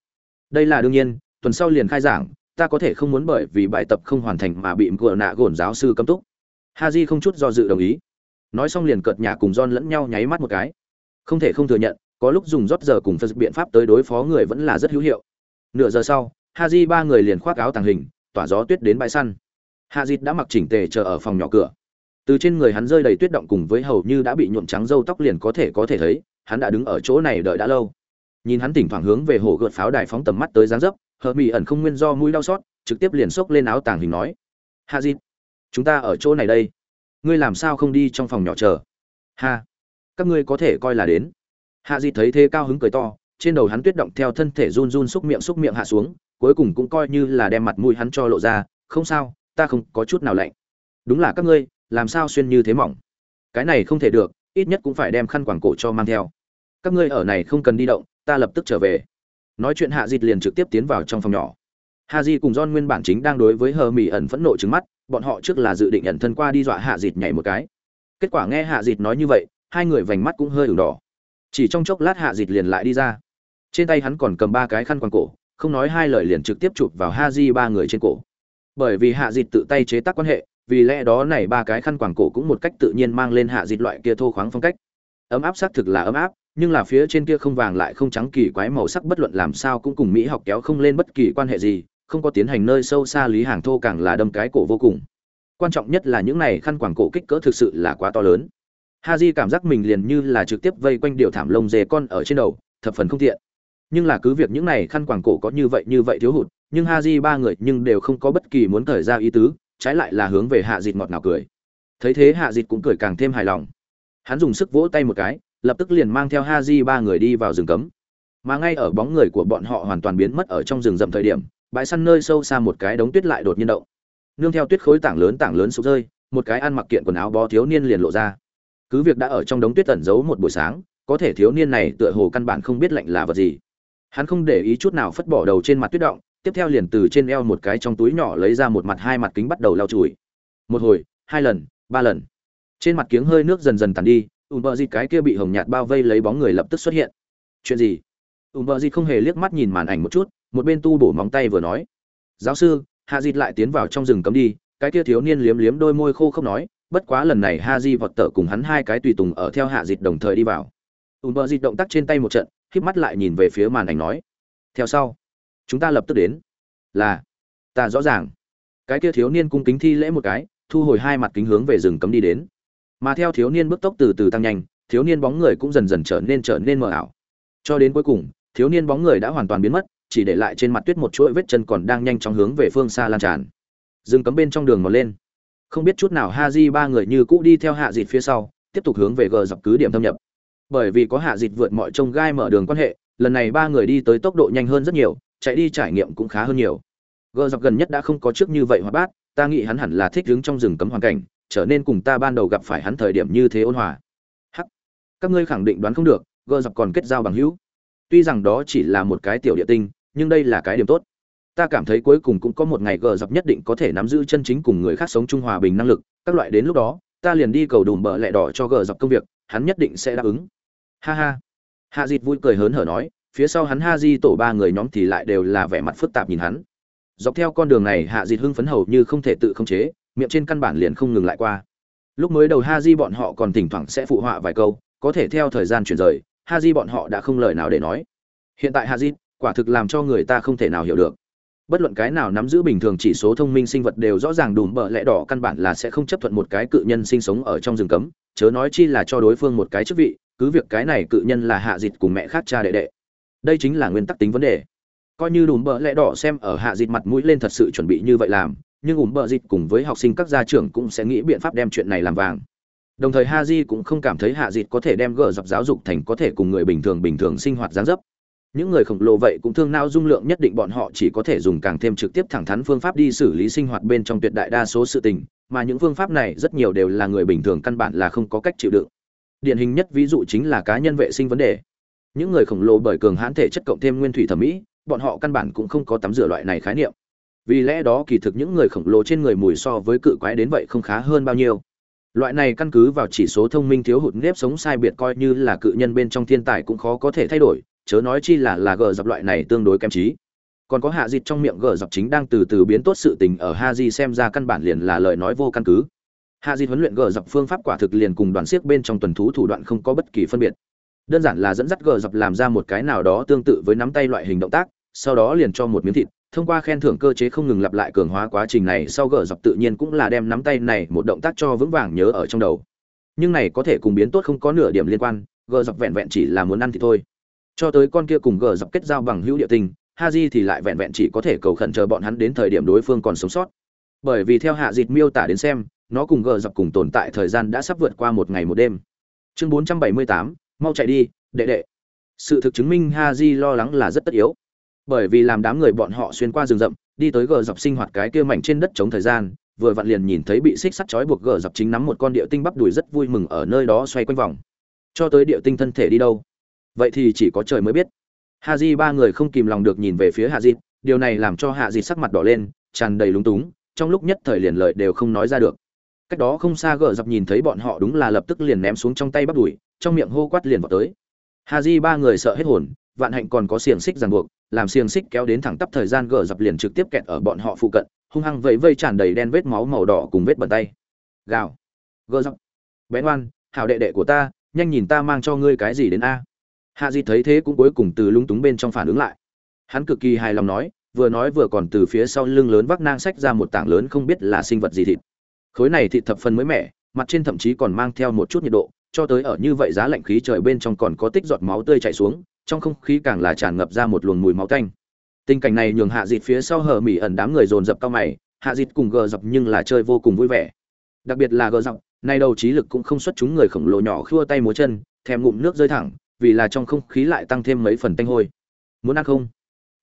Đây là đương nhiên, tuần sau liền khai giảng ta có thể không muốn bởi vì bài tập không hoàn thành mà bị cửa nạ gồn giáo sư cấm túc. Haji không chút do dự đồng ý. Nói xong liền cợt nhà cùng John lẫn nhau nháy mắt một cái. Không thể không thừa nhận, có lúc dùng rót giờ cùng phật biện pháp tới đối phó người vẫn là rất hữu hiệu. Nửa giờ sau, Haji ba người liền khoác áo tàng hình, tỏa gió tuyết đến bãi săn. Haji đã mặc chỉnh tề chờ ở phòng nhỏ cửa. Từ trên người hắn rơi đầy tuyết động cùng với hầu như đã bị nhuộm trắng râu tóc liền có thể có thể thấy, hắn đã đứng ở chỗ này đợi đã lâu nhìn hắn thỉnh thoảng hướng về hồ gợt pháo đài phóng tầm mắt tới dáng dấp, hờ mỹ ẩn không nguyên do mũi đau xót, trực tiếp liền xốc lên áo tàng hình nói, Hạ dịt, chúng ta ở chỗ này đây. Ngươi làm sao không đi trong phòng nhỏ chờ? Ha, các ngươi có thể coi là đến. Hạ dịt thấy thế cao hứng cười to, trên đầu hắn tuyết động theo thân thể run run xúc miệng xúc miệng hạ xuống, cuối cùng cũng coi như là đem mặt mũi hắn cho lộ ra, không sao, ta không có chút nào lạnh. Đúng là các ngươi, làm sao xuyên như thế mỏng? Cái này không thể được, ít nhất cũng phải đem khăn quàng cổ cho mang theo. Các ngươi ở này không cần đi động ta lập tức trở về. Nói chuyện hạ dịt liền trực tiếp tiến vào trong phòng nhỏ. Hạ di cùng don nguyên bản chính đang đối với hờ mỹ ẩn phẫn nộ trứng mắt, bọn họ trước là dự định ẩn thân qua đi dọa hạ dịt nhảy một cái. Kết quả nghe hạ dịt nói như vậy, hai người vành mắt cũng hơi ửng đỏ. Chỉ trong chốc lát hạ dịt liền lại đi ra. Trên tay hắn còn cầm ba cái khăn quàng cổ, không nói hai lời liền trực tiếp chụp vào ha di ba người trên cổ. Bởi vì hạ dịt tự tay chế tác quan hệ, vì lẽ đó này ba cái khăn quàng cổ cũng một cách tự nhiên mang lên hạ dịt loại kia thô khoáng phong cách. Ấm áp xác thực là ấm áp nhưng là phía trên kia không vàng lại không trắng kỳ quái màu sắc bất luận làm sao cũng cùng mỹ học kéo không lên bất kỳ quan hệ gì, không có tiến hành nơi sâu xa lý hàng thô càng là đâm cái cổ vô cùng. Quan trọng nhất là những này khăn quàng cổ kích cỡ thực sự là quá to lớn. Ha di cảm giác mình liền như là trực tiếp vây quanh điều thảm lông dề con ở trên đầu, thập phần không tiện. Nhưng là cứ việc những này khăn quàng cổ có như vậy như vậy thiếu hụt, nhưng ha di ba người nhưng đều không có bất kỳ muốn thời ra ý tứ, trái lại là hướng về hạ dịt ngọt ngào cười. Thấy thế hạ dịt cũng cười càng thêm hài lòng. Hắn dùng sức vỗ tay một cái lập tức liền mang theo ha ba người đi vào rừng cấm. Mà ngay ở bóng người của bọn họ hoàn toàn biến mất ở trong rừng rậm thời điểm, bãi săn nơi sâu xa một cái đống tuyết lại đột nhiên động. Nương theo tuyết khối tảng lớn tảng lớn sụp rơi, một cái ăn mặc kiện quần áo bó thiếu niên liền lộ ra. Cứ việc đã ở trong đống tuyết tẩn giấu một buổi sáng, có thể thiếu niên này tựa hồ căn bản không biết lạnh là vật gì. Hắn không để ý chút nào phất bỏ đầu trên mặt tuyết động, tiếp theo liền từ trên eo một cái trong túi nhỏ lấy ra một mặt hai mặt kính bắt đầu lau chùi. Một hồi, hai lần, ba lần. Trên mặt kiếng hơi nước dần dần tàn đi ùm bờ dịt cái kia bị hồng nhạt bao vây lấy bóng người lập tức xuất hiện. Chuyện gì? Ùm bờ dịt không hề liếc mắt nhìn màn ảnh một chút, một bên tu bổ móng tay vừa nói. Giáo sư, hạ dịt lại tiến vào trong rừng cấm đi, cái kia thiếu niên liếm liếm đôi môi khô không nói, bất quá lần này ha di vọt tở cùng hắn hai cái tùy tùng ở theo hạ dịt đồng thời đi vào. Ùm bờ dịt động tác trên tay một trận híp mắt lại nhìn về phía màn ảnh nói, theo sau, chúng ta lập tức đến. Là, ta rõ ràng. Cái kia thiếu niên cung kính thi lễ một cái, thu hồi hai mặt kính hướng về rừng cấm đi đến mà theo thiếu niên bước tốc từ từ tăng nhanh, thiếu niên bóng người cũng dần dần trở nên trở nên mờ ảo. Cho đến cuối cùng, thiếu niên bóng người đã hoàn toàn biến mất, chỉ để lại trên mặt tuyết một chuỗi vết chân còn đang nhanh chóng hướng về phương xa lan tràn. Dừng cấm bên trong đường mòn lên. Không biết chút nào ha di ba người như cũ đi theo hạ dịt phía sau, tiếp tục hướng về gờ dọc cứ điểm thâm nhập. Bởi vì có hạ dịt vượt mọi trông gai mở đường quan hệ, lần này ba người đi tới tốc độ nhanh hơn rất nhiều, chạy đi trải nghiệm cũng khá hơn nhiều. Gờ dọc gần nhất đã không có trước như vậy hoạt bát, ta nghĩ hắn hẳn là thích đứng trong rừng cấm hoàn cảnh trở nên cùng ta ban đầu gặp phải hắn thời điểm như thế ôn hòa. Hắc, các ngươi khẳng định đoán không được gờ dọc còn kết giao bằng hữu. Tuy rằng đó chỉ là một cái tiểu địa tinh, nhưng đây là cái điểm tốt. Ta cảm thấy cuối cùng cũng có một ngày gờ dọc nhất định có thể nắm giữ chân chính cùng người khác sống chung hòa bình năng lực. Các loại đến lúc đó, ta liền đi cầu đùm bợ lẹ đỏ cho gờ dọc công việc, hắn nhất định sẽ đáp ứng. Ha ha. Hạ dịt vui cười hớn hở nói, phía sau hắn ha di tổ ba người nhóm thì lại đều là vẻ mặt phức tạp nhìn hắn. Dọc theo con đường này hạ dịt hưng phấn hầu như không thể tự khống chế miệng trên căn bản liền không ngừng lại qua. Lúc mới đầu ha di bọn họ còn thỉnh thoảng sẽ phụ họa vài câu, có thể theo thời gian chuyển rời ha di bọn họ đã không lời nào để nói. Hiện tại ha di quả thực làm cho người ta không thể nào hiểu được. Bất luận cái nào nắm giữ bình thường chỉ số thông minh sinh vật đều rõ ràng đùm bợ lẽ đỏ căn bản là sẽ không chấp thuận một cái cự nhân sinh sống ở trong rừng cấm, chớ nói chi là cho đối phương một cái chức vị, cứ việc cái này cự nhân là hạ dịch cùng mẹ khác cha đệ đệ. Đây chính là nguyên tắc tính vấn đề. Coi như đùm bợ lẽ đỏ xem ở hạ dịch mặt mũi lên thật sự chuẩn bị như vậy làm nhưng ủm bợ dịch cùng với học sinh các gia trưởng cũng sẽ nghĩ biện pháp đem chuyện này làm vàng. Đồng thời ha di cũng không cảm thấy hạ dịt có thể đem gỡ dập giáo dục thành có thể cùng người bình thường bình thường sinh hoạt gián dấp. Những người khổng lồ vậy cũng thương nao dung lượng nhất định bọn họ chỉ có thể dùng càng thêm trực tiếp thẳng thắn phương pháp đi xử lý sinh hoạt bên trong tuyệt đại đa số sự tình, mà những phương pháp này rất nhiều đều là người bình thường căn bản là không có cách chịu đựng. Điển hình nhất ví dụ chính là cá nhân vệ sinh vấn đề. Những người khổng lồ bởi cường hãn thể chất cộng thêm nguyên thủy thẩm mỹ, bọn họ căn bản cũng không có tắm rửa loại này khái niệm vì lẽ đó kỳ thực những người khổng lồ trên người mùi so với cự quái đến vậy không khá hơn bao nhiêu. Loại này căn cứ vào chỉ số thông minh thiếu hụt nếp sống sai biệt coi như là cự nhân bên trong thiên tài cũng khó có thể thay đổi, chớ nói chi là là gờ dập loại này tương đối kém trí. Còn có hạ dịt trong miệng gờ dập chính đang từ từ biến tốt sự tình ở ha di xem ra căn bản liền là lời nói vô căn cứ. Hạ dịt huấn luyện gờ dập phương pháp quả thực liền cùng đoàn siếc bên trong tuần thú thủ đoạn không có bất kỳ phân biệt. Đơn giản là dẫn dắt gờ dập làm ra một cái nào đó tương tự với nắm tay loại hình động tác, sau đó liền cho một miếng thịt thông qua khen thưởng cơ chế không ngừng lặp lại cường hóa quá trình này, sau gỡ dọc tự nhiên cũng là đem nắm tay này một động tác cho vững vàng nhớ ở trong đầu. Nhưng này có thể cùng biến tốt không có nửa điểm liên quan, gờ dọc vẹn vẹn chỉ là muốn ăn thì thôi. Cho tới con kia cùng gờ dọc kết giao bằng hữu địa tình ha di thì lại vẹn vẹn chỉ có thể cầu khẩn chờ bọn hắn đến thời điểm đối phương còn sống sót. Bởi vì theo hạ dịt miêu tả đến xem, nó cùng gờ dọc cùng tồn tại thời gian đã sắp vượt qua một ngày một đêm. Chương bốn trăm bảy mươi tám, mau chạy đi, đệ đệ. Sự thực chứng minh ha di lo lắng là rất tất yếu bởi vì làm đám người bọn họ xuyên qua rừng rậm, đi tới gờ dọc sinh hoạt cái kia mảnh trên đất chống thời gian, vừa vặn liền nhìn thấy bị xích sắt trói buộc gờ dọc chính nắm một con địa tinh bắp đùi rất vui mừng ở nơi đó xoay quanh vòng. Cho tới địa tinh thân thể đi đâu? Vậy thì chỉ có trời mới biết. Hà di ba người không kìm lòng được nhìn về phía hạ di, điều này làm cho hạ di sắc mặt đỏ lên, tràn đầy lúng túng, trong lúc nhất thời liền lợi đều không nói ra được. Cách đó không xa gờ dọc nhìn thấy bọn họ đúng là lập tức liền ném xuống trong tay bắp đùi, trong miệng hô quát liền vào tới. Hà di ba người sợ hết hồn, vạn hạnh còn có xiềng xích ràng buộc làm xiềng xích kéo đến thẳng tắp thời gian gờ dập liền trực tiếp kẹt ở bọn họ phụ cận, hung hăng vẫy vây tràn đầy đen vết máu màu đỏ cùng vết bẩn tay. Gào. Gờ dập. Bé ngoan, hảo đệ đệ của ta, nhanh nhìn ta mang cho ngươi cái gì đến a. Hạ di thấy thế cũng cuối cùng từ lung túng bên trong phản ứng lại. Hắn cực kỳ hài lòng nói, vừa nói vừa còn từ phía sau lưng lớn vác nang sách ra một tảng lớn không biết là sinh vật gì thịt. Khối này thịt thập phần mới mẻ, mặt trên thậm chí còn mang theo một chút nhiệt độ cho tới ở như vậy giá lạnh khí trời bên trong còn có tích giọt máu tươi chảy xuống, trong không khí càng là tràn ngập ra một luồng mùi máu tanh. Tình cảnh này nhường hạ dịt phía sau hờ mỹ ẩn đám người dồn dập cao mày, hạ dịt cùng gờ dập nhưng là chơi vô cùng vui vẻ. Đặc biệt là gờ dập nay đầu trí lực cũng không xuất chúng người khổng lồ nhỏ khua tay múa chân, thèm ngụm nước rơi thẳng, vì là trong không khí lại tăng thêm mấy phần tanh hôi. Muốn ăn không?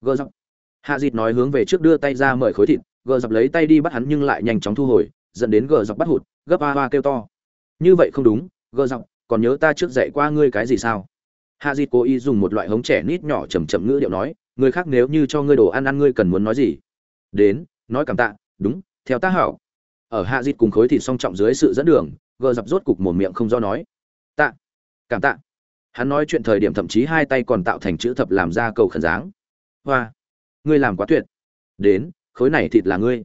Gờ dập hạ dịt nói hướng về trước đưa tay ra mời khối thịt, gờ dập lấy tay đi bắt hắn nhưng lại nhanh chóng thu hồi, dẫn đến gờ dập bắt hụt, gấp a hoa kêu to. Như vậy không đúng gờ giọng, còn nhớ ta trước dạy qua ngươi cái gì sao? Hạ dịt cố ý dùng một loại hống trẻ nít nhỏ chầm chậm ngữ điệu nói, người khác nếu như cho ngươi đồ ăn ăn ngươi cần muốn nói gì? Đến, nói cảm tạ, đúng, theo tác hảo. Ở hạ dịt cùng khối thịt song trọng dưới sự dẫn đường gờ dập rốt cục một miệng không do nói, tạ, cảm tạ. Hắn nói chuyện thời điểm thậm chí hai tay còn tạo thành chữ thập làm ra cầu khẩn dáng. Hoa, ngươi làm quá tuyệt. Đến, khối này thịt là ngươi.